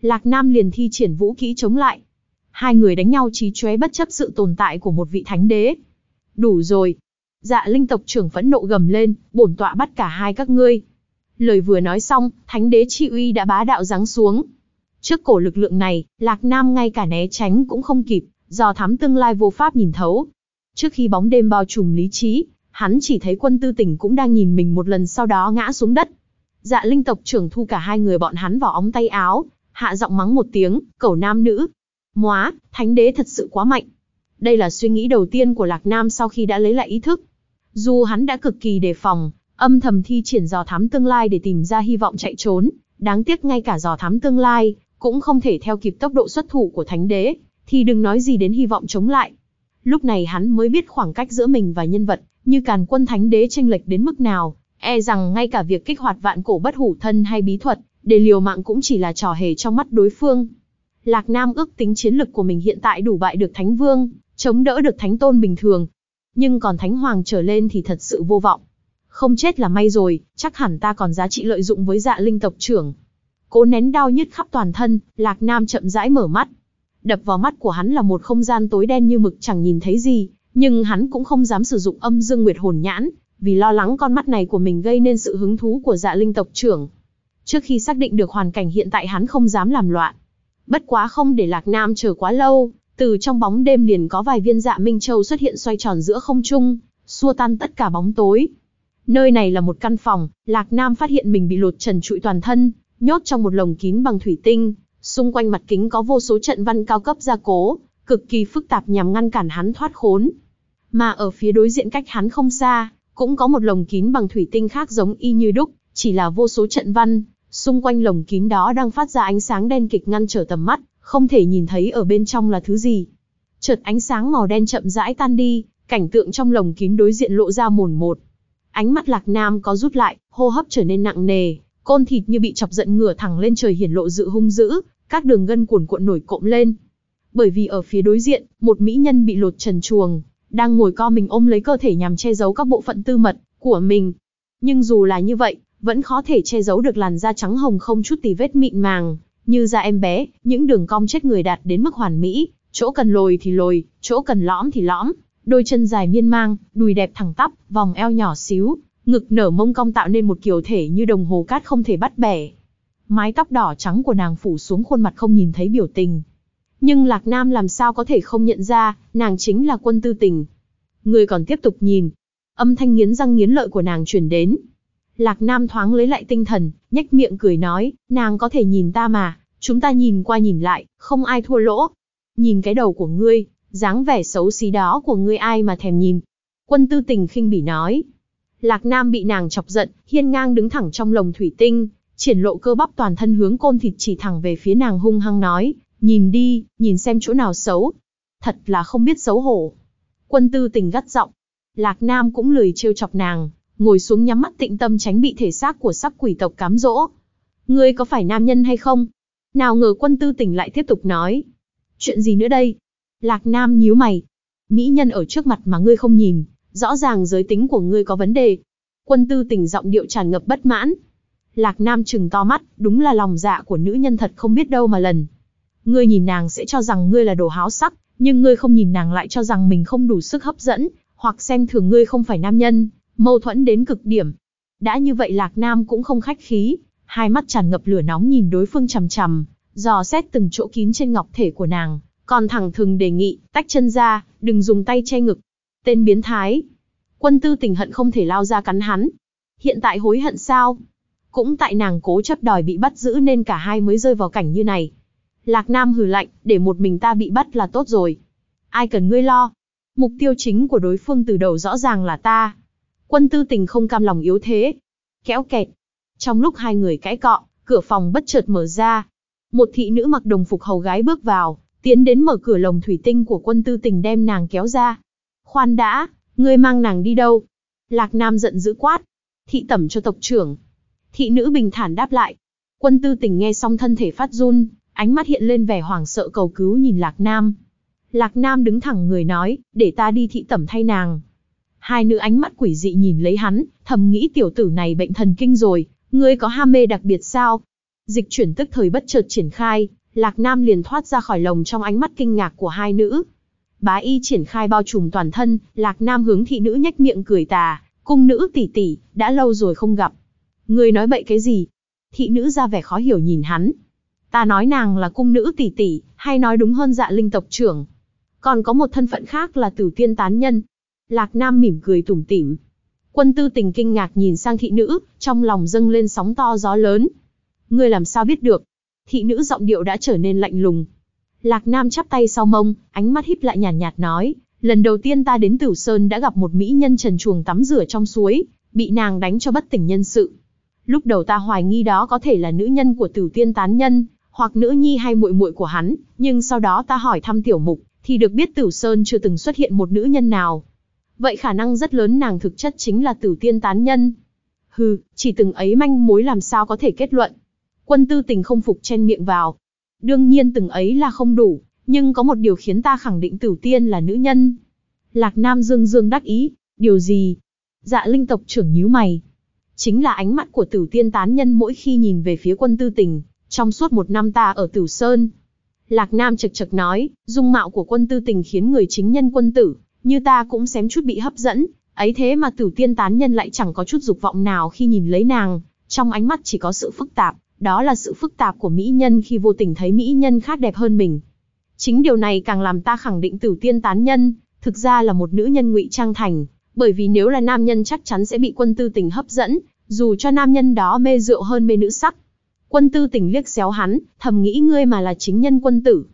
Lạc Nam liền thi triển vũ kỹ chống lại. Hai người đánh nhau trí chóe bất chấp sự tồn tại của một vị thánh đế. Đủ rồi. Dạ linh tộc trưởng phẫn nộ gầm lên, bổn tọa bắt cả hai các ngươi. Lời vừa nói xong, thánh đế chi uy đã bá đạo giáng xuống. Trước cổ lực lượng này, Lạc Nam ngay cả né tránh cũng không kịp, do thám tương lai vô pháp nhìn thấu. Trước khi bóng đêm bao trùm lý trí, hắn chỉ thấy quân tư tỉnh cũng đang nhìn mình một lần sau đó ngã xuống đất. Dạ linh tộc trưởng thu cả hai người bọn hắn vào ống tay áo, hạ giọng mắng một tiếng, cẩu nam nữ. Móa, thánh đế thật sự quá mạnh. Đây là suy nghĩ đầu tiên của Lạc Nam sau khi đã lấy lại ý thức. Dù hắn đã cực kỳ đề phòng, âm thầm thi triển dò thám tương lai để tìm ra hy vọng chạy trốn, đáng tiếc ngay cả dò thám tương lai, cũng không thể theo kịp tốc độ xuất thủ của thánh đế, thì đừng nói gì đến hy vọng chống lại. Lúc này hắn mới biết khoảng cách giữa mình và nhân vật, như càn quân thánh đế tranh lệch đến mức nào, e rằng ngay cả việc kích hoạt vạn cổ bất hủ thân hay bí thuật, để liều mạng cũng chỉ là trò hề trong mắt đối phương. Lạc Nam ước tính chiến lực của mình hiện tại đủ bại được thánh vương, chống đỡ được thánh tôn bình thường. Nhưng còn thánh hoàng trở lên thì thật sự vô vọng. Không chết là may rồi, chắc hẳn ta còn giá trị lợi dụng với dạ linh tộc trưởng. Cố nén đau nhức khắp toàn thân, Lạc Nam chậm rãi mở mắt. Đập vào mắt của hắn là một không gian tối đen như mực chẳng nhìn thấy gì, nhưng hắn cũng không dám sử dụng âm dương nguyệt hồn nhãn, vì lo lắng con mắt này của mình gây nên sự hứng thú của dạ linh tộc trưởng. Trước khi xác định được hoàn cảnh hiện tại hắn không dám làm loạn. Bất quá không để Lạc Nam chờ quá lâu, từ trong bóng đêm liền có vài viên dạ Minh Châu xuất hiện xoay tròn giữa không trung, xua tan tất cả bóng tối. Nơi này là một căn phòng, Lạc Nam phát hiện mình bị lột trần trụi toàn thân, nhốt trong một lồng kín bằng thủy tinh, xung quanh mặt kính có vô số trận văn cao cấp gia cố, cực kỳ phức tạp nhằm ngăn cản hắn thoát khốn. Mà ở phía đối diện cách hắn không xa, cũng có một lồng kín bằng thủy tinh khác giống y như đúc, chỉ là vô số trận văn, xung quanh lồng kín đó đang phát ra ánh sáng đen kịch ngăn trở tầm mắt, không thể nhìn thấy ở bên trong là thứ gì. Chợt ánh sáng màu đen chậm rãi tan đi, cảnh tượng trong lồng kín đối diện lộ ra mồn một. Ánh mắt Lạc Nam có rút lại, hô hấp trở nên nặng nề, côn thịt như bị chọc giận ngửa thẳng lên trời hiển lộ dự hung dữ, các đường gân cuồn cuộn nổi cộm lên. Bởi vì ở phía đối diện, một mỹ nhân bị lột trần chuồng, đang ngồi co mình ôm lấy cơ thể nhằm che giấu các bộ phận tư mật của mình. Nhưng dù là như vậy, vẫn khó thể che giấu được làn da trắng hồng không chút tì vết mịn màng, như da em bé, những đường cong chết người đạt đến mức hoàn mỹ, chỗ cần lồi thì lồi, chỗ cần lõm thì lõm, đôi chân dài miên mang, đùi đẹp thẳng tắp, vòng eo nhỏ xíu, ngực nở mông cong tạo nên một kiểu thể như đồng hồ cát không thể bắt bẻ. Mái tóc đỏ trắng của nàng phủ xuống khuôn mặt không nhìn thấy biểu tình. Nhưng Lạc Nam làm sao có thể không nhận ra, nàng chính là quân tư tình. Người còn tiếp tục nhìn. Âm thanh nghiến răng nghiến lợi của nàng truyền đến. Lạc Nam thoáng lấy lại tinh thần, nhếch miệng cười nói, nàng có thể nhìn ta mà, chúng ta nhìn qua nhìn lại, không ai thua lỗ. Nhìn cái đầu của ngươi, dáng vẻ xấu xí đó của ngươi ai mà thèm nhìn. Quân tư tình khinh bỉ nói. Lạc Nam bị nàng chọc giận, hiên ngang đứng thẳng trong lồng thủy tinh, triển lộ cơ bắp toàn thân hướng côn thịt chỉ thẳng về phía nàng hung hăng nói, nhìn đi, nhìn xem chỗ nào xấu. Thật là không biết xấu hổ. Quân tư tình gắt giọng. Lạc Nam cũng lười trêu chọc nàng, ngồi xuống nhắm mắt tịnh tâm tránh bị thể xác của sắc quỷ tộc cám dỗ. Ngươi có phải nam nhân hay không? Nào ngờ quân tư Tỉnh lại tiếp tục nói. Chuyện gì nữa đây? Lạc Nam nhíu mày. Mỹ nhân ở trước mặt mà ngươi không nhìn, rõ ràng giới tính của ngươi có vấn đề. Quân tư tình giọng điệu tràn ngập bất mãn. Lạc Nam trừng to mắt, đúng là lòng dạ của nữ nhân thật không biết đâu mà lần. Ngươi nhìn nàng sẽ cho rằng ngươi là đồ háo sắc, nhưng ngươi không nhìn nàng lại cho rằng mình không đủ sức hấp dẫn, hoặc xem thường ngươi không phải nam nhân, mâu thuẫn đến cực điểm. Đã như vậy Lạc Nam cũng không khách khí, hai mắt tràn ngập lửa nóng nhìn đối phương chằm chằm, dò xét từng chỗ kín trên ngọc thể của nàng, còn thẳng thừng đề nghị, tách chân ra, đừng dùng tay che ngực. Tên biến thái. Quân tư tình hận không thể lao ra cắn hắn. Hiện tại hối hận sao? Cũng tại nàng cố chấp đòi bị bắt giữ nên cả hai mới rơi vào cảnh như này. Lạc Nam hừ lạnh, để một mình ta bị bắt là tốt rồi. Ai cần ngươi lo? Mục tiêu chính của đối phương từ đầu rõ ràng là ta. Quân tư tình không cam lòng yếu thế. Kéo kẹt. Trong lúc hai người cãi cọ, cửa phòng bất chợt mở ra. Một thị nữ mặc đồng phục hầu gái bước vào, tiến đến mở cửa lồng thủy tinh của quân tư tình đem nàng kéo ra. Khoan đã, ngươi mang nàng đi đâu? Lạc Nam giận dữ quát. Thị tẩm cho tộc trưởng. Thị nữ bình thản đáp lại. Quân tư tình nghe xong thân thể phát run, ánh mắt hiện lên vẻ hoảng sợ cầu cứu nhìn Lạc Nam. Lạc Nam đứng thẳng người nói, để ta đi thị tẩm thay nàng. Hai nữ ánh mắt quỷ dị nhìn lấy hắn, thầm nghĩ tiểu tử này bệnh thần kinh rồi, ngươi có ham mê đặc biệt sao? Dịch chuyển tức thời bất chợt triển khai, Lạc Nam liền thoát ra khỏi lồng trong ánh mắt kinh ngạc của hai nữ. Bá y triển khai bao trùm toàn thân, Lạc Nam hướng thị nữ nhếch miệng cười tà, cung nữ tỷ tỷ, đã lâu rồi không gặp. người nói bậy cái gì? Thị nữ ra vẻ khó hiểu nhìn hắn. Ta nói nàng là cung nữ tỷ tỷ, hay nói đúng hơn dạ linh tộc trưởng. Còn có một thân phận khác là tử tiên tán nhân. Lạc Nam mỉm cười tủm tỉm. Quân tư tình kinh ngạc nhìn sang thị nữ, trong lòng dâng lên sóng to gió lớn. Ngươi làm sao biết được? Thị nữ giọng điệu đã trở nên lạnh lùng. Lạc Nam chắp tay sau mông, ánh mắt híp lại nhàn nhạt, nhạt nói, lần đầu tiên ta đến Tử Sơn đã gặp một mỹ nhân trần chuồng tắm rửa trong suối, bị nàng đánh cho bất tỉnh nhân sự. Lúc đầu ta hoài nghi đó có thể là nữ nhân của Tử Tiên tán nhân, hoặc nữ nhi hay muội muội của hắn, nhưng sau đó ta hỏi thăm tiểu mục, thì được biết Tử Sơn chưa từng xuất hiện một nữ nhân nào. Vậy khả năng rất lớn nàng thực chất chính là Tử Tiên tán nhân. Hừ, chỉ từng ấy manh mối làm sao có thể kết luận. Quân tư tình không phục chen miệng vào. Đương nhiên từng ấy là không đủ, nhưng có một điều khiến ta khẳng định Tử Tiên là nữ nhân. Lạc Nam dương dương đắc ý, điều gì? Dạ linh tộc trưởng nhíu mày. Chính là ánh mắt của Tử Tiên tán nhân mỗi khi nhìn về phía quân tư tình, trong suốt một năm ta ở Tử Sơn. Lạc Nam chật chật nói, dung mạo của quân tư tình khiến người chính nhân quân tử, như ta cũng xém chút bị hấp dẫn, ấy thế mà tử tiên tán nhân lại chẳng có chút dục vọng nào khi nhìn lấy nàng, trong ánh mắt chỉ có sự phức tạp, đó là sự phức tạp của mỹ nhân khi vô tình thấy mỹ nhân khác đẹp hơn mình. Chính điều này càng làm ta khẳng định tử tiên tán nhân, thực ra là một nữ nhân ngụy trang thành, bởi vì nếu là nam nhân chắc chắn sẽ bị quân tư tình hấp dẫn, dù cho nam nhân đó mê rượu hơn mê nữ sắc. Quân tư tình liếc xéo hắn, thầm nghĩ ngươi mà là chính nhân quân tử.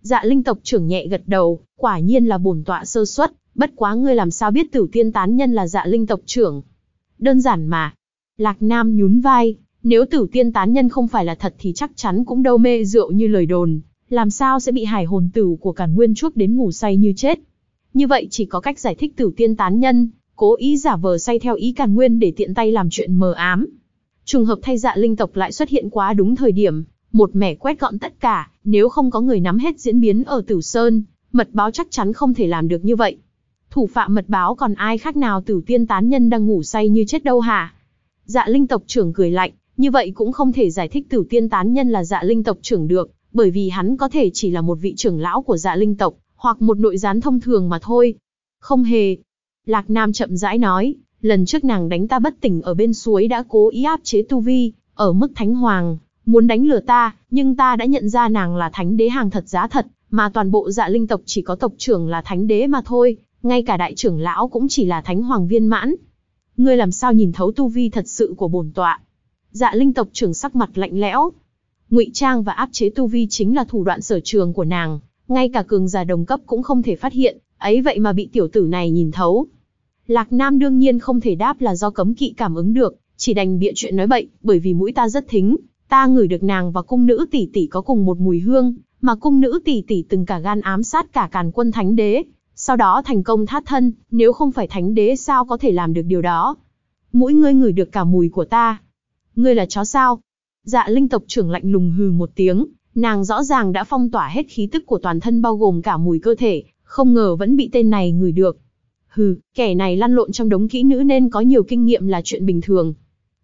Dạ linh tộc trưởng nhẹ gật đầu, quả nhiên là bổn tọa sơ suất, bất quá ngươi làm sao biết tử tiên tán nhân là dạ linh tộc trưởng. Đơn giản mà. Lạc Nam nhún vai, nếu tử tiên tán nhân không phải là thật thì chắc chắn cũng đâu mê rượu như lời đồn, làm sao sẽ bị hải hồn tử của càn nguyên chuốc đến ngủ say như chết. Như vậy chỉ có cách giải thích tử tiên tán nhân, cố ý giả vờ say theo ý càn nguyên để tiện tay làm chuyện mờ ám. Trùng hợp thay dạ linh tộc lại xuất hiện quá đúng thời điểm, một mẻ quét gọn tất cả, nếu không có người nắm hết diễn biến ở Tử Sơn, mật báo chắc chắn không thể làm được như vậy. Thủ phạm mật báo còn ai khác nào tử tiên tán nhân đang ngủ say như chết đâu hả? Dạ linh tộc trưởng cười lạnh, như vậy cũng không thể giải thích tử tiên tán nhân là dạ linh tộc trưởng được, bởi vì hắn có thể chỉ là một vị trưởng lão của dạ linh tộc, hoặc một nội gián thông thường mà thôi. Không hề. Lạc Nam chậm rãi nói, lần trước nàng đánh ta bất tỉnh ở bên suối đã cố ý áp chế tu vi, ở mức thánh hoàng, muốn đánh lừa ta, nhưng ta đã nhận ra nàng là thánh đế hàng thật giá thật, mà toàn bộ dạ linh tộc chỉ có tộc trưởng là thánh đế mà thôi, ngay cả đại trưởng lão cũng chỉ là thánh hoàng viên mãn. Ngươi làm sao nhìn thấu tu vi thật sự của bổn tọa? Dạ linh tộc trưởng sắc mặt lạnh lẽo. Ngụy trang và áp chế tu vi chính là thủ đoạn sở trường của nàng, ngay cả cường giả đồng cấp cũng không thể phát hiện, ấy vậy mà bị tiểu tử này nhìn thấu. Lạc Nam đương nhiên không thể đáp là do cấm kỵ cảm ứng được, chỉ đành bịa chuyện nói bậy, bởi vì mũi ta rất thính, ta ngửi được nàng và cung nữ tỷ tỷ có cùng một mùi hương, mà cung nữ tỷ tỷ từng cả gan ám sát cả càn quân thánh đế, sau đó thành công thoát thân, nếu không phải thánh đế sao có thể làm được điều đó. Mũi ngươi ngửi được cả mùi của ta. Ngươi là chó sao? Dạ linh tộc trưởng lạnh lùng hừ một tiếng, nàng rõ ràng đã phong tỏa hết khí tức của toàn thân bao gồm cả mùi cơ thể, không ngờ vẫn bị tên này ngửi được. Hừ, kẻ này lăn lộn trong đống kỹ nữ nên có nhiều kinh nghiệm là chuyện bình thường.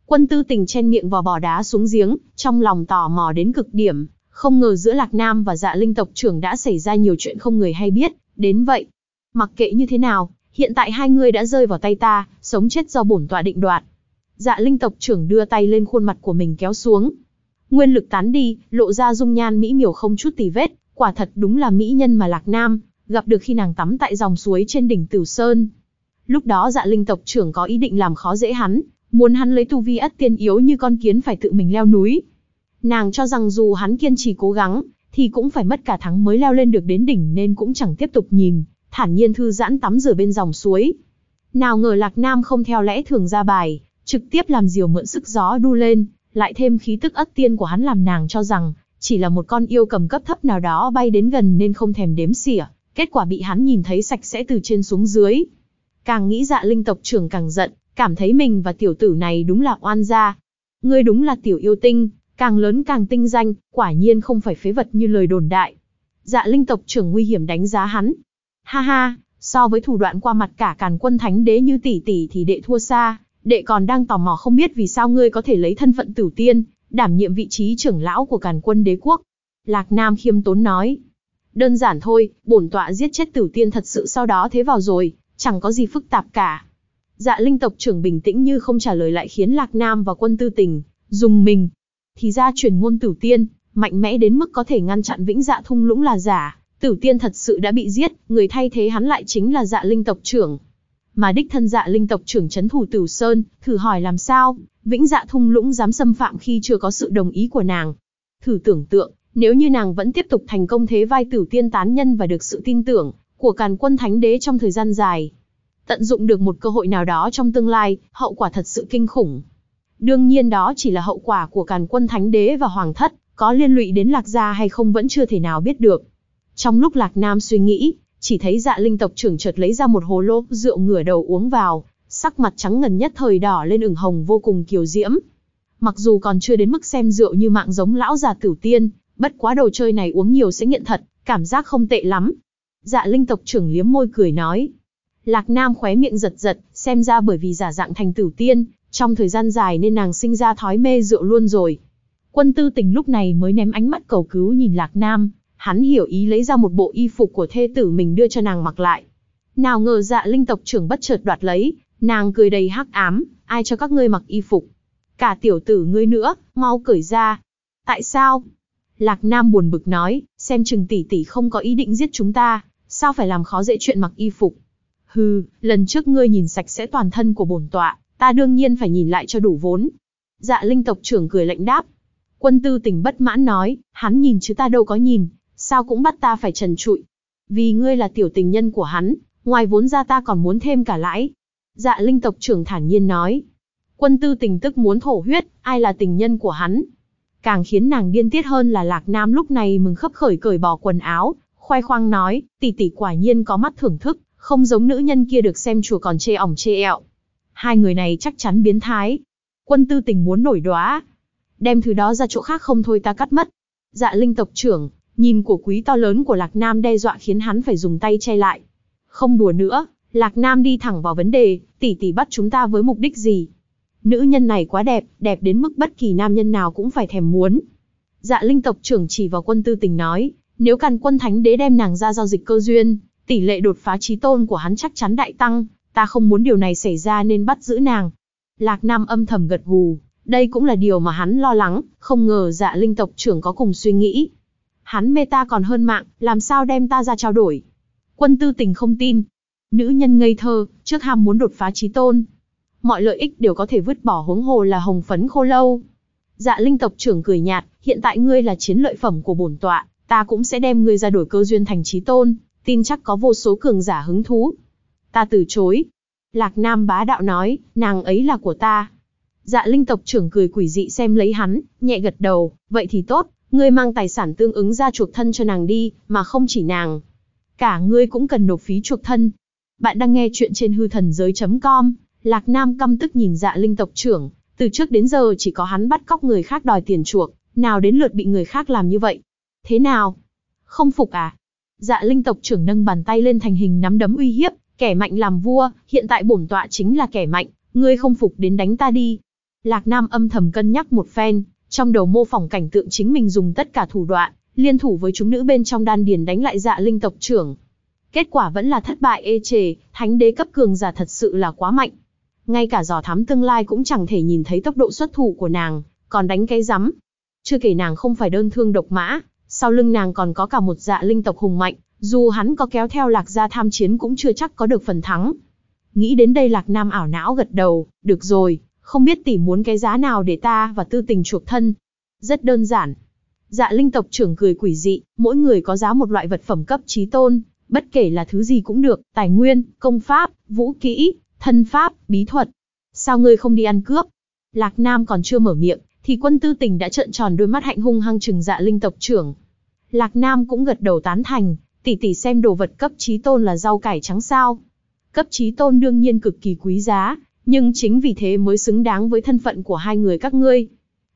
Quân tư tình chen miệng vào bỏ đá xuống giếng, trong lòng tò mò đến cực điểm, không ngờ giữa Lạc Nam và dạ linh tộc trưởng đã xảy ra nhiều chuyện không người hay biết, đến vậy. Mặc kệ như thế nào, hiện tại hai người đã rơi vào tay ta, sống chết do bổn tọa định đoạt. Dạ linh tộc trưởng đưa tay lên khuôn mặt của mình kéo xuống. Nguyên lực tán đi, lộ ra dung nhan mỹ miều không chút tì vết, quả thật đúng là mỹ nhân mà Lạc Nam, gặp được khi nàng tắm tại dòng suối trên đỉnh Tử Sơn. Lúc đó dạ linh tộc trưởng có ý định làm khó dễ hắn, muốn hắn lấy tu vi ất tiên yếu như con kiến phải tự mình leo núi. Nàng cho rằng dù hắn kiên trì cố gắng, thì cũng phải mất cả tháng mới leo lên được đến đỉnh nên cũng chẳng tiếp tục nhìn, thản nhiên thư giãn tắm rửa bên dòng suối. Nào ngờ Lạc Nam không theo lẽ thường ra bài, trực tiếp làm diều mượn sức gió đu lên, lại thêm khí tức ất tiên của hắn làm nàng cho rằng, chỉ là một con yêu cầm cấp thấp nào đó bay đến gần nên không thèm đếm xỉa, kết quả bị hắn nhìn thấy sạch sẽ từ trên xuống dưới. Càng nghĩ dạ linh tộc trưởng càng giận, cảm thấy mình và tiểu tử này đúng là oan gia. Ngươi đúng là tiểu yêu tinh, càng lớn càng tinh danh, quả nhiên không phải phế vật như lời đồn đại. Dạ linh tộc trưởng nguy hiểm đánh giá hắn. Ha ha, so với thủ đoạn qua mặt cả càn quân thánh đế như tỷ tỷ thì đệ thua xa, đệ còn đang tò mò không biết vì sao ngươi có thể lấy thân phận tử tiên, đảm nhiệm vị trí trưởng lão của càn quân đế quốc. Lạc Nam khiêm tốn nói. Đơn giản thôi, bổn tọa giết chết tử tiên thật sự sau đó thế vào rồi, chẳng có gì phức tạp cả. Dạ linh tộc trưởng bình tĩnh như không trả lời lại khiến Lạc Nam và quân tư tình, dùng mình. Thì ra truyền ngôn tử tiên, mạnh mẽ đến mức có thể ngăn chặn vĩnh dạ thung lũng là giả. Tử tiên thật sự đã bị giết, người thay thế hắn lại chính là dạ linh tộc trưởng. Mà đích thân dạ linh tộc trưởng chấn thủ tử sơn, thử hỏi làm sao, vĩnh dạ thung lũng dám xâm phạm khi chưa có sự đồng ý của nàng. Thử tưởng tượng, nếu như nàng vẫn tiếp tục thành công thế vai tử tiên tán nhân và được sự tin tưởng của càn quân thánh đế trong thời gian dài, tận dụng được một cơ hội nào đó trong tương lai, hậu quả thật sự kinh khủng. Đương nhiên đó chỉ là hậu quả của càn quân thánh đế và hoàng thất, có liên lụy đến lạc gia hay không vẫn chưa thể nào biết được. Trong lúc lạc nam suy nghĩ, chỉ thấy dạ linh tộc trưởng chợt lấy ra một hồ lô rượu ngửa đầu uống vào, sắc mặt trắng ngần nhất thời đỏ lên ửng hồng vô cùng kiều diễm. Mặc dù còn chưa đến mức xem rượu như mạng giống lão già tử tiên, bất quá đồ chơi này uống nhiều sẽ nghiện thật, cảm giác không tệ lắm. Dạ linh tộc trưởng liếm môi cười nói. Lạc Nam khóe miệng giật giật, xem ra bởi vì giả dạng thành tử tiên, trong thời gian dài nên nàng sinh ra thói mê rượu luôn rồi. Quân tư tình lúc này mới ném ánh mắt cầu cứu nhìn Lạc Nam, hắn hiểu ý lấy ra một bộ y phục của thê tử mình đưa cho nàng mặc lại. Nào ngờ dạ linh tộc trưởng bất chợt đoạt lấy, nàng cười đầy hắc ám, ai cho các ngươi mặc y phục. Cả tiểu tử ngươi nữa, mau cởi ra. Tại sao? Lạc Nam buồn bực nói, xem chừng tỷ tỷ không có ý định giết chúng ta, sao phải làm khó dễ chuyện mặc y phục. Hừ, lần trước ngươi nhìn sạch sẽ toàn thân của bổn tọa, ta đương nhiên phải nhìn lại cho đủ vốn. Dạ linh tộc trưởng cười lạnh đáp. Quân tư tình bất mãn nói, hắn nhìn chứ ta đâu có nhìn, sao cũng bắt ta phải trần trụi. Vì ngươi là tiểu tình nhân của hắn, ngoài vốn ra ta còn muốn thêm cả lãi. Dạ linh tộc trưởng thản nhiên nói. Quân tư tình tức muốn thổ huyết, ai là tình nhân của hắn. Càng khiến nàng điên tiết hơn là Lạc Nam lúc này mừng khấp khởi cởi bỏ quần áo, khoe khoang nói, tỷ tỷ quả nhiên có mắt thưởng thức, không giống nữ nhân kia được xem chùa còn chê ỏng chê ẹo. Hai người này chắc chắn biến thái. Quân tư tình muốn nổi đóa. Đem thứ đó ra chỗ khác không thôi ta cắt mất. Dạ linh tộc trưởng, nhìn của quý to lớn của Lạc Nam đe dọa khiến hắn phải dùng tay che lại. Không đùa nữa, Lạc Nam đi thẳng vào vấn đề, tỷ tỷ bắt chúng ta với mục đích gì? Nữ nhân này quá đẹp, đẹp đến mức bất kỳ nam nhân nào cũng phải thèm muốn. Dạ linh tộc trưởng chỉ vào quân tư tình nói, nếu càn quân thánh đế đem nàng ra giao dịch cơ duyên, tỷ lệ đột phá trí tôn của hắn chắc chắn đại tăng, ta không muốn điều này xảy ra nên bắt giữ nàng. Lạc Nam âm thầm gật gù, đây cũng là điều mà hắn lo lắng, không ngờ dạ linh tộc trưởng có cùng suy nghĩ. Hắn mê ta còn hơn mạng, làm sao đem ta ra trao đổi. Quân tư tình không tin. Nữ nhân ngây thơ, trước ham muốn đột phá trí tôn. Mọi lợi ích đều có thể vứt bỏ huống hồ là hồng phấn khô lâu. Dạ linh tộc trưởng cười nhạt, hiện tại ngươi là chiến lợi phẩm của bổn tọa, ta cũng sẽ đem ngươi ra đổi cơ duyên thành trí tôn, tin chắc có vô số cường giả hứng thú. Ta từ chối. Lạc Nam bá đạo nói, nàng ấy là của ta. Dạ linh tộc trưởng cười quỷ dị xem lấy hắn, nhẹ gật đầu, vậy thì tốt, ngươi mang tài sản tương ứng ra chuộc thân cho nàng đi, mà không chỉ nàng. Cả ngươi cũng cần nộp phí chuộc thân. Bạn đang nghe chuyện trên hư thần giới.com, Lạc Nam căm tức nhìn dạ linh tộc trưởng, từ trước đến giờ chỉ có hắn bắt cóc người khác đòi tiền chuộc, nào đến lượt bị người khác làm như vậy. Thế nào? Không phục à? Dạ linh tộc trưởng nâng bàn tay lên thành hình nắm đấm uy hiếp, Kẻ mạnh làm vua, hiện tại bổn tọa chính là kẻ mạnh, ngươi không phục đến đánh ta đi. Lạc Nam âm thầm cân nhắc một phen, trong đầu mô phỏng cảnh tượng chính mình dùng tất cả thủ đoạn, liên thủ với chúng nữ bên trong đan điền đánh lại dạ linh tộc trưởng. Kết quả vẫn là thất bại ê chề, thánh đế cấp cường giả thật sự là quá mạnh. Ngay cả dò thám tương lai cũng chẳng thể nhìn thấy tốc độ xuất thủ của nàng, còn đánh cái rắm. Chưa kể nàng không phải đơn thương độc mã, sau lưng nàng còn có cả một dạ linh tộc hùng mạnh, dù hắn có kéo theo lạc gia tham chiến cũng chưa chắc có được phần thắng. Nghĩ đến đây lạc nam ảo não gật đầu, được rồi, không biết tỷ muốn cái giá nào để ta và tư tình chuộc thân. Rất đơn giản. Dạ linh tộc trưởng cười quỷ dị, mỗi người có giá một loại vật phẩm cấp trí tôn, bất kể là thứ gì cũng được, tài nguyên, công pháp, vũ kỹ, thân pháp, bí thuật. Sao ngươi không đi ăn cướp? Lạc Nam còn chưa mở miệng, thì quân tư tình đã trợn tròn đôi mắt hạnh hung hăng trừng dạ linh tộc trưởng. Lạc Nam cũng gật đầu tán thành, tỷ tỷ xem đồ vật cấp trí tôn là rau cải trắng sao. Cấp trí tôn đương nhiên cực kỳ quý giá, nhưng chính vì thế mới xứng đáng với thân phận của hai người các ngươi.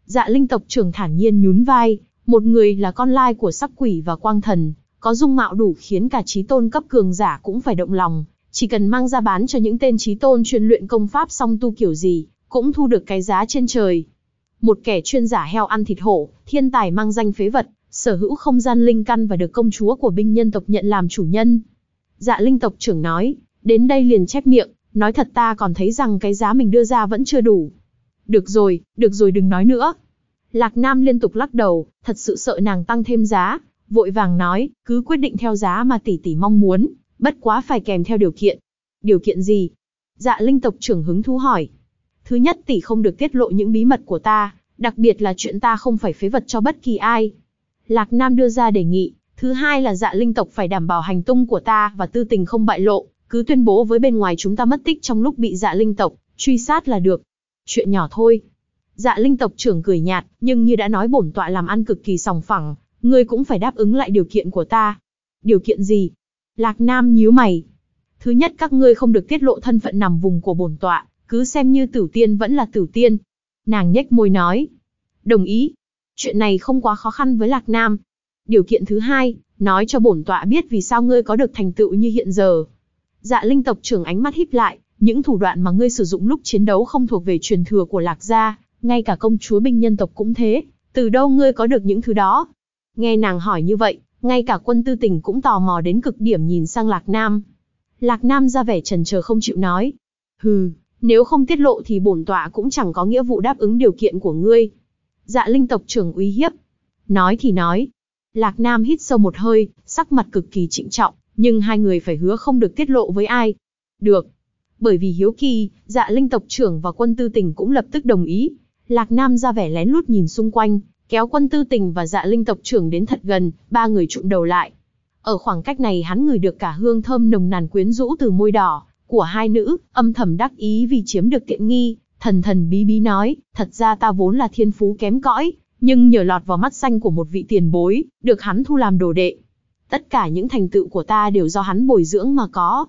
Dạ linh tộc trưởng thản nhiên nhún vai, một người là con lai của sắc quỷ và quang thần, có dung mạo đủ khiến cả trí tôn cấp cường giả cũng phải động lòng, chỉ cần mang ra bán cho những tên trí tôn chuyên luyện công pháp song tu kiểu gì, cũng thu được cái giá trên trời. Một kẻ chuyên giả heo ăn thịt hổ, thiên tài mang danh phế vật, sở hữu không gian linh căn và được công chúa của binh nhân tộc nhận làm chủ nhân. Dạ linh tộc trưởng nói, đến đây liền chép miệng, nói thật ta còn thấy rằng cái giá mình đưa ra vẫn chưa đủ. Được rồi, được rồi đừng nói nữa. Lạc Nam liên tục lắc đầu, thật sự sợ nàng tăng thêm giá, vội vàng nói, cứ quyết định theo giá mà tỷ tỷ mong muốn, bất quá phải kèm theo điều kiện. Điều kiện gì? Dạ linh tộc trưởng hứng thú hỏi. Thứ nhất tỷ không được tiết lộ những bí mật của ta, đặc biệt là chuyện ta không phải phế vật cho bất kỳ ai. Lạc Nam đưa ra đề nghị, thứ hai là dạ linh tộc phải đảm bảo hành tung của ta và tư tình không bại lộ, cứ tuyên bố với bên ngoài chúng ta mất tích trong lúc bị dạ linh tộc, truy sát là được. Chuyện nhỏ thôi. Dạ linh tộc trưởng cười nhạt, nhưng như đã nói bổn tọa làm ăn cực kỳ sòng phẳng, ngươi cũng phải đáp ứng lại điều kiện của ta. Điều kiện gì? Lạc Nam nhíu mày. Thứ nhất các ngươi không được tiết lộ thân phận nằm vùng của bổn tọa, cứ xem như tử tiên vẫn là tử tiên. Nàng nhếch môi nói. Đồng ý. Chuyện này không quá khó khăn với Lạc Nam. Điều kiện thứ hai, nói cho bổn tọa biết vì sao ngươi có được thành tựu như hiện giờ. Dạ linh tộc trưởng ánh mắt híp lại, những thủ đoạn mà ngươi sử dụng lúc chiến đấu không thuộc về truyền thừa của Lạc gia, ngay cả công chúa binh nhân tộc cũng thế, từ đâu ngươi có được những thứ đó? Nghe nàng hỏi như vậy, ngay cả quân tư tình cũng tò mò đến cực điểm nhìn sang Lạc Nam. Lạc Nam ra vẻ trần chờ không chịu nói. Hừ, nếu không tiết lộ thì bổn tọa cũng chẳng có nghĩa vụ đáp ứng điều kiện của ngươi. Dạ linh tộc trưởng uy hiếp. Nói thì nói. Lạc Nam hít sâu một hơi, sắc mặt cực kỳ trịnh trọng, nhưng hai người phải hứa không được tiết lộ với ai. Được. Bởi vì hiếu kỳ, dạ linh tộc trưởng và quân tư tình cũng lập tức đồng ý. Lạc Nam ra vẻ lén lút nhìn xung quanh, kéo quân tư tình và dạ linh tộc trưởng đến thật gần, ba người trụm đầu lại. Ở khoảng cách này hắn ngửi được cả hương thơm nồng nàn quyến rũ từ môi đỏ của hai nữ, âm thầm đắc ý vì chiếm được tiện nghi, thần thần bí bí nói, thật ra ta vốn là thiên phú kém cõi, nhưng nhờ lọt vào mắt xanh của một vị tiền bối, được hắn thu làm đồ đệ. Tất cả những thành tựu của ta đều do hắn bồi dưỡng mà có.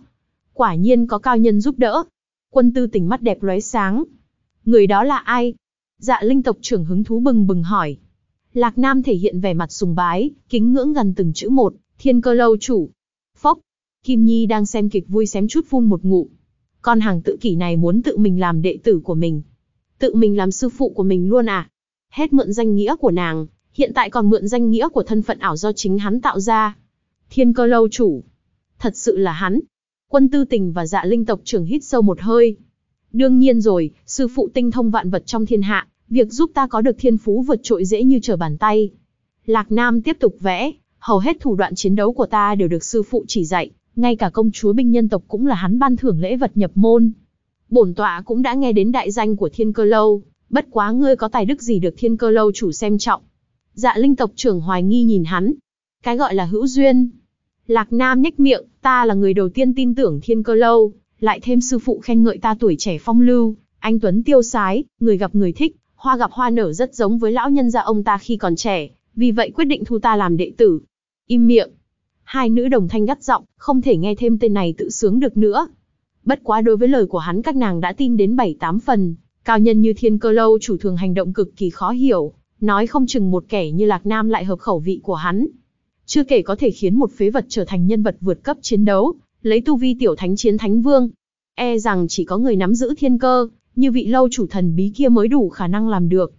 Quả nhiên có cao nhân giúp đỡ. Quân tư tình mắt đẹp lóe sáng. Người đó là ai? Dạ linh tộc trưởng hứng thú bừng bừng hỏi. Lạc Nam thể hiện vẻ mặt sùng bái, kính ngưỡng gần từng chữ một, thiên cơ lâu chủ. Phốc, Kim Nhi đang xem kịch vui xém chút phun một ngụ. Con hàng tự kỷ này muốn tự mình làm đệ tử của mình. Tự mình làm sư phụ của mình luôn à? Hết mượn danh nghĩa của nàng, hiện tại còn mượn danh nghĩa của thân phận ảo do chính hắn tạo ra. Thiên cơ lâu chủ. Thật sự là hắn. Quân tư tình và dạ linh tộc trưởng hít sâu một hơi. Đương nhiên rồi, sư phụ tinh thông vạn vật trong thiên hạ, việc giúp ta có được thiên phú vượt trội dễ như trở bàn tay. Lạc Nam tiếp tục vẽ, hầu hết thủ đoạn chiến đấu của ta đều được sư phụ chỉ dạy, ngay cả công chúa binh nhân tộc cũng là hắn ban thưởng lễ vật nhập môn. Bổn tọa cũng đã nghe đến đại danh của thiên cơ lâu, bất quá ngươi có tài đức gì được thiên cơ lâu chủ xem trọng. Dạ linh tộc trưởng hoài nghi nhìn hắn. Cái gọi là hữu duyên. Lạc Nam nhếch miệng, ta là người đầu tiên tin tưởng thiên cơ lâu, lại thêm sư phụ khen ngợi ta tuổi trẻ phong lưu, anh Tuấn tiêu sái, người gặp người thích, hoa gặp hoa nở rất giống với lão nhân gia ông ta khi còn trẻ, vì vậy quyết định thu ta làm đệ tử. Im miệng. Hai nữ đồng thanh gắt giọng, không thể nghe thêm tên này tự sướng được nữa. Bất quá đối với lời của hắn các nàng đã tin đến bảy tám phần, cao nhân như thiên cơ lâu chủ thường hành động cực kỳ khó hiểu, nói không chừng một kẻ như Lạc Nam lại hợp khẩu vị của hắn. Chưa kể có thể khiến một phế vật trở thành nhân vật vượt cấp chiến đấu, lấy tu vi tiểu thánh chiến thánh vương. E rằng chỉ có người nắm giữ thiên cơ, như vị lâu chủ thần bí kia mới đủ khả năng làm được.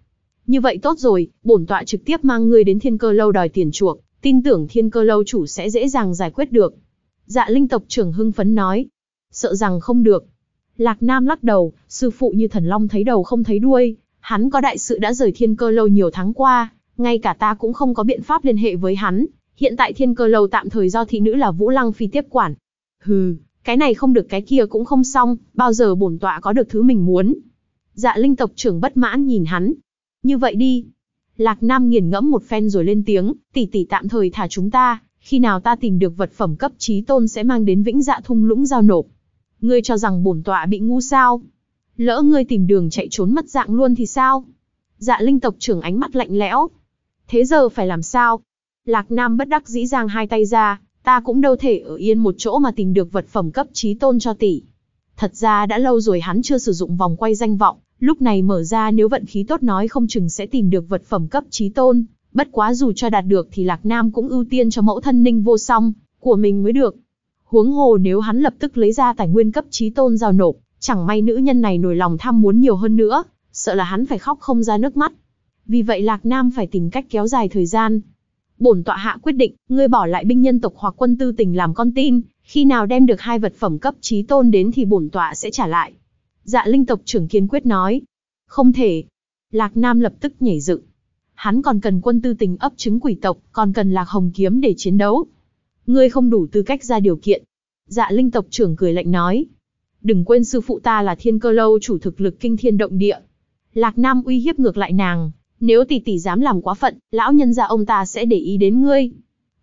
Như vậy tốt rồi, bổn tọa trực tiếp mang ngươi đến thiên cơ lâu đòi tiền chuộc, tin tưởng thiên cơ lâu chủ sẽ dễ dàng giải quyết được. Dạ linh tộc trưởng hưng phấn nói. Sợ rằng không được. Lạc Nam lắc đầu, sư phụ như thần long thấy đầu không thấy đuôi, hắn có đại sự đã rời thiên cơ lâu nhiều tháng qua, ngay cả ta cũng không có biện pháp liên hệ với hắn. Hiện tại thiên cơ lâu tạm thời do thị nữ là Vũ Lăng Phi tiếp quản. Hừ, cái này không được cái kia cũng không xong, bao giờ bổn tọa có được thứ mình muốn. Dạ linh tộc trưởng bất mãn nhìn hắn. Như vậy đi. Lạc Nam nghiền ngẫm một phen rồi lên tiếng, tỷ tỷ tạm thời thả chúng ta, khi nào ta tìm được vật phẩm cấp trí tôn sẽ mang đến vĩnh dạ thung lũng giao nộp. Ngươi cho rằng bổn tọa bị ngu sao? Lỡ ngươi tìm đường chạy trốn mất dạng luôn thì sao? Dạ linh tộc trưởng ánh mắt lạnh lẽo. Thế giờ phải làm sao? Lạc Nam bất đắc dĩ giang hai tay ra, ta cũng đâu thể ở yên một chỗ mà tìm được vật phẩm cấp trí tôn cho tỷ. Thật ra đã lâu rồi hắn chưa sử dụng vòng quay danh vọng, lúc này mở ra nếu vận khí tốt nói không chừng sẽ tìm được vật phẩm cấp trí tôn, bất quá dù cho đạt được thì Lạc Nam cũng ưu tiên cho mẫu thân ninh vô song, của mình mới được. Huống hồ nếu hắn lập tức lấy ra tài nguyên cấp trí tôn giao nộp, chẳng may nữ nhân này nổi lòng tham muốn nhiều hơn nữa, sợ là hắn phải khóc không ra nước mắt. Vì vậy Lạc Nam phải tìm cách kéo dài thời gian. Bổn tọa hạ quyết định, ngươi bỏ lại binh nhân tộc hoặc quân tư tình làm con tin, khi nào đem được hai vật phẩm cấp trí tôn đến thì bổn tọa sẽ trả lại. Dạ linh tộc trưởng kiên quyết nói. Không thể. Lạc Nam lập tức nhảy dựng. Hắn còn cần quân tư tình ấp trứng quỷ tộc, còn cần lạc hồng kiếm để chiến đấu. Ngươi không đủ tư cách ra điều kiện. Dạ linh tộc trưởng cười lạnh nói. Đừng quên sư phụ ta là thiên cơ lâu chủ thực lực kinh thiên động địa. Lạc Nam uy hiếp ngược lại nàng. Nếu tỷ tỷ dám làm quá phận, lão nhân gia ông ta sẽ để ý đến ngươi.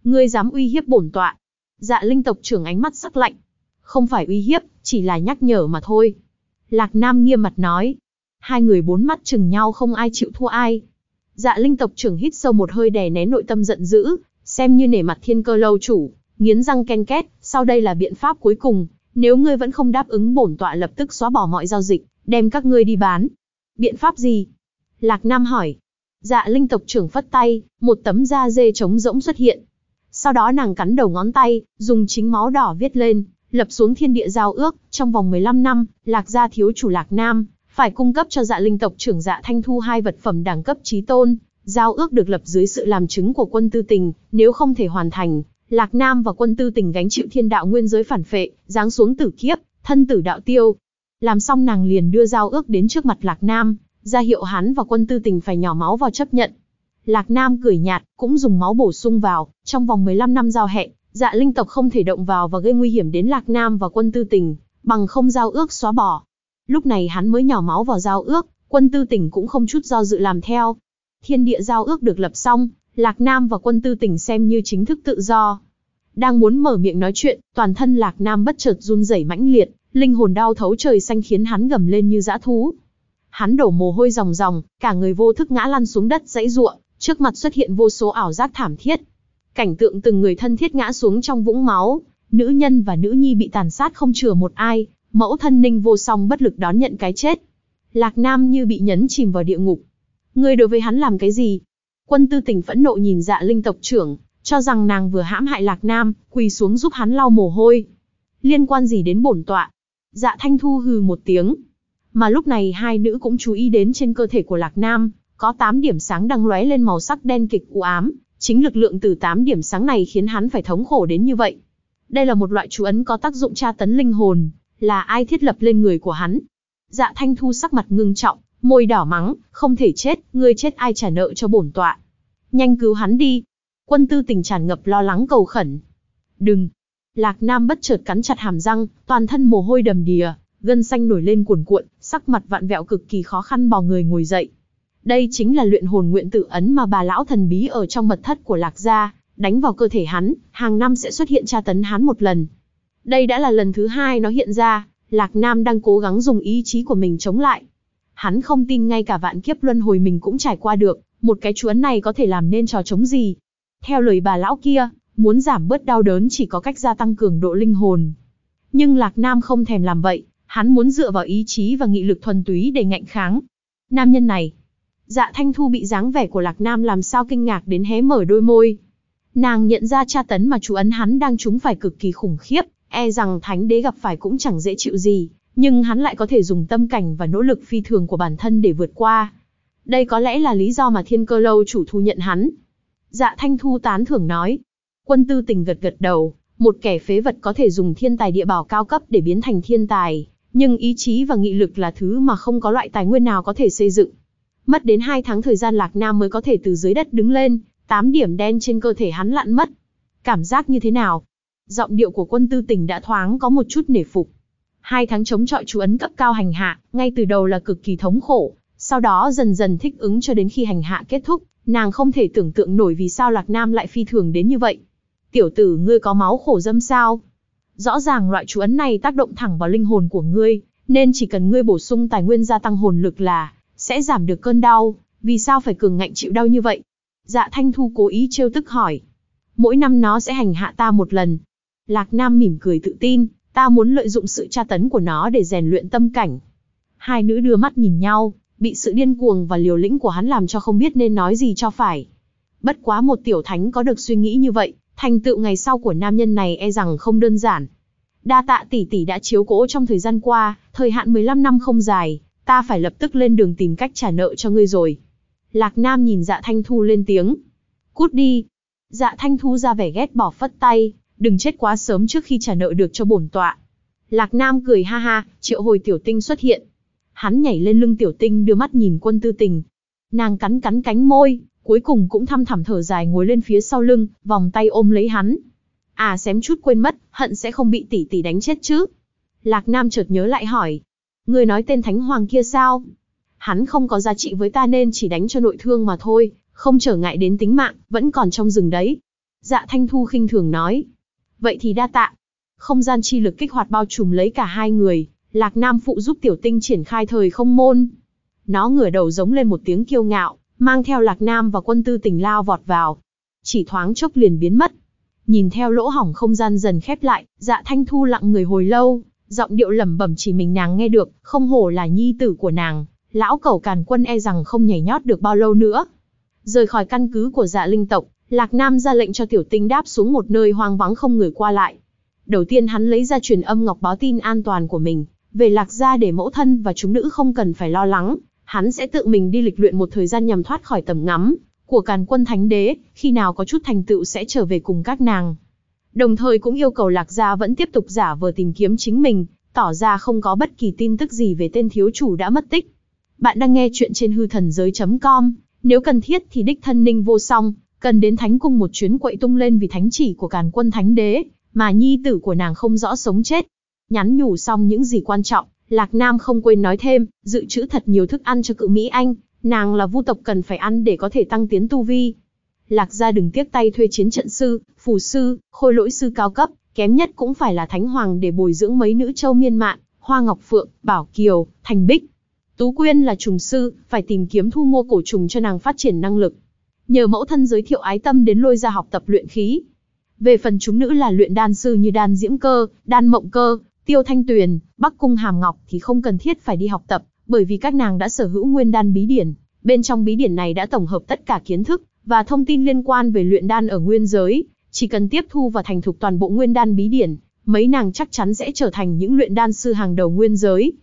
Ngươi dám uy hiếp bổn tọa. Dạ linh tộc trưởng ánh mắt sắc lạnh. Không phải uy hiếp, chỉ là nhắc nhở mà thôi. Lạc Nam nghiêm mặt nói. Hai người bốn mắt chừng nhau không ai chịu thua ai. Dạ linh tộc trưởng hít sâu một hơi đè nén nội tâm giận dữ, xem như nể mặt thiên cơ lâu chủ, nghiến răng ken két, sau đây là biện pháp cuối cùng, nếu ngươi vẫn không đáp ứng bổn tọa lập tức xóa bỏ mọi giao dịch, đem các ngươi đi bán. Biện pháp gì? Lạc Nam hỏi. Dạ linh tộc trưởng phất tay, một tấm da dê trống rỗng xuất hiện. Sau đó nàng cắn đầu ngón tay, dùng chính máu đỏ viết lên, lập xuống thiên địa giao ước, trong vòng 15 năm, Lạc gia thiếu chủ Lạc Nam, phải cung cấp cho dạ linh tộc trưởng dạ thanh thu hai vật phẩm đẳng cấp trí tôn. Giao ước được lập dưới sự làm chứng của quân tư tình, nếu không thể hoàn thành, Lạc Nam và quân tư tình gánh chịu thiên đạo nguyên giới phản phệ, giáng xuống tử kiếp, thân tử đạo tiêu. Làm xong nàng liền đưa giao ước đến trước mặt Lạc Nam, ra hiệu hắn và quân tư tình phải nhỏ máu vào chấp nhận. Lạc Nam cười nhạt, cũng dùng máu bổ sung vào, trong vòng 15 năm giao hẹn, dạ linh tộc không thể động vào và gây nguy hiểm đến Lạc Nam và quân tư tình, bằng không giao ước xóa bỏ. Lúc này hắn mới nhỏ máu vào giao ước, quân tư tỉnh cũng không chút do dự làm theo. Thiên địa giao ước được lập xong, Lạc Nam và quân tư tỉnh xem như chính thức tự do. Đang muốn mở miệng nói chuyện, toàn thân Lạc Nam bất chợt run rẩy mãnh liệt, linh hồn đau thấu trời xanh khiến hắn gầm lên như dã thú. Hắn đổ mồ hôi ròng ròng, cả người vô thức ngã lăn xuống đất dãy ruộng, trước mặt xuất hiện vô số ảo giác thảm thiết. Cảnh tượng từng người thân thiết ngã xuống trong vũng máu, nữ nhân và nữ nhi bị tàn sát không chừa một ai, mẫu thân ninh vô song bất lực đón nhận cái chết. Lạc Nam như bị nhấn chìm vào địa ngục. Người đối với hắn làm cái gì? Quân tư tình phẫn nộ nhìn dạ linh tộc trưởng, cho rằng nàng vừa hãm hại Lạc Nam, quỳ xuống giúp hắn lau mồ hôi. Liên quan gì đến bổn tọa? Dạ thanh thu hừ một tiếng. Mà lúc này hai nữ cũng chú ý đến trên cơ thể của Lạc Nam, có 8 điểm sáng đang lóe lên màu sắc đen kịch u ám, chính lực lượng từ 8 điểm sáng này khiến hắn phải thống khổ đến như vậy. Đây là một loại chú ấn có tác dụng tra tấn linh hồn, là ai thiết lập lên người của hắn. Dạ Thanh Thu sắc mặt ngưng trọng, môi đỏ mắng, không thể chết, ngươi chết ai trả nợ cho bổn tọa. Nhanh cứu hắn đi. Quân tư tình tràn ngập lo lắng cầu khẩn. Đừng. Lạc Nam bất chợt cắn chặt hàm răng, toàn thân mồ hôi đầm đìa, gân xanh nổi lên cuồn cuộn, sắc mặt vạn vẹo cực kỳ khó khăn bò người ngồi dậy. Đây chính là luyện hồn nguyện tự ấn mà bà lão thần bí ở trong mật thất của Lạc gia, đánh vào cơ thể hắn, hàng năm sẽ xuất hiện tra tấn hắn một lần. Đây đã là lần thứ hai nó hiện ra, Lạc Nam đang cố gắng dùng ý chí của mình chống lại. Hắn không tin ngay cả vạn kiếp luân hồi mình cũng trải qua được, một cái chuấn này có thể làm nên trò chống gì. Theo lời bà lão kia, muốn giảm bớt đau đớn chỉ có cách gia tăng cường độ linh hồn. Nhưng Lạc Nam không thèm làm vậy, hắn muốn dựa vào ý chí và nghị lực thuần túy để ngạnh kháng. Nam nhân này, dạ thanh thu bị dáng vẻ của Lạc Nam làm sao kinh ngạc đến hé mở đôi môi. Nàng nhận ra tra tấn mà chú ấn hắn đang trúng phải cực kỳ khủng khiếp, e rằng thánh đế gặp phải cũng chẳng dễ chịu gì, nhưng hắn lại có thể dùng tâm cảnh và nỗ lực phi thường của bản thân để vượt qua. Đây có lẽ là lý do mà thiên cơ lâu chủ thu nhận hắn. Dạ Thanh Thu tán thưởng nói. Quân tư tình gật gật đầu, một kẻ phế vật có thể dùng thiên tài địa bảo cao cấp để biến thành thiên tài, nhưng ý chí và nghị lực là thứ mà không có loại tài nguyên nào có thể xây dựng. Mất đến 2 tháng thời gian Lạc Nam mới có thể từ dưới đất đứng lên, 8 điểm đen trên cơ thể hắn lặn mất. Cảm giác như thế nào? Giọng điệu của quân tư tỉnh đã thoáng có một chút nể phục. Hai tháng chống chọi chú ấn cấp cao hành hạ, ngay từ đầu là cực kỳ thống khổ, sau đó dần dần thích ứng cho đến khi hành hạ kết thúc, nàng không thể tưởng tượng nổi vì sao Lạc Nam lại phi thường đến như vậy. Tiểu tử ngươi có máu khổ dâm sao? Rõ ràng loại chú ấn này tác động thẳng vào linh hồn của ngươi, nên chỉ cần ngươi bổ sung tài nguyên gia tăng hồn lực là sẽ giảm được cơn đau, vì sao phải cường ngạnh chịu đau như vậy? Dạ Thanh Thu cố ý trêu tức hỏi. Mỗi năm nó sẽ hành hạ ta một lần. Lạc Nam mỉm cười tự tin, ta muốn lợi dụng sự tra tấn của nó để rèn luyện tâm cảnh. Hai nữ đưa mắt nhìn nhau, bị sự điên cuồng và liều lĩnh của hắn làm cho không biết nên nói gì cho phải. Bất quá một tiểu thánh có được suy nghĩ như vậy, thành tựu ngày sau của nam nhân này e rằng không đơn giản. Đa tạ tỷ tỷ đã chiếu cố trong thời gian qua, thời hạn 15 năm không dài, ta phải lập tức lên đường tìm cách trả nợ cho ngươi rồi. Lạc Nam nhìn dạ thanh thu lên tiếng. Cút đi. Dạ thanh thu ra vẻ ghét bỏ phất tay, đừng chết quá sớm trước khi trả nợ được cho bổn tọa. Lạc Nam cười ha ha, triệu hồi tiểu tinh xuất hiện. Hắn nhảy lên lưng tiểu tinh đưa mắt nhìn quân tư tình. Nàng cắn cắn cánh môi, cuối cùng cũng thăm thẳm thở dài ngồi lên phía sau lưng, vòng tay ôm lấy hắn. À xém chút quên mất, hận sẽ không bị tỷ tỷ đánh chết chứ. Lạc Nam chợt nhớ lại hỏi. Người nói tên thánh hoàng kia sao? Hắn không có giá trị với ta nên chỉ đánh cho nội thương mà thôi, không trở ngại đến tính mạng, vẫn còn trong rừng đấy. Dạ Thanh Thu khinh thường nói. Vậy thì đa tạ. Không gian chi lực kích hoạt bao trùm lấy cả hai người, Lạc Nam phụ giúp tiểu tinh triển khai thời không môn. Nó ngửa đầu giống lên một tiếng kiêu ngạo, mang theo Lạc Nam và quân tư tình lao vọt vào. Chỉ thoáng chốc liền biến mất. Nhìn theo lỗ hỏng không gian dần khép lại, dạ thanh thu lặng người hồi lâu, giọng điệu lẩm bẩm chỉ mình nàng nghe được, không hổ là nhi tử của nàng, lão cẩu càn quân e rằng không nhảy nhót được bao lâu nữa. Rời khỏi căn cứ của dạ linh tộc, Lạc Nam ra lệnh cho tiểu tinh đáp xuống một nơi hoang vắng không người qua lại. Đầu tiên hắn lấy ra truyền âm ngọc báo tin an toàn của mình, về lạc gia để mẫu thân và chúng nữ không cần phải lo lắng, hắn sẽ tự mình đi lịch luyện một thời gian nhằm thoát khỏi tầm ngắm của càn quân thánh đế, khi nào có chút thành tựu sẽ trở về cùng các nàng. Đồng thời cũng yêu cầu lạc gia vẫn tiếp tục giả vờ tìm kiếm chính mình, tỏ ra không có bất kỳ tin tức gì về tên thiếu chủ đã mất tích. Bạn đang nghe chuyện trên hư thần giới.com, nếu cần thiết thì đích thân ninh vô song, cần đến thánh cung một chuyến quậy tung lên vì thánh chỉ của càn quân thánh đế, mà nhi tử của nàng không rõ sống chết. Nhắn nhủ xong những gì quan trọng, Lạc Nam không quên nói thêm, dự trữ thật nhiều thức ăn cho cự Mỹ Anh, nàng là vu tộc cần phải ăn để có thể tăng tiến tu vi. Lạc gia đừng tiếc tay thuê chiến trận sư, phù sư, khôi lỗi sư cao cấp, kém nhất cũng phải là thánh hoàng để bồi dưỡng mấy nữ châu miên mạn, hoa ngọc phượng, bảo kiều, thành bích. Tú Quyên là trùng sư, phải tìm kiếm thu mua cổ trùng cho nàng phát triển năng lực. Nhờ mẫu thân giới thiệu ái tâm đến lôi ra học tập luyện khí. Về phần chúng nữ là luyện đan sư như đan diễm cơ, đan mộng cơ, Tiêu Thanh Tuyền, Bắc Cung Hàm Ngọc thì không cần thiết phải đi học tập, bởi vì các nàng đã sở hữu nguyên đan bí điển. Bên trong bí điển này đã tổng hợp tất cả kiến thức và thông tin liên quan về luyện đan ở nguyên giới, chỉ cần tiếp thu và thành thục toàn bộ nguyên đan bí điển, mấy nàng chắc chắn sẽ trở thành những luyện đan sư hàng đầu nguyên giới.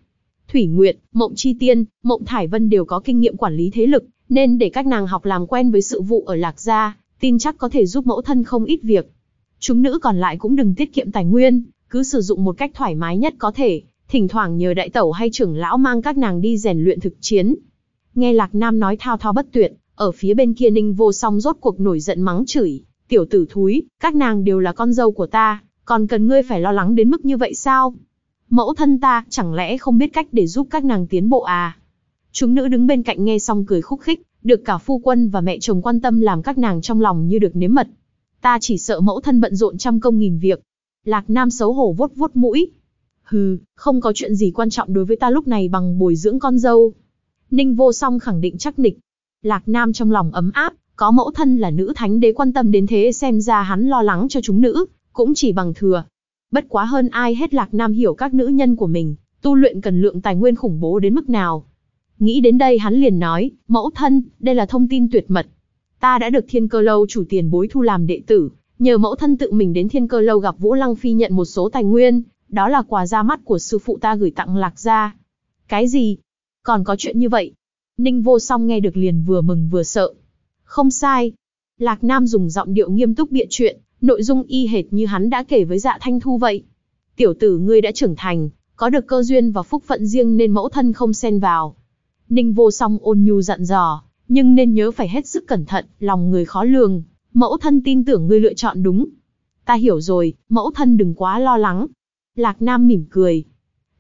Thủy Nguyệt, Mộng Chi Tiên, Mộng Thải Vân đều có kinh nghiệm quản lý thế lực, nên để các nàng học làm quen với sự vụ ở Lạc Gia, tin chắc có thể giúp mẫu thân không ít việc. Chúng nữ còn lại cũng đừng tiết kiệm tài nguyên, cứ sử dụng một cách thoải mái nhất có thể, thỉnh thoảng nhờ đại tẩu hay trưởng lão mang các nàng đi rèn luyện thực chiến. Nghe Lạc Nam nói thao thao bất tuyệt, ở phía bên kia Ninh Vô Song rốt cuộc nổi giận mắng chửi, tiểu tử thúi, các nàng đều là con dâu của ta, còn cần ngươi phải lo lắng đến mức như vậy sao? Mẫu thân ta chẳng lẽ không biết cách để giúp các nàng tiến bộ à? Chúng nữ đứng bên cạnh nghe xong cười khúc khích, được cả phu quân và mẹ chồng quan tâm làm các nàng trong lòng như được nếm mật. Ta chỉ sợ mẫu thân bận rộn trăm công nghìn việc, Lạc Nam xấu hổ vuốt vuốt mũi. Hừ, không có chuyện gì quan trọng đối với ta lúc này bằng bồi dưỡng con dâu. Ninh vô song khẳng định chắc nịch. Lạc Nam trong lòng ấm áp, có mẫu thân là nữ thánh đế quan tâm đến thế xem ra hắn lo lắng cho chúng nữ, cũng chỉ bằng thừa. Bất quá hơn ai hết Lạc Nam hiểu các nữ nhân của mình, tu luyện cần lượng tài nguyên khủng bố đến mức nào. Nghĩ đến đây hắn liền nói, mẫu thân, đây là thông tin tuyệt mật. Ta đã được thiên cơ lâu chủ tiền bối thu làm đệ tử, Nhờ mẫu thân tự mình đến thiên cơ lâu gặp Vũ Lăng Phi nhận một số tài nguyên, đó là quà ra mắt của sư phụ ta gửi tặng lạc gia. Cái gì? Còn có chuyện như vậy? Ninh vô song nghe được liền vừa mừng vừa sợ. Không sai. Lạc Nam dùng giọng điệu nghiêm túc bịa chuyện, nội dung y hệt như hắn đã kể với dạ thanh thu vậy. Tiểu tử ngươi đã trưởng thành, có được cơ duyên và phúc phận riêng nên mẫu thân không xen vào. Ninh vô song ôn nhu dặn dò, nhưng nên nhớ phải hết sức cẩn thận, lòng người khó lường, mẫu thân tin tưởng ngươi lựa chọn đúng. Ta hiểu rồi, mẫu thân đừng quá lo lắng. Lạc Nam mỉm cười.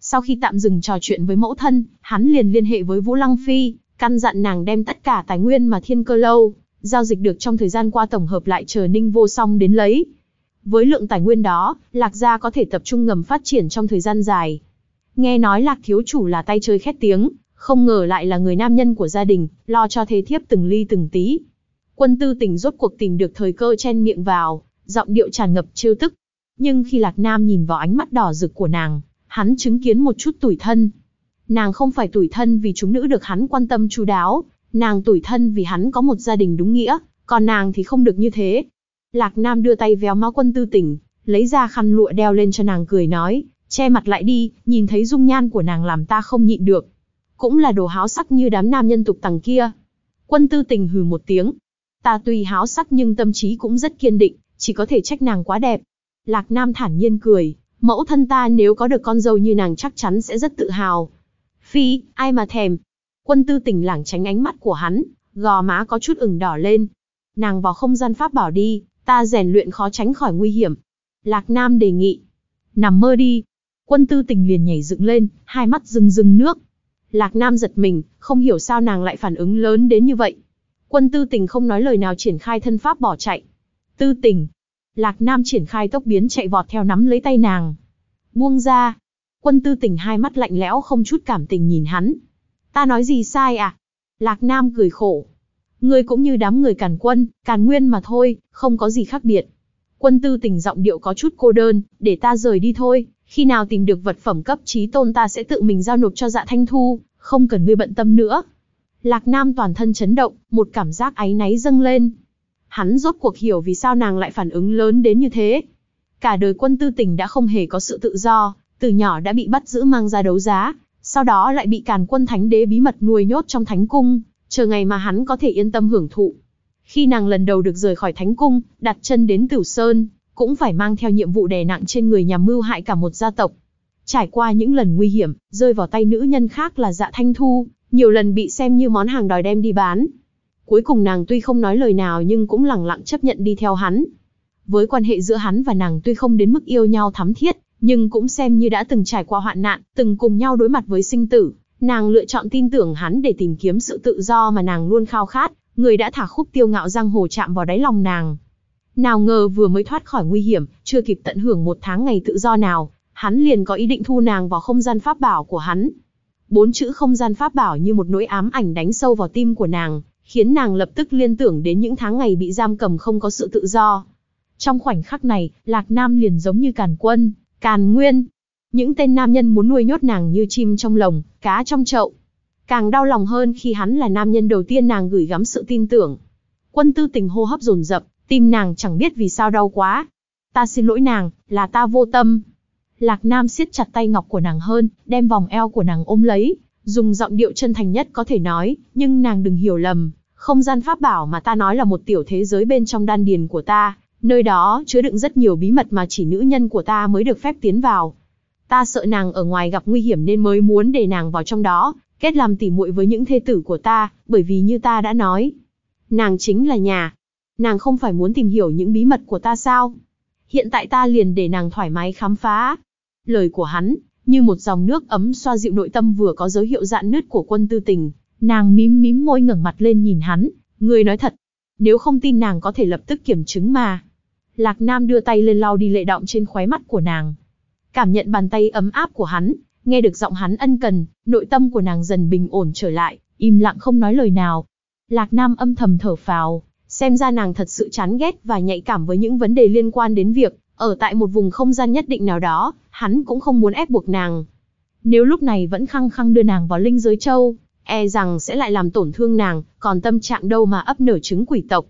Sau khi tạm dừng trò chuyện với mẫu thân, hắn liền liên hệ với Vũ Lăng Phi, căn dặn nàng đem tất cả tài nguyên mà thiên cơ lâu, giao dịch được trong thời gian qua tổng hợp lại chờ Ninh Vô Song đến lấy. Với lượng tài nguyên đó, Lạc Gia có thể tập trung ngầm phát triển trong thời gian dài. Nghe nói Lạc Thiếu Chủ là tay chơi khét tiếng, không ngờ lại là người nam nhân của gia đình, lo cho thế thiếp từng ly từng tí. Quân tư tình rốt cuộc tìm được thời cơ chen miệng vào, giọng điệu tràn ngập trêu tức. Nhưng khi Lạc Nam nhìn vào ánh mắt đỏ rực của nàng, hắn chứng kiến một chút tủi thân. Nàng không phải tủi thân vì chúng nữ được hắn quan tâm chu đáo, nàng tủi thân vì hắn có một gia đình đúng nghĩa, còn nàng thì không được như thế. Lạc Nam đưa tay véo má quân tư tỉnh, lấy ra khăn lụa đeo lên cho nàng cười nói, che mặt lại đi, nhìn thấy dung nhan của nàng làm ta không nhịn được. Cũng là đồ háo sắc như đám nam nhân tục tằng kia. Quân tư tình hừ một tiếng. Ta tuy háo sắc nhưng tâm trí cũng rất kiên định, chỉ có thể trách nàng quá đẹp. Lạc Nam thản nhiên cười, mẫu thân ta nếu có được con dâu như nàng chắc chắn sẽ rất tự hào. Phi, ai mà thèm. Quân tư tình lảng tránh ánh mắt của hắn, gò má có chút ửng đỏ lên. Nàng vào không gian pháp bảo đi, ta rèn luyện khó tránh khỏi nguy hiểm. Lạc Nam đề nghị. Nằm mơ đi. Quân tư tình liền nhảy dựng lên, hai mắt rưng rưng nước. Lạc Nam giật mình, không hiểu sao nàng lại phản ứng lớn đến như vậy. Quân tư tình không nói lời nào triển khai thân pháp bỏ chạy. Tư tình. Lạc Nam triển khai tốc biến chạy vọt theo nắm lấy tay nàng. Buông ra. Quân tư tình hai mắt lạnh lẽo không chút cảm tình nhìn hắn. Ta nói gì sai à? Lạc Nam cười khổ. Ngươi cũng như đám người càn quân, càn nguyên mà thôi, không có gì khác biệt. Quân tư tình giọng điệu có chút cô đơn, để ta rời đi thôi, khi nào tìm được vật phẩm cấp trí tôn ta sẽ tự mình giao nộp cho dạ thanh thu, không cần ngươi bận tâm nữa. Lạc Nam toàn thân chấn động, một cảm giác áy náy dâng lên. Hắn rốt cuộc hiểu vì sao nàng lại phản ứng lớn đến như thế. Cả đời quân tư tình đã không hề có sự tự do, từ nhỏ đã bị bắt giữ mang ra đấu giá, sau đó lại bị càn quân thánh đế bí mật nuôi nhốt trong thánh cung, chờ ngày mà hắn có thể yên tâm hưởng thụ. Khi nàng lần đầu được rời khỏi thánh cung, đặt chân đến Tử Sơn, cũng phải mang theo nhiệm vụ đè nặng trên người nhằm mưu hại cả một gia tộc. Trải qua những lần nguy hiểm, rơi vào tay nữ nhân khác là dạ thanh thu, nhiều lần bị xem như món hàng đòi đem đi bán. Cuối cùng nàng tuy không nói lời nào nhưng cũng lẳng lặng chấp nhận đi theo hắn. Với quan hệ giữa hắn và nàng tuy không đến mức yêu nhau thắm thiết, nhưng cũng xem như đã từng trải qua hoạn nạn, từng cùng nhau đối mặt với sinh tử. Nàng lựa chọn tin tưởng hắn để tìm kiếm sự tự do mà nàng luôn khao khát, người đã thả khúc tiêu ngạo giang hồ chạm vào đáy lòng nàng. Nào ngờ vừa mới thoát khỏi nguy hiểm, chưa kịp tận hưởng một tháng ngày tự do nào, hắn liền có ý định thu nàng vào không gian pháp bảo của hắn. Bốn chữ không gian pháp bảo như một nỗi ám ảnh đánh sâu vào tim của nàng, khiến nàng lập tức liên tưởng đến những tháng ngày bị giam cầm không có sự tự do. Trong khoảnh khắc này, Lạc Nam liền giống như càn quân, càn nguyên. Những tên nam nhân muốn nuôi nhốt nàng như chim trong lồng, cá trong chậu. Càng đau lòng hơn khi hắn là nam nhân đầu tiên nàng gửi gắm sự tin tưởng. Quân tư tình hô hấp dồn dập, tim nàng chẳng biết vì sao đau quá. Ta xin lỗi nàng, là ta vô tâm. Lạc Nam siết chặt tay ngọc của nàng hơn, đem vòng eo của nàng ôm lấy, dùng giọng điệu chân thành nhất có thể nói, nhưng nàng đừng hiểu lầm, không gian pháp bảo mà ta nói là một tiểu thế giới bên trong đan điền của ta, nơi đó chứa đựng rất nhiều bí mật mà chỉ nữ nhân của ta mới được phép tiến vào. Ta sợ nàng ở ngoài gặp nguy hiểm nên mới muốn để nàng vào trong đó, kết làm tỉ muội với những thê tử của ta, bởi vì như ta đã nói, nàng chính là nhà. Nàng không phải muốn tìm hiểu những bí mật của ta sao? Hiện tại ta liền để nàng thoải mái khám phá. Lời của hắn, như một dòng nước ấm xoa dịu nội tâm vừa có dấu hiệu dạn nứt của quân tư tình. Nàng mím mím môi ngẩng mặt lên nhìn hắn, người nói thật. Nếu không tin nàng có thể lập tức kiểm chứng mà. Lạc Nam đưa tay lên lau đi lệ động trên khóe mắt của nàng. Cảm nhận bàn tay ấm áp của hắn, nghe được giọng hắn ân cần, nội tâm của nàng dần bình ổn trở lại, im lặng không nói lời nào. Lạc Nam âm thầm thở phào, xem ra nàng thật sự chán ghét và nhạy cảm với những vấn đề liên quan đến việc ở tại một vùng không gian nhất định nào đó, hắn cũng không muốn ép buộc nàng. Nếu lúc này vẫn khăng khăng đưa nàng vào linh giới châu, e rằng sẽ lại làm tổn thương nàng, còn tâm trạng đâu mà ấp nở trứng quỷ tộc.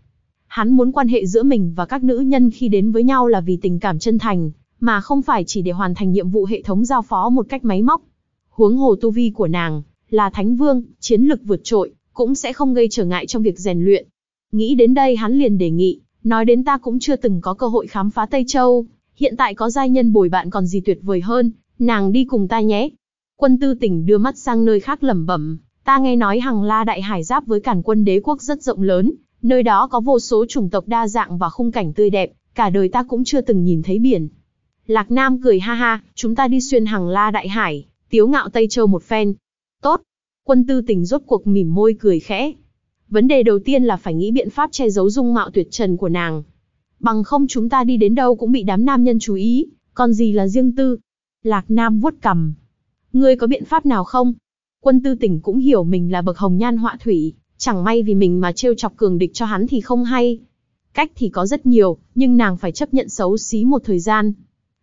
Hắn muốn quan hệ giữa mình và các nữ nhân khi đến với nhau là vì tình cảm chân thành, mà không phải chỉ để hoàn thành nhiệm vụ hệ thống giao phó một cách máy móc. Huống hồ tu vi của nàng, là thánh vương, chiến lực vượt trội, cũng sẽ không gây trở ngại trong việc rèn luyện. Nghĩ đến đây hắn liền đề nghị, nói đến ta cũng chưa từng có cơ hội khám phá Tây Châu, hiện tại có giai nhân bồi bạn còn gì tuyệt vời hơn, nàng đi cùng ta nhé. Quân tư tỉnh đưa mắt sang nơi khác lẩm bẩm, ta nghe nói Hằng La Đại Hải giáp với cản quân đế quốc rất rộng lớn, nơi đó có vô số chủng tộc đa dạng và khung cảnh tươi đẹp, cả đời ta cũng chưa từng nhìn thấy biển. Lạc Nam cười ha ha, chúng ta đi xuyên Hằng La Đại Hải, tiếu ngạo Tây Châu một phen. Tốt. Quân tư Tỉnh rốt cuộc mỉm môi cười khẽ. Vấn đề đầu tiên là phải nghĩ biện pháp che giấu dung mạo tuyệt trần của nàng. Bằng không chúng ta đi đến đâu cũng bị đám nam nhân chú ý, còn gì là riêng tư. Lạc Nam vuốt cằm. Ngươi có biện pháp nào không? Quân tư tỉnh cũng hiểu mình là bậc hồng nhan họa thủy, chẳng may vì mình mà trêu chọc cường địch cho hắn thì không hay. Cách thì có rất nhiều, nhưng nàng phải chấp nhận xấu xí một thời gian.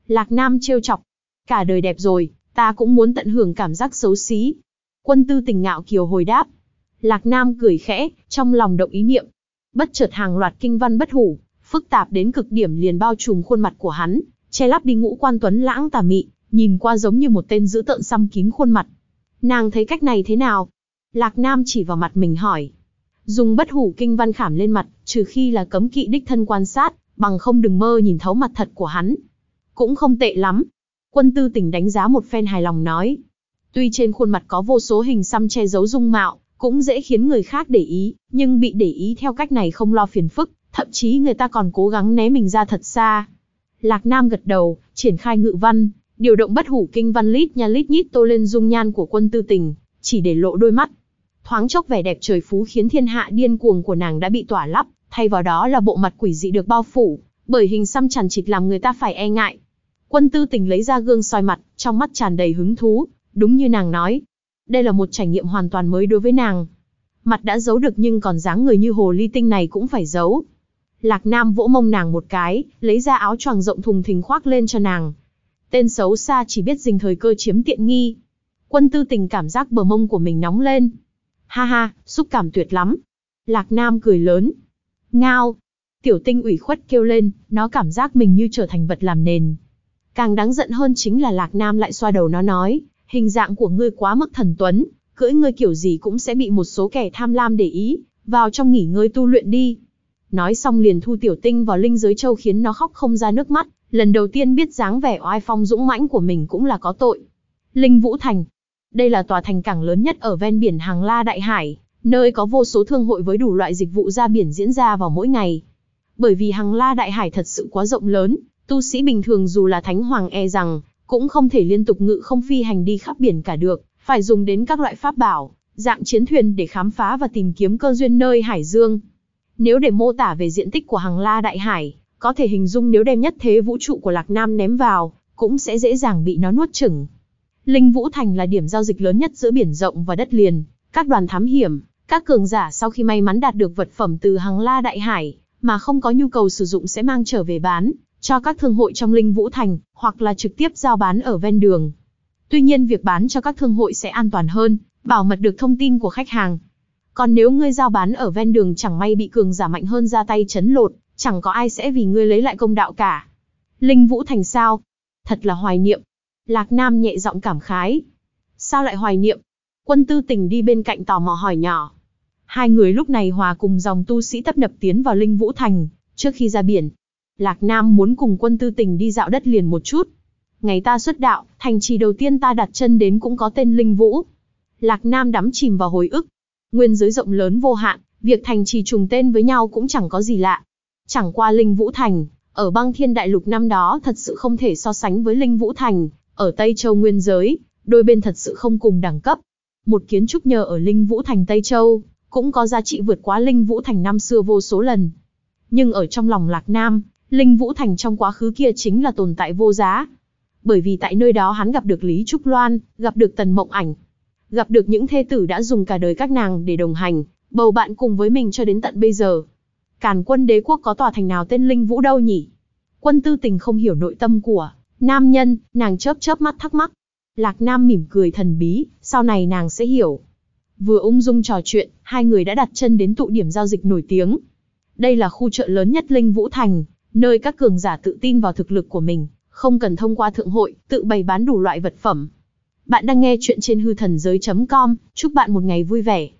Lạc Nam trêu chọc. Cả đời đẹp rồi, ta cũng muốn tận hưởng cảm giác xấu xí. Quân tư tình ngạo kiều hồi đáp. Lạc Nam cười khẽ, trong lòng động ý niệm. Bất chợt hàng loạt kinh văn bất hủ, phức tạp đến cực điểm liền bao trùm khuôn mặt của hắn, che lắp đi ngũ quan tuấn lãng tà mị, nhìn qua giống như một tên dữ tợn xăm kín khuôn mặt. Nàng thấy cách này thế nào? Lạc Nam chỉ vào mặt mình hỏi. Dùng bất hủ kinh văn khảm lên mặt, trừ khi là cấm kỵ đích thân quan sát, bằng không đừng mơ nhìn thấu mặt thật của hắn. Cũng không tệ lắm. Quân tư tỉnh đánh giá một phen hài lòng nói. Tuy trên khuôn mặt có vô số hình xăm che giấu dung mạo, cũng dễ khiến người khác để ý, nhưng bị để ý theo cách này không lo phiền phức, thậm chí người ta còn cố gắng né mình ra thật xa. Lạc Nam gật đầu, triển khai ngự văn, điều động bất hủ kinh văn lít nha lít nhít tô lên dung nhan của quân tư tình, chỉ để lộ đôi mắt. Thoáng chốc vẻ đẹp trời phú khiến thiên hạ điên cuồng của nàng đã bị tỏa lắp, thay vào đó là bộ mặt quỷ dị được bao phủ, bởi hình xăm chằn chịt làm người ta phải e ngại. Quân tư tình lấy ra gương soi mặt, trong mắt tràn đầy hứng thú, đúng như nàng nói. Đây là một trải nghiệm hoàn toàn mới đối với nàng. Mặt đã giấu được nhưng còn dáng người như hồ ly tinh này cũng phải giấu. Lạc Nam vỗ mông nàng một cái, lấy ra áo choàng rộng thùng thình khoác lên cho nàng. Tên xấu xa chỉ biết dình thời cơ chiếm tiện nghi. Quân tư tình cảm giác bờ mông của mình nóng lên. Ha ha, xúc cảm tuyệt lắm. Lạc Nam cười lớn. Ngao. Tiểu tinh ủy khuất kêu lên, nó cảm giác mình như trở thành vật làm nền. Càng đáng giận hơn chính là Lạc Nam lại xoa đầu nó nói, hình dạng của ngươi quá mức thần tuấn, cưỡi ngươi kiểu gì cũng sẽ bị một số kẻ tham lam để ý, vào trong nghỉ ngơi tu luyện đi. Nói xong liền thu tiểu tinh vào linh giới châu khiến nó khóc không ra nước mắt, lần đầu tiên biết dáng vẻ oai phong dũng mãnh của mình cũng là có tội. Linh Vũ Thành. Đây là tòa thành cảng lớn nhất ở ven biển Hàng La Đại Hải, nơi có vô số thương hội với đủ loại dịch vụ ra biển diễn ra vào mỗi ngày. Bởi vì Hàng La Đại Hải thật sự quá rộng lớn, tu sĩ bình thường dù là thánh hoàng e rằng, cũng không thể liên tục ngự không phi hành đi khắp biển cả được, phải dùng đến các loại pháp bảo, dạng chiến thuyền để khám phá và tìm kiếm cơ duyên nơi hải dương. Nếu để mô tả về diện tích của Hàng La Đại Hải, có thể hình dung nếu đem nhất thế vũ trụ của Lạc Nam ném vào, cũng sẽ dễ dàng bị nó nuốt chửng. Linh Vũ Thành là điểm giao dịch lớn nhất giữa biển rộng và đất liền, các đoàn thám hiểm, các cường giả sau khi may mắn đạt được vật phẩm từ Hàng La Đại Hải, mà không có nhu cầu sử dụng sẽ mang trở về bán, cho các thương hội trong Linh Vũ Thành, hoặc là trực tiếp giao bán ở ven đường. Tuy nhiên việc bán cho các thương hội sẽ an toàn hơn, bảo mật được thông tin của khách hàng. Còn nếu ngươi giao bán ở ven đường chẳng may bị cường giả mạnh hơn ra tay chấn lột, chẳng có ai sẽ vì ngươi lấy lại công đạo cả. Linh Vũ Thành sao? Thật là hoài niệm. Lạc Nam nhẹ giọng cảm khái. Sao lại hoài niệm? Quân tư tình đi bên cạnh tò mò hỏi nhỏ. Hai người lúc này hòa cùng dòng tu sĩ tấp nập tiến vào Linh Vũ Thành, trước khi ra biển. Lạc Nam muốn cùng quân tư tình đi dạo đất liền một chút. Ngày ta xuất đạo, thành trì đầu tiên ta đặt chân đến cũng có tên Linh Vũ. Lạc Nam đắm chìm vào hồi ức. Nguyên giới rộng lớn vô hạn, việc thành trì trùng tên với nhau cũng chẳng có gì lạ. Chẳng qua Linh Vũ Thành, ở băng thiên đại lục năm đó thật sự không thể so sánh với Linh Vũ Thành, ở Tây Châu Nguyên giới, đôi bên thật sự không cùng đẳng cấp. Một kiến trúc nhờ ở Linh Vũ Thành Tây Châu, cũng có giá trị vượt quá Linh Vũ Thành năm xưa vô số lần. Nhưng ở trong lòng Lạc Nam, Linh Vũ Thành trong quá khứ kia chính là tồn tại vô giá. Bởi vì tại nơi đó hắn gặp được Lý Trúc Loan, gặp được Tần Mộng Ảnh, gặp được những thê tử đã dùng cả đời các nàng để đồng hành, bầu bạn cùng với mình cho đến tận bây giờ. Càn quân đế quốc có tòa thành nào tên Linh Vũ đâu nhỉ? Quân tư tình không hiểu nội tâm của nam nhân, nàng chớp chớp mắt thắc mắc. Lạc Nam mỉm cười thần bí, sau này nàng sẽ hiểu. Vừa ung dung trò chuyện, hai người đã đặt chân đến tụ điểm giao dịch nổi tiếng. Đây là khu chợ lớn nhất Linh Vũ Thành, nơi các cường giả tự tin vào thực lực của mình, không cần thông qua thượng hội, tự bày bán đủ loại vật phẩm. Bạn đang nghe chuyện trên hư thần giới.com, chúc bạn một ngày vui vẻ.